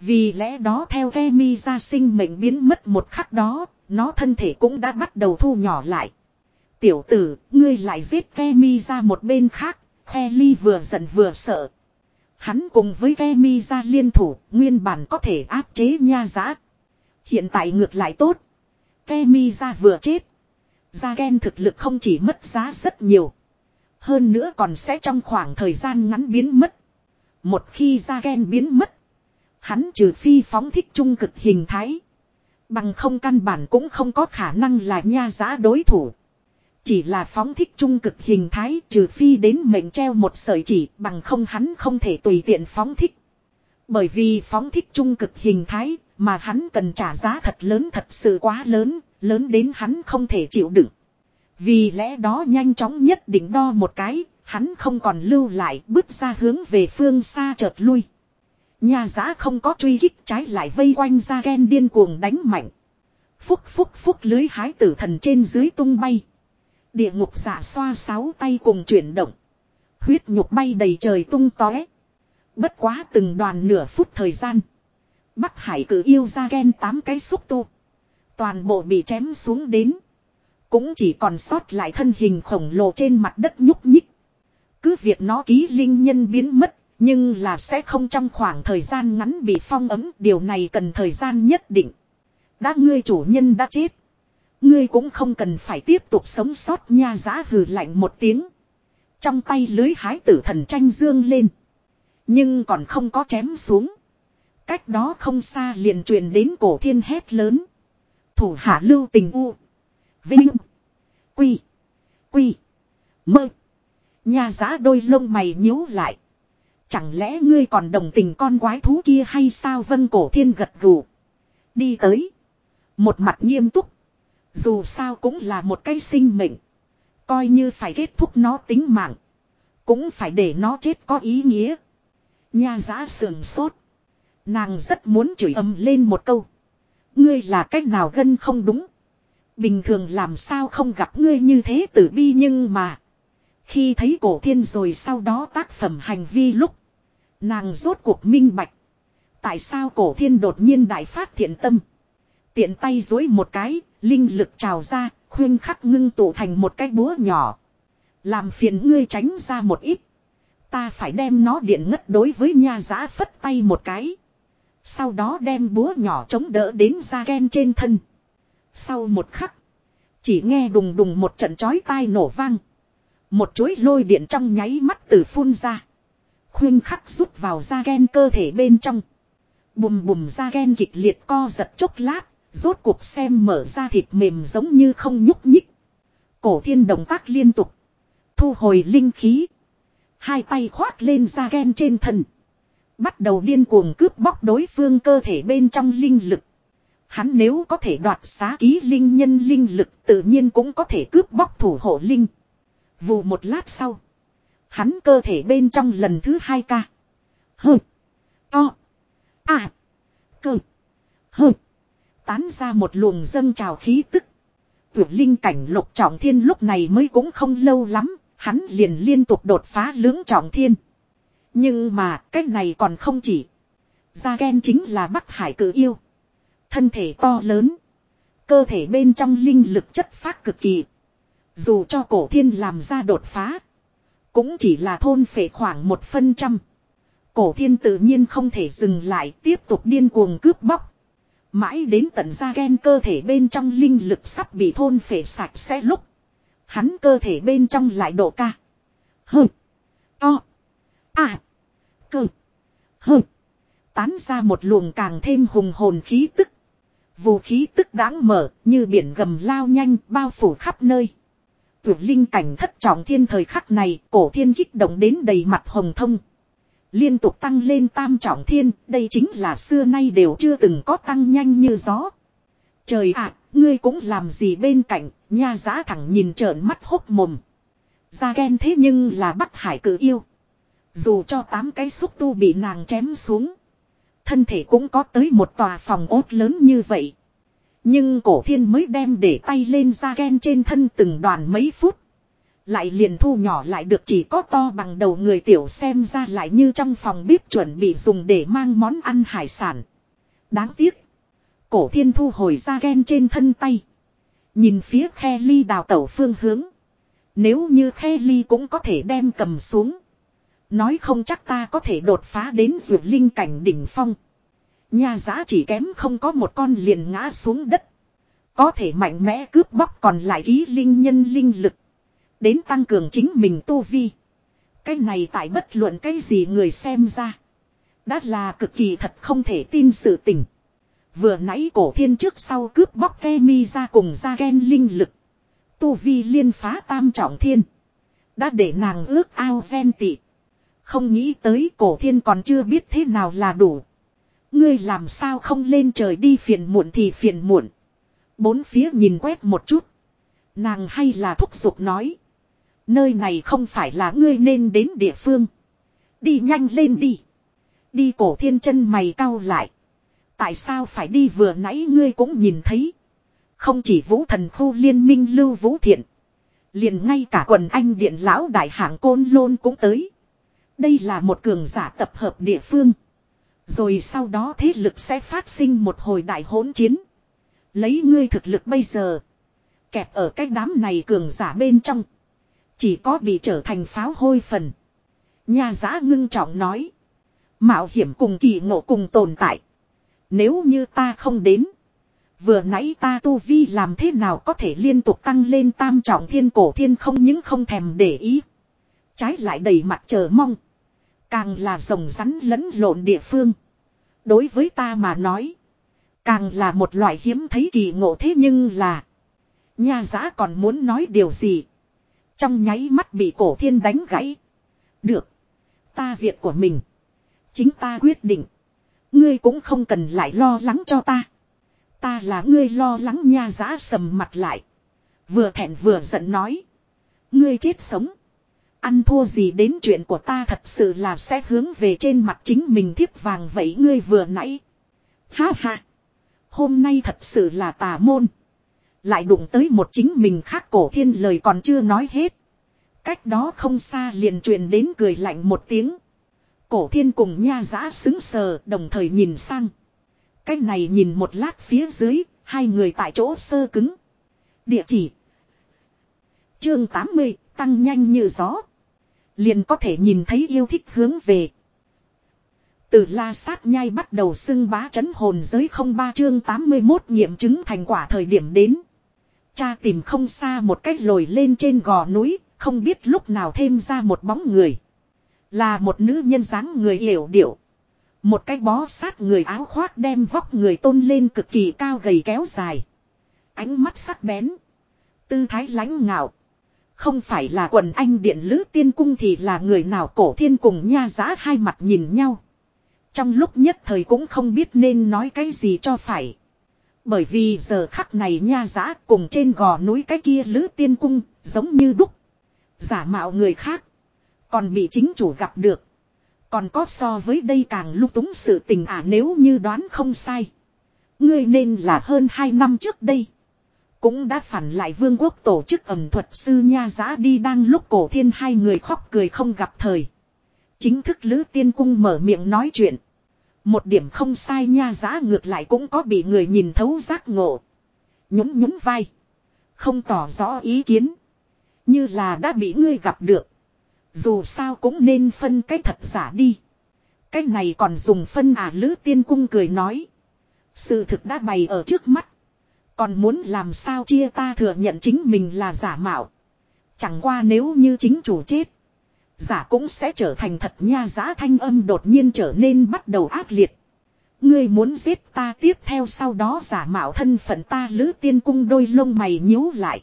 Vì lẽ đó theo Remy ra sinh mệnh biến mất một khắc đó, nó thân thể cũng đã bắt đầu thu nhỏ lại. Tiểu tử, ngươi lại giết Remy ra một bên khác, Kelly vừa giận vừa sợ. Hắn cùng với Remy ra liên thủ, nguyên bản có thể áp chế nha giá. Hiện tại ngược lại tốt. Remy ra vừa chết. Gia Gen thực lực không chỉ mất giá rất nhiều. Hơn nữa còn sẽ trong khoảng thời gian ngắn biến mất. Một khi Gia Gen biến mất. Hắn trừ phi phóng thích trung cực hình thái. Bằng không căn bản cũng không có khả năng là nha giá đối thủ. Chỉ là phóng thích trung cực hình thái trừ phi đến mệnh treo một sợi chỉ bằng không hắn không thể tùy tiện phóng thích. Bởi vì phóng thích trung cực hình thái mà hắn cần trả giá thật lớn thật sự quá lớn, lớn đến hắn không thể chịu đựng. Vì lẽ đó nhanh chóng nhất định đo một cái, hắn không còn lưu lại bước ra hướng về phương xa chợt lui. Nhà giã không có truy kích trái lại vây quanh ra ghen điên cuồng đánh mạnh. Phúc phúc phúc lưới hái tử thần trên dưới tung bay. Địa ngục giả xoa sáu tay cùng chuyển động. Huyết nhục bay đầy trời tung tóe. Bất quá từng đoàn nửa phút thời gian. Bắc Hải cử yêu ra ghen tám cái xúc tu. Toàn bộ bị chém xuống đến. Cũng chỉ còn sót lại thân hình khổng lồ trên mặt đất nhúc nhích. Cứ việc nó ký linh nhân biến mất. Nhưng là sẽ không trong khoảng thời gian ngắn bị phong ấm. Điều này cần thời gian nhất định. Đã ngươi chủ nhân đã chết. Ngươi cũng không cần phải tiếp tục sống sót nha giá hừ lạnh một tiếng. Trong tay lưới hái tử thần tranh dương lên. Nhưng còn không có chém xuống. Cách đó không xa liền truyền đến cổ thiên hét lớn. Thủ hạ lưu tình u. Vinh. Quy. Quy. Mơ. Nhà giá đôi lông mày nhíu lại. Chẳng lẽ ngươi còn đồng tình con quái thú kia hay sao vân cổ thiên gật gù. Đi tới. Một mặt nghiêm túc. Dù sao cũng là một cái sinh mệnh. Coi như phải kết thúc nó tính mạng. Cũng phải để nó chết có ý nghĩa. Nha giá sườn sốt. Nàng rất muốn chửi ầm lên một câu. Ngươi là cách nào gân không đúng. Bình thường làm sao không gặp ngươi như thế tử bi nhưng mà. Khi thấy cổ thiên rồi sau đó tác phẩm hành vi lúc. Nàng rốt cuộc minh bạch. Tại sao cổ thiên đột nhiên đại phát thiện tâm. Tiện tay dối một cái, linh lực trào ra, khuyên khắc ngưng tụ thành một cái búa nhỏ. Làm phiền ngươi tránh ra một ít. Ta phải đem nó điện ngất đối với nha giã phất tay một cái. Sau đó đem búa nhỏ chống đỡ đến ra ken trên thân. Sau một khắc. Chỉ nghe đùng đùng một trận chói tai nổ vang. Một chuỗi lôi điện trong nháy mắt từ phun ra. Khuyên khắc rút vào da ken cơ thể bên trong. Bùm bùm da ken kịch liệt co giật chốc lát. Rốt cuộc xem mở ra thịt mềm giống như không nhúc nhích. Cổ thiên động tác liên tục. Thu hồi linh khí. Hai tay khoát lên da ghen trên thân. Bắt đầu điên cuồng cướp bóc đối phương cơ thể bên trong linh lực. Hắn nếu có thể đoạt xá ký linh nhân linh lực tự nhiên cũng có thể cướp bóc thủ hộ linh. Vụ một lát sau. Hắn cơ thể bên trong lần thứ hai ca. Hơ. To. À. Cơ. Hơ. Tán ra một luồng dâng trào khí tức. Tuyệt linh cảnh lục trọng thiên lúc này mới cũng không lâu lắm. Hắn liền liên tục đột phá lưỡng trọng thiên. Nhưng mà, cái này còn không chỉ. Gia Gen chính là Bắc Hải cử yêu. Thân thể to lớn. Cơ thể bên trong linh lực chất phát cực kỳ. Dù cho cổ thiên làm ra đột phá. Cũng chỉ là thôn phệ khoảng một phân trăm. Cổ thiên tự nhiên không thể dừng lại, tiếp tục điên cuồng cướp bóc. Mãi đến tận ra ghen cơ thể bên trong linh lực sắp bị thôn phệ sạch sẽ lúc. Hắn cơ thể bên trong lại độ ca. Hừ. To. À. Cơ. Hừ. Tán ra một luồng càng thêm hùng hồn khí tức. Vũ khí tức đáng mở như biển gầm lao nhanh bao phủ khắp nơi. Tuyệt linh cảnh thất trọng thiên thời khắc này, cổ thiên kích động đến đầy mặt hồng thông. Liên tục tăng lên tam trọng thiên, đây chính là xưa nay đều chưa từng có tăng nhanh như gió. Trời ạ, ngươi cũng làm gì bên cạnh, nha giá thẳng nhìn trợn mắt hốc mồm. Ra ghen thế nhưng là bắc hải cử yêu. Dù cho tám cái xúc tu bị nàng chém xuống. Thân thể cũng có tới một tòa phòng ốt lớn như vậy. Nhưng cổ thiên mới đem để tay lên ra ghen trên thân từng đoàn mấy phút. Lại liền thu nhỏ lại được chỉ có to bằng đầu người tiểu xem ra lại như trong phòng bếp chuẩn bị dùng để mang món ăn hải sản. Đáng tiếc. Cổ thiên thu hồi ra ghen trên thân tay. Nhìn phía khe ly đào tẩu phương hướng. Nếu như khe ly cũng có thể đem cầm xuống. Nói không chắc ta có thể đột phá đến vượt linh cảnh đỉnh phong. Nhà giá chỉ kém không có một con liền ngã xuống đất. Có thể mạnh mẽ cướp bóc còn lại ký linh nhân linh lực. Đến tăng cường chính mình tu vi. Cái này tại bất luận cái gì người xem ra. Đã là cực kỳ thật không thể tin sự tình. Vừa nãy cổ thiên trước sau cướp bóc ke mi ra cùng ra ghen linh lực. Tu vi liên phá tam trọng thiên. Đã để nàng ước ao gen tị. Không nghĩ tới cổ thiên còn chưa biết thế nào là đủ. Ngươi làm sao không lên trời đi phiền muộn thì phiền muộn. Bốn phía nhìn quét một chút. Nàng hay là thúc giục nói. Nơi này không phải là ngươi nên đến địa phương. Đi nhanh lên đi. Đi cổ thiên chân mày cau lại. Tại sao phải đi vừa nãy ngươi cũng nhìn thấy. Không chỉ vũ thần khu liên minh lưu vũ thiện. Liền ngay cả quần anh điện lão đại hạng côn lôn cũng tới. Đây là một cường giả tập hợp địa phương. Rồi sau đó thế lực sẽ phát sinh một hồi đại hỗn chiến. Lấy ngươi thực lực bây giờ. Kẹp ở cái đám này cường giả bên trong. Chỉ có bị trở thành pháo hôi phần. Nhà giã ngưng trọng nói. Mạo hiểm cùng kỳ ngộ cùng tồn tại. Nếu như ta không đến. Vừa nãy ta tu vi làm thế nào có thể liên tục tăng lên tam trọng thiên cổ thiên không những không thèm để ý. Trái lại đầy mặt chờ mong. Càng là rồng rắn lẫn lộn địa phương. Đối với ta mà nói. Càng là một loại hiếm thấy kỳ ngộ thế nhưng là. Nha giã còn muốn nói điều gì. Trong nháy mắt bị cổ thiên đánh gãy. Được. Ta việc của mình. Chính ta quyết định. Ngươi cũng không cần lại lo lắng cho ta. Ta là ngươi lo lắng nha giã sầm mặt lại. Vừa thẹn vừa giận nói. Ngươi chết sống. Ăn thua gì đến chuyện của ta thật sự là sẽ hướng về trên mặt chính mình thiếp vàng vậy ngươi vừa nãy. Ha ha. Hôm nay thật sự là tà môn. Lại đụng tới một chính mình khác cổ thiên lời còn chưa nói hết. Cách đó không xa liền truyền đến cười lạnh một tiếng. Cổ thiên cùng nha giã xứng sờ đồng thời nhìn sang. Cách này nhìn một lát phía dưới, hai người tại chỗ sơ cứng. Địa chỉ. Chương 80, tăng nhanh như gió. Liền có thể nhìn thấy yêu thích hướng về. Từ la sát nhai bắt đầu xưng bá chấn hồn giới không ba chương 81 nghiệm chứng thành quả thời điểm đến. Cha tìm không xa một cách lồi lên trên gò núi, không biết lúc nào thêm ra một bóng người. Là một nữ nhân dáng người hiểu điệu. Một cái bó sát người áo khoác đem vóc người tôn lên cực kỳ cao gầy kéo dài. Ánh mắt sắc bén. Tư thái lãnh ngạo. Không phải là quần anh điện lữ tiên cung thì là người nào cổ thiên cùng nha giá hai mặt nhìn nhau. Trong lúc nhất thời cũng không biết nên nói cái gì cho phải. Bởi vì giờ khắc này nha giã cùng trên gò núi cái kia lữ tiên cung giống như đúc. Giả mạo người khác. Còn bị chính chủ gặp được. Còn có so với đây càng lúc túng sự tình à nếu như đoán không sai. Ngươi nên là hơn 2 năm trước đây. Cũng đã phản lại vương quốc tổ chức ẩm thuật sư nha giã đi đang lúc cổ thiên hai người khóc cười không gặp thời. Chính thức Lữ Tiên Cung mở miệng nói chuyện. Một điểm không sai nha, giá ngược lại cũng có bị người nhìn thấu giác ngộ. Nhún nhún vai. Không tỏ rõ ý kiến. Như là đã bị ngươi gặp được. Dù sao cũng nên phân cái thật giả đi. Cái này còn dùng phân à Lữ Tiên Cung cười nói. Sự thực đã bày ở trước mắt. Còn muốn làm sao chia ta thừa nhận chính mình là giả mạo. Chẳng qua nếu như chính chủ chết. Giả cũng sẽ trở thành thật nha, giá thanh âm đột nhiên trở nên bắt đầu ác liệt. Ngươi muốn giết ta, tiếp theo sau đó giả mạo thân phận ta, lữ tiên cung đôi lông mày nhíu lại.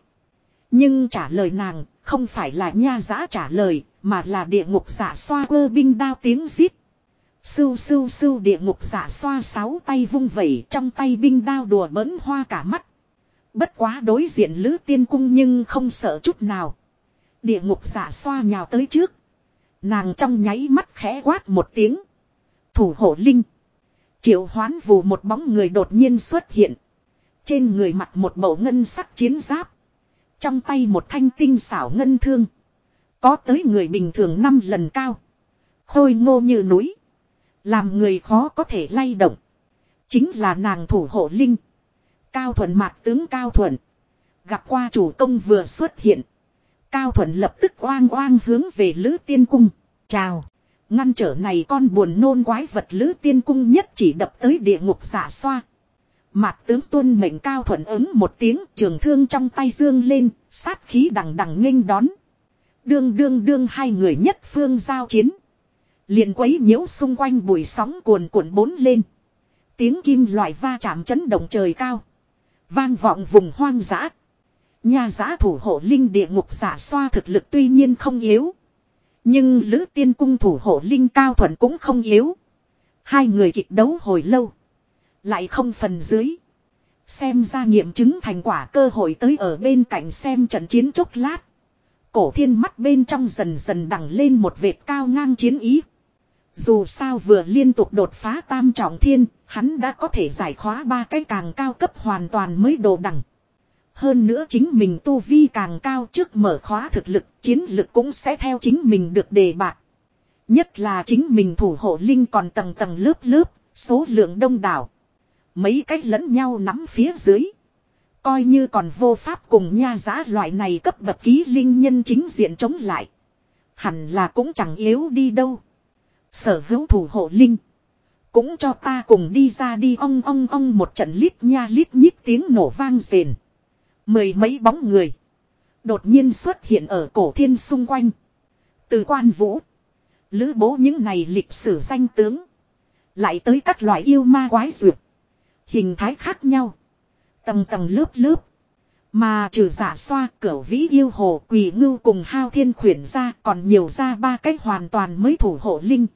Nhưng trả lời nàng, không phải là nha giá trả lời, mà là địa ngục giả xoa ơ binh đao tiếng giết. Sưu sưu sưu, địa ngục giả xoa sáu tay vung vẩy, trong tay binh đao đùa bỡn hoa cả mắt. Bất quá đối diện lữ tiên cung nhưng không sợ chút nào. Địa ngục giả xoa nhào tới trước. Nàng trong nháy mắt khẽ quát một tiếng. Thủ hộ linh. Triệu hoán vù một bóng người đột nhiên xuất hiện. Trên người mặc một bộ ngân sắc chiến giáp. Trong tay một thanh tinh xảo ngân thương. Có tới người bình thường năm lần cao. Khôi ngô như núi. Làm người khó có thể lay động. Chính là nàng thủ hộ linh. Cao thuận mạc tướng Cao thuận. Gặp qua chủ công vừa xuất hiện. Cao thuận lập tức oang oang hướng về Lữ Tiên Cung. Chào. Ngăn trở này con buồn nôn quái vật Lữ Tiên Cung nhất chỉ đập tới địa ngục giả xoa. Mạc tướng tuân mệnh Cao thuận ứng một tiếng trường thương trong tay dương lên, sát khí đằng đằng nghênh đón. Đương đương đương hai người nhất phương giao chiến. liền quấy nhiễu xung quanh bụi sóng cuồn cuộn bốn lên. Tiếng kim loại va chạm chấn động trời cao. Vang vọng vùng hoang dã. Nhà giã thủ hộ linh địa ngục giả xoa thực lực tuy nhiên không yếu. Nhưng Lữ Tiên Cung thủ hộ linh cao thuận cũng không yếu. Hai người kịch đấu hồi lâu. Lại không phần dưới. Xem ra nghiệm chứng thành quả cơ hội tới ở bên cạnh xem trận chiến chốc lát. Cổ thiên mắt bên trong dần dần đằng lên một vệt cao ngang chiến ý. Dù sao vừa liên tục đột phá tam trọng thiên, hắn đã có thể giải khóa ba cái càng cao cấp hoàn toàn mới đồ đẳng. Hơn nữa chính mình tu vi càng cao trước mở khóa thực lực, chiến lực cũng sẽ theo chính mình được đề bạc. Nhất là chính mình thủ hộ linh còn tầng tầng lớp lớp, số lượng đông đảo. Mấy cách lẫn nhau nắm phía dưới. Coi như còn vô pháp cùng nha giá loại này cấp bậc ký linh nhân chính diện chống lại. Hẳn là cũng chẳng yếu đi đâu. Sở hữu thủ hộ linh. Cũng cho ta cùng đi ra đi ong ong ong một trận lít nha lít nhít tiếng nổ vang rền. Mười mấy bóng người. Đột nhiên xuất hiện ở cổ thiên xung quanh. Từ quan vũ. Lữ bố những này lịch sử danh tướng. Lại tới các loại yêu ma quái duyệt. Hình thái khác nhau. Tầng tầng lớp lớp. Mà trừ giả xoa cửa vĩ yêu hồ quỳ ngưu cùng hao thiên khuyển ra còn nhiều ra ba cái hoàn toàn mới thủ hộ linh.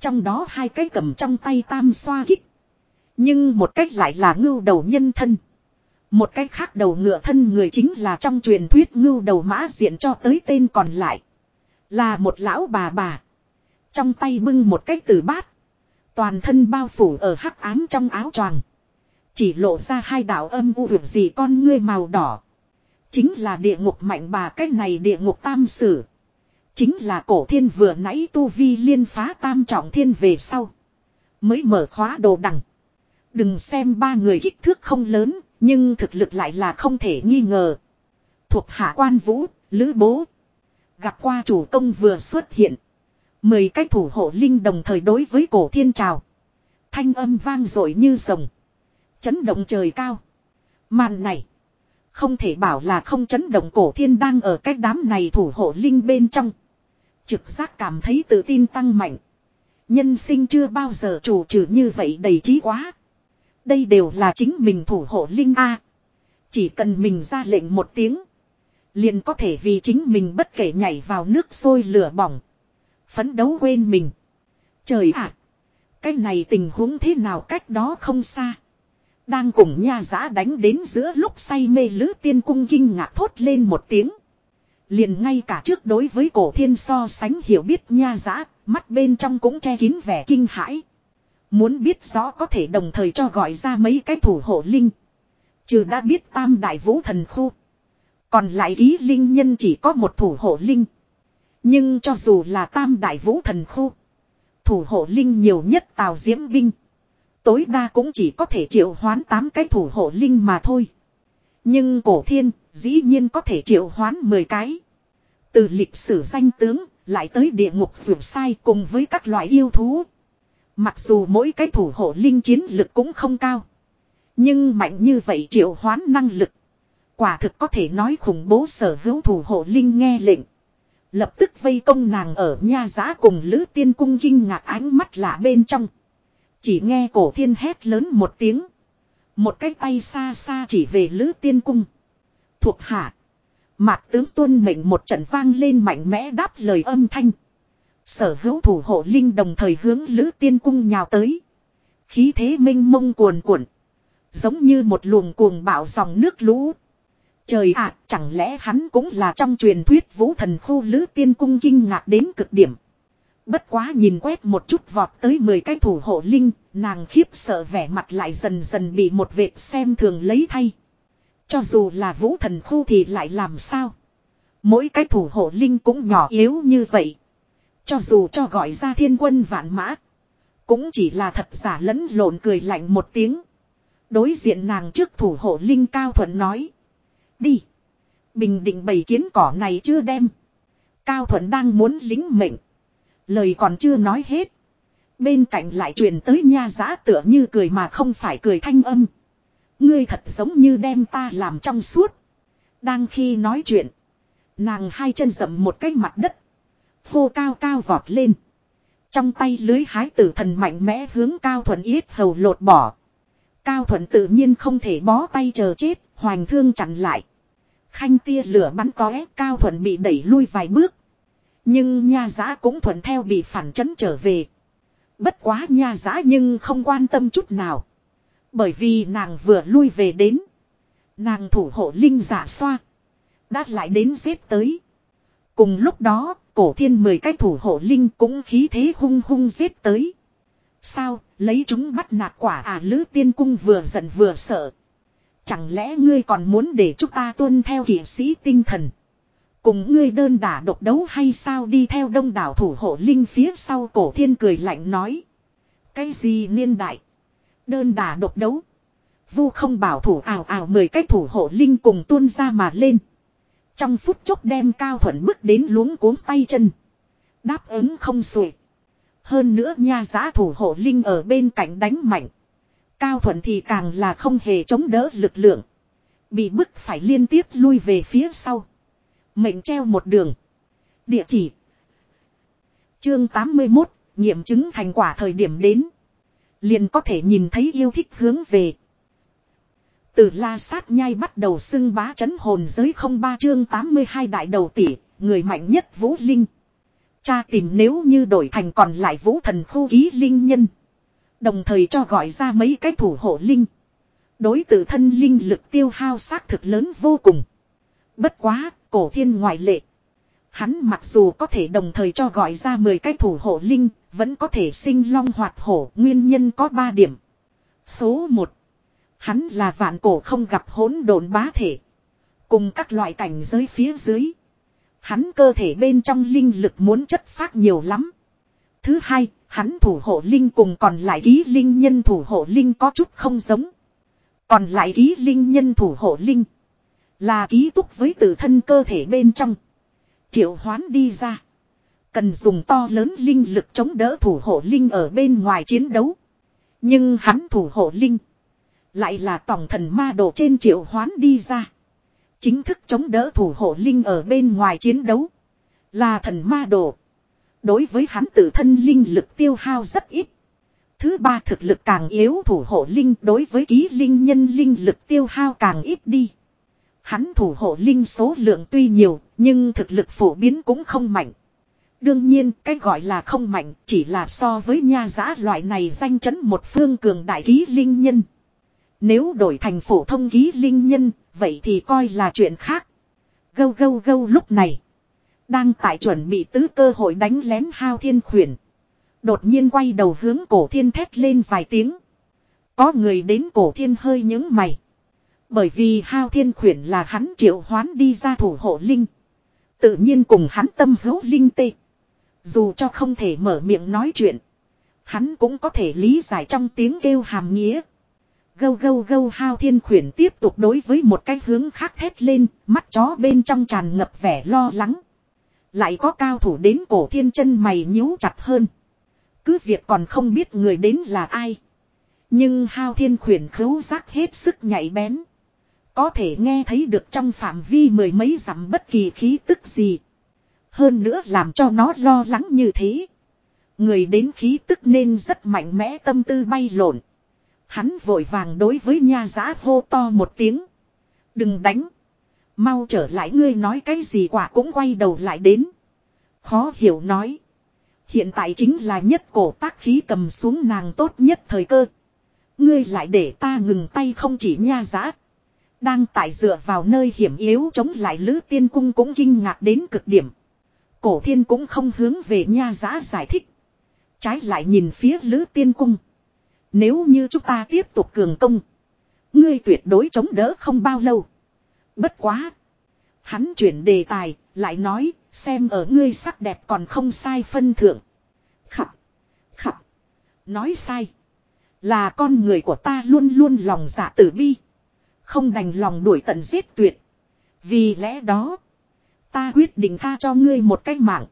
Trong đó hai cái cầm trong tay tam xoa kích. Nhưng một cách lại là ngưu đầu nhân thân. Một cách khác đầu ngựa thân người chính là trong truyền thuyết ngưu đầu mã diện cho tới tên còn lại. Là một lão bà bà. Trong tay bưng một cái từ bát. Toàn thân bao phủ ở hắc ám trong áo choàng. Chỉ lộ ra hai đạo âm u vượt gì con ngươi màu đỏ. Chính là địa ngục mạnh bà cái này địa ngục tam sử. Chính là cổ thiên vừa nãy tu vi liên phá tam trọng thiên về sau. Mới mở khóa đồ đằng. Đừng xem ba người kích thước không lớn, nhưng thực lực lại là không thể nghi ngờ. Thuộc hạ quan vũ, lữ bố. Gặp qua chủ công vừa xuất hiện. Mười cách thủ hộ linh đồng thời đối với cổ thiên trào. Thanh âm vang dội như rồng. Chấn động trời cao. Màn này. Không thể bảo là không chấn động cổ thiên đang ở cách đám này thủ hộ linh bên trong. Trực giác cảm thấy tự tin tăng mạnh. Nhân sinh chưa bao giờ chủ trừ như vậy đầy trí quá. Đây đều là chính mình thủ hộ linh A. Chỉ cần mình ra lệnh một tiếng. Liền có thể vì chính mình bất kể nhảy vào nước sôi lửa bỏng. Phấn đấu quên mình. Trời ạ! cái này tình huống thế nào cách đó không xa. Đang cùng nha giã đánh đến giữa lúc say mê lữ tiên cung kinh ngạc thốt lên một tiếng. Liền ngay cả trước đối với cổ thiên so sánh hiểu biết nha giã, mắt bên trong cũng che kín vẻ kinh hãi. Muốn biết rõ có thể đồng thời cho gọi ra mấy cái thủ hộ linh. Trừ đã biết tam đại vũ thần khu. Còn lại ý linh nhân chỉ có một thủ hộ linh. Nhưng cho dù là tam đại vũ thần khu. Thủ hộ linh nhiều nhất tào diễm binh. Tối đa cũng chỉ có thể triệu hoán 8 cái thủ hộ linh mà thôi. Nhưng cổ thiên, dĩ nhiên có thể triệu hoán 10 cái. Từ lịch sử danh tướng, lại tới địa ngục vượt sai cùng với các loại yêu thú. Mặc dù mỗi cái thủ hộ linh chiến lực cũng không cao. Nhưng mạnh như vậy triệu hoán năng lực. Quả thực có thể nói khủng bố sở hữu thủ hộ linh nghe lệnh. Lập tức vây công nàng ở nha giá cùng Lữ Tiên Cung kinh ngạc ánh mắt lạ bên trong. Chỉ nghe cổ thiên hét lớn một tiếng. Một cái tay xa xa chỉ về Lữ Tiên Cung. Thuộc hạ. Mạc tướng tuân mệnh một trận vang lên mạnh mẽ đáp lời âm thanh. Sở hữu thủ hộ linh đồng thời hướng Lữ Tiên Cung nhào tới. Khí thế minh mông cuồn cuộn. Giống như một luồng cuồng bạo dòng nước lũ. Trời ạ, chẳng lẽ hắn cũng là trong truyền thuyết vũ thần khu lữ tiên cung kinh ngạc đến cực điểm. Bất quá nhìn quét một chút vọt tới 10 cái thủ hộ linh, nàng khiếp sợ vẻ mặt lại dần dần bị một vệt xem thường lấy thay. Cho dù là vũ thần khu thì lại làm sao? Mỗi cái thủ hộ linh cũng nhỏ yếu như vậy. Cho dù cho gọi ra thiên quân vạn mã. Cũng chỉ là thật giả lẫn lộn cười lạnh một tiếng. Đối diện nàng trước thủ hộ linh cao thuận nói. Đi. Bình định bầy kiến cỏ này chưa đem. Cao Thuận đang muốn lính mệnh. Lời còn chưa nói hết. Bên cạnh lại truyền tới nha giã tựa như cười mà không phải cười thanh âm. Ngươi thật giống như đem ta làm trong suốt. Đang khi nói chuyện. Nàng hai chân dậm một cái mặt đất. Hô cao cao vọt lên. Trong tay lưới hái tử thần mạnh mẽ hướng Cao Thuận yết hầu lột bỏ. Cao Thuận tự nhiên không thể bó tay chờ chết, hoành thương chặn lại. Khanh tia lửa bắn tóe cao thuận bị đẩy lui vài bước. Nhưng nha giã cũng thuận theo bị phản chấn trở về. Bất quá nha giã nhưng không quan tâm chút nào. Bởi vì nàng vừa lui về đến. Nàng thủ hộ linh giả xoa. Đã lại đến giết tới. Cùng lúc đó, cổ thiên mười cái thủ hộ linh cũng khí thế hung hung giết tới. Sao, lấy chúng bắt nạt quả à lữ tiên cung vừa giận vừa sợ. Chẳng lẽ ngươi còn muốn để chúng ta tuân theo kỷ sĩ tinh thần. Cùng ngươi đơn đả độc đấu hay sao đi theo đông đảo thủ hộ linh phía sau cổ thiên cười lạnh nói. Cái gì niên đại. Đơn đả độc đấu. Vu không bảo thủ ảo ảo mười cái thủ hộ linh cùng tuôn ra mà lên. Trong phút chốc đem cao thuận bước đến luống cuống tay chân. Đáp ứng không xuể. Hơn nữa nha giá thủ hộ linh ở bên cạnh đánh mạnh. Cao thuận thì càng là không hề chống đỡ lực lượng. Bị bức phải liên tiếp lui về phía sau. Mệnh treo một đường. Địa chỉ. Chương 81, nghiệm chứng thành quả thời điểm đến. Liền có thể nhìn thấy yêu thích hướng về. Từ la sát nhai bắt đầu xưng bá chấn hồn giới không ba chương 82 đại đầu tỷ, người mạnh nhất vũ linh. Cha tìm nếu như đổi thành còn lại vũ thần khu ký linh nhân. Đồng thời cho gọi ra mấy cái thủ hộ linh. Đối tự thân linh lực tiêu hao xác thực lớn vô cùng. Bất quá, cổ thiên ngoại lệ. Hắn mặc dù có thể đồng thời cho gọi ra 10 cái thủ hộ linh, vẫn có thể sinh long hoạt hổ, nguyên nhân có 3 điểm. Số 1. Hắn là vạn cổ không gặp hỗn độn bá thể. Cùng các loại cảnh giới phía dưới. Hắn cơ thể bên trong linh lực muốn chất phát nhiều lắm. Thứ hai, hắn thủ hộ linh cùng còn lại ký linh nhân thủ hộ linh có chút không giống. Còn lại ký linh nhân thủ hộ linh. Là ký túc với tự thân cơ thể bên trong. Triệu hoán đi ra. Cần dùng to lớn linh lực chống đỡ thủ hộ linh ở bên ngoài chiến đấu. Nhưng hắn thủ hộ linh. Lại là tổng thần ma đồ trên triệu hoán đi ra. Chính thức chống đỡ thủ hộ linh ở bên ngoài chiến đấu. Là thần ma đồ. Đối với hắn tự thân linh lực tiêu hao rất ít. Thứ ba thực lực càng yếu thủ hộ linh đối với ký linh nhân linh lực tiêu hao càng ít đi. Hắn thủ hộ linh số lượng tuy nhiều, nhưng thực lực phổ biến cũng không mạnh. Đương nhiên, cái gọi là không mạnh chỉ là so với nha giã loại này danh chấn một phương cường đại ký linh nhân. Nếu đổi thành phổ thông ký linh nhân, vậy thì coi là chuyện khác. Gâu gâu gâu lúc này. Đang tại chuẩn bị tứ cơ hội đánh lén hao thiên khuyển. Đột nhiên quay đầu hướng cổ thiên thét lên vài tiếng. Có người đến cổ thiên hơi những mày. Bởi vì hao thiên khuyển là hắn triệu hoán đi ra thủ hộ linh. Tự nhiên cùng hắn tâm hữu linh tê. Dù cho không thể mở miệng nói chuyện. Hắn cũng có thể lý giải trong tiếng kêu hàm nghĩa. Gâu gâu gâu hao thiên khuyển tiếp tục đối với một cái hướng khác thét lên, mắt chó bên trong tràn ngập vẻ lo lắng. Lại có cao thủ đến cổ thiên chân mày nhíu chặt hơn. Cứ việc còn không biết người đến là ai. Nhưng hao thiên khuyển khấu giác hết sức nhạy bén. Có thể nghe thấy được trong phạm vi mười mấy dặm bất kỳ khí tức gì. Hơn nữa làm cho nó lo lắng như thế. Người đến khí tức nên rất mạnh mẽ tâm tư bay lộn. Hắn vội vàng đối với nha giã hô to một tiếng. Đừng đánh. Mau trở lại ngươi nói cái gì quả cũng quay đầu lại đến. Khó hiểu nói. Hiện tại chính là nhất cổ tác khí cầm xuống nàng tốt nhất thời cơ. Ngươi lại để ta ngừng tay không chỉ nha giã. Đang tại dựa vào nơi hiểm yếu chống lại lữ tiên cung cũng kinh ngạc đến cực điểm. Cổ thiên cũng không hướng về nha giã giải thích. Trái lại nhìn phía lữ tiên cung. Nếu như chúng ta tiếp tục cường công. Ngươi tuyệt đối chống đỡ không bao lâu. Bất quá. Hắn chuyển đề tài, lại nói, xem ở ngươi sắc đẹp còn không sai phân thượng. Khập, khập, nói sai. Là con người của ta luôn luôn lòng dạ tử bi. Không đành lòng đuổi tận giết tuyệt. Vì lẽ đó, ta quyết định tha cho ngươi một cái mạng.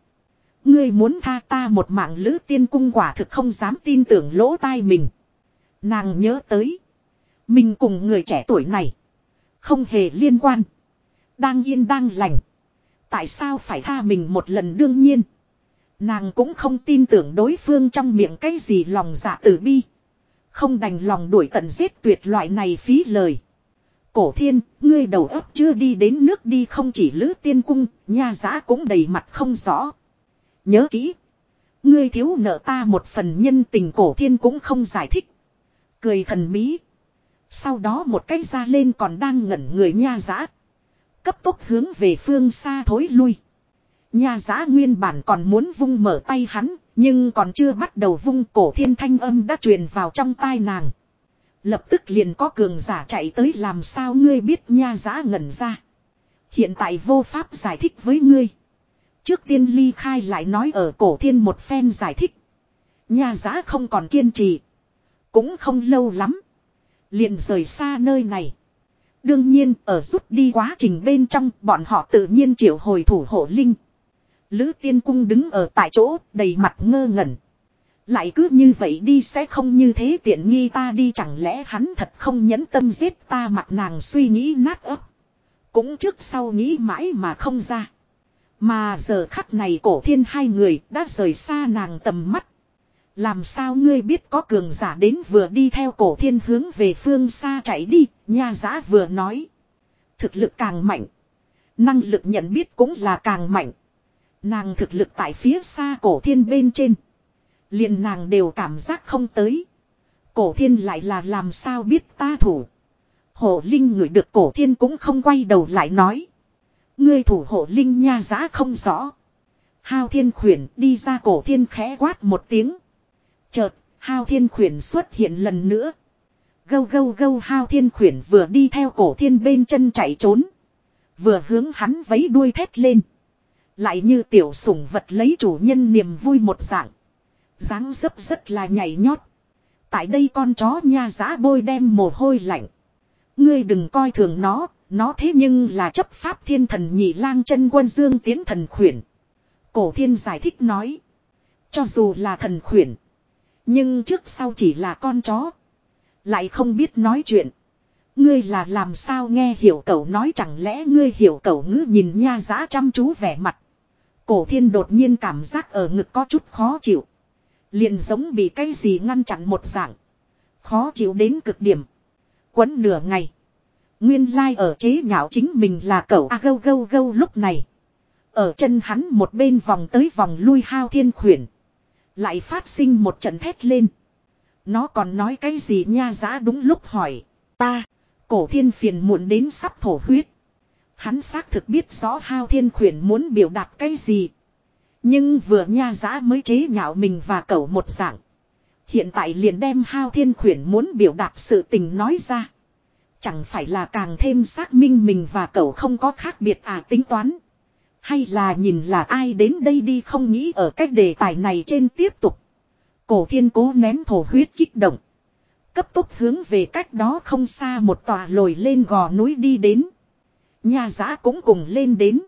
Ngươi muốn tha ta một mạng lữ tiên cung quả thực không dám tin tưởng lỗ tai mình. Nàng nhớ tới. Mình cùng người trẻ tuổi này. Không hề liên quan. Đang yên đang lành. Tại sao phải tha mình một lần đương nhiên. Nàng cũng không tin tưởng đối phương trong miệng cái gì lòng dạ tử bi. Không đành lòng đuổi tận giết tuyệt loại này phí lời. Cổ thiên, ngươi đầu óc chưa đi đến nước đi không chỉ lữ tiên cung, nha giã cũng đầy mặt không rõ. Nhớ kỹ. Ngươi thiếu nợ ta một phần nhân tình cổ thiên cũng không giải thích. Cười thần bí. Sau đó một cái ra lên còn đang ngẩn người nha giã. Cấp tốc hướng về phương xa thối lui. Nha giã nguyên bản còn muốn vung mở tay hắn, nhưng còn chưa bắt đầu vung cổ thiên thanh âm đã truyền vào trong tai nàng. Lập tức liền có cường giả chạy tới làm sao ngươi biết nha giã ngẩn ra. Hiện tại vô pháp giải thích với ngươi. Trước tiên ly khai lại nói ở cổ thiên một phen giải thích. Nha giã không còn kiên trì. Cũng không lâu lắm. Liền rời xa nơi này. Đương nhiên, ở rút đi quá trình bên trong, bọn họ tự nhiên triệu hồi thủ hộ linh. Lữ tiên cung đứng ở tại chỗ, đầy mặt ngơ ngẩn. Lại cứ như vậy đi sẽ không như thế tiện nghi ta đi, chẳng lẽ hắn thật không nhẫn tâm giết ta mặt nàng suy nghĩ nát ấp. Cũng trước sau nghĩ mãi mà không ra. Mà giờ khắc này cổ thiên hai người đã rời xa nàng tầm mắt. Làm sao ngươi biết có cường giả đến vừa đi theo cổ thiên hướng về phương xa chạy đi, nha giã vừa nói. Thực lực càng mạnh. Năng lực nhận biết cũng là càng mạnh. Nàng thực lực tại phía xa cổ thiên bên trên. liền nàng đều cảm giác không tới. Cổ thiên lại là làm sao biết ta thủ. Hổ Linh người được cổ thiên cũng không quay đầu lại nói. Ngươi thủ hộ Linh nha giã không rõ. Hao thiên khuyển đi ra cổ thiên khẽ quát một tiếng. Chợt, hao thiên khuyển xuất hiện lần nữa. Gâu gâu gâu hao thiên khuyển vừa đi theo cổ thiên bên chân chạy trốn. Vừa hướng hắn vấy đuôi thét lên. Lại như tiểu sủng vật lấy chủ nhân niềm vui một dạng. dáng dấp rất là nhảy nhót. Tại đây con chó nha giá bôi đem mồ hôi lạnh. Ngươi đừng coi thường nó, nó thế nhưng là chấp pháp thiên thần nhị lang chân quân dương tiến thần khuyển. Cổ thiên giải thích nói. Cho dù là thần khuyển. Nhưng trước sau chỉ là con chó. Lại không biết nói chuyện. Ngươi là làm sao nghe hiểu cậu nói chẳng lẽ ngươi hiểu cậu ngữ nhìn nha giá chăm chú vẻ mặt. Cổ thiên đột nhiên cảm giác ở ngực có chút khó chịu. Liền giống bị cái gì ngăn chặn một dạng. Khó chịu đến cực điểm. Quấn nửa ngày. Nguyên lai ở chế nhạo chính mình là cậu a gâu gâu gâu lúc này. Ở chân hắn một bên vòng tới vòng lui hao thiên khuyển. Lại phát sinh một trận thét lên. Nó còn nói cái gì nha giá đúng lúc hỏi. Ta, cổ thiên phiền muộn đến sắp thổ huyết. Hắn xác thực biết rõ hao thiên khuyển muốn biểu đạt cái gì. Nhưng vừa nha giá mới chế nhạo mình và cậu một dạng. Hiện tại liền đem hao thiên khuyển muốn biểu đạt sự tình nói ra. Chẳng phải là càng thêm xác minh mình và cậu không có khác biệt à tính toán. Hay là nhìn là ai đến đây đi không nghĩ ở cách đề tài này trên tiếp tục. Cổ thiên cố nén thổ huyết kích động. Cấp tốc hướng về cách đó không xa một tòa lồi lên gò núi đi đến. Nhà giã cũng cùng lên đến.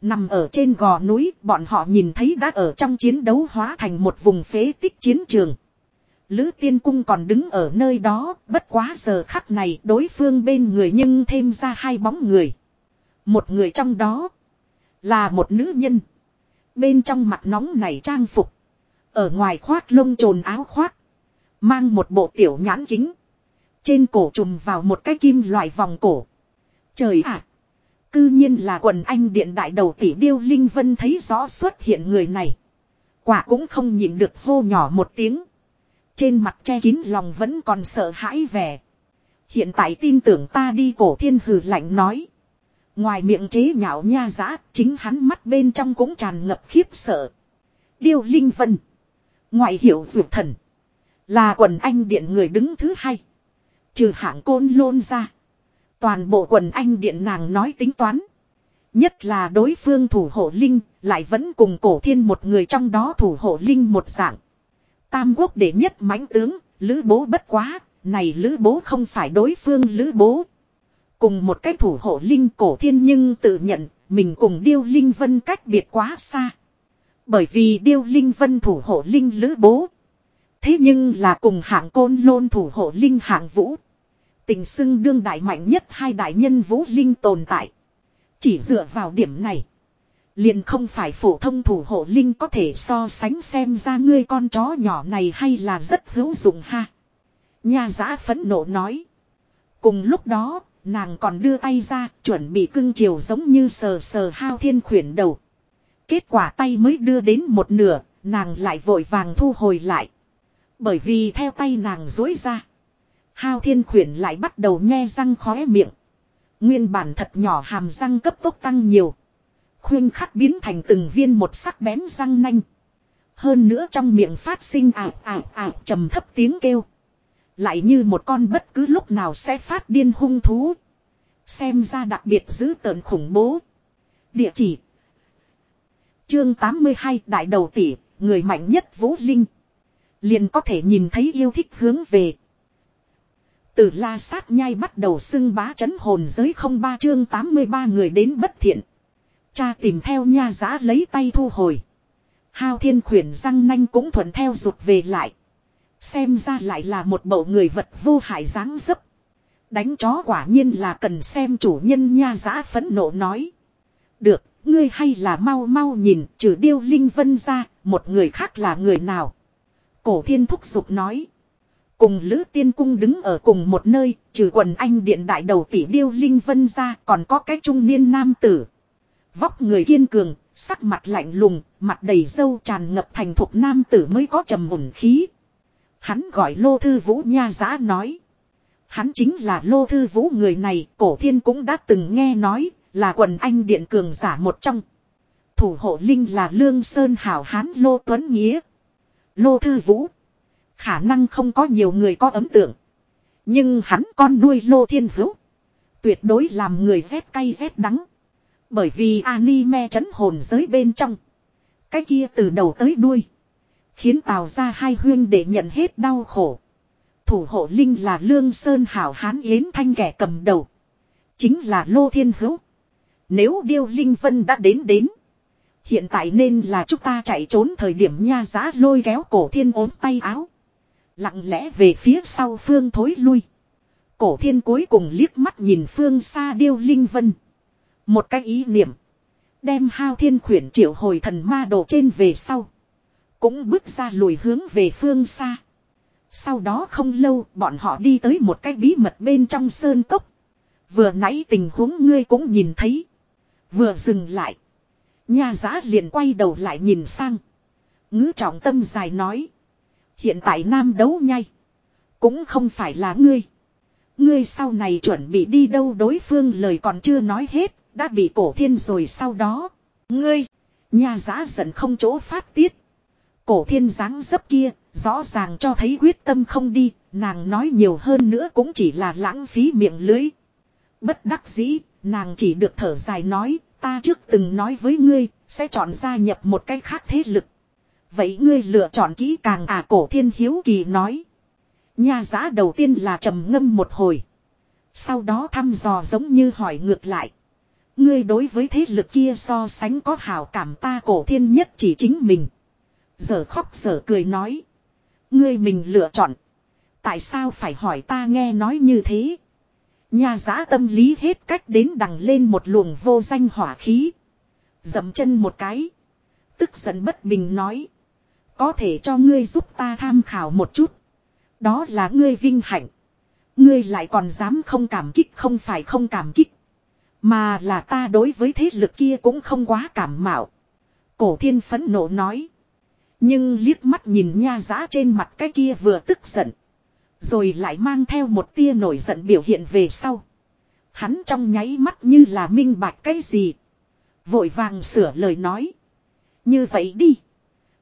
Nằm ở trên gò núi bọn họ nhìn thấy đã ở trong chiến đấu hóa thành một vùng phế tích chiến trường. Lữ tiên cung còn đứng ở nơi đó, bất quá giờ khắc này đối phương bên người nhưng thêm ra hai bóng người. Một người trong đó là một nữ nhân. Bên trong mặt nóng này trang phục. Ở ngoài khoác lông trồn áo khoác. Mang một bộ tiểu nhãn kính. Trên cổ trùm vào một cái kim loại vòng cổ. Trời ạ! Cư nhiên là quần anh điện đại đầu tỷ điêu Linh Vân thấy rõ xuất hiện người này. Quả cũng không nhìn được hô nhỏ một tiếng. Trên mặt che kín lòng vẫn còn sợ hãi vẻ. Hiện tại tin tưởng ta đi cổ thiên hừ lạnh nói. Ngoài miệng chế nhạo nha giã, chính hắn mắt bên trong cũng tràn ngập khiếp sợ. Điêu Linh Vân. Ngoại hiệu dược thần. Là quần anh điện người đứng thứ hai. Trừ hạng côn lôn ra. Toàn bộ quần anh điện nàng nói tính toán. Nhất là đối phương thủ hộ linh, lại vẫn cùng cổ thiên một người trong đó thủ hộ linh một dạng. Tam quốc đệ nhất mãnh tướng, lữ bố bất quá, này lữ bố không phải đối phương lữ bố. Cùng một cái thủ hộ linh cổ thiên nhưng tự nhận, mình cùng điêu linh vân cách biệt quá xa. Bởi vì điêu linh vân thủ hộ linh lữ bố. Thế nhưng là cùng hạng côn lôn thủ hộ linh hạng vũ. Tình xưng đương đại mạnh nhất hai đại nhân vũ linh tồn tại. Chỉ dựa vào điểm này. Liền không phải phổ thông thủ hộ linh có thể so sánh xem ra ngươi con chó nhỏ này hay là rất hữu dụng ha. Nha giã phẫn nộ nói. Cùng lúc đó, nàng còn đưa tay ra, chuẩn bị cưng chiều giống như sờ sờ hao thiên khuyển đầu. Kết quả tay mới đưa đến một nửa, nàng lại vội vàng thu hồi lại. Bởi vì theo tay nàng dối ra. Hao thiên khuyển lại bắt đầu nhe răng khóe miệng. Nguyên bản thật nhỏ hàm răng cấp tốc tăng nhiều. Khuyên khắc biến thành từng viên một sắc bén răng nanh. Hơn nữa trong miệng phát sinh ảo ảo ảo trầm thấp tiếng kêu. Lại như một con bất cứ lúc nào sẽ phát điên hung thú. Xem ra đặc biệt dữ tợn khủng bố. Địa chỉ. Chương 82 Đại đầu tỷ, người mạnh nhất Vũ Linh. Liền có thể nhìn thấy yêu thích hướng về. Từ la sát nhai bắt đầu xưng bá chấn hồn giới không ba chương 83 người đến bất thiện. Cha tìm theo nha giá lấy tay thu hồi. Hao thiên khuyển răng nanh cũng thuận theo rụt về lại. Xem ra lại là một bộ người vật vô hại dáng dấp. Đánh chó quả nhiên là cần xem chủ nhân nha giã phẫn nộ nói. Được, ngươi hay là mau mau nhìn, trừ điêu linh vân ra, một người khác là người nào. Cổ thiên thúc giục nói. Cùng Lữ Tiên Cung đứng ở cùng một nơi, trừ quần anh điện đại đầu tỷ điêu linh vân ra, còn có cái trung niên nam tử. Vóc người kiên cường, sắc mặt lạnh lùng, mặt đầy dâu tràn ngập thành thục nam tử mới có trầm ổn khí. Hắn gọi Lô Thư Vũ nha giá nói. Hắn chính là Lô Thư Vũ người này, cổ thiên cũng đã từng nghe nói, là quần anh điện cường giả một trong. Thủ hộ linh là Lương Sơn Hảo Hán Lô Tuấn Nghĩa. Lô Thư Vũ. Khả năng không có nhiều người có ấn tượng. Nhưng hắn con nuôi Lô Thiên Hữu. Tuyệt đối làm người rét cay rét đắng. Bởi vì anime chấn hồn giới bên trong. Cái kia từ đầu tới đuôi. Khiến tào ra hai huyên để nhận hết đau khổ. Thủ hộ linh là Lương Sơn Hảo Hán Yến Thanh kẻ cầm đầu. Chính là Lô Thiên Hữu. Nếu Điêu Linh Vân đã đến đến. Hiện tại nên là chúng ta chạy trốn thời điểm nha giá lôi kéo cổ thiên ốm tay áo. Lặng lẽ về phía sau phương thối lui. Cổ thiên cuối cùng liếc mắt nhìn phương xa Điêu Linh Vân. Một cái ý niệm. Đem hao thiên khuyển triệu hồi thần ma đồ trên về sau. Cũng bước ra lùi hướng về phương xa. Sau đó không lâu, bọn họ đi tới một cái bí mật bên trong sơn cốc. Vừa nãy tình huống ngươi cũng nhìn thấy. Vừa dừng lại. Nha giã liền quay đầu lại nhìn sang. Ngữ trọng tâm dài nói. Hiện tại nam đấu nhai. Cũng không phải là ngươi. Ngươi sau này chuẩn bị đi đâu đối phương lời còn chưa nói hết. Đã bị cổ thiên rồi sau đó. Ngươi. Nha giã giận không chỗ phát tiết. Cổ thiên dáng dấp kia. Rõ ràng cho thấy quyết tâm không đi. Nàng nói nhiều hơn nữa cũng chỉ là lãng phí miệng lưới. Bất đắc dĩ. Nàng chỉ được thở dài nói. Ta trước từng nói với ngươi. Sẽ chọn gia nhập một cái khác thế lực. Vậy ngươi lựa chọn kỹ càng à cổ thiên hiếu kỳ nói. Nha giã đầu tiên là trầm ngâm một hồi. Sau đó thăm dò giống như hỏi ngược lại. Ngươi đối với thế lực kia so sánh có hảo cảm ta cổ thiên nhất chỉ chính mình. Giờ khóc giờ cười nói. Ngươi mình lựa chọn. Tại sao phải hỏi ta nghe nói như thế? Nhà giã tâm lý hết cách đến đằng lên một luồng vô danh hỏa khí. Dậm chân một cái. Tức giận bất bình nói. Có thể cho ngươi giúp ta tham khảo một chút. Đó là ngươi vinh hạnh. Ngươi lại còn dám không cảm kích không phải không cảm kích. Mà là ta đối với thế lực kia cũng không quá cảm mạo. Cổ thiên phấn nộ nói. Nhưng liếc mắt nhìn nha giã trên mặt cái kia vừa tức giận. Rồi lại mang theo một tia nổi giận biểu hiện về sau. Hắn trong nháy mắt như là minh bạch cái gì. Vội vàng sửa lời nói. Như vậy đi.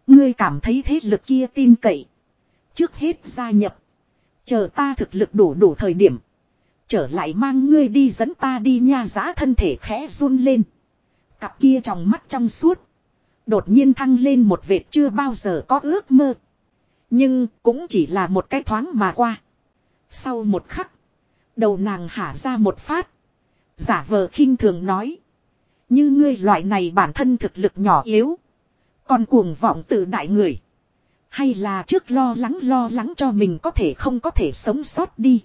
Ngươi cảm thấy thế lực kia tin cậy. Trước hết gia nhập. Chờ ta thực lực đủ đủ thời điểm. Trở lại mang ngươi đi dẫn ta đi nha giá thân thể khẽ run lên. Cặp kia trong mắt trong suốt. Đột nhiên thăng lên một vệt chưa bao giờ có ước mơ. Nhưng cũng chỉ là một cái thoáng mà qua. Sau một khắc. Đầu nàng hả ra một phát. Giả vờ khinh thường nói. Như ngươi loại này bản thân thực lực nhỏ yếu. Còn cuồng vọng tự đại người. Hay là trước lo lắng lo lắng cho mình có thể không có thể sống sót đi.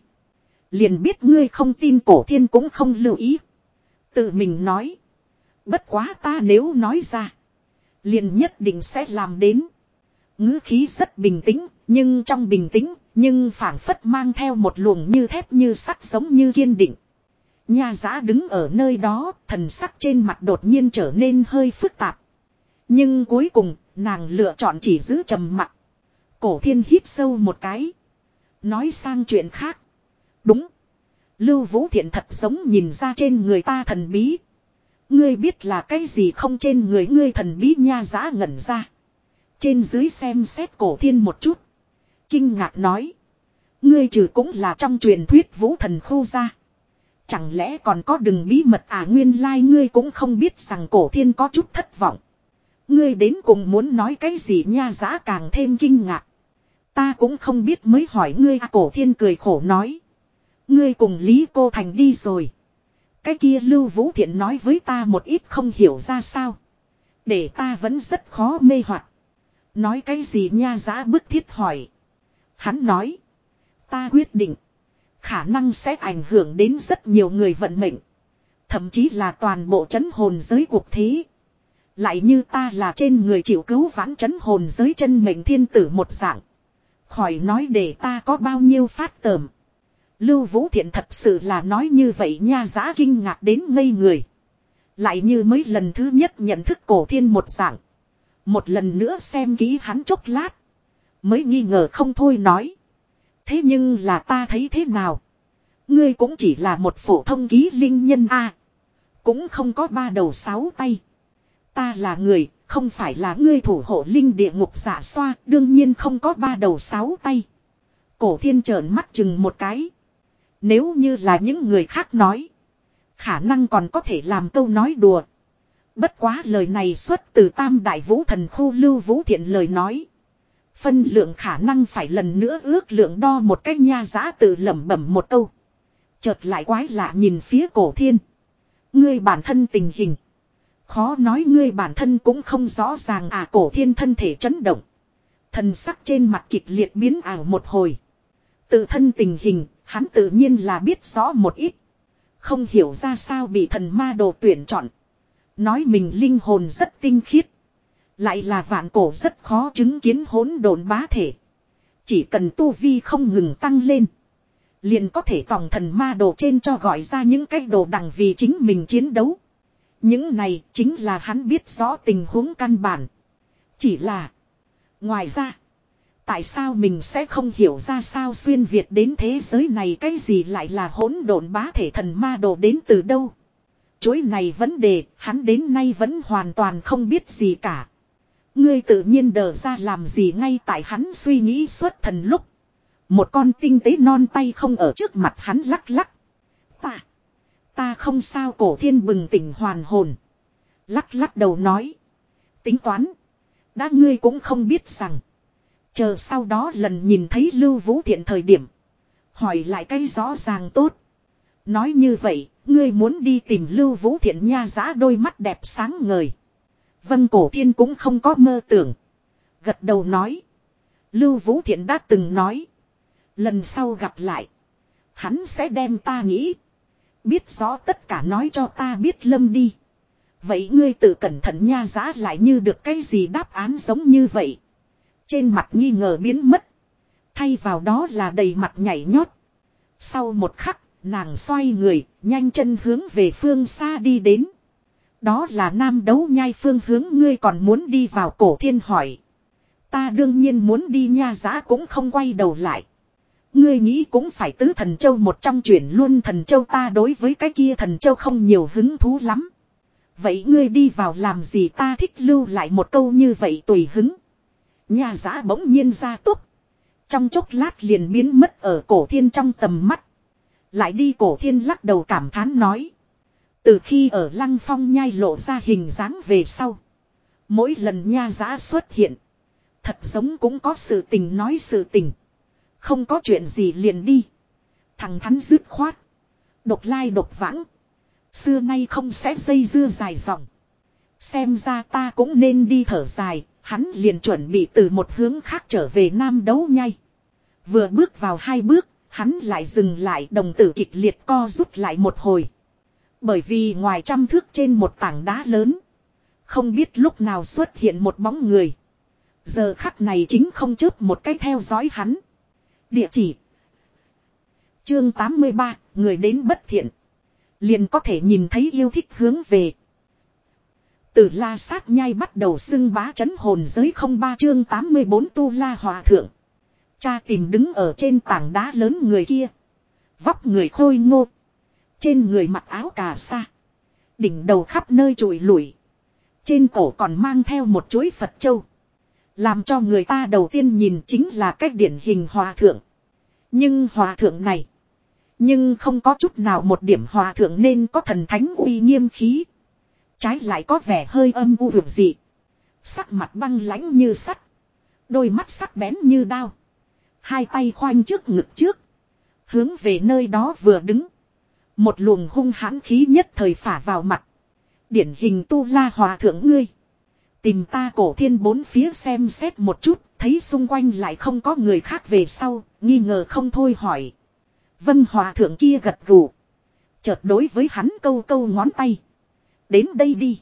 Liền biết ngươi không tin cổ thiên cũng không lưu ý. Tự mình nói. Bất quá ta nếu nói ra. Liền nhất định sẽ làm đến. ngữ khí rất bình tĩnh, nhưng trong bình tĩnh, nhưng phảng phất mang theo một luồng như thép như sắt giống như kiên định. Nhà giã đứng ở nơi đó, thần sắc trên mặt đột nhiên trở nên hơi phức tạp. Nhưng cuối cùng, nàng lựa chọn chỉ giữ trầm mặt. Cổ thiên hít sâu một cái. Nói sang chuyện khác. Đúng. Lưu Vũ Thiện thật giống nhìn ra trên người ta thần bí. Ngươi biết là cái gì không trên người ngươi thần bí nha giã ngẩn ra. Trên dưới xem xét cổ thiên một chút. Kinh ngạc nói. Ngươi trừ cũng là trong truyền thuyết vũ thần khu ra. Chẳng lẽ còn có đừng bí mật à nguyên lai like ngươi cũng không biết rằng cổ thiên có chút thất vọng. Ngươi đến cùng muốn nói cái gì nha giã càng thêm kinh ngạc. Ta cũng không biết mới hỏi ngươi à cổ thiên cười khổ nói. Ngươi cùng Lý Cô Thành đi rồi. Cái kia Lưu Vũ Thiện nói với ta một ít không hiểu ra sao. Để ta vẫn rất khó mê hoặc. Nói cái gì nha giã bức thiết hỏi. Hắn nói. Ta quyết định. Khả năng sẽ ảnh hưởng đến rất nhiều người vận mệnh. Thậm chí là toàn bộ chấn hồn giới cuộc thế. Lại như ta là trên người chịu cứu vãn chấn hồn giới chân mệnh thiên tử một dạng. Khỏi nói để ta có bao nhiêu phát tờm. Lưu Vũ Thiện thật sự là nói như vậy nha giá kinh ngạc đến ngây người. Lại như mấy lần thứ nhất nhận thức cổ thiên một dạng. Một lần nữa xem kỹ hắn chốc lát. Mới nghi ngờ không thôi nói. Thế nhưng là ta thấy thế nào? Ngươi cũng chỉ là một phổ thông ký linh nhân a Cũng không có ba đầu sáu tay. Ta là người, không phải là ngươi thủ hộ linh địa ngục giả xoa, đương nhiên không có ba đầu sáu tay. Cổ thiên trợn mắt chừng một cái. Nếu như là những người khác nói. Khả năng còn có thể làm câu nói đùa. Bất quá lời này xuất từ tam đại vũ thần khu lưu vũ thiện lời nói. Phân lượng khả năng phải lần nữa ước lượng đo một cách nha giá tự lẩm bẩm một câu. Chợt lại quái lạ nhìn phía cổ thiên. Ngươi bản thân tình hình. Khó nói ngươi bản thân cũng không rõ ràng à cổ thiên thân thể chấn động. Thần sắc trên mặt kịch liệt biến ảo một hồi. Tự thân tình hình, hắn tự nhiên là biết rõ một ít. Không hiểu ra sao bị thần ma đồ tuyển chọn. Nói mình linh hồn rất tinh khiết. Lại là vạn cổ rất khó chứng kiến hỗn độn bá thể. Chỉ cần tu vi không ngừng tăng lên. Liền có thể tòng thần ma đồ trên cho gọi ra những cái đồ đằng vì chính mình chiến đấu. Những này chính là hắn biết rõ tình huống căn bản. Chỉ là. Ngoài ra. Tại sao mình sẽ không hiểu ra sao xuyên Việt đến thế giới này cái gì lại là hỗn độn bá thể thần ma đồ đến từ đâu. Chối này vấn đề, hắn đến nay vẫn hoàn toàn không biết gì cả. Ngươi tự nhiên đờ ra làm gì ngay tại hắn suy nghĩ suốt thần lúc. Một con tinh tế non tay không ở trước mặt hắn lắc lắc. Ta. Ta không sao cổ thiên bừng tỉnh hoàn hồn. Lắc lắc đầu nói. Tính toán. Đã ngươi cũng không biết rằng. Chờ sau đó lần nhìn thấy Lưu Vũ Thiện thời điểm. Hỏi lại cái rõ ràng tốt. Nói như vậy, ngươi muốn đi tìm Lưu Vũ Thiện nha Giá đôi mắt đẹp sáng ngời. Vân Cổ Thiên cũng không có mơ tưởng. Gật đầu nói. Lưu Vũ Thiện đã từng nói. Lần sau gặp lại. Hắn sẽ đem ta nghĩ. Biết rõ tất cả nói cho ta biết lâm đi. Vậy ngươi tự cẩn thận nha giá lại như được cái gì đáp án giống như vậy. Trên mặt nghi ngờ biến mất. Thay vào đó là đầy mặt nhảy nhót. Sau một khắc, nàng xoay người, nhanh chân hướng về phương xa đi đến. Đó là nam đấu nhai phương hướng ngươi còn muốn đi vào cổ thiên hỏi. Ta đương nhiên muốn đi nha giá cũng không quay đầu lại. Ngươi nghĩ cũng phải tứ thần châu một trong chuyển luôn thần châu ta đối với cái kia thần châu không nhiều hứng thú lắm. Vậy ngươi đi vào làm gì ta thích lưu lại một câu như vậy tùy hứng. Nhà giã bỗng nhiên ra túc. Trong chốc lát liền biến mất ở cổ thiên trong tầm mắt. Lại đi cổ thiên lắc đầu cảm thán nói. Từ khi ở lăng phong nhai lộ ra hình dáng về sau. Mỗi lần nha giã xuất hiện. Thật giống cũng có sự tình nói sự tình. Không có chuyện gì liền đi. Thằng thắn dứt khoát. Độc lai độc vãng. Xưa nay không sẽ dây dưa dài dòng. Xem ra ta cũng nên đi thở dài. Hắn liền chuẩn bị từ một hướng khác trở về nam đấu nhai. Vừa bước vào hai bước. Hắn lại dừng lại đồng tử kịch liệt co rút lại một hồi. Bởi vì ngoài trăm thước trên một tảng đá lớn. Không biết lúc nào xuất hiện một bóng người. Giờ khắc này chính không chớp một cái theo dõi hắn. Địa chỉ. Chương 83, người đến bất thiện. Liền có thể nhìn thấy yêu thích hướng về. Từ la sát nhai bắt đầu xưng bá chấn hồn giới không ba chương 84 tu la hòa thượng. Cha tìm đứng ở trên tảng đá lớn người kia. Vóc người khôi ngô. Trên người mặc áo cà sa. Đỉnh đầu khắp nơi trụi lủi. Trên cổ còn mang theo một chuỗi Phật châu. Làm cho người ta đầu tiên nhìn chính là cách điển hình hòa thượng. Nhưng hòa thượng này. Nhưng không có chút nào một điểm hòa thượng nên có thần thánh uy nghiêm khí. Trái lại có vẻ hơi âm u vượt dị. Sắc mặt băng lãnh như sắt. Đôi mắt sắc bén như đao. Hai tay khoanh trước ngực trước. Hướng về nơi đó vừa đứng. Một luồng hung hãn khí nhất thời phả vào mặt. Điển hình tu la hòa thượng ngươi. Tìm ta cổ thiên bốn phía xem xét một chút, thấy xung quanh lại không có người khác về sau, nghi ngờ không thôi hỏi. Vân hòa thượng kia gật gù. Chợt đối với hắn câu câu ngón tay. Đến đây đi.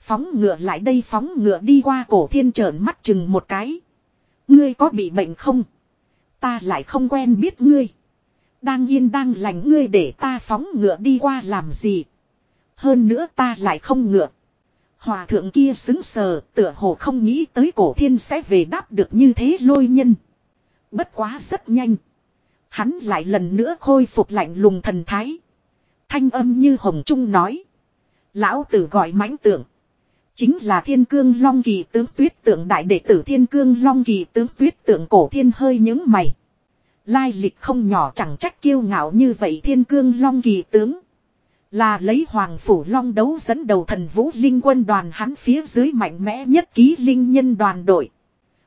Phóng ngựa lại đây phóng ngựa đi qua cổ thiên trợn mắt chừng một cái. Ngươi có bị bệnh không? Ta lại không quen biết ngươi. Đang yên đang lành ngươi để ta phóng ngựa đi qua làm gì? Hơn nữa ta lại không ngựa. Hòa thượng kia xứng sờ, tựa hồ không nghĩ tới cổ thiên sẽ về đáp được như thế lôi nhân. Bất quá rất nhanh. Hắn lại lần nữa khôi phục lạnh lùng thần thái. Thanh âm như hồng trung nói. Lão tử gọi mãnh tượng. Chính là thiên cương long kỳ tướng tuyết tượng đại đệ tử thiên cương long kỳ tướng tuyết tượng cổ thiên hơi những mày. Lai lịch không nhỏ chẳng trách kiêu ngạo như vậy thiên cương long kỳ tướng. Là lấy Hoàng Phủ Long đấu dẫn đầu thần vũ linh quân đoàn hắn phía dưới mạnh mẽ nhất ký linh nhân đoàn đội.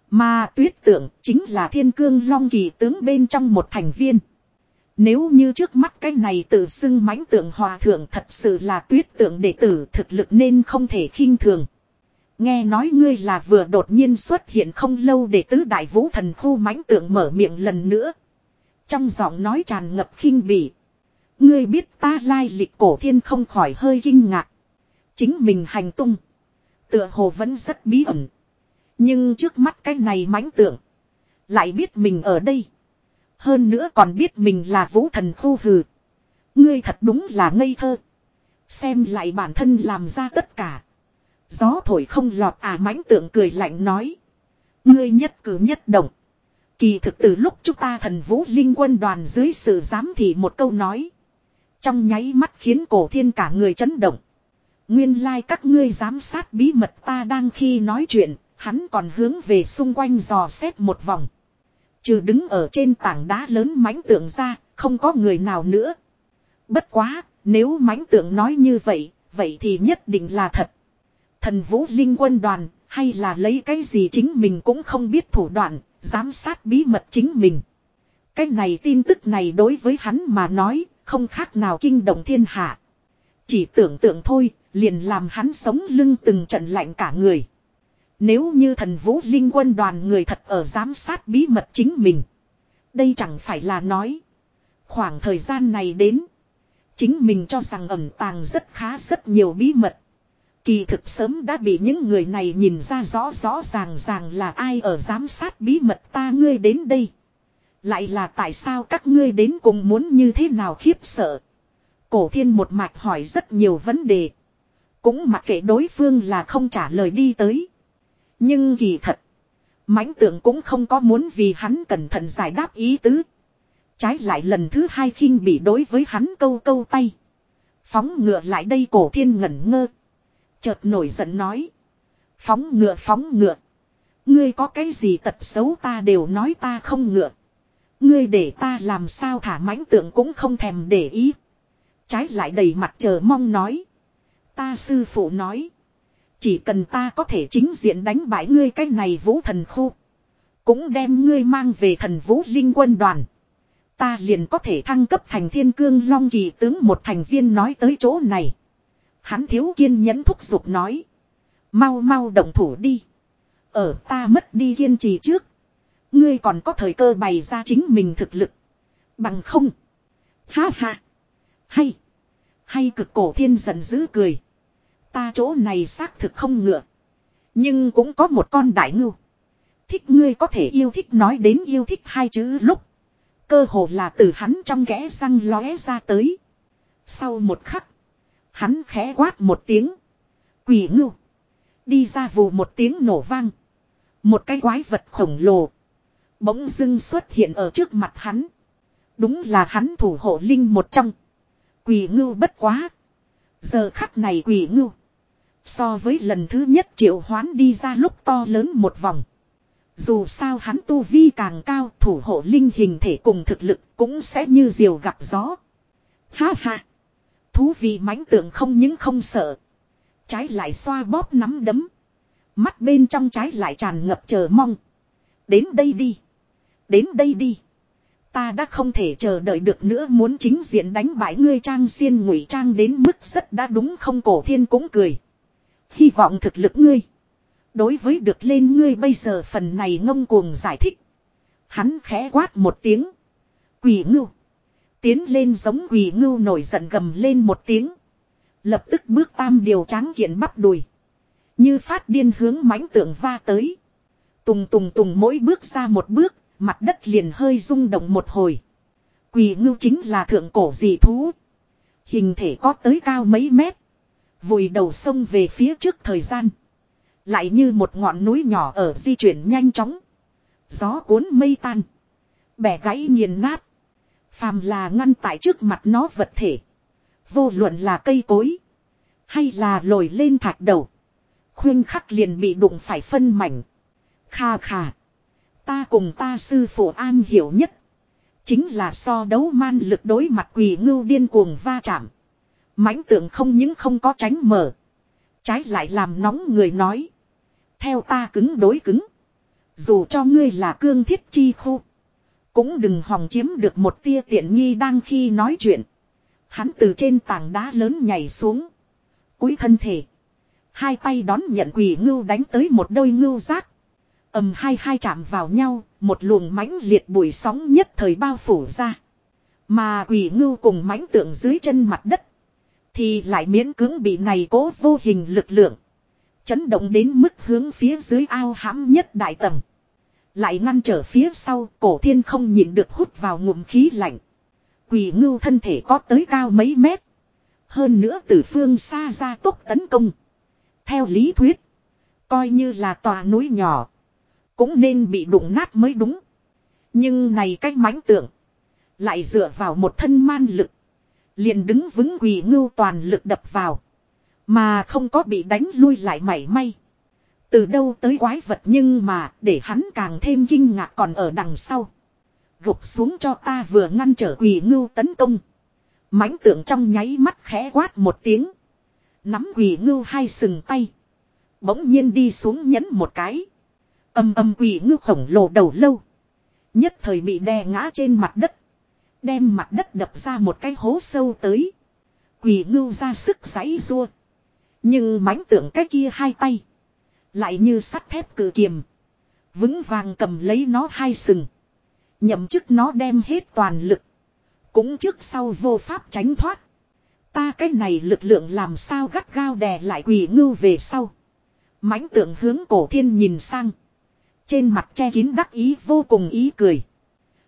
Mà tuyết tượng chính là thiên cương long kỳ tướng bên trong một thành viên. Nếu như trước mắt cái này tự xưng mãnh tượng hòa thượng thật sự là tuyết tượng đệ tử thực lực nên không thể khinh thường. Nghe nói ngươi là vừa đột nhiên xuất hiện không lâu để tứ đại vũ thần khu mãnh tượng mở miệng lần nữa. Trong giọng nói tràn ngập khinh bỉ. Ngươi biết ta lai lịch cổ thiên không khỏi hơi kinh ngạc. Chính mình hành tung. Tựa hồ vẫn rất bí ẩn. Nhưng trước mắt cái này mãnh tượng. Lại biết mình ở đây. Hơn nữa còn biết mình là vũ thần khu hừ. Ngươi thật đúng là ngây thơ. Xem lại bản thân làm ra tất cả. Gió thổi không lọt à mãnh tượng cười lạnh nói. Ngươi nhất cử nhất động. Kỳ thực từ lúc chúng ta thần vũ linh quân đoàn dưới sự giám thị một câu nói. Trong nháy mắt khiến cổ thiên cả người chấn động. Nguyên lai like các ngươi giám sát bí mật ta đang khi nói chuyện, hắn còn hướng về xung quanh dò xét một vòng. Trừ đứng ở trên tảng đá lớn mãnh tượng ra, không có người nào nữa. Bất quá, nếu mãnh tượng nói như vậy, vậy thì nhất định là thật. Thần vũ linh quân đoàn, hay là lấy cái gì chính mình cũng không biết thủ đoạn, giám sát bí mật chính mình. Cái này tin tức này đối với hắn mà nói, không khác nào kinh động thiên hạ. Chỉ tưởng tượng thôi, liền làm hắn sống lưng từng trận lạnh cả người. Nếu như thần vũ linh quân đoàn người thật ở giám sát bí mật chính mình. Đây chẳng phải là nói. Khoảng thời gian này đến. Chính mình cho rằng ẩn tàng rất khá rất nhiều bí mật. Kỳ thực sớm đã bị những người này nhìn ra rõ rõ ràng ràng là ai ở giám sát bí mật ta ngươi đến đây. Lại là tại sao các ngươi đến cùng muốn như thế nào khiếp sợ. Cổ thiên một mạch hỏi rất nhiều vấn đề. Cũng mặc kệ đối phương là không trả lời đi tới. Nhưng kỳ thật. mãnh tượng cũng không có muốn vì hắn cẩn thận giải đáp ý tứ. Trái lại lần thứ hai khinh bị đối với hắn câu câu tay. Phóng ngựa lại đây cổ thiên ngẩn ngơ. Chợt nổi giận nói. Phóng ngựa phóng ngựa. Ngươi có cái gì tật xấu ta đều nói ta không ngựa. Ngươi để ta làm sao thả mãnh tượng cũng không thèm để ý. Trái lại đầy mặt chờ mong nói. Ta sư phụ nói. Chỉ cần ta có thể chính diện đánh bại ngươi cái này vũ thần khu. Cũng đem ngươi mang về thần vũ linh quân đoàn. Ta liền có thể thăng cấp thành thiên cương long kỳ tướng một thành viên nói tới chỗ này. Hắn thiếu kiên nhẫn thúc giục nói. Mau mau động thủ đi. Ở ta mất đi kiên trì trước. Ngươi còn có thời cơ bày ra chính mình thực lực. Bằng không. Ha ha. Hay. Hay cực cổ thiên giận dữ cười. Ta chỗ này xác thực không ngựa. Nhưng cũng có một con đại ngưu. Thích ngươi có thể yêu thích nói đến yêu thích hai chữ lúc. Cơ hồ là từ hắn trong kẽ răng lóe ra tới. Sau một khắc. Hắn khẽ quát một tiếng. Quỷ ngưu. Đi ra vù một tiếng nổ vang. Một cái quái vật khổng lồ. Bỗng dưng xuất hiện ở trước mặt hắn. Đúng là hắn thủ hộ linh một trong. Quỷ ngưu bất quá. Giờ khắc này quỷ ngưu. So với lần thứ nhất triệu hoán đi ra lúc to lớn một vòng. Dù sao hắn tu vi càng cao, thủ hộ linh hình thể cùng thực lực cũng sẽ như diều gặp gió. Ha ha. Thú vị mãnh tượng không những không sợ. Trái lại xoa bóp nắm đấm. Mắt bên trong trái lại tràn ngập chờ mong. Đến đây đi. Đến đây đi. Ta đã không thể chờ đợi được nữa, muốn chính diện đánh bại ngươi trang xiên ngụy trang đến mức rất đã đúng không cổ thiên cũng cười. Hy vọng thực lực ngươi. Đối với được lên ngươi bây giờ phần này ngông cuồng giải thích. Hắn khẽ quát một tiếng. Quỷ ngưu. Tiến lên giống quỷ ngưu nổi giận gầm lên một tiếng. Lập tức bước tam điều tráng kiện bắp đùi. Như phát điên hướng mãnh tượng va tới. Tùng tùng tùng mỗi bước ra một bước, mặt đất liền hơi rung động một hồi. Quỷ ngưu chính là thượng cổ dị thú. Hình thể có tới cao mấy mét. Vùi đầu sông về phía trước thời gian. Lại như một ngọn núi nhỏ ở di chuyển nhanh chóng. Gió cuốn mây tan. Bẻ gãy nghiền nát. Phàm là ngăn tại trước mặt nó vật thể. Vô luận là cây cối. Hay là lồi lên thạch đầu. Khuyên khắc liền bị đụng phải phân mảnh. Kha kha. Ta cùng ta sư phụ an hiểu nhất. Chính là so đấu man lực đối mặt quỳ ngưu điên cuồng va chạm mãnh tượng không những không có tránh mở. Trái lại làm nóng người nói. Theo ta cứng đối cứng. Dù cho ngươi là cương thiết chi khu. Cũng đừng hòng chiếm được một tia tiện nghi đang khi nói chuyện. Hắn từ trên tảng đá lớn nhảy xuống. cúi thân thể. Hai tay đón nhận quỷ ngưu đánh tới một đôi ngưu giác. ầm hai hai chạm vào nhau, một luồng mãnh liệt bụi sóng nhất thời bao phủ ra. Mà quỷ ngưu cùng mãnh tượng dưới chân mặt đất. Thì lại miễn cưỡng bị này cố vô hình lực lượng. Chấn động đến mức hướng phía dưới ao hãm nhất đại tầng. Lại ngăn trở phía sau, cổ thiên không nhịn được hút vào ngụm khí lạnh. Quỷ ngưu thân thể có tới cao mấy mét. Hơn nữa từ phương xa ra tốc tấn công. Theo lý thuyết. Coi như là tòa núi nhỏ. Cũng nên bị đụng nát mới đúng. Nhưng này cách mãnh tượng. Lại dựa vào một thân man lực. Liền đứng vững quỳ ngưu toàn lực đập vào. Mà không có bị đánh lui lại mảy may. Từ đâu tới quái vật nhưng mà để hắn càng thêm kinh ngạc còn ở đằng sau. Gục xuống cho ta vừa ngăn trở quỳ ngưu tấn công. mãnh tượng trong nháy mắt khẽ quát một tiếng. Nắm quỳ ngưu hai sừng tay. Bỗng nhiên đi xuống nhấn một cái. Âm âm quỳ ngưu khổng lồ đầu lâu. Nhất thời bị đè ngã trên mặt đất. Đem mặt đất đập ra một cái hố sâu tới. Quỷ ngưu ra sức giãy rua. Nhưng mãnh tượng cái kia hai tay. Lại như sắt thép cử kiềm. Vững vàng cầm lấy nó hai sừng. Nhậm chức nó đem hết toàn lực. Cũng trước sau vô pháp tránh thoát. Ta cái này lực lượng làm sao gắt gao đè lại quỷ ngưu về sau. mãnh tượng hướng cổ thiên nhìn sang. Trên mặt che kín đắc ý vô cùng ý cười.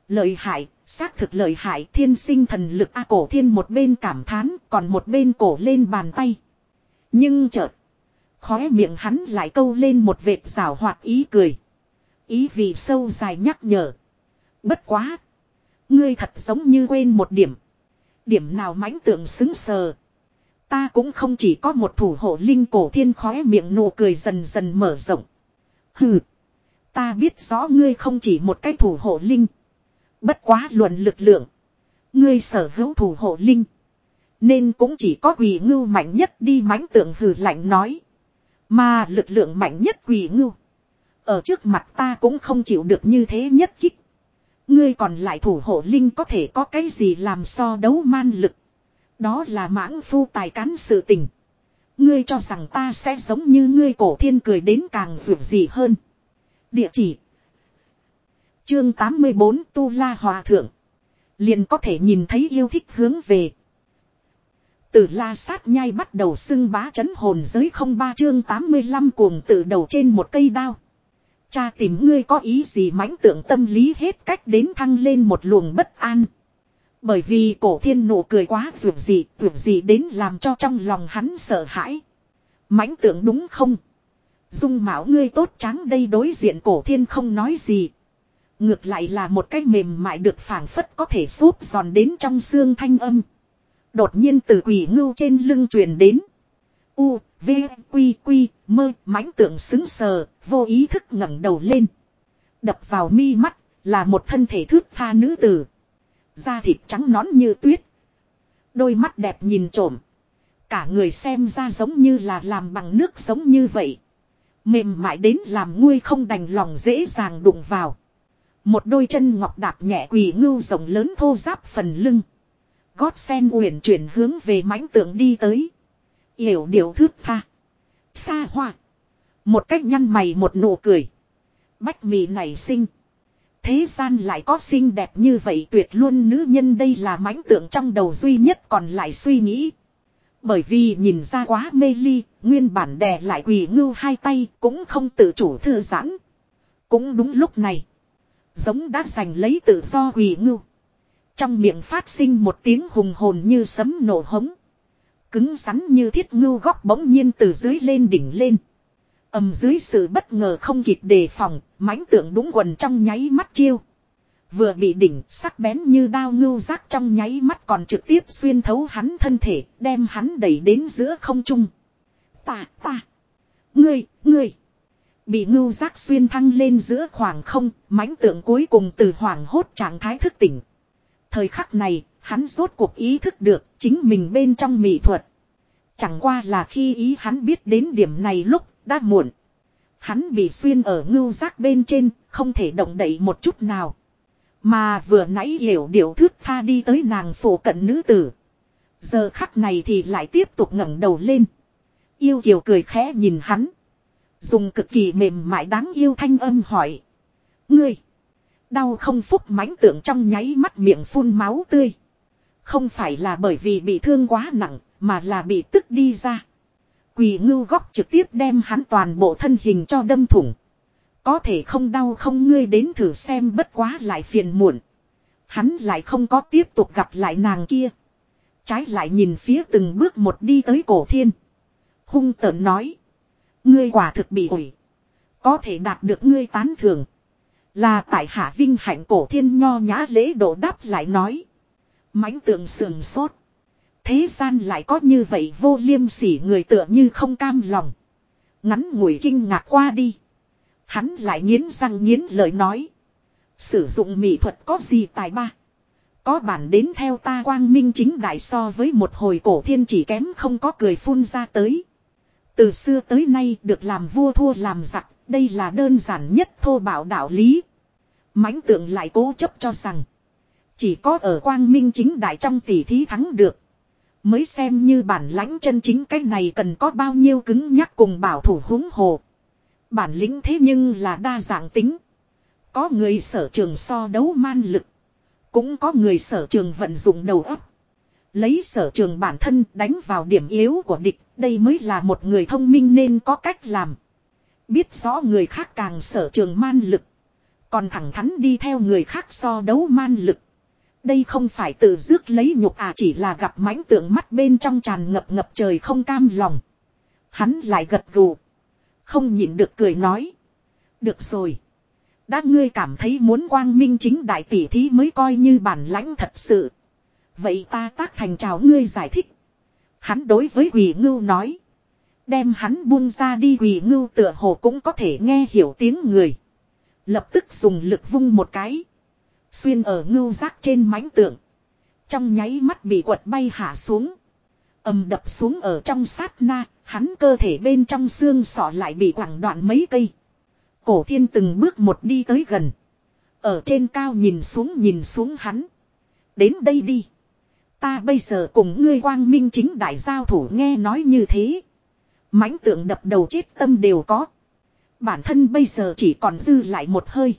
Lợi hại, xác thực lợi hại thiên sinh thần lực A cổ thiên một bên cảm thán, còn một bên cổ lên bàn tay. Nhưng chợt. Khóe miệng hắn lại câu lên một vệt rào hoạt ý cười. Ý vị sâu dài nhắc nhở. Bất quá. Ngươi thật giống như quên một điểm. Điểm nào mãnh tượng xứng sờ. Ta cũng không chỉ có một thủ hộ linh cổ thiên khóe miệng nụ cười dần dần mở rộng. Hừ. Ta biết rõ ngươi không chỉ một cái thủ hộ linh. Bất quá luận lực lượng. Ngươi sở hữu thủ hộ linh. Nên cũng chỉ có quỷ ngưu mạnh nhất đi mãnh tượng hừ lạnh nói. Mà lực lượng mạnh nhất quỷ ngưu. Ở trước mặt ta cũng không chịu được như thế nhất kích. Ngươi còn lại thủ hộ linh có thể có cái gì làm so đấu man lực. Đó là mãng phu tài cán sự tình. Ngươi cho rằng ta sẽ giống như ngươi cổ thiên cười đến càng vượt gì hơn. Địa chỉ. Chương 84 Tu La Hòa Thượng. Liền có thể nhìn thấy yêu thích hướng về. Từ la sát nhai bắt đầu xưng bá chấn hồn giới không ba chương 85 cuồng tự đầu trên một cây đao. Cha tìm ngươi có ý gì mãnh tượng tâm lý hết cách đến thăng lên một luồng bất an. Bởi vì cổ thiên nụ cười quá vượt gì, vượt gì đến làm cho trong lòng hắn sợ hãi. mãnh tượng đúng không? Dung mạo ngươi tốt trắng đây đối diện cổ thiên không nói gì. Ngược lại là một cái mềm mại được phảng phất có thể xốp giòn đến trong xương thanh âm. Đột nhiên từ quỷ ngưu trên lưng truyền đến. U, V, Quy, Quy, mơ, mãnh tượng xứng sờ, vô ý thức ngẩng đầu lên. Đập vào mi mắt, là một thân thể thước tha nữ tử. Da thịt trắng nõn như tuyết. Đôi mắt đẹp nhìn trộm. Cả người xem ra giống như là làm bằng nước giống như vậy. Mềm mại đến làm nguôi không đành lòng dễ dàng đụng vào. Một đôi chân ngọc đạp nhẹ quỳ ngưu rộng lớn thô giáp phần lưng. Gót sen uyển chuyển hướng về mãnh tượng đi tới. Yểu điệu thước tha. Xa hoa. Một cách nhăn mày một nụ cười. Bách mì này sinh. Thế gian lại có xinh đẹp như vậy tuyệt luôn nữ nhân đây là mãnh tượng trong đầu duy nhất còn lại suy nghĩ. Bởi vì nhìn ra quá mê ly, nguyên bản đè lại quỳ ngưu hai tay cũng không tự chủ thư giãn. Cũng đúng lúc này. Giống đã giành lấy tự do quỷ ngưu. Trong miệng phát sinh một tiếng hùng hồn như sấm nổ hống. Cứng rắn như thiết ngưu góc bỗng nhiên từ dưới lên đỉnh lên. ầm dưới sự bất ngờ không kịp đề phòng, mãnh tượng đúng quần trong nháy mắt chiêu. Vừa bị đỉnh sắc bén như đao ngưu rác trong nháy mắt còn trực tiếp xuyên thấu hắn thân thể, đem hắn đẩy đến giữa không trung. Ta, ta, ngươi, ngươi. Bị ngưu giác xuyên thăng lên giữa khoảng không, mãnh tượng cuối cùng từ hoàng hốt trạng thái thức tỉnh. Thời khắc này, hắn rốt cuộc ý thức được chính mình bên trong mỹ thuật. Chẳng qua là khi ý hắn biết đến điểm này lúc đã muộn. Hắn bị xuyên ở ngưu giác bên trên, không thể động đậy một chút nào. Mà vừa nãy hiểu điệu thước tha đi tới nàng phổ cận nữ tử. Giờ khắc này thì lại tiếp tục ngẩng đầu lên. Yêu kiều cười khẽ nhìn hắn. Dùng cực kỳ mềm mại đáng yêu thanh âm hỏi. Ngươi. Đau không phúc mãnh tượng trong nháy mắt miệng phun máu tươi. Không phải là bởi vì bị thương quá nặng, mà là bị tức đi ra. Quỳ ngưu góc trực tiếp đem hắn toàn bộ thân hình cho đâm thủng. Có thể không đau không ngươi đến thử xem bất quá lại phiền muộn. Hắn lại không có tiếp tục gặp lại nàng kia. Trái lại nhìn phía từng bước một đi tới cổ thiên. Hung tợn nói. Ngươi quả thực bị ủi. Có thể đạt được ngươi tán thưởng. Là tại hạ vinh hạnh cổ thiên nho nhã lễ độ đáp lại nói. mãnh tượng sườn sốt. Thế gian lại có như vậy vô liêm sỉ người tựa như không cam lòng. Ngắn ngủi kinh ngạc qua đi. Hắn lại nghiến răng nghiến lời nói. Sử dụng mỹ thuật có gì tài ba. Có bản đến theo ta quang minh chính đại so với một hồi cổ thiên chỉ kém không có cười phun ra tới. Từ xưa tới nay được làm vua thua làm giặc, đây là đơn giản nhất thô bảo đạo lý. mãnh tượng lại cố chấp cho rằng. Chỉ có ở quang minh chính đại trong tỷ thí thắng được. Mới xem như bản lãnh chân chính cái này cần có bao nhiêu cứng nhắc cùng bảo thủ húng hồ. Bản lĩnh thế nhưng là đa dạng tính. Có người sở trường so đấu man lực. Cũng có người sở trường vận dụng đầu óc. Lấy sở trường bản thân đánh vào điểm yếu của địch. Đây mới là một người thông minh nên có cách làm. Biết rõ người khác càng sở trường man lực. Còn thẳng thắn đi theo người khác so đấu man lực. Đây không phải tự dước lấy nhục à chỉ là gặp mãnh tượng mắt bên trong tràn ngập ngập trời không cam lòng. Hắn lại gật gù. Không nhịn được cười nói. Được rồi. Đã ngươi cảm thấy muốn quang minh chính đại tỷ thí mới coi như bản lãnh thật sự. Vậy ta tác thành chào ngươi giải thích. Hắn đối với quỷ ngưu nói. Đem hắn buông ra đi quỷ ngưu tựa hồ cũng có thể nghe hiểu tiếng người. Lập tức dùng lực vung một cái. Xuyên ở ngưu giác trên mánh tượng. Trong nháy mắt bị quật bay hạ xuống. ầm đập xuống ở trong sát na, hắn cơ thể bên trong xương sọ lại bị quẳng đoạn mấy cây. Cổ thiên từng bước một đi tới gần. Ở trên cao nhìn xuống nhìn xuống hắn. Đến đây đi. Ta bây giờ cùng ngươi quang minh chính đại giao thủ nghe nói như thế. mãnh tượng đập đầu chết tâm đều có. Bản thân bây giờ chỉ còn dư lại một hơi.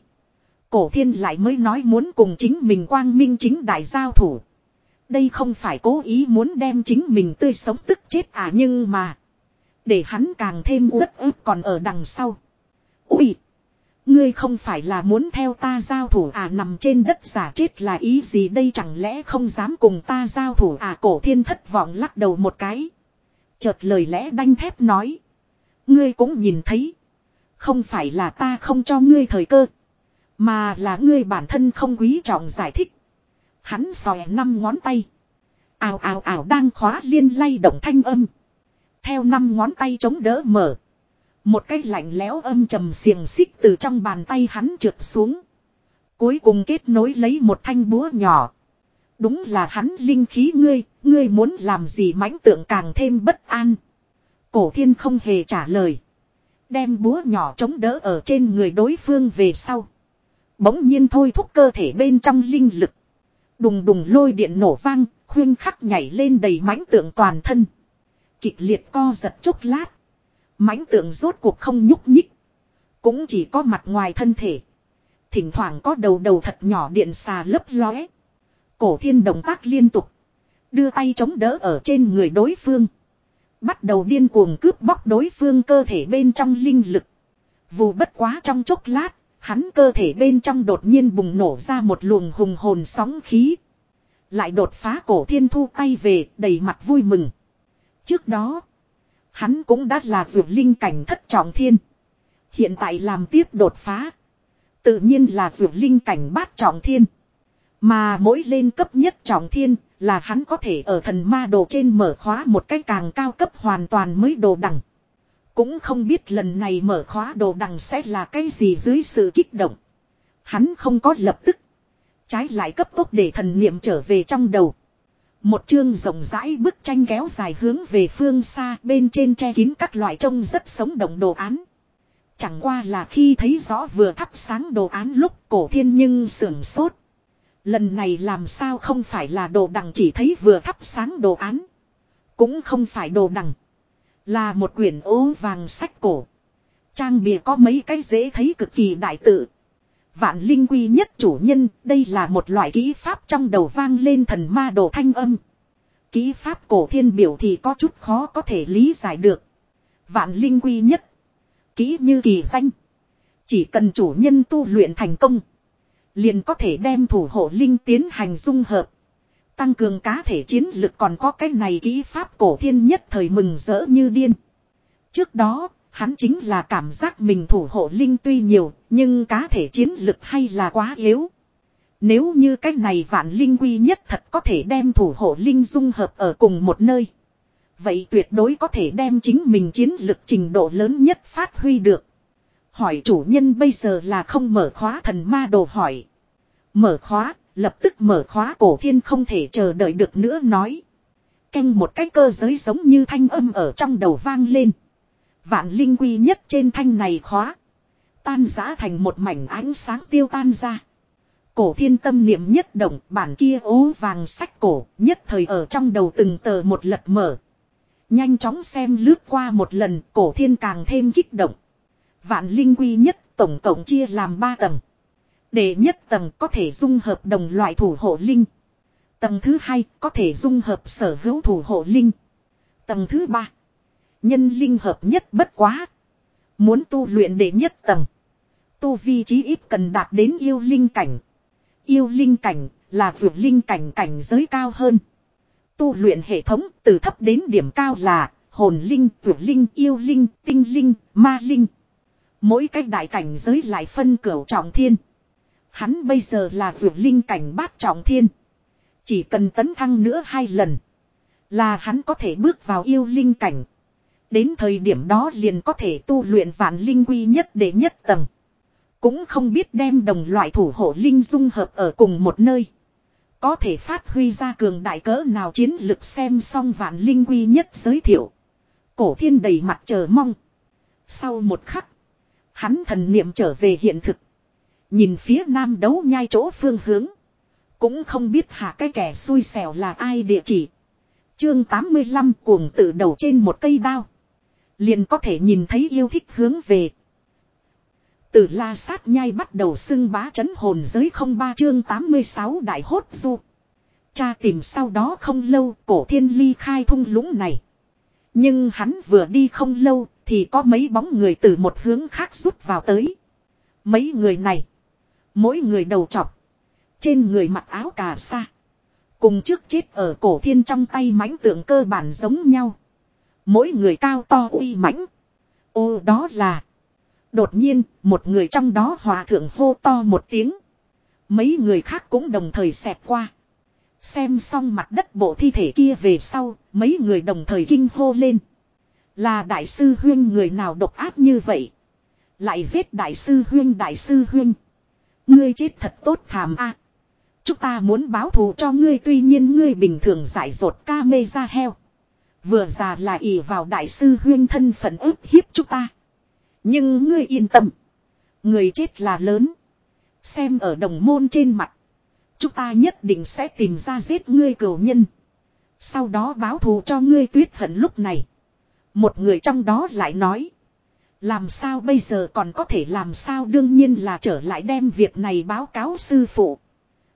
Cổ thiên lại mới nói muốn cùng chính mình quang minh chính đại giao thủ. Đây không phải cố ý muốn đem chính mình tươi sống tức chết à nhưng mà. Để hắn càng thêm uất ức còn ở đằng sau. Ui! Ngươi không phải là muốn theo ta giao thủ à nằm trên đất giả chết là ý gì đây chẳng lẽ không dám cùng ta giao thủ à cổ thiên thất vọng lắc đầu một cái. Chợt lời lẽ đanh thép nói. Ngươi cũng nhìn thấy. Không phải là ta không cho ngươi thời cơ. Mà là ngươi bản thân không quý trọng giải thích. Hắn xòe năm ngón tay. Ào ào ào, đang khóa liên lay động thanh âm. Theo năm ngón tay chống đỡ mở. Một cái lạnh lẽo âm trầm xiềng xích từ trong bàn tay hắn trượt xuống. Cuối cùng kết nối lấy một thanh búa nhỏ. Đúng là hắn linh khí ngươi, ngươi muốn làm gì mãnh tượng càng thêm bất an. Cổ thiên không hề trả lời. Đem búa nhỏ chống đỡ ở trên người đối phương về sau. Bỗng nhiên thôi thúc cơ thể bên trong linh lực. Đùng đùng lôi điện nổ vang, khuyên khắc nhảy lên đầy mãnh tượng toàn thân. Kịch liệt co giật chốc lát mãnh tượng rốt cuộc không nhúc nhích. Cũng chỉ có mặt ngoài thân thể. Thỉnh thoảng có đầu đầu thật nhỏ điện xà lấp lóe. Cổ thiên động tác liên tục. Đưa tay chống đỡ ở trên người đối phương. Bắt đầu điên cuồng cướp bóc đối phương cơ thể bên trong linh lực. Vù bất quá trong chốc lát, Hắn cơ thể bên trong đột nhiên bùng nổ ra một luồng hùng hồn sóng khí. Lại đột phá cổ thiên thu tay về đầy mặt vui mừng. Trước đó, hắn cũng đã là vượt linh cảnh thất trọng thiên. Hiện tại làm tiếp đột phá. Tự nhiên là vượt linh cảnh bát trọng thiên. Mà mỗi lên cấp nhất trọng thiên là hắn có thể ở thần ma đồ trên mở khóa một cái càng cao cấp hoàn toàn mới đồ đẳng. Cũng không biết lần này mở khóa đồ đằng sẽ là cái gì dưới sự kích động. Hắn không có lập tức. Trái lại cấp tốc để thần niệm trở về trong đầu. Một chương rộng rãi bức tranh kéo dài hướng về phương xa, bên trên che kín các loại trông rất sống động đồ án. Chẳng qua là khi thấy rõ vừa thắp sáng đồ án lúc cổ thiên nhưng sưởng sốt. Lần này làm sao không phải là đồ đằng chỉ thấy vừa thắp sáng đồ án. Cũng không phải đồ đằng. Là một quyển ố vàng sách cổ. Trang bìa có mấy cái dễ thấy cực kỳ đại tự. Vạn linh quy nhất chủ nhân, đây là một loại kỹ pháp trong đầu vang lên thần ma đồ thanh âm. Kỹ pháp cổ thiên biểu thì có chút khó có thể lý giải được. Vạn linh quy nhất. Kỹ như kỳ danh. Chỉ cần chủ nhân tu luyện thành công. Liền có thể đem thủ hộ linh tiến hành dung hợp. Tăng cường cá thể chiến lực còn có cái này kỹ pháp cổ thiên nhất thời mừng rỡ như điên. Trước đó, hắn chính là cảm giác mình thủ hộ linh tuy nhiều, nhưng cá thể chiến lực hay là quá yếu. Nếu như cái này vạn linh quy nhất thật có thể đem thủ hộ linh dung hợp ở cùng một nơi. Vậy tuyệt đối có thể đem chính mình chiến lực trình độ lớn nhất phát huy được. Hỏi chủ nhân bây giờ là không mở khóa thần ma đồ hỏi. Mở khóa, lập tức mở khóa cổ thiên không thể chờ đợi được nữa nói. Canh một cái cơ giới giống như thanh âm ở trong đầu vang lên. Vạn linh quy nhất trên thanh này khóa. Tan giã thành một mảnh ánh sáng tiêu tan ra. Cổ thiên tâm niệm nhất động, bản kia ố vàng sách cổ, nhất thời ở trong đầu từng tờ một lật mở. Nhanh chóng xem lướt qua một lần, cổ thiên càng thêm kích động. Vạn linh quy nhất, tổng cộng chia làm ba tầng. Đệ nhất tầng có thể dung hợp đồng loại thủ hộ linh. Tầng thứ hai có thể dung hợp sở hữu thủ hộ linh. Tầng thứ ba Nhân linh hợp nhất bất quá. Muốn tu luyện đệ nhất tầng. Tu vi chí ít cần đạt đến yêu linh cảnh. Yêu linh cảnh là vượt linh cảnh cảnh giới cao hơn. Tu luyện hệ thống từ thấp đến điểm cao là hồn linh, vượt linh, yêu linh, tinh linh, ma linh. Mỗi cách đại cảnh giới lại phân cửu trọng thiên. Hắn bây giờ là vượt linh cảnh bát trọng thiên. Chỉ cần tấn thăng nữa hai lần. Là hắn có thể bước vào yêu linh cảnh. Đến thời điểm đó liền có thể tu luyện vạn linh quy nhất để nhất tầng. Cũng không biết đem đồng loại thủ hộ linh dung hợp ở cùng một nơi. Có thể phát huy ra cường đại cỡ nào chiến lực xem xong vạn linh quy nhất giới thiệu. Cổ thiên đầy mặt chờ mong. Sau một khắc. Hắn thần niệm trở về hiện thực. Nhìn phía nam đấu nhai chỗ phương hướng. Cũng không biết hạ cái kẻ xui xẻo là ai địa chỉ. Chương 85 cuồng tự đầu trên một cây đao. Liền có thể nhìn thấy yêu thích hướng về. Từ la sát nhai bắt đầu xưng bá chấn hồn giới không ba chương 86 đại hốt du. Cha tìm sau đó không lâu, cổ thiên ly khai thung lũng này. Nhưng hắn vừa đi không lâu, thì có mấy bóng người từ một hướng khác rút vào tới. Mấy người này. Mỗi người đầu trọc. Trên người mặc áo cà sa. Cùng trước chết ở cổ thiên trong tay mãnh tượng cơ bản giống nhau. Mỗi người cao to uy mãnh. Ô đó là. Đột nhiên, một người trong đó hòa thượng hô to một tiếng. Mấy người khác cũng đồng thời xẹp qua. Xem xong mặt đất bộ thi thể kia về sau, mấy người đồng thời kinh hô lên. Là đại sư huyên người nào độc ác như vậy? Lại giết đại sư huyên đại sư huyên. Ngươi chết thật tốt thảm a. Chúng ta muốn báo thù cho ngươi tuy nhiên ngươi bình thường giải rột ca mê ra heo. Vừa già là ỷ vào đại sư huyên thân phận ức hiếp chúng ta. Nhưng ngươi yên tâm. Người chết là lớn. Xem ở đồng môn trên mặt. Chúng ta nhất định sẽ tìm ra giết ngươi cửu nhân. Sau đó báo thù cho ngươi tuyết hận lúc này. Một người trong đó lại nói. Làm sao bây giờ còn có thể làm sao đương nhiên là trở lại đem việc này báo cáo sư phụ.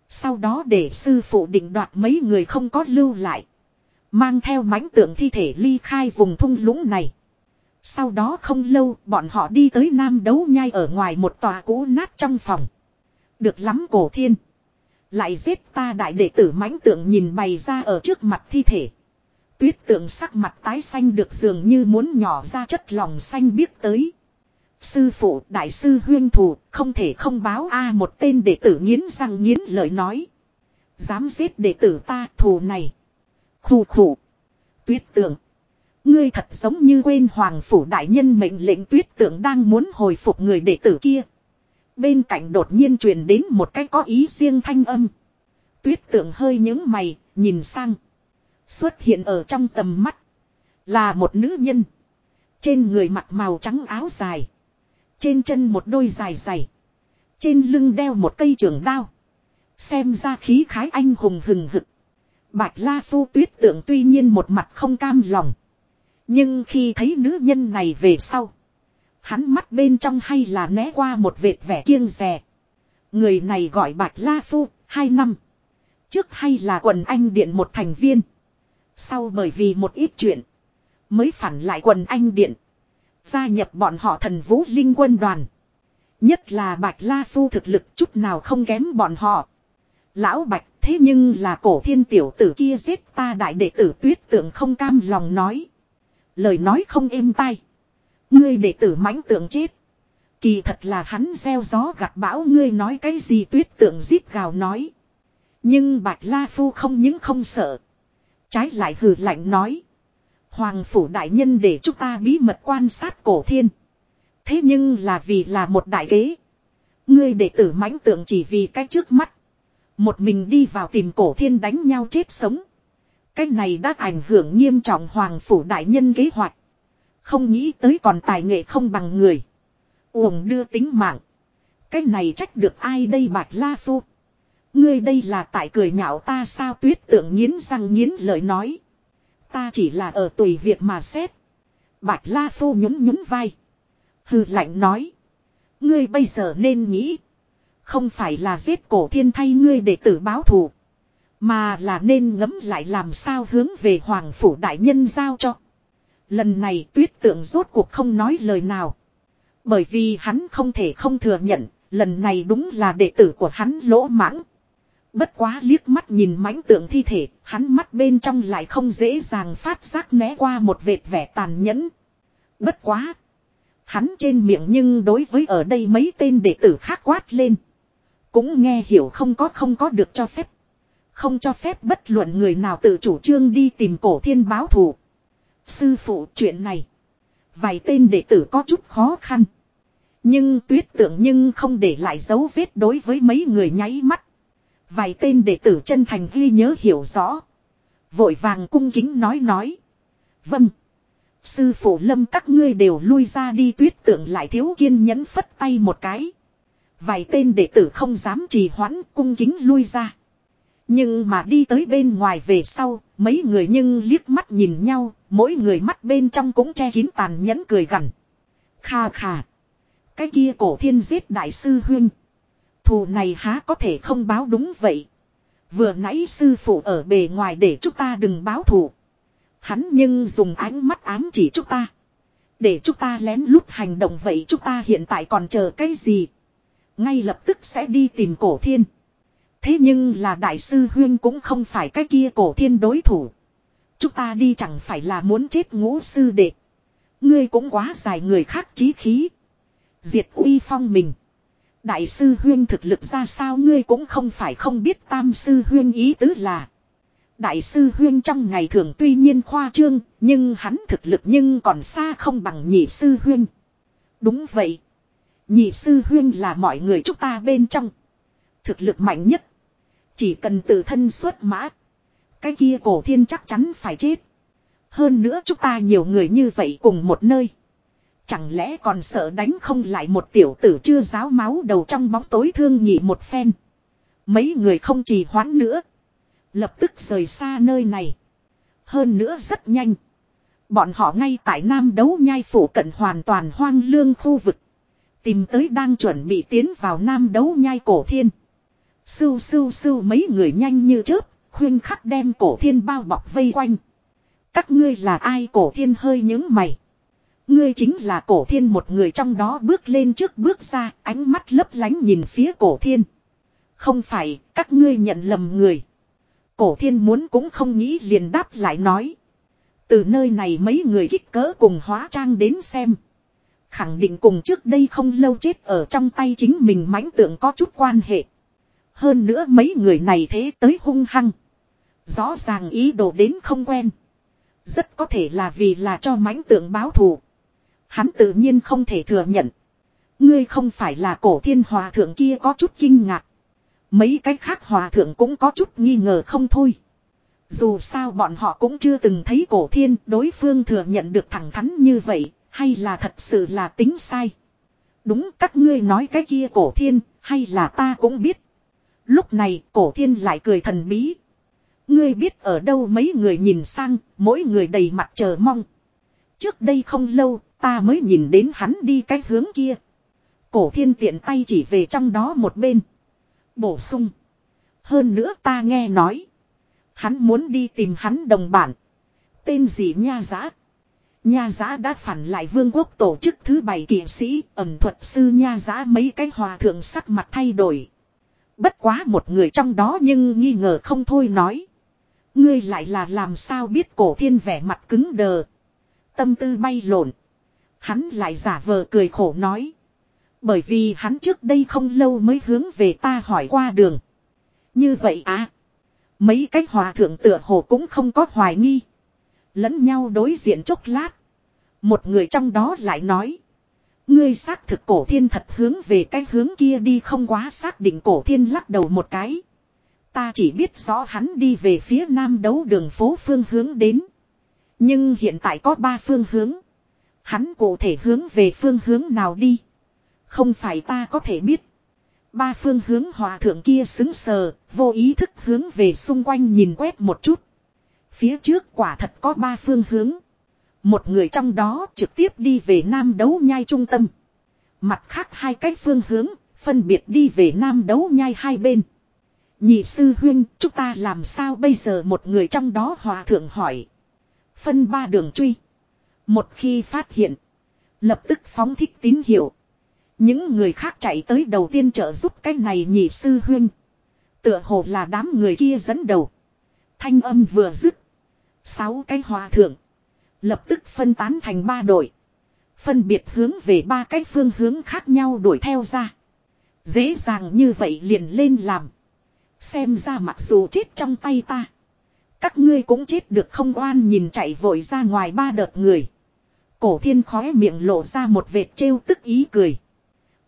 Sau đó để sư phụ định đoạt mấy người không có lưu lại. Mang theo mãnh tượng thi thể ly khai vùng thung lũng này. Sau đó không lâu, bọn họ đi tới Nam Đấu Nhai ở ngoài một tòa cũ nát trong phòng. Được lắm cổ thiên. Lại giết ta đại đệ tử mãnh tượng nhìn bày ra ở trước mặt thi thể. Tuyết tượng sắc mặt tái xanh được dường như muốn nhỏ ra chất lòng xanh biết tới. Sư phụ, đại sư huyên thù, không thể không báo a một tên đệ tử nghiến răng nghiến lời nói. Dám giết đệ tử ta, thù này. Khủ khủ. Tuyết tượng. Ngươi thật giống như quên hoàng phủ đại nhân mệnh lệnh tuyết tượng đang muốn hồi phục người đệ tử kia. Bên cạnh đột nhiên truyền đến một cái có ý riêng thanh âm. Tuyết tượng hơi những mày, nhìn sang. Xuất hiện ở trong tầm mắt. Là một nữ nhân. Trên người mặc màu trắng áo dài. Trên chân một đôi dài dày. Trên lưng đeo một cây trường đao. Xem ra khí khái anh hùng hừng hực. Bạch La Phu tuyết tượng tuy nhiên một mặt không cam lòng. Nhưng khi thấy nữ nhân này về sau. Hắn mắt bên trong hay là né qua một vệt vẻ kiêng rè. Người này gọi Bạch La Phu, hai năm. Trước hay là quần anh điện một thành viên. Sau bởi vì một ít chuyện. Mới phản lại quần anh điện. Gia nhập bọn họ thần vũ linh quân đoàn. Nhất là Bạch La Phu thực lực chút nào không kém bọn họ. Lão Bạch, thế nhưng là cổ thiên tiểu tử kia giết ta đại đệ tử tuyết tượng không cam lòng nói. Lời nói không êm tai. Ngươi đệ tử mãnh tượng chết. Kỳ thật là hắn gieo gió gặt bão ngươi nói cái gì tuyết tượng giết gào nói. Nhưng Bạch La Phu không những không sợ. Trái lại hừ lạnh nói. Hoàng phủ đại nhân để chúng ta bí mật quan sát cổ thiên. Thế nhưng là vì là một đại kế. Ngươi đệ tử mãnh tượng chỉ vì cái trước mắt. Một mình đi vào tìm cổ thiên đánh nhau chết sống. Cái này đã ảnh hưởng nghiêm trọng hoàng phủ đại nhân kế hoạch. Không nghĩ tới còn tài nghệ không bằng người. Uổng đưa tính mạng. Cái này trách được ai đây bạch la phu. Ngươi đây là tại cười nhạo ta sao tuyết tượng nghiến răng nghiến lời nói. Ta chỉ là ở tùy việc mà xét. Bạch la phu nhún nhún vai. Hừ lạnh nói. Ngươi bây giờ nên nghĩ. Không phải là giết cổ thiên thay ngươi để tử báo thù. Mà là nên ngấm lại làm sao hướng về hoàng phủ đại nhân giao cho. Lần này tuyết tượng rốt cuộc không nói lời nào. Bởi vì hắn không thể không thừa nhận, lần này đúng là đệ tử của hắn lỗ mãng. Bất quá liếc mắt nhìn mãnh tượng thi thể, hắn mắt bên trong lại không dễ dàng phát giác né qua một vệt vẻ tàn nhẫn. Bất quá. Hắn trên miệng nhưng đối với ở đây mấy tên đệ tử khác quát lên. Cũng nghe hiểu không có không có được cho phép. Không cho phép bất luận người nào tự chủ trương đi tìm cổ thiên báo thù. Sư phụ, chuyện này. Vài tên đệ tử có chút khó khăn. Nhưng tuyết tượng nhưng không để lại dấu vết đối với mấy người nháy mắt. Vài tên đệ tử chân thành ghi nhớ hiểu rõ. Vội vàng cung kính nói nói. Vâng. Sư phụ lâm các ngươi đều lui ra đi, tuyết tượng lại thiếu kiên nhẫn phất tay một cái. Vài tên đệ tử không dám trì hoãn cung kính lui ra. Nhưng mà đi tới bên ngoài về sau, mấy người nhưng liếc mắt nhìn nhau, mỗi người mắt bên trong cũng che kín tàn nhẫn cười gằn. Kha kha. Cái kia cổ thiên giết đại sư huynh. Thù này há có thể không báo đúng vậy. Vừa nãy sư phụ ở bề ngoài để chúng ta đừng báo thù. Hắn nhưng dùng ánh mắt ám chỉ chúng ta. Để chúng ta lén lút hành động vậy chúng ta hiện tại còn chờ cái gì. Ngay lập tức sẽ đi tìm cổ thiên. Thế nhưng là đại sư huyên cũng không phải cái kia cổ thiên đối thủ. Chúng ta đi chẳng phải là muốn chết ngũ sư đệ. Ngươi cũng quá dài người khác trí khí. Diệt uy phong mình. Đại sư huyên thực lực ra sao ngươi cũng không phải không biết tam sư huyên ý tứ là. Đại sư huyên trong ngày thường tuy nhiên khoa trương, nhưng hắn thực lực nhưng còn xa không bằng nhị sư huyên. Đúng vậy. Nhị sư huyên là mọi người chúng ta bên trong. Thực lực mạnh nhất. Chỉ cần tự thân xuất mã. Cái kia cổ thiên chắc chắn phải chết. Hơn nữa chúng ta nhiều người như vậy cùng một nơi. Chẳng lẽ còn sợ đánh không lại một tiểu tử chưa giáo máu đầu trong bóng tối thương nhị một phen. Mấy người không trì hoãn nữa. Lập tức rời xa nơi này. Hơn nữa rất nhanh. Bọn họ ngay tại Nam đấu nhai phủ cận hoàn toàn hoang lương khu vực. Tìm tới đang chuẩn bị tiến vào Nam đấu nhai cổ thiên. Sưu sưu sưu mấy người nhanh như chớp, khuyên khắc đem cổ thiên bao bọc vây quanh. Các ngươi là ai cổ thiên hơi những mày. Ngươi chính là cổ thiên một người trong đó bước lên trước bước ra, ánh mắt lấp lánh nhìn phía cổ thiên. Không phải, các ngươi nhận lầm người. Cổ thiên muốn cũng không nghĩ liền đáp lại nói. Từ nơi này mấy người kích cỡ cùng hóa trang đến xem. Khẳng định cùng trước đây không lâu chết ở trong tay chính mình mãnh tượng có chút quan hệ. Hơn nữa mấy người này thế tới hung hăng. Rõ ràng ý đồ đến không quen. Rất có thể là vì là cho mãnh tượng báo thù. Hắn tự nhiên không thể thừa nhận. Ngươi không phải là cổ thiên hòa thượng kia có chút kinh ngạc. Mấy cái khác hòa thượng cũng có chút nghi ngờ không thôi. Dù sao bọn họ cũng chưa từng thấy cổ thiên đối phương thừa nhận được thẳng thắn như vậy, hay là thật sự là tính sai. Đúng các ngươi nói cái kia cổ thiên, hay là ta cũng biết. Lúc này cổ thiên lại cười thần bí. Ngươi biết ở đâu mấy người nhìn sang, mỗi người đầy mặt chờ mong. Trước đây không lâu, ta mới nhìn đến hắn đi cái hướng kia. Cổ thiên tiện tay chỉ về trong đó một bên. Bổ sung. Hơn nữa ta nghe nói. Hắn muốn đi tìm hắn đồng bản. Tên gì nha giã. Nha giã đã phản lại vương quốc tổ chức thứ bảy kỵ sĩ, ẩm thuật sư nha giã mấy cái hòa thượng sắc mặt thay đổi. Bất quá một người trong đó nhưng nghi ngờ không thôi nói. Ngươi lại là làm sao biết cổ thiên vẻ mặt cứng đờ. Tâm tư bay lộn. Hắn lại giả vờ cười khổ nói. Bởi vì hắn trước đây không lâu mới hướng về ta hỏi qua đường. Như vậy à. Mấy cái hòa thượng tựa hồ cũng không có hoài nghi. Lẫn nhau đối diện chốc lát. Một người trong đó lại nói. Ngươi xác thực cổ thiên thật hướng về cái hướng kia đi không quá xác định cổ thiên lắc đầu một cái. Ta chỉ biết rõ hắn đi về phía nam đấu đường phố phương hướng đến. Nhưng hiện tại có ba phương hướng. Hắn cụ thể hướng về phương hướng nào đi. Không phải ta có thể biết. Ba phương hướng hòa thượng kia xứng sờ, vô ý thức hướng về xung quanh nhìn quét một chút. Phía trước quả thật có ba phương hướng. Một người trong đó trực tiếp đi về nam đấu nhai trung tâm. Mặt khác hai cái phương hướng, phân biệt đi về nam đấu nhai hai bên. Nhị sư huyên, chúng ta làm sao bây giờ một người trong đó hòa thượng hỏi. Phân ba đường truy. Một khi phát hiện, lập tức phóng thích tín hiệu. Những người khác chạy tới đầu tiên trợ giúp cái này nhị sư huyên. Tựa hồ là đám người kia dẫn đầu. Thanh âm vừa dứt. Sáu cái hòa thượng. Lập tức phân tán thành ba đội. Phân biệt hướng về ba cái phương hướng khác nhau đuổi theo ra. Dễ dàng như vậy liền lên làm. Xem ra mặc dù chết trong tay ta. Các ngươi cũng chết được không oan nhìn chạy vội ra ngoài ba đợt người. Cổ thiên khói miệng lộ ra một vệt trêu tức ý cười.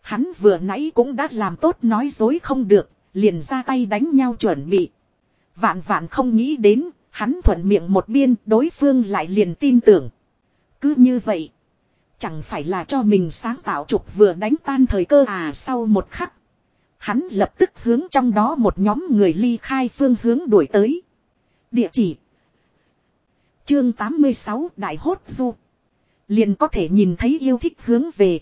Hắn vừa nãy cũng đã làm tốt nói dối không được, liền ra tay đánh nhau chuẩn bị. Vạn vạn không nghĩ đến, hắn thuận miệng một biên đối phương lại liền tin tưởng. Cứ như vậy, chẳng phải là cho mình sáng tạo trục vừa đánh tan thời cơ à sau một khắc. Hắn lập tức hướng trong đó một nhóm người ly khai phương hướng đuổi tới. Địa chỉ Chương 86 Đại Hốt Du Liền có thể nhìn thấy yêu thích hướng về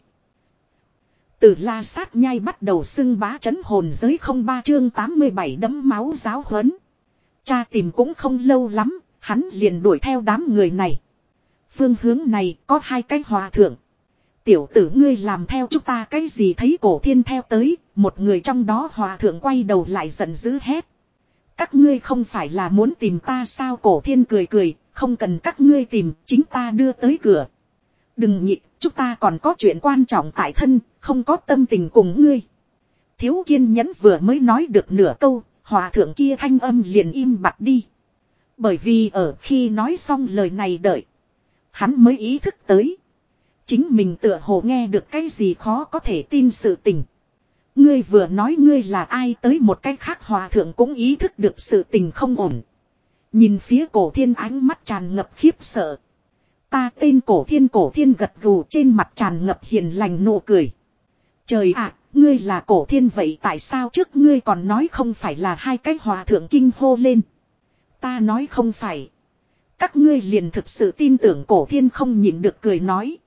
từ la sát nhai bắt đầu xưng bá chấn hồn giới không ba chương 87 đấm máu giáo huấn. Cha tìm cũng không lâu lắm, hắn liền đuổi theo đám người này. Phương hướng này có hai cái hòa thượng. Tiểu tử ngươi làm theo chúng ta cái gì thấy cổ thiên theo tới, một người trong đó hòa thượng quay đầu lại giận dữ hét. Các ngươi không phải là muốn tìm ta sao cổ thiên cười cười, không cần các ngươi tìm, chính ta đưa tới cửa. Đừng nhịp, chúng ta còn có chuyện quan trọng tại thân, không có tâm tình cùng ngươi. Thiếu kiên nhẫn vừa mới nói được nửa câu, hòa thượng kia thanh âm liền im bặt đi. Bởi vì ở khi nói xong lời này đợi, hắn mới ý thức tới. Chính mình tựa hồ nghe được cái gì khó có thể tin sự tình. Ngươi vừa nói ngươi là ai tới một cách khác hòa thượng cũng ý thức được sự tình không ổn. Nhìn phía cổ thiên ánh mắt tràn ngập khiếp sợ. Ta tên cổ thiên cổ thiên gật gù trên mặt tràn ngập hiền lành nụ cười. Trời ạ, ngươi là cổ thiên vậy tại sao trước ngươi còn nói không phải là hai cái hòa thượng kinh hô lên. Ta nói không phải. Các ngươi liền thực sự tin tưởng cổ thiên không nhịn được cười nói.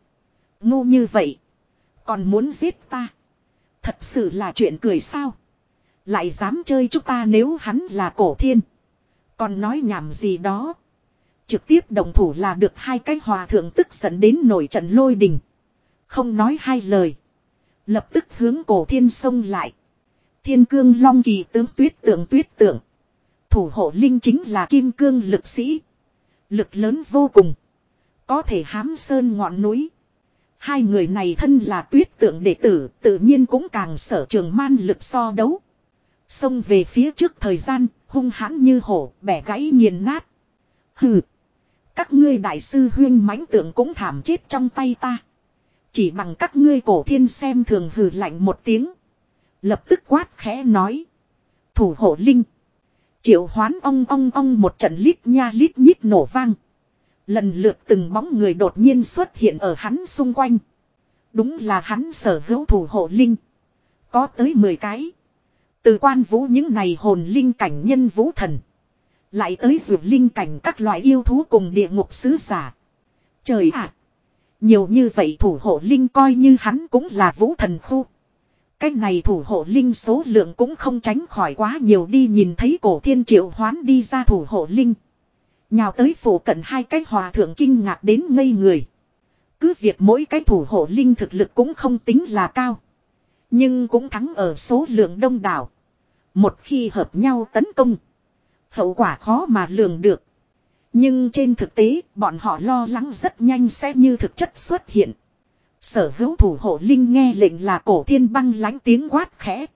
Ngu như vậy. Còn muốn giết ta. Thật sự là chuyện cười sao. Lại dám chơi chúng ta nếu hắn là cổ thiên. Còn nói nhảm gì đó. Trực tiếp đồng thủ là được hai cái hòa thượng tức giận đến nổi trận lôi đình. Không nói hai lời. Lập tức hướng cổ thiên sông lại. Thiên cương long kỳ tướng tuyết tượng tuyết tượng. Thủ hộ linh chính là kim cương lực sĩ. Lực lớn vô cùng. Có thể hám sơn ngọn núi. Hai người này thân là tuyết tượng đệ tử tự nhiên cũng càng sở trường man lực so đấu. Xông về phía trước thời gian, hung hãn như hổ, bẻ gãy nghiền nát. Hừ. Các ngươi đại sư huyên mãnh tượng cũng thảm chết trong tay ta. Chỉ bằng các ngươi cổ thiên xem thường hừ lạnh một tiếng. Lập tức quát khẽ nói. Thủ hộ linh. Triệu hoán ong ong ong một trận lít nha lít nhít nổ vang. Lần lượt từng bóng người đột nhiên xuất hiện ở hắn xung quanh. Đúng là hắn sở hữu thủ hộ linh. Có tới 10 cái. Từ quan vũ những này hồn linh cảnh nhân vũ thần. Lại tới dù linh cảnh các loại yêu thú cùng địa ngục sứ giả. Trời ạ! Nhiều như vậy thủ hộ linh coi như hắn cũng là vũ thần khu. Cái này thủ hộ linh số lượng cũng không tránh khỏi quá nhiều đi nhìn thấy cổ thiên triệu hoán đi ra thủ hộ linh. Nhào tới phủ cận hai cái hòa thượng kinh ngạc đến ngây người. Cứ việc mỗi cái thủ hộ linh thực lực cũng không tính là cao. Nhưng cũng thắng ở số lượng đông đảo. Một khi hợp nhau tấn công. Hậu quả khó mà lường được. Nhưng trên thực tế, bọn họ lo lắng rất nhanh sẽ như thực chất xuất hiện. Sở hữu thủ hộ linh nghe lệnh là cổ thiên băng lánh tiếng quát khẽ.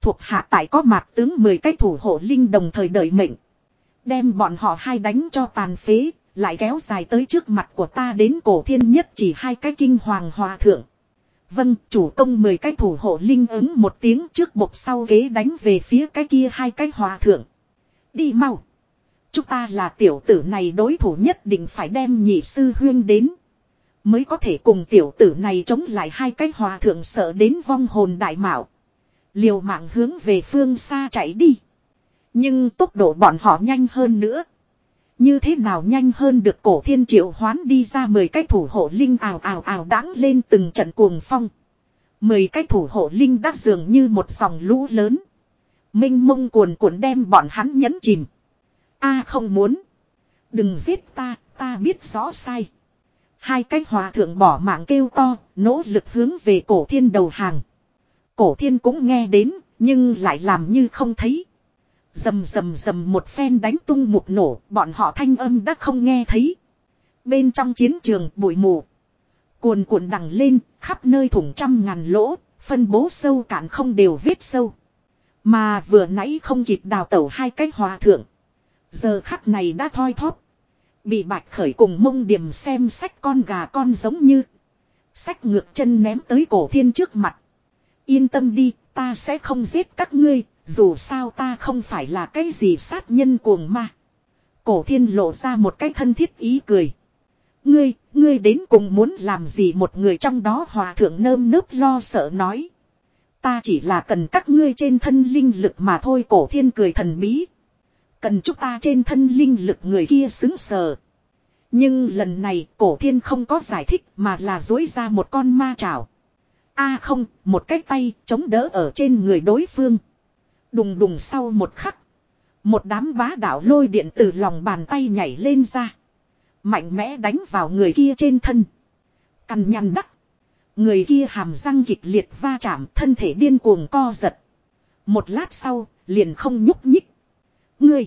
Thuộc hạ tại có mặt tướng 10 cái thủ hộ linh đồng thời đợi mệnh. Đem bọn họ hai đánh cho tàn phế, lại kéo dài tới trước mặt của ta đến cổ thiên nhất chỉ hai cái kinh hoàng hòa thượng. Vâng, chủ công 10 cái thủ hộ linh ứng một tiếng trước bục sau ghế đánh về phía cái kia hai cái hòa thượng. Đi mau. Chúng ta là tiểu tử này đối thủ nhất định phải đem nhị sư huyên đến. Mới có thể cùng tiểu tử này chống lại hai cái hòa thượng sợ đến vong hồn đại mạo. Liều mạng hướng về phương xa chạy đi. Nhưng tốc độ bọn họ nhanh hơn nữa. Như thế nào nhanh hơn được cổ thiên triệu hoán đi ra mười cái thủ hộ linh ào ào ào đáng lên từng trận cuồng phong. Mười cái thủ hộ linh đắc dường như một dòng lũ lớn. Minh mông cuồn cuộn đem bọn hắn nhấn chìm a không muốn. Đừng giết ta, ta biết rõ sai. Hai cái hòa thượng bỏ mạng kêu to, nỗ lực hướng về cổ thiên đầu hàng. Cổ thiên cũng nghe đến, nhưng lại làm như không thấy. Dầm dầm dầm một phen đánh tung một nổ, bọn họ thanh âm đã không nghe thấy. Bên trong chiến trường bụi mù. Cuồn cuộn đằng lên, khắp nơi thủng trăm ngàn lỗ, phân bố sâu cạn không đều vết sâu. Mà vừa nãy không kịp đào tẩu hai cái hòa thượng. Giờ khắc này đã thoi thóp. Bị bạch khởi cùng mông điểm xem sách con gà con giống như. Sách ngược chân ném tới cổ thiên trước mặt. Yên tâm đi, ta sẽ không giết các ngươi, dù sao ta không phải là cái gì sát nhân cuồng ma. Cổ thiên lộ ra một cái thân thiết ý cười. Ngươi, ngươi đến cùng muốn làm gì một người trong đó hòa thượng nơm nớp lo sợ nói. Ta chỉ là cần các ngươi trên thân linh lực mà thôi cổ thiên cười thần bí. Cần chúng ta trên thân linh lực người kia xứng sờ. Nhưng lần này cổ thiên không có giải thích mà là dối ra một con ma chảo. a không, một cái tay chống đỡ ở trên người đối phương. Đùng đùng sau một khắc. Một đám bá đạo lôi điện từ lòng bàn tay nhảy lên ra. Mạnh mẽ đánh vào người kia trên thân. Cằn nhằn đắc. Người kia hàm răng kịch liệt va chạm thân thể điên cuồng co giật. Một lát sau, liền không nhúc nhích. Ngươi!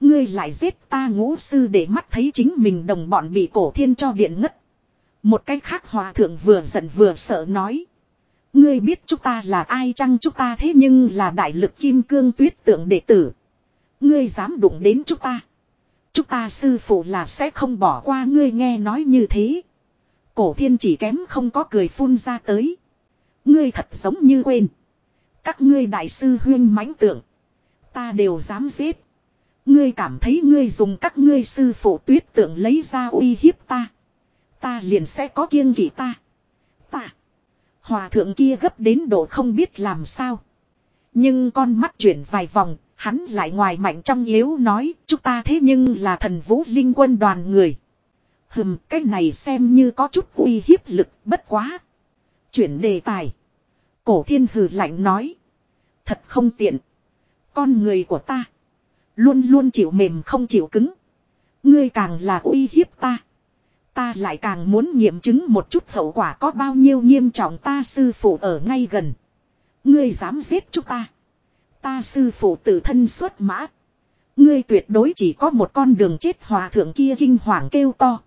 Ngươi lại giết ta ngũ sư để mắt thấy chính mình đồng bọn bị cổ thiên cho điện ngất. Một cách khác hòa thượng vừa giận vừa sợ nói. Ngươi biết chúng ta là ai chăng chúng ta thế nhưng là đại lực kim cương tuyết tượng đệ tử. Ngươi dám đụng đến chúng ta. Chúng ta sư phụ là sẽ không bỏ qua ngươi nghe nói như thế. Cổ thiên chỉ kém không có cười phun ra tới. Ngươi thật giống như quên. Các ngươi đại sư huyên mãnh tượng. Ta đều dám giết. Ngươi cảm thấy ngươi dùng các ngươi sư phụ tuyết tượng lấy ra uy hiếp ta. Ta liền sẽ có kiêng kỵ ta. Ta. Hòa thượng kia gấp đến độ không biết làm sao. Nhưng con mắt chuyển vài vòng, hắn lại ngoài mạnh trong yếu nói, chúng ta thế nhưng là thần vũ linh quân đoàn người. Hừm, cái này xem như có chút uy hiếp lực, bất quá. Chuyển đề tài. Cổ thiên hừ lạnh nói. Thật không tiện. Con người của ta. Luôn luôn chịu mềm không chịu cứng. Ngươi càng là uy hiếp ta. Ta lại càng muốn nghiệm chứng một chút hậu quả có bao nhiêu nghiêm trọng ta sư phụ ở ngay gần. Ngươi dám giết chúng ta. Ta sư phụ tự thân xuất mã. Ngươi tuyệt đối chỉ có một con đường chết hòa thượng kia kinh hoàng kêu to.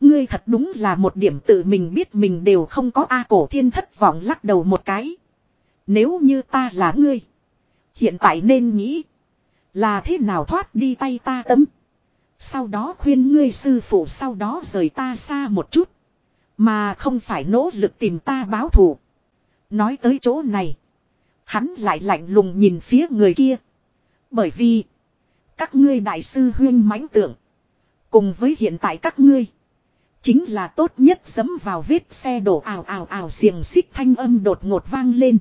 Ngươi thật đúng là một điểm tự mình biết mình đều không có A cổ thiên thất vọng lắc đầu một cái. Nếu như ta là ngươi. Hiện tại nên nghĩ. Là thế nào thoát đi tay ta tấm. Sau đó khuyên ngươi sư phụ sau đó rời ta xa một chút. Mà không phải nỗ lực tìm ta báo thù. Nói tới chỗ này. Hắn lại lạnh lùng nhìn phía người kia. Bởi vì. Các ngươi đại sư huyên mãnh tượng. Cùng với hiện tại các ngươi. Chính là tốt nhất dấm vào vết xe đổ ào ào ào xiềng xích thanh âm đột ngột vang lên.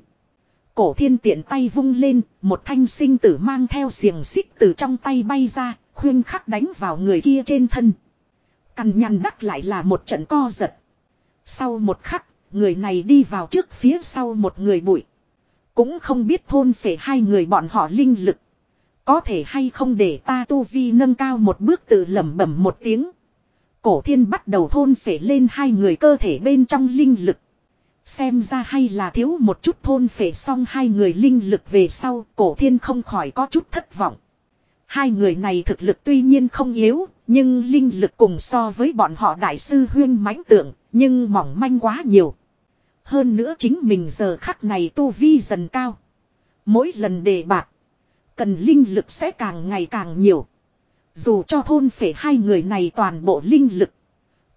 Cổ thiên tiện tay vung lên, một thanh sinh tử mang theo xiềng xích từ trong tay bay ra, khuyên khắc đánh vào người kia trên thân. Cằn nhằn đắc lại là một trận co giật. Sau một khắc, người này đi vào trước phía sau một người bụi. Cũng không biết thôn phệ hai người bọn họ linh lực. Có thể hay không để ta tu vi nâng cao một bước tự lẩm bẩm một tiếng. Cổ thiên bắt đầu thôn phệ lên hai người cơ thể bên trong linh lực. Xem ra hay là thiếu một chút thôn phệ xong hai người linh lực về sau, cổ thiên không khỏi có chút thất vọng. Hai người này thực lực tuy nhiên không yếu, nhưng linh lực cùng so với bọn họ đại sư huyên mãnh tượng, nhưng mỏng manh quá nhiều. Hơn nữa chính mình giờ khắc này tu vi dần cao. Mỗi lần đề bạc, cần linh lực sẽ càng ngày càng nhiều. Dù cho thôn phể hai người này toàn bộ linh lực,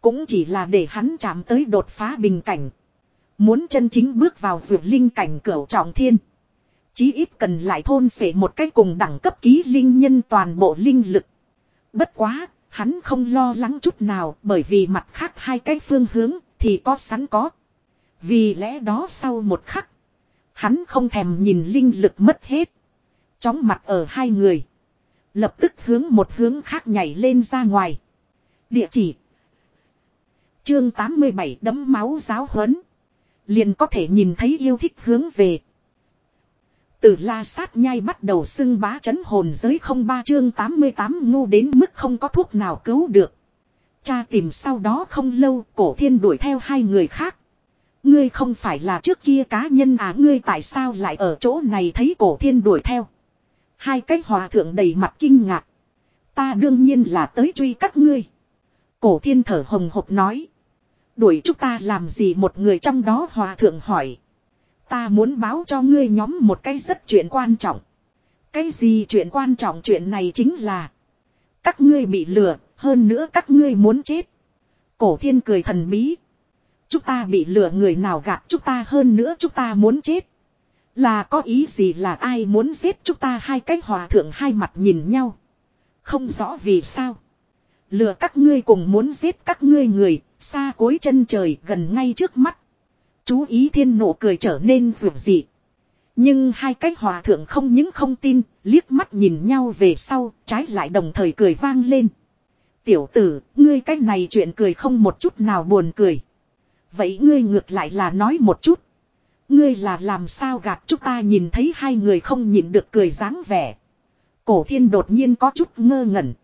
cũng chỉ là để hắn chạm tới đột phá bình cảnh. Muốn chân chính bước vào dược linh cảnh cửu trọng thiên. Chí ít cần lại thôn phệ một cái cùng đẳng cấp ký linh nhân toàn bộ linh lực. Bất quá, hắn không lo lắng chút nào bởi vì mặt khác hai cái phương hướng thì có sẵn có. Vì lẽ đó sau một khắc, hắn không thèm nhìn linh lực mất hết. Chóng mặt ở hai người. Lập tức hướng một hướng khác nhảy lên ra ngoài. Địa chỉ. Chương 87 đấm máu giáo huấn. Liền có thể nhìn thấy yêu thích hướng về. Từ la sát nhai bắt đầu xưng bá chấn hồn giới không ba chương 88 ngu đến mức không có thuốc nào cứu được. Cha tìm sau đó không lâu, cổ thiên đuổi theo hai người khác. Ngươi không phải là trước kia cá nhân à ngươi tại sao lại ở chỗ này thấy cổ thiên đuổi theo. Hai cái hòa thượng đầy mặt kinh ngạc. Ta đương nhiên là tới truy các ngươi. Cổ thiên thở hồng hộc nói. Đuổi chúng ta làm gì một người trong đó hòa thượng hỏi. Ta muốn báo cho ngươi nhóm một cái rất chuyện quan trọng. Cái gì chuyện quan trọng chuyện này chính là. Các ngươi bị lừa, hơn nữa các ngươi muốn chết. Cổ thiên cười thần bí. Chúng ta bị lừa người nào gạt chúng ta hơn nữa chúng ta muốn chết. Là có ý gì là ai muốn giết chúng ta hai cái hòa thượng hai mặt nhìn nhau. Không rõ vì sao. Lừa các ngươi cùng muốn giết các ngươi người, xa cối chân trời gần ngay trước mắt. Chú ý thiên nộ cười trở nên rủi dị. Nhưng hai cái hòa thượng không những không tin, liếc mắt nhìn nhau về sau, trái lại đồng thời cười vang lên. Tiểu tử, ngươi cái này chuyện cười không một chút nào buồn cười. Vậy ngươi ngược lại là nói một chút. Ngươi là làm sao gạt chúng ta nhìn thấy hai người không nhìn được cười dáng vẻ. Cổ thiên đột nhiên có chút ngơ ngẩn.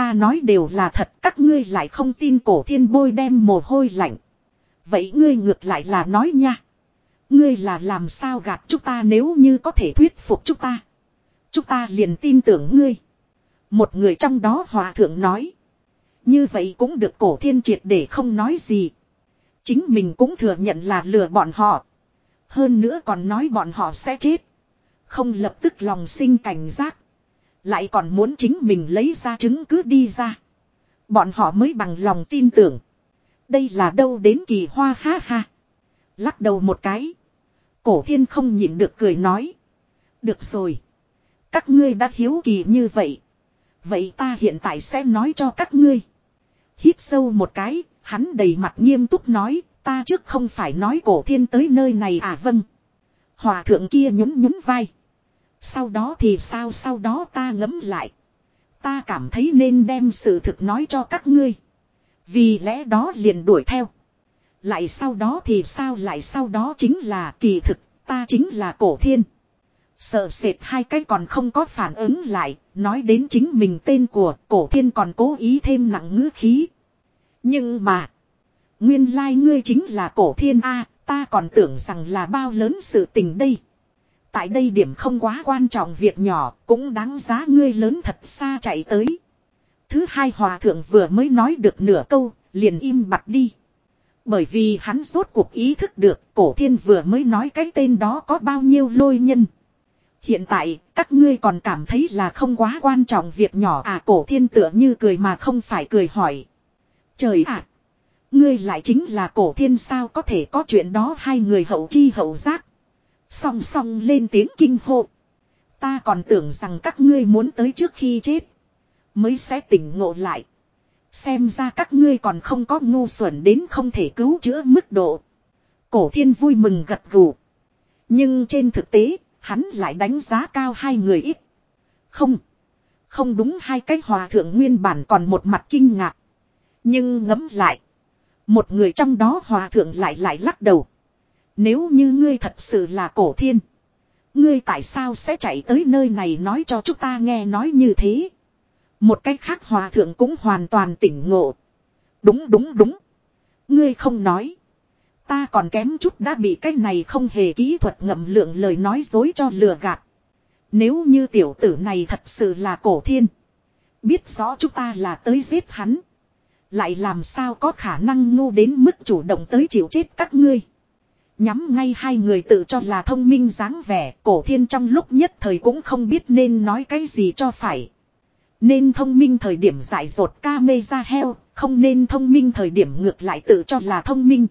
Ta nói đều là thật, các ngươi lại không tin cổ thiên bôi đem mồ hôi lạnh. Vậy ngươi ngược lại là nói nha. Ngươi là làm sao gạt chúng ta nếu như có thể thuyết phục chúng ta. Chúng ta liền tin tưởng ngươi. Một người trong đó hòa thượng nói. Như vậy cũng được cổ thiên triệt để không nói gì. Chính mình cũng thừa nhận là lừa bọn họ. Hơn nữa còn nói bọn họ sẽ chết. Không lập tức lòng sinh cảnh giác. Lại còn muốn chính mình lấy ra chứng cứ đi ra. Bọn họ mới bằng lòng tin tưởng. Đây là đâu đến kỳ hoa ha ha. Lắc đầu một cái. Cổ thiên không nhịn được cười nói. Được rồi. Các ngươi đã hiếu kỳ như vậy. Vậy ta hiện tại sẽ nói cho các ngươi. Hít sâu một cái, hắn đầy mặt nghiêm túc nói, ta trước không phải nói cổ thiên tới nơi này à vâng. Hòa thượng kia nhún nhún vai. Sau đó thì sao sau đó ta ngấm lại. Ta cảm thấy nên đem sự thực nói cho các ngươi. Vì lẽ đó liền đuổi theo. Lại sau đó thì sao lại sau đó chính là kỳ thực, ta chính là cổ thiên. Sợ sệt hai cái còn không có phản ứng lại, nói đến chính mình tên của cổ thiên còn cố ý thêm nặng ngữ khí. Nhưng mà, nguyên lai like ngươi chính là cổ thiên A, ta còn tưởng rằng là bao lớn sự tình đây. Tại đây điểm không quá quan trọng việc nhỏ, cũng đáng giá ngươi lớn thật xa chạy tới. Thứ hai hòa thượng vừa mới nói được nửa câu, liền im bặt đi. Bởi vì hắn rốt cuộc ý thức được cổ thiên vừa mới nói cái tên đó có bao nhiêu lôi nhân. Hiện tại, các ngươi còn cảm thấy là không quá quan trọng việc nhỏ à cổ thiên tựa như cười mà không phải cười hỏi. Trời ạ! Ngươi lại chính là cổ thiên sao có thể có chuyện đó hai người hậu chi hậu giác. Song song lên tiếng kinh hô. Ta còn tưởng rằng các ngươi muốn tới trước khi chết. Mới sẽ tỉnh ngộ lại. Xem ra các ngươi còn không có ngu xuẩn đến không thể cứu chữa mức độ. Cổ thiên vui mừng gật gù. Nhưng trên thực tế, hắn lại đánh giá cao hai người ít. Không. Không đúng hai cái hòa thượng nguyên bản còn một mặt kinh ngạc. Nhưng ngấm lại. Một người trong đó hòa thượng lại lại lắc đầu. Nếu như ngươi thật sự là cổ thiên. Ngươi tại sao sẽ chạy tới nơi này nói cho chúng ta nghe nói như thế. Một cách khác hòa thượng cũng hoàn toàn tỉnh ngộ. Đúng đúng đúng. Ngươi không nói. Ta còn kém chút đã bị cái này không hề kỹ thuật ngậm lượng lời nói dối cho lừa gạt. Nếu như tiểu tử này thật sự là cổ thiên. Biết rõ chúng ta là tới giết hắn. Lại làm sao có khả năng ngu đến mức chủ động tới chịu chết các ngươi. Nhắm ngay hai người tự cho là thông minh dáng vẻ, cổ thiên trong lúc nhất thời cũng không biết nên nói cái gì cho phải. Nên thông minh thời điểm giải rột ca mê ra heo, không nên thông minh thời điểm ngược lại tự cho là thông minh.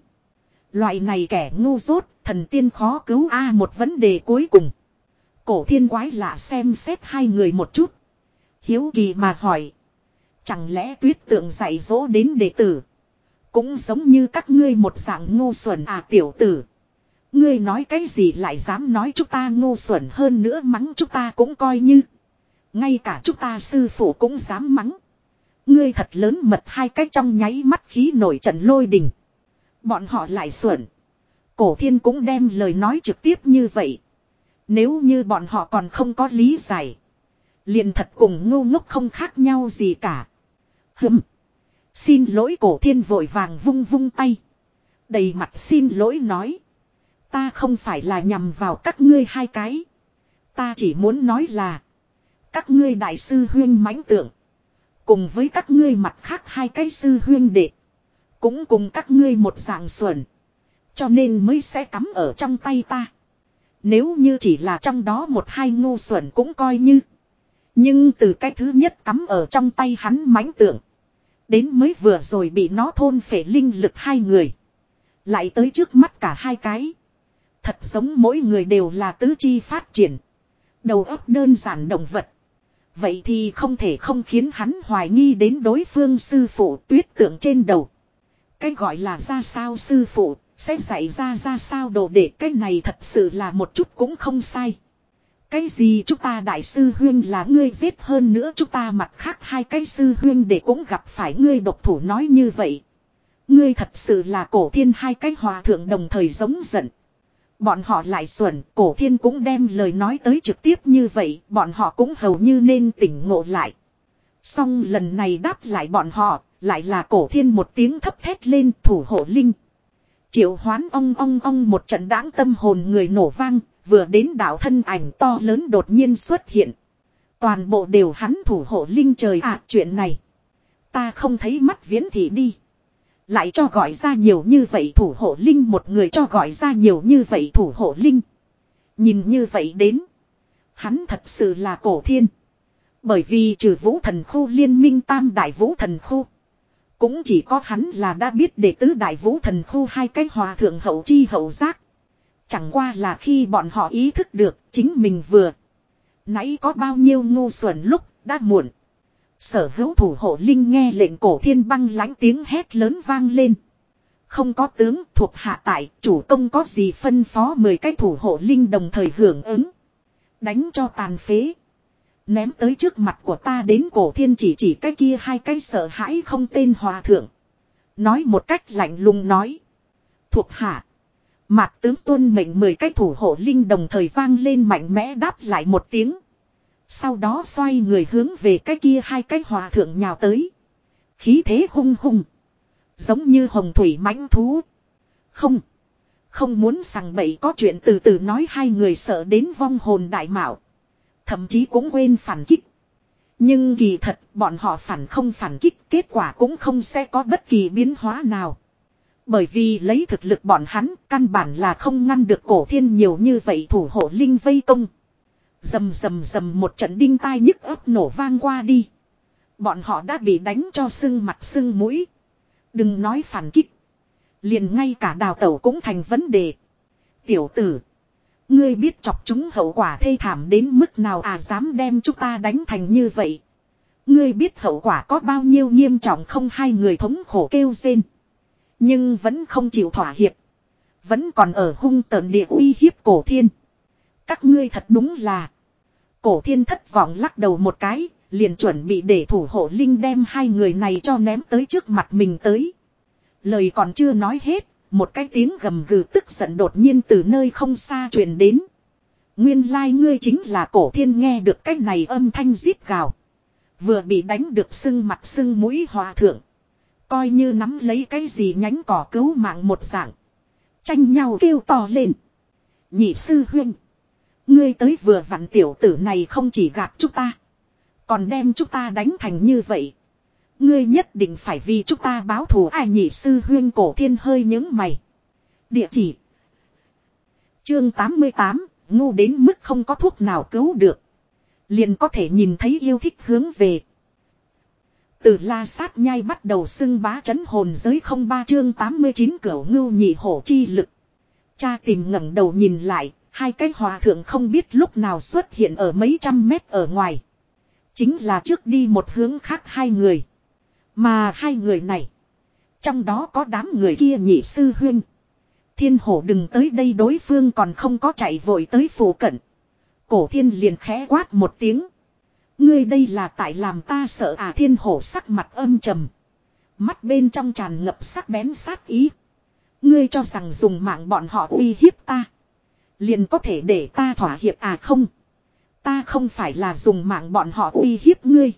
Loại này kẻ ngu dốt, thần tiên khó cứu a một vấn đề cuối cùng. Cổ thiên quái lạ xem xét hai người một chút. Hiếu kỳ mà hỏi. Chẳng lẽ tuyết tượng dạy dỗ đến đệ tử. Cũng giống như các ngươi một dạng ngu xuẩn à tiểu tử. Ngươi nói cái gì lại dám nói chúng ta ngu xuẩn hơn nữa mắng chúng ta cũng coi như. Ngay cả chúng ta sư phụ cũng dám mắng. Ngươi thật lớn mật hai cách trong nháy mắt khí nổi trận lôi đình. Bọn họ lại xuẩn. Cổ thiên cũng đem lời nói trực tiếp như vậy. Nếu như bọn họ còn không có lý giải. Liền thật cùng ngu ngốc không khác nhau gì cả. Hừm. Xin lỗi cổ thiên vội vàng vung vung tay. Đầy mặt xin lỗi nói. Ta không phải là nhằm vào các ngươi hai cái. Ta chỉ muốn nói là. Các ngươi đại sư huyên mãnh tượng. Cùng với các ngươi mặt khác hai cái sư huyên đệ. Cũng cùng các ngươi một dạng xuẩn. Cho nên mới sẽ cắm ở trong tay ta. Nếu như chỉ là trong đó một hai ngu xuẩn cũng coi như. Nhưng từ cái thứ nhất cắm ở trong tay hắn mãnh tượng. Đến mới vừa rồi bị nó thôn phệ linh lực hai người. Lại tới trước mắt cả hai cái. Thật giống mỗi người đều là tứ chi phát triển. Đầu óc đơn giản động vật. Vậy thì không thể không khiến hắn hoài nghi đến đối phương sư phụ tuyết tượng trên đầu. Cái gọi là ra sao sư phụ, sẽ dạy ra ra sao đồ để cái này thật sự là một chút cũng không sai. Cái gì chúng ta đại sư huyên là ngươi giết hơn nữa chúng ta mặt khác hai cái sư huyên để cũng gặp phải ngươi độc thủ nói như vậy. Ngươi thật sự là cổ thiên hai cái hòa thượng đồng thời giống giận. Bọn họ lại xuẩn, cổ thiên cũng đem lời nói tới trực tiếp như vậy, bọn họ cũng hầu như nên tỉnh ngộ lại. Xong lần này đáp lại bọn họ, lại là cổ thiên một tiếng thấp thét lên thủ hộ linh. Triệu hoán ong ong ong một trận đáng tâm hồn người nổ vang, vừa đến đảo thân ảnh to lớn đột nhiên xuất hiện. Toàn bộ đều hắn thủ hộ linh trời ạ chuyện này. Ta không thấy mắt viễn thị đi. Lại cho gọi ra nhiều như vậy thủ hộ linh, một người cho gọi ra nhiều như vậy thủ hộ linh. Nhìn như vậy đến. Hắn thật sự là cổ thiên. Bởi vì trừ vũ thần khu, liên minh tam đại vũ thần khu. Cũng chỉ có hắn là đã biết để tứ đại vũ thần khu hai cái hòa thượng hậu chi hậu giác. Chẳng qua là khi bọn họ ý thức được chính mình vừa. Nãy có bao nhiêu ngu xuẩn lúc đã muộn. Sở hữu thủ hộ linh nghe lệnh cổ thiên băng lãnh tiếng hét lớn vang lên. Không có tướng thuộc hạ tại, chủ công có gì phân phó mười cái thủ hộ linh đồng thời hưởng ứng. Đánh cho tàn phế. Ném tới trước mặt của ta đến cổ thiên chỉ chỉ cái kia hai cái sợ hãi không tên hòa thượng. Nói một cách lạnh lùng nói. Thuộc hạ. Mạc tướng tuân mệnh mười cái thủ hộ linh đồng thời vang lên mạnh mẽ đáp lại một tiếng. Sau đó xoay người hướng về cái kia hai cái hòa thượng nhào tới. Khí thế hung hung. Giống như hồng thủy mãnh thú. Không. Không muốn sằng bậy có chuyện từ từ nói hai người sợ đến vong hồn đại mạo. Thậm chí cũng quên phản kích. Nhưng kỳ thật bọn họ phản không phản kích kết quả cũng không sẽ có bất kỳ biến hóa nào. Bởi vì lấy thực lực bọn hắn căn bản là không ngăn được cổ thiên nhiều như vậy thủ hộ linh vây công. Dầm dầm dầm một trận đinh tai nhức ấp nổ vang qua đi. Bọn họ đã bị đánh cho sưng mặt sưng mũi. Đừng nói phản kích. Liền ngay cả đào tẩu cũng thành vấn đề. Tiểu tử. Ngươi biết chọc chúng hậu quả thê thảm đến mức nào à dám đem chúng ta đánh thành như vậy. Ngươi biết hậu quả có bao nhiêu nghiêm trọng không hai người thống khổ kêu rên. Nhưng vẫn không chịu thỏa hiệp. Vẫn còn ở hung tợn địa uy hiếp cổ thiên. Các ngươi thật đúng là. Cổ thiên thất vọng lắc đầu một cái, liền chuẩn bị để thủ hộ linh đem hai người này cho ném tới trước mặt mình tới. Lời còn chưa nói hết, một cái tiếng gầm gừ tức giận đột nhiên từ nơi không xa truyền đến. Nguyên lai like ngươi chính là cổ thiên nghe được cái này âm thanh giết gào. Vừa bị đánh được sưng mặt sưng mũi hòa thượng. Coi như nắm lấy cái gì nhánh cỏ cứu mạng một dạng. Tranh nhau kêu to lên. Nhị sư huynh. Ngươi tới vừa vặn tiểu tử này không chỉ gạt chúng ta. Còn đem chúng ta đánh thành như vậy. Ngươi nhất định phải vì chúng ta báo thù ai nhị sư huyên cổ thiên hơi những mày. Địa chỉ. Chương 88, ngu đến mức không có thuốc nào cứu được. Liền có thể nhìn thấy yêu thích hướng về. Từ la sát nhai bắt đầu xưng bá chấn hồn giới không ba chương 89 cửu ngưu nhị hổ chi lực. Cha tìm ngẩng đầu nhìn lại, hai cái hòa thượng không biết lúc nào xuất hiện ở mấy trăm mét ở ngoài. Chính là trước đi một hướng khác hai người. Mà hai người này. Trong đó có đám người kia nhị sư huyên. Thiên hổ đừng tới đây đối phương còn không có chạy vội tới phủ cận. Cổ thiên liền khẽ quát một tiếng. Ngươi đây là tại làm ta sợ à thiên hổ sắc mặt âm trầm. Mắt bên trong tràn ngập sắc bén sát ý. Ngươi cho rằng dùng mạng bọn họ uy hiếp ta. Liền có thể để ta thỏa hiệp à không. Ta không phải là dùng mạng bọn họ uy hiếp ngươi.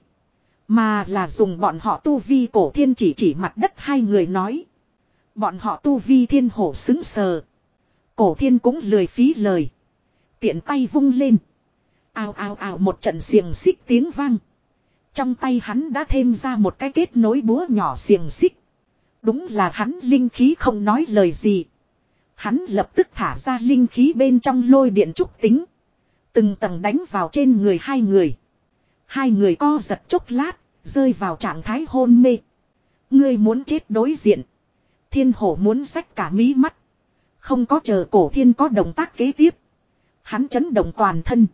Mà là dùng bọn họ tu vi cổ thiên chỉ chỉ mặt đất hai người nói. Bọn họ tu vi thiên hổ xứng sờ. Cổ thiên cũng lười phí lời. Tiện tay vung lên. ao ao ao một trận xiềng xích tiếng vang. Trong tay hắn đã thêm ra một cái kết nối búa nhỏ xiềng xích. Đúng là hắn linh khí không nói lời gì. Hắn lập tức thả ra linh khí bên trong lôi điện trúc tính. Từng tầng đánh vào trên người hai người. Hai người co giật chốc lát, rơi vào trạng thái hôn mê. Ngươi muốn chết đối diện. Thiên hổ muốn rách cả mí mắt. Không có chờ cổ thiên có động tác kế tiếp. Hắn chấn động toàn thân.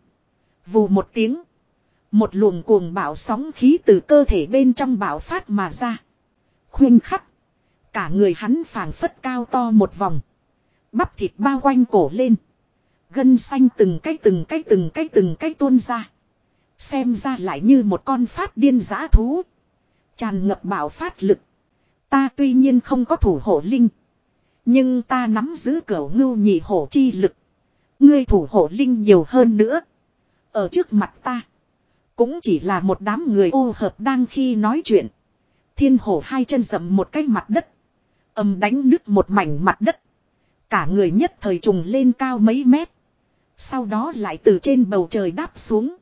Vù một tiếng. Một luồng cuồng bạo sóng khí từ cơ thể bên trong bạo phát mà ra. Khuyên khắc. Cả người hắn phảng phất cao to một vòng. Bắp thịt bao quanh cổ lên. Gân xanh từng cái từng cái từng cái từng cái tuôn ra. Xem ra lại như một con phát điên giã thú. Tràn ngập bạo phát lực. Ta tuy nhiên không có thủ hộ linh. Nhưng ta nắm giữ cửa ngưu nhị hổ chi lực. Ngươi thủ hộ linh nhiều hơn nữa. Ở trước mặt ta. Cũng chỉ là một đám người ô hợp đang khi nói chuyện. Thiên hổ hai chân dậm một cái mặt đất. Âm đánh nứt một mảnh mặt đất. Cả người nhất thời trùng lên cao mấy mét. Sau đó lại từ trên bầu trời đáp xuống.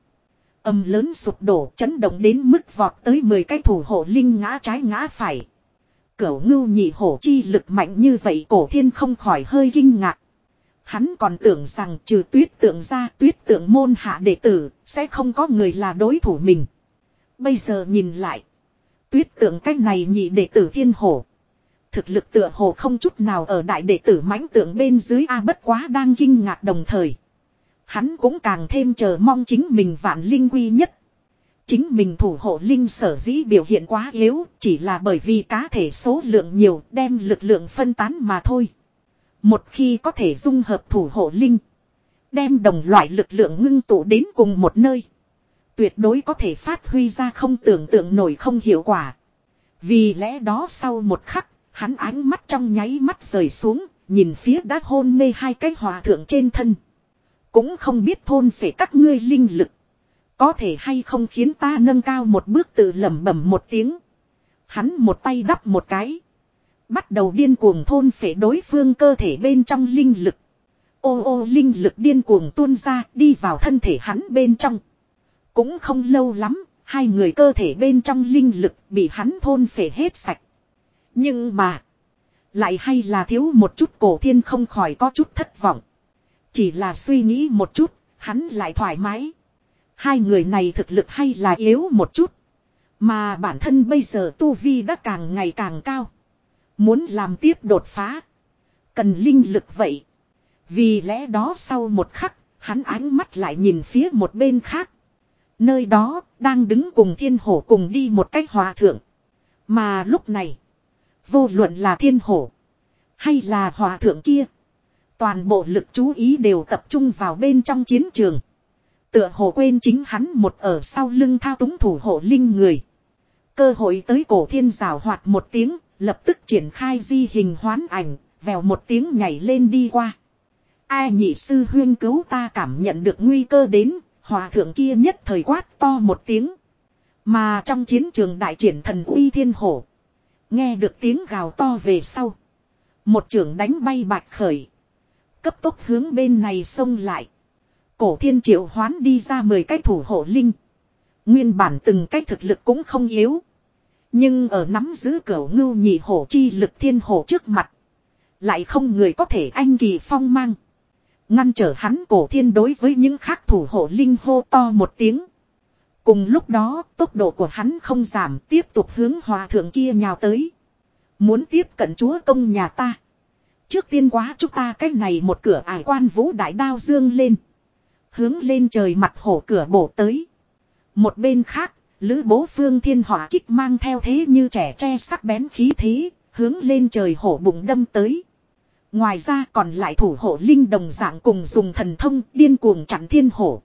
Âm lớn sụp đổ chấn động đến mức vọt tới 10 cái thủ hộ linh ngã trái ngã phải. Cửu ngưu nhị hổ chi lực mạnh như vậy cổ thiên không khỏi hơi kinh ngạc. Hắn còn tưởng rằng trừ tuyết tượng ra tuyết tượng môn hạ đệ tử sẽ không có người là đối thủ mình. Bây giờ nhìn lại. Tuyết tượng cách này nhị đệ tử thiên hổ. Thực lực tựa hồ không chút nào ở đại đệ tử mãnh tượng bên dưới A bất quá đang kinh ngạc đồng thời. Hắn cũng càng thêm chờ mong chính mình vạn linh quy nhất. Chính mình thủ hộ linh sở dĩ biểu hiện quá yếu, chỉ là bởi vì cá thể số lượng nhiều đem lực lượng phân tán mà thôi. Một khi có thể dung hợp thủ hộ linh, đem đồng loại lực lượng ngưng tụ đến cùng một nơi. Tuyệt đối có thể phát huy ra không tưởng tượng nổi không hiệu quả. Vì lẽ đó sau một khắc, hắn ánh mắt trong nháy mắt rời xuống, nhìn phía đã hôn mê hai cái hòa thượng trên thân. Cũng không biết thôn phệ các ngươi linh lực. Có thể hay không khiến ta nâng cao một bước tự lẩm bẩm một tiếng. Hắn một tay đắp một cái. Bắt đầu điên cuồng thôn phệ đối phương cơ thể bên trong linh lực. Ô ô linh lực điên cuồng tuôn ra đi vào thân thể hắn bên trong. Cũng không lâu lắm, hai người cơ thể bên trong linh lực bị hắn thôn phệ hết sạch. Nhưng mà, lại hay là thiếu một chút cổ thiên không khỏi có chút thất vọng. Chỉ là suy nghĩ một chút, hắn lại thoải mái. Hai người này thực lực hay là yếu một chút. Mà bản thân bây giờ tu vi đã càng ngày càng cao. Muốn làm tiếp đột phá. Cần linh lực vậy. Vì lẽ đó sau một khắc, hắn ánh mắt lại nhìn phía một bên khác. Nơi đó, đang đứng cùng thiên hổ cùng đi một cách hòa thượng. Mà lúc này, vô luận là thiên hổ, hay là hòa thượng kia. Toàn bộ lực chú ý đều tập trung vào bên trong chiến trường. Tựa hồ quên chính hắn một ở sau lưng thao túng thủ hộ linh người. Cơ hội tới cổ thiên rào hoạt một tiếng, lập tức triển khai di hình hoán ảnh, vèo một tiếng nhảy lên đi qua. Ai nhị sư huyên cứu ta cảm nhận được nguy cơ đến, hòa thượng kia nhất thời quát to một tiếng. Mà trong chiến trường đại triển thần uy thiên hổ. Nghe được tiếng gào to về sau. Một trưởng đánh bay bạch khởi. Cấp tốc hướng bên này xông lại. Cổ thiên triệu hoán đi ra 10 cái thủ hộ linh. Nguyên bản từng cái thực lực cũng không yếu. Nhưng ở nắm giữ cửa ngưu nhị hổ chi lực thiên hổ trước mặt. Lại không người có thể anh kỳ phong mang. Ngăn trở hắn cổ thiên đối với những khác thủ hộ linh hô to một tiếng. Cùng lúc đó tốc độ của hắn không giảm tiếp tục hướng hòa thượng kia nhào tới. Muốn tiếp cận chúa công nhà ta. Trước tiên quá chúng ta cách này một cửa ải quan vũ đại đao dương lên. Hướng lên trời mặt hổ cửa bổ tới. Một bên khác, lữ bố phương thiên hỏa kích mang theo thế như trẻ tre sắc bén khí thế, hướng lên trời hổ bụng đâm tới. Ngoài ra còn lại thủ hộ linh đồng dạng cùng dùng thần thông điên cuồng chặn thiên hổ.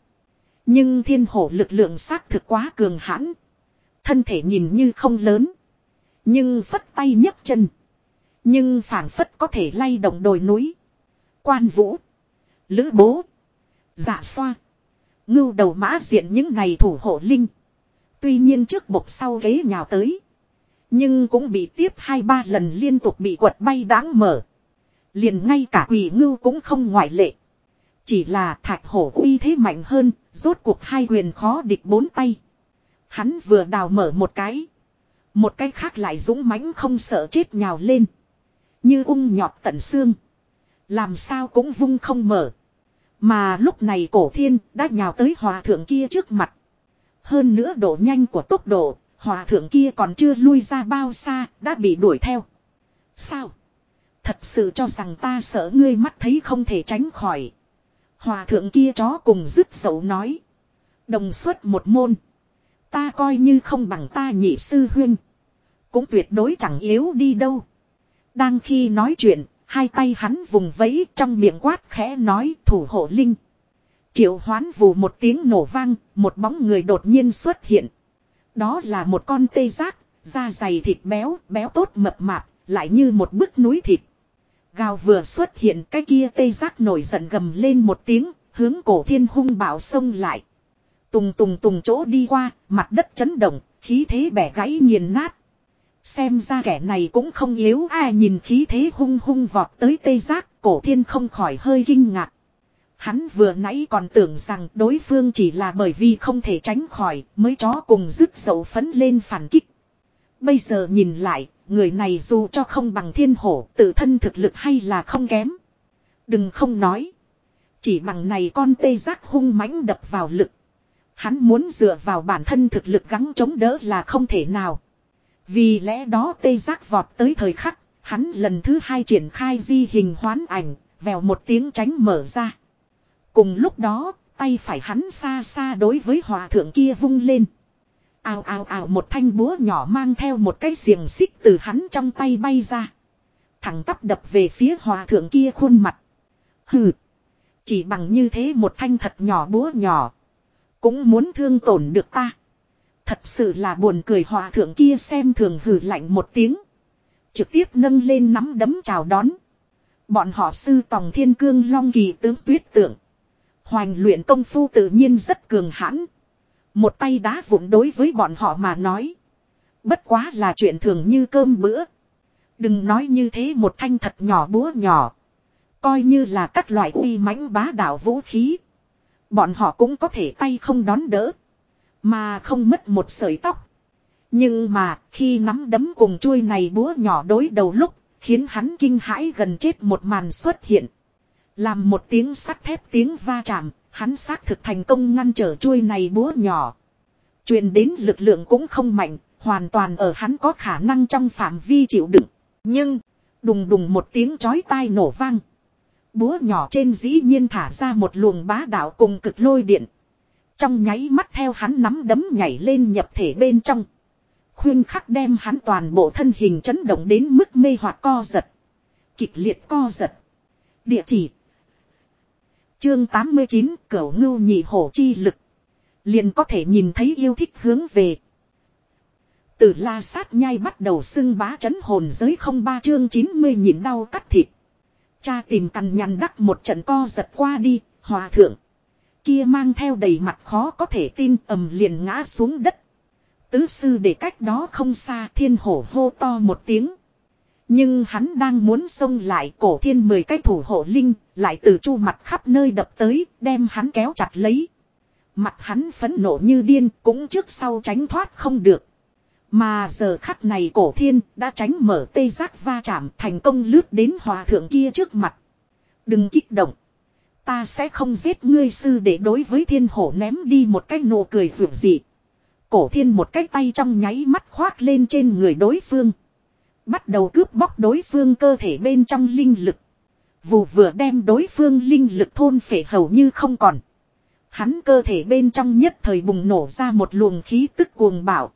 Nhưng thiên hổ lực lượng xác thực quá cường hãn. Thân thể nhìn như không lớn. Nhưng phất tay nhấc chân. Nhưng phản phất có thể lay động đồi núi. Quan vũ. Lữ bố. Dạ xoa. Ngưu đầu mã diện những này thủ hộ linh. Tuy nhiên trước bộc sau ghế nhào tới. Nhưng cũng bị tiếp hai ba lần liên tục bị quật bay đáng mở. Liền ngay cả quỷ ngưu cũng không ngoại lệ. Chỉ là thạch hổ uy thế mạnh hơn, rốt cuộc hai quyền khó địch bốn tay. Hắn vừa đào mở một cái. Một cái khác lại dũng mãnh không sợ chết nhào lên. Như ung nhọt tận xương. Làm sao cũng vung không mở. Mà lúc này cổ thiên đã nhào tới hòa thượng kia trước mặt. Hơn nữa độ nhanh của tốc độ, hòa thượng kia còn chưa lui ra bao xa, đã bị đuổi theo. Sao? Thật sự cho rằng ta sợ ngươi mắt thấy không thể tránh khỏi. Hòa thượng kia chó cùng dứt dậu nói. Đồng xuất một môn. Ta coi như không bằng ta nhị sư huyên, Cũng tuyệt đối chẳng yếu đi đâu. Đang khi nói chuyện, hai tay hắn vùng vẫy trong miệng quát khẽ nói thủ hộ linh. Triệu hoán vù một tiếng nổ vang, một bóng người đột nhiên xuất hiện. Đó là một con tê giác, da dày thịt béo, béo tốt mập mạp, lại như một bức núi thịt. Gào vừa xuất hiện cái kia tê giác nổi giận gầm lên một tiếng, hướng cổ thiên hung bạo xông lại. Tùng tùng tùng chỗ đi qua, mặt đất chấn động, khí thế bẻ gãy nghiền nát. Xem ra kẻ này cũng không yếu ai nhìn khí thế hung hung vọt tới tê giác, cổ thiên không khỏi hơi kinh ngạc. Hắn vừa nãy còn tưởng rằng đối phương chỉ là bởi vì không thể tránh khỏi mới chó cùng rứt dậu phấn lên phản kích. Bây giờ nhìn lại, người này dù cho không bằng thiên hổ tự thân thực lực hay là không kém. Đừng không nói. Chỉ bằng này con tê giác hung mãnh đập vào lực. Hắn muốn dựa vào bản thân thực lực gắng chống đỡ là không thể nào. Vì lẽ đó tê giác vọt tới thời khắc, hắn lần thứ hai triển khai di hình hoán ảnh, vèo một tiếng tránh mở ra. Cùng lúc đó, tay phải hắn xa xa đối với hòa thượng kia vung lên. Ào ào ào một thanh búa nhỏ mang theo một cái xiềng xích từ hắn trong tay bay ra. Thẳng tắp đập về phía hòa thượng kia khuôn mặt. Hừ. Chỉ bằng như thế một thanh thật nhỏ búa nhỏ. Cũng muốn thương tổn được ta. Thật sự là buồn cười hòa thượng kia xem thường hừ lạnh một tiếng. Trực tiếp nâng lên nắm đấm chào đón. Bọn họ sư tòng thiên cương long kỳ tướng tuyết tượng. Hoành luyện công phu tự nhiên rất cường hãn. Một tay đá vụn đối với bọn họ mà nói. Bất quá là chuyện thường như cơm bữa. Đừng nói như thế một thanh thật nhỏ búa nhỏ. Coi như là các loại uy mãnh bá đạo vũ khí. Bọn họ cũng có thể tay không đón đỡ. Mà không mất một sợi tóc. Nhưng mà khi nắm đấm cùng chuôi này búa nhỏ đối đầu lúc khiến hắn kinh hãi gần chết một màn xuất hiện. Làm một tiếng sắt thép tiếng va chạm, hắn xác thực thành công ngăn trở chuôi này búa nhỏ. Truyền đến lực lượng cũng không mạnh, hoàn toàn ở hắn có khả năng trong phạm vi chịu đựng. Nhưng, đùng đùng một tiếng chói tai nổ vang. Búa nhỏ trên dĩ nhiên thả ra một luồng bá đạo cùng cực lôi điện. Trong nháy mắt theo hắn nắm đấm nhảy lên nhập thể bên trong. Khuyên khắc đem hắn toàn bộ thân hình chấn động đến mức mê hoặc co giật. Kịch liệt co giật. Địa chỉ. Chương 89 Cửu ngưu nhị hổ chi lực. Liền có thể nhìn thấy yêu thích hướng về. Từ la sát nhai bắt đầu xưng bá chấn hồn giới không ba chương 90 nhìn đau cắt thịt. Cha tìm cằn nhằn đắc một trận co giật qua đi, hòa thượng. Kia mang theo đầy mặt khó có thể tin ầm liền ngã xuống đất. Tứ sư để cách đó không xa thiên hổ hô to một tiếng. Nhưng hắn đang muốn xông lại cổ thiên mười cái thủ hộ linh, lại từ chu mặt khắp nơi đập tới, đem hắn kéo chặt lấy. Mặt hắn phấn nộ như điên, cũng trước sau tránh thoát không được. Mà giờ khắc này cổ thiên đã tránh mở tê giác va chạm thành công lướt đến hòa thượng kia trước mặt. Đừng kích động. Ta sẽ không giết ngươi sư để đối với thiên hổ ném đi một cái nụ cười vượt dị. Cổ thiên một cái tay trong nháy mắt khoác lên trên người đối phương. Bắt đầu cướp bóc đối phương cơ thể bên trong linh lực. Vù vừa đem đối phương linh lực thôn phệ hầu như không còn. Hắn cơ thể bên trong nhất thời bùng nổ ra một luồng khí tức cuồng bạo.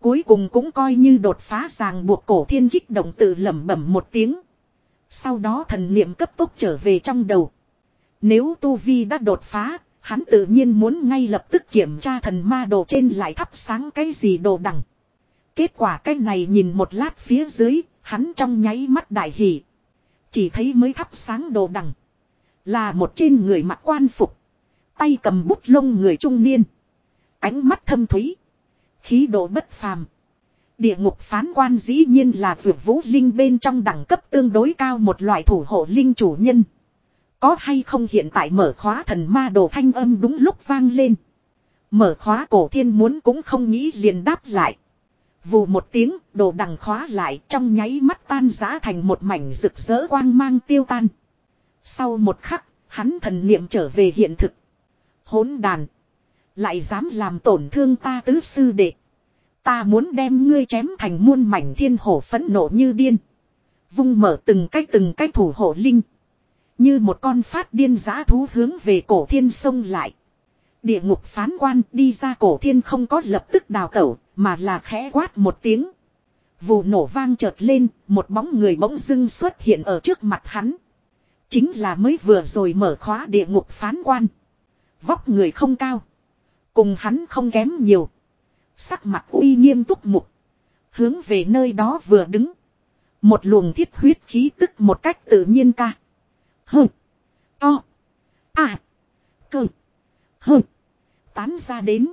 Cuối cùng cũng coi như đột phá ràng buộc cổ thiên kích động tự lẩm bẩm một tiếng. Sau đó thần niệm cấp tốc trở về trong đầu. Nếu Tu Vi đã đột phá, hắn tự nhiên muốn ngay lập tức kiểm tra thần ma đồ trên lại thắp sáng cái gì đồ đằng. Kết quả cái này nhìn một lát phía dưới, hắn trong nháy mắt đại hỉ. Chỉ thấy mới thắp sáng đồ đằng. Là một trên người mặc quan phục. Tay cầm bút lông người trung niên. Ánh mắt thâm thúy. Khí độ bất phàm. Địa ngục phán quan dĩ nhiên là vượt vũ linh bên trong đẳng cấp tương đối cao một loại thủ hộ linh chủ nhân. Có hay không hiện tại mở khóa thần ma đồ thanh âm đúng lúc vang lên. Mở khóa cổ thiên muốn cũng không nghĩ liền đáp lại. Vù một tiếng, đồ đằng khóa lại trong nháy mắt tan giá thành một mảnh rực rỡ quang mang tiêu tan. Sau một khắc, hắn thần niệm trở về hiện thực. Hỗn đàn. Lại dám làm tổn thương ta tứ sư đệ. Ta muốn đem ngươi chém thành muôn mảnh thiên hổ phẫn nộ như điên. Vung mở từng cái từng cái thủ hộ linh. Như một con phát điên giá thú hướng về cổ thiên sông lại. Địa ngục phán quan đi ra cổ thiên không có lập tức đào tẩu, mà là khẽ quát một tiếng. Vụ nổ vang chợt lên, một bóng người bỗng dưng xuất hiện ở trước mặt hắn. Chính là mới vừa rồi mở khóa địa ngục phán quan. Vóc người không cao. Cùng hắn không kém nhiều. Sắc mặt uy nghiêm túc mục. Hướng về nơi đó vừa đứng. Một luồng thiết huyết khí tức một cách tự nhiên ca. Hừ. To. À. Cơ. Hừ. Tán ra đến.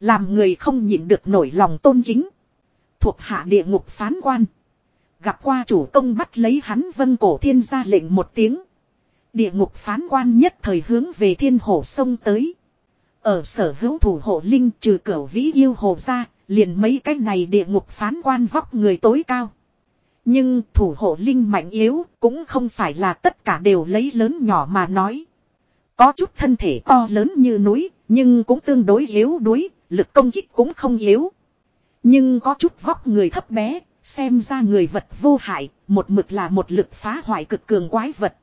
Làm người không nhịn được nổi lòng tôn kính. Thuộc hạ địa ngục phán quan. Gặp qua chủ công bắt lấy hắn vân cổ thiên ra lệnh một tiếng. Địa ngục phán quan nhất thời hướng về thiên hồ sông tới. Ở sở hữu thủ hộ linh trừ cửa vĩ yêu hồ ra, liền mấy cái này địa ngục phán quan vóc người tối cao. Nhưng thủ hộ linh mạnh yếu cũng không phải là tất cả đều lấy lớn nhỏ mà nói. Có chút thân thể to lớn như núi, nhưng cũng tương đối yếu đuối, lực công kích cũng không yếu. Nhưng có chút vóc người thấp bé, xem ra người vật vô hại, một mực là một lực phá hoại cực cường quái vật.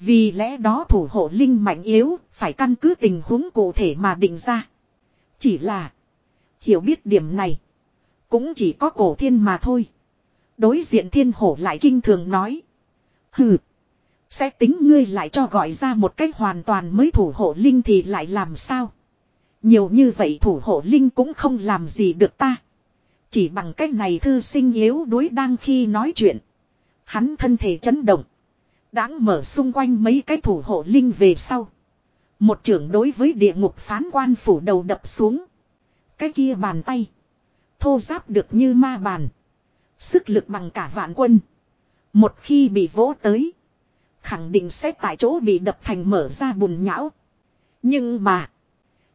Vì lẽ đó thủ hộ linh mạnh yếu, phải căn cứ tình huống cụ thể mà định ra. Chỉ là, hiểu biết điểm này, cũng chỉ có cổ thiên mà thôi. Đối diện thiên hổ lại kinh thường nói. Hừ, sẽ tính ngươi lại cho gọi ra một cách hoàn toàn mới thủ hộ linh thì lại làm sao? Nhiều như vậy thủ hộ linh cũng không làm gì được ta. Chỉ bằng cách này thư sinh yếu đuối đang khi nói chuyện. Hắn thân thể chấn động. Đáng mở xung quanh mấy cái thủ hộ linh về sau. Một trưởng đối với địa ngục phán quan phủ đầu đập xuống. Cái kia bàn tay. Thô giáp được như ma bàn. Sức lực bằng cả vạn quân. Một khi bị vỗ tới. Khẳng định sẽ tại chỗ bị đập thành mở ra bùn nhão. Nhưng mà.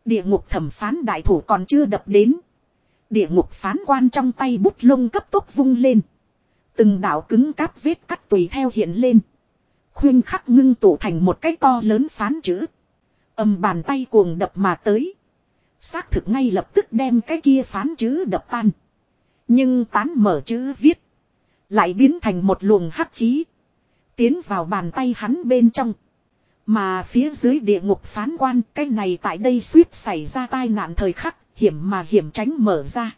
Địa ngục thẩm phán đại thủ còn chưa đập đến. Địa ngục phán quan trong tay bút lông cấp tốc vung lên. Từng đạo cứng cáp vết cắt tùy theo hiện lên. Khuyên khắc ngưng tụ thành một cái to lớn phán chữ. Âm bàn tay cuồng đập mà tới. Xác thực ngay lập tức đem cái kia phán chữ đập tan. Nhưng tán mở chữ viết. Lại biến thành một luồng hắc khí. Tiến vào bàn tay hắn bên trong. Mà phía dưới địa ngục phán quan, cái này tại đây suýt xảy ra tai nạn thời khắc, hiểm mà hiểm tránh mở ra.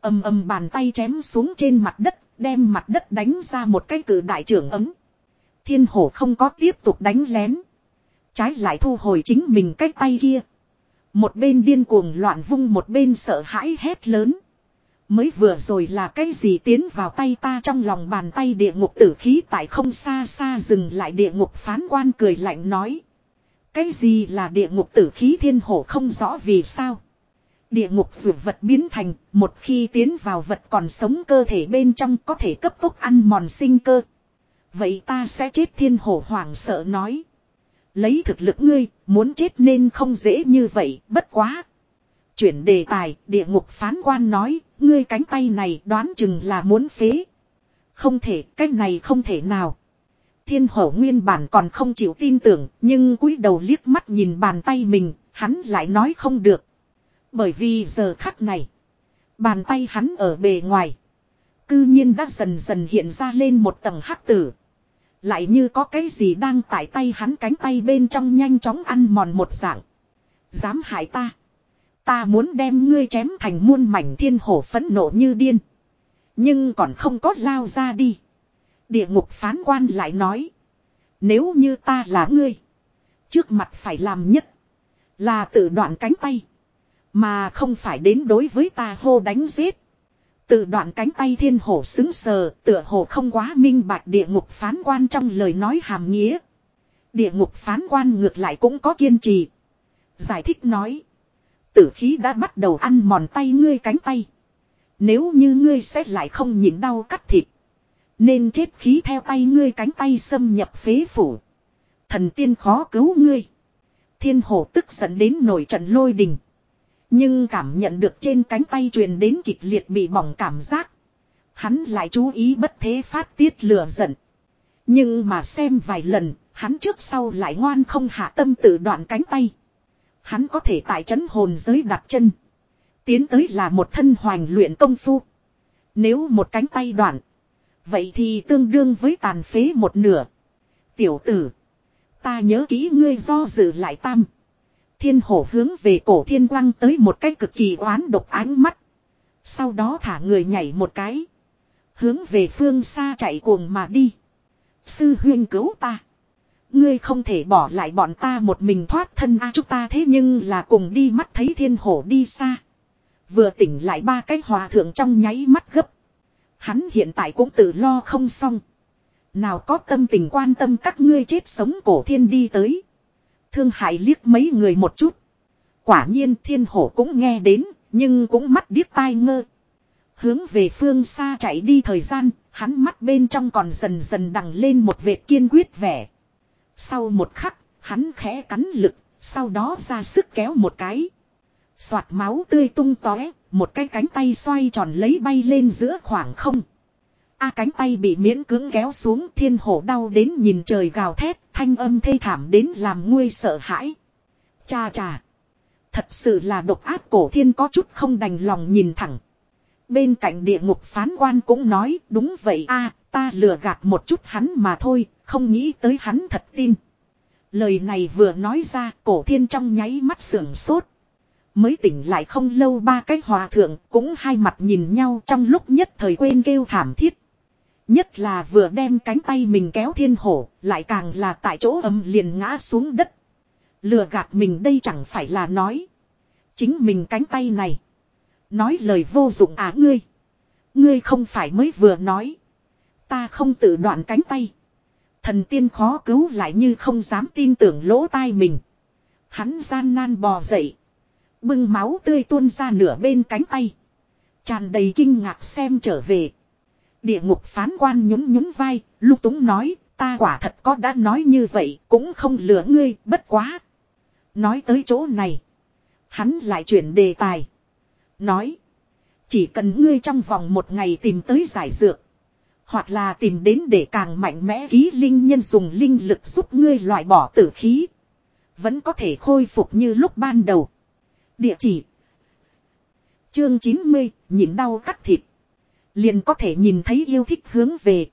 Âm âm bàn tay chém xuống trên mặt đất, đem mặt đất đánh ra một cái cử đại trưởng ấm. Thiên hổ không có tiếp tục đánh lén. Trái lại thu hồi chính mình cái tay kia. Một bên điên cuồng loạn vung, một bên sợ hãi hét lớn. Mới vừa rồi là cái gì tiến vào tay ta trong lòng bàn tay địa ngục tử khí tại không xa xa dừng lại địa ngục phán quan cười lạnh nói. Cái gì là địa ngục tử khí thiên hổ không rõ vì sao. Địa ngục dù vật biến thành một khi tiến vào vật còn sống cơ thể bên trong có thể cấp tốc ăn mòn sinh cơ. Vậy ta sẽ chết thiên hổ hoảng sợ nói. Lấy thực lực ngươi, muốn chết nên không dễ như vậy, bất quá. Chuyển đề tài, địa ngục phán quan nói, ngươi cánh tay này đoán chừng là muốn phế. Không thể, cái này không thể nào. Thiên hổ nguyên bản còn không chịu tin tưởng, nhưng cúi đầu liếc mắt nhìn bàn tay mình, hắn lại nói không được. Bởi vì giờ khắc này, bàn tay hắn ở bề ngoài. Cư nhiên đã dần dần hiện ra lên một tầng hắc tử. Lại như có cái gì đang tại tay hắn cánh tay bên trong nhanh chóng ăn mòn một dạng. Dám hại ta. Ta muốn đem ngươi chém thành muôn mảnh thiên hổ phẫn nộ như điên. Nhưng còn không có lao ra đi. Địa ngục phán quan lại nói. Nếu như ta là ngươi. Trước mặt phải làm nhất. Là tự đoạn cánh tay. Mà không phải đến đối với ta hô đánh giết. Tự đoạn cánh tay thiên hổ xứng sờ, tựa hồ không quá minh bạch địa ngục phán quan trong lời nói hàm nghĩa. Địa ngục phán quan ngược lại cũng có kiên trì. Giải thích nói. Tử khí đã bắt đầu ăn mòn tay ngươi cánh tay. Nếu như ngươi sẽ lại không nhịn đau cắt thịt. Nên chết khí theo tay ngươi cánh tay xâm nhập phế phủ. Thần tiên khó cứu ngươi. Thiên hổ tức giận đến nổi trận lôi đình. Nhưng cảm nhận được trên cánh tay truyền đến kịch liệt bị bỏng cảm giác. Hắn lại chú ý bất thế phát tiết lửa giận. Nhưng mà xem vài lần, hắn trước sau lại ngoan không hạ tâm tự đoạn cánh tay. Hắn có thể tại trấn hồn giới đặt chân. Tiến tới là một thân hoành luyện công phu. Nếu một cánh tay đoạn. Vậy thì tương đương với tàn phế một nửa. Tiểu tử. Ta nhớ kỹ ngươi do dự lại tam. Thiên hổ hướng về cổ thiên quang tới một cái cực kỳ oán độc ánh mắt. Sau đó thả người nhảy một cái. Hướng về phương xa chạy cuồng mà đi. Sư huyên cứu ta. Ngươi không thể bỏ lại bọn ta một mình thoát thân a chúng ta thế nhưng là cùng đi mắt thấy thiên hổ đi xa. Vừa tỉnh lại ba cái hòa thượng trong nháy mắt gấp. Hắn hiện tại cũng tự lo không xong. Nào có tâm tình quan tâm các ngươi chết sống cổ thiên đi tới. Thương hại liếc mấy người một chút. Quả nhiên thiên hổ cũng nghe đến, nhưng cũng mắt điếc tai ngơ. Hướng về phương xa chạy đi thời gian, hắn mắt bên trong còn dần dần đằng lên một vệt kiên quyết vẻ. Sau một khắc, hắn khẽ cắn lực, sau đó ra sức kéo một cái. Xoạt máu tươi tung tóe, một cái cánh tay xoay tròn lấy bay lên giữa khoảng không. A cánh tay bị miễn cưỡng kéo xuống thiên hổ đau đến nhìn trời gào thét, thanh âm thê thảm đến làm nguôi sợ hãi. Cha cha. Thật sự là độc ác cổ thiên có chút không đành lòng nhìn thẳng. Bên cạnh địa ngục phán quan cũng nói đúng vậy a ta lừa gạt một chút hắn mà thôi, không nghĩ tới hắn thật tin. Lời này vừa nói ra cổ thiên trong nháy mắt sưởng sốt. Mới tỉnh lại không lâu ba cái hòa thượng cũng hai mặt nhìn nhau trong lúc nhất thời quên kêu thảm thiết. Nhất là vừa đem cánh tay mình kéo thiên hổ, lại càng là tại chỗ âm liền ngã xuống đất. Lừa gạt mình đây chẳng phải là nói. Chính mình cánh tay này. Nói lời vô dụng à ngươi. Ngươi không phải mới vừa nói. Ta không tự đoạn cánh tay. Thần tiên khó cứu lại như không dám tin tưởng lỗ tai mình. Hắn gian nan bò dậy. Bưng máu tươi tuôn ra nửa bên cánh tay. Tràn đầy kinh ngạc xem trở về. Địa ngục phán quan nhún nhún vai, lúc túng nói, ta quả thật có đã nói như vậy, cũng không lừa ngươi, bất quá. Nói tới chỗ này. Hắn lại chuyển đề tài. Nói. Chỉ cần ngươi trong vòng một ngày tìm tới giải dược. Hoặc là tìm đến để càng mạnh mẽ ký linh nhân dùng linh lực giúp ngươi loại bỏ tử khí. Vẫn có thể khôi phục như lúc ban đầu. Địa chỉ. Chương 90, nhịn đau cắt thịt. Liền có thể nhìn thấy yêu thích hướng về.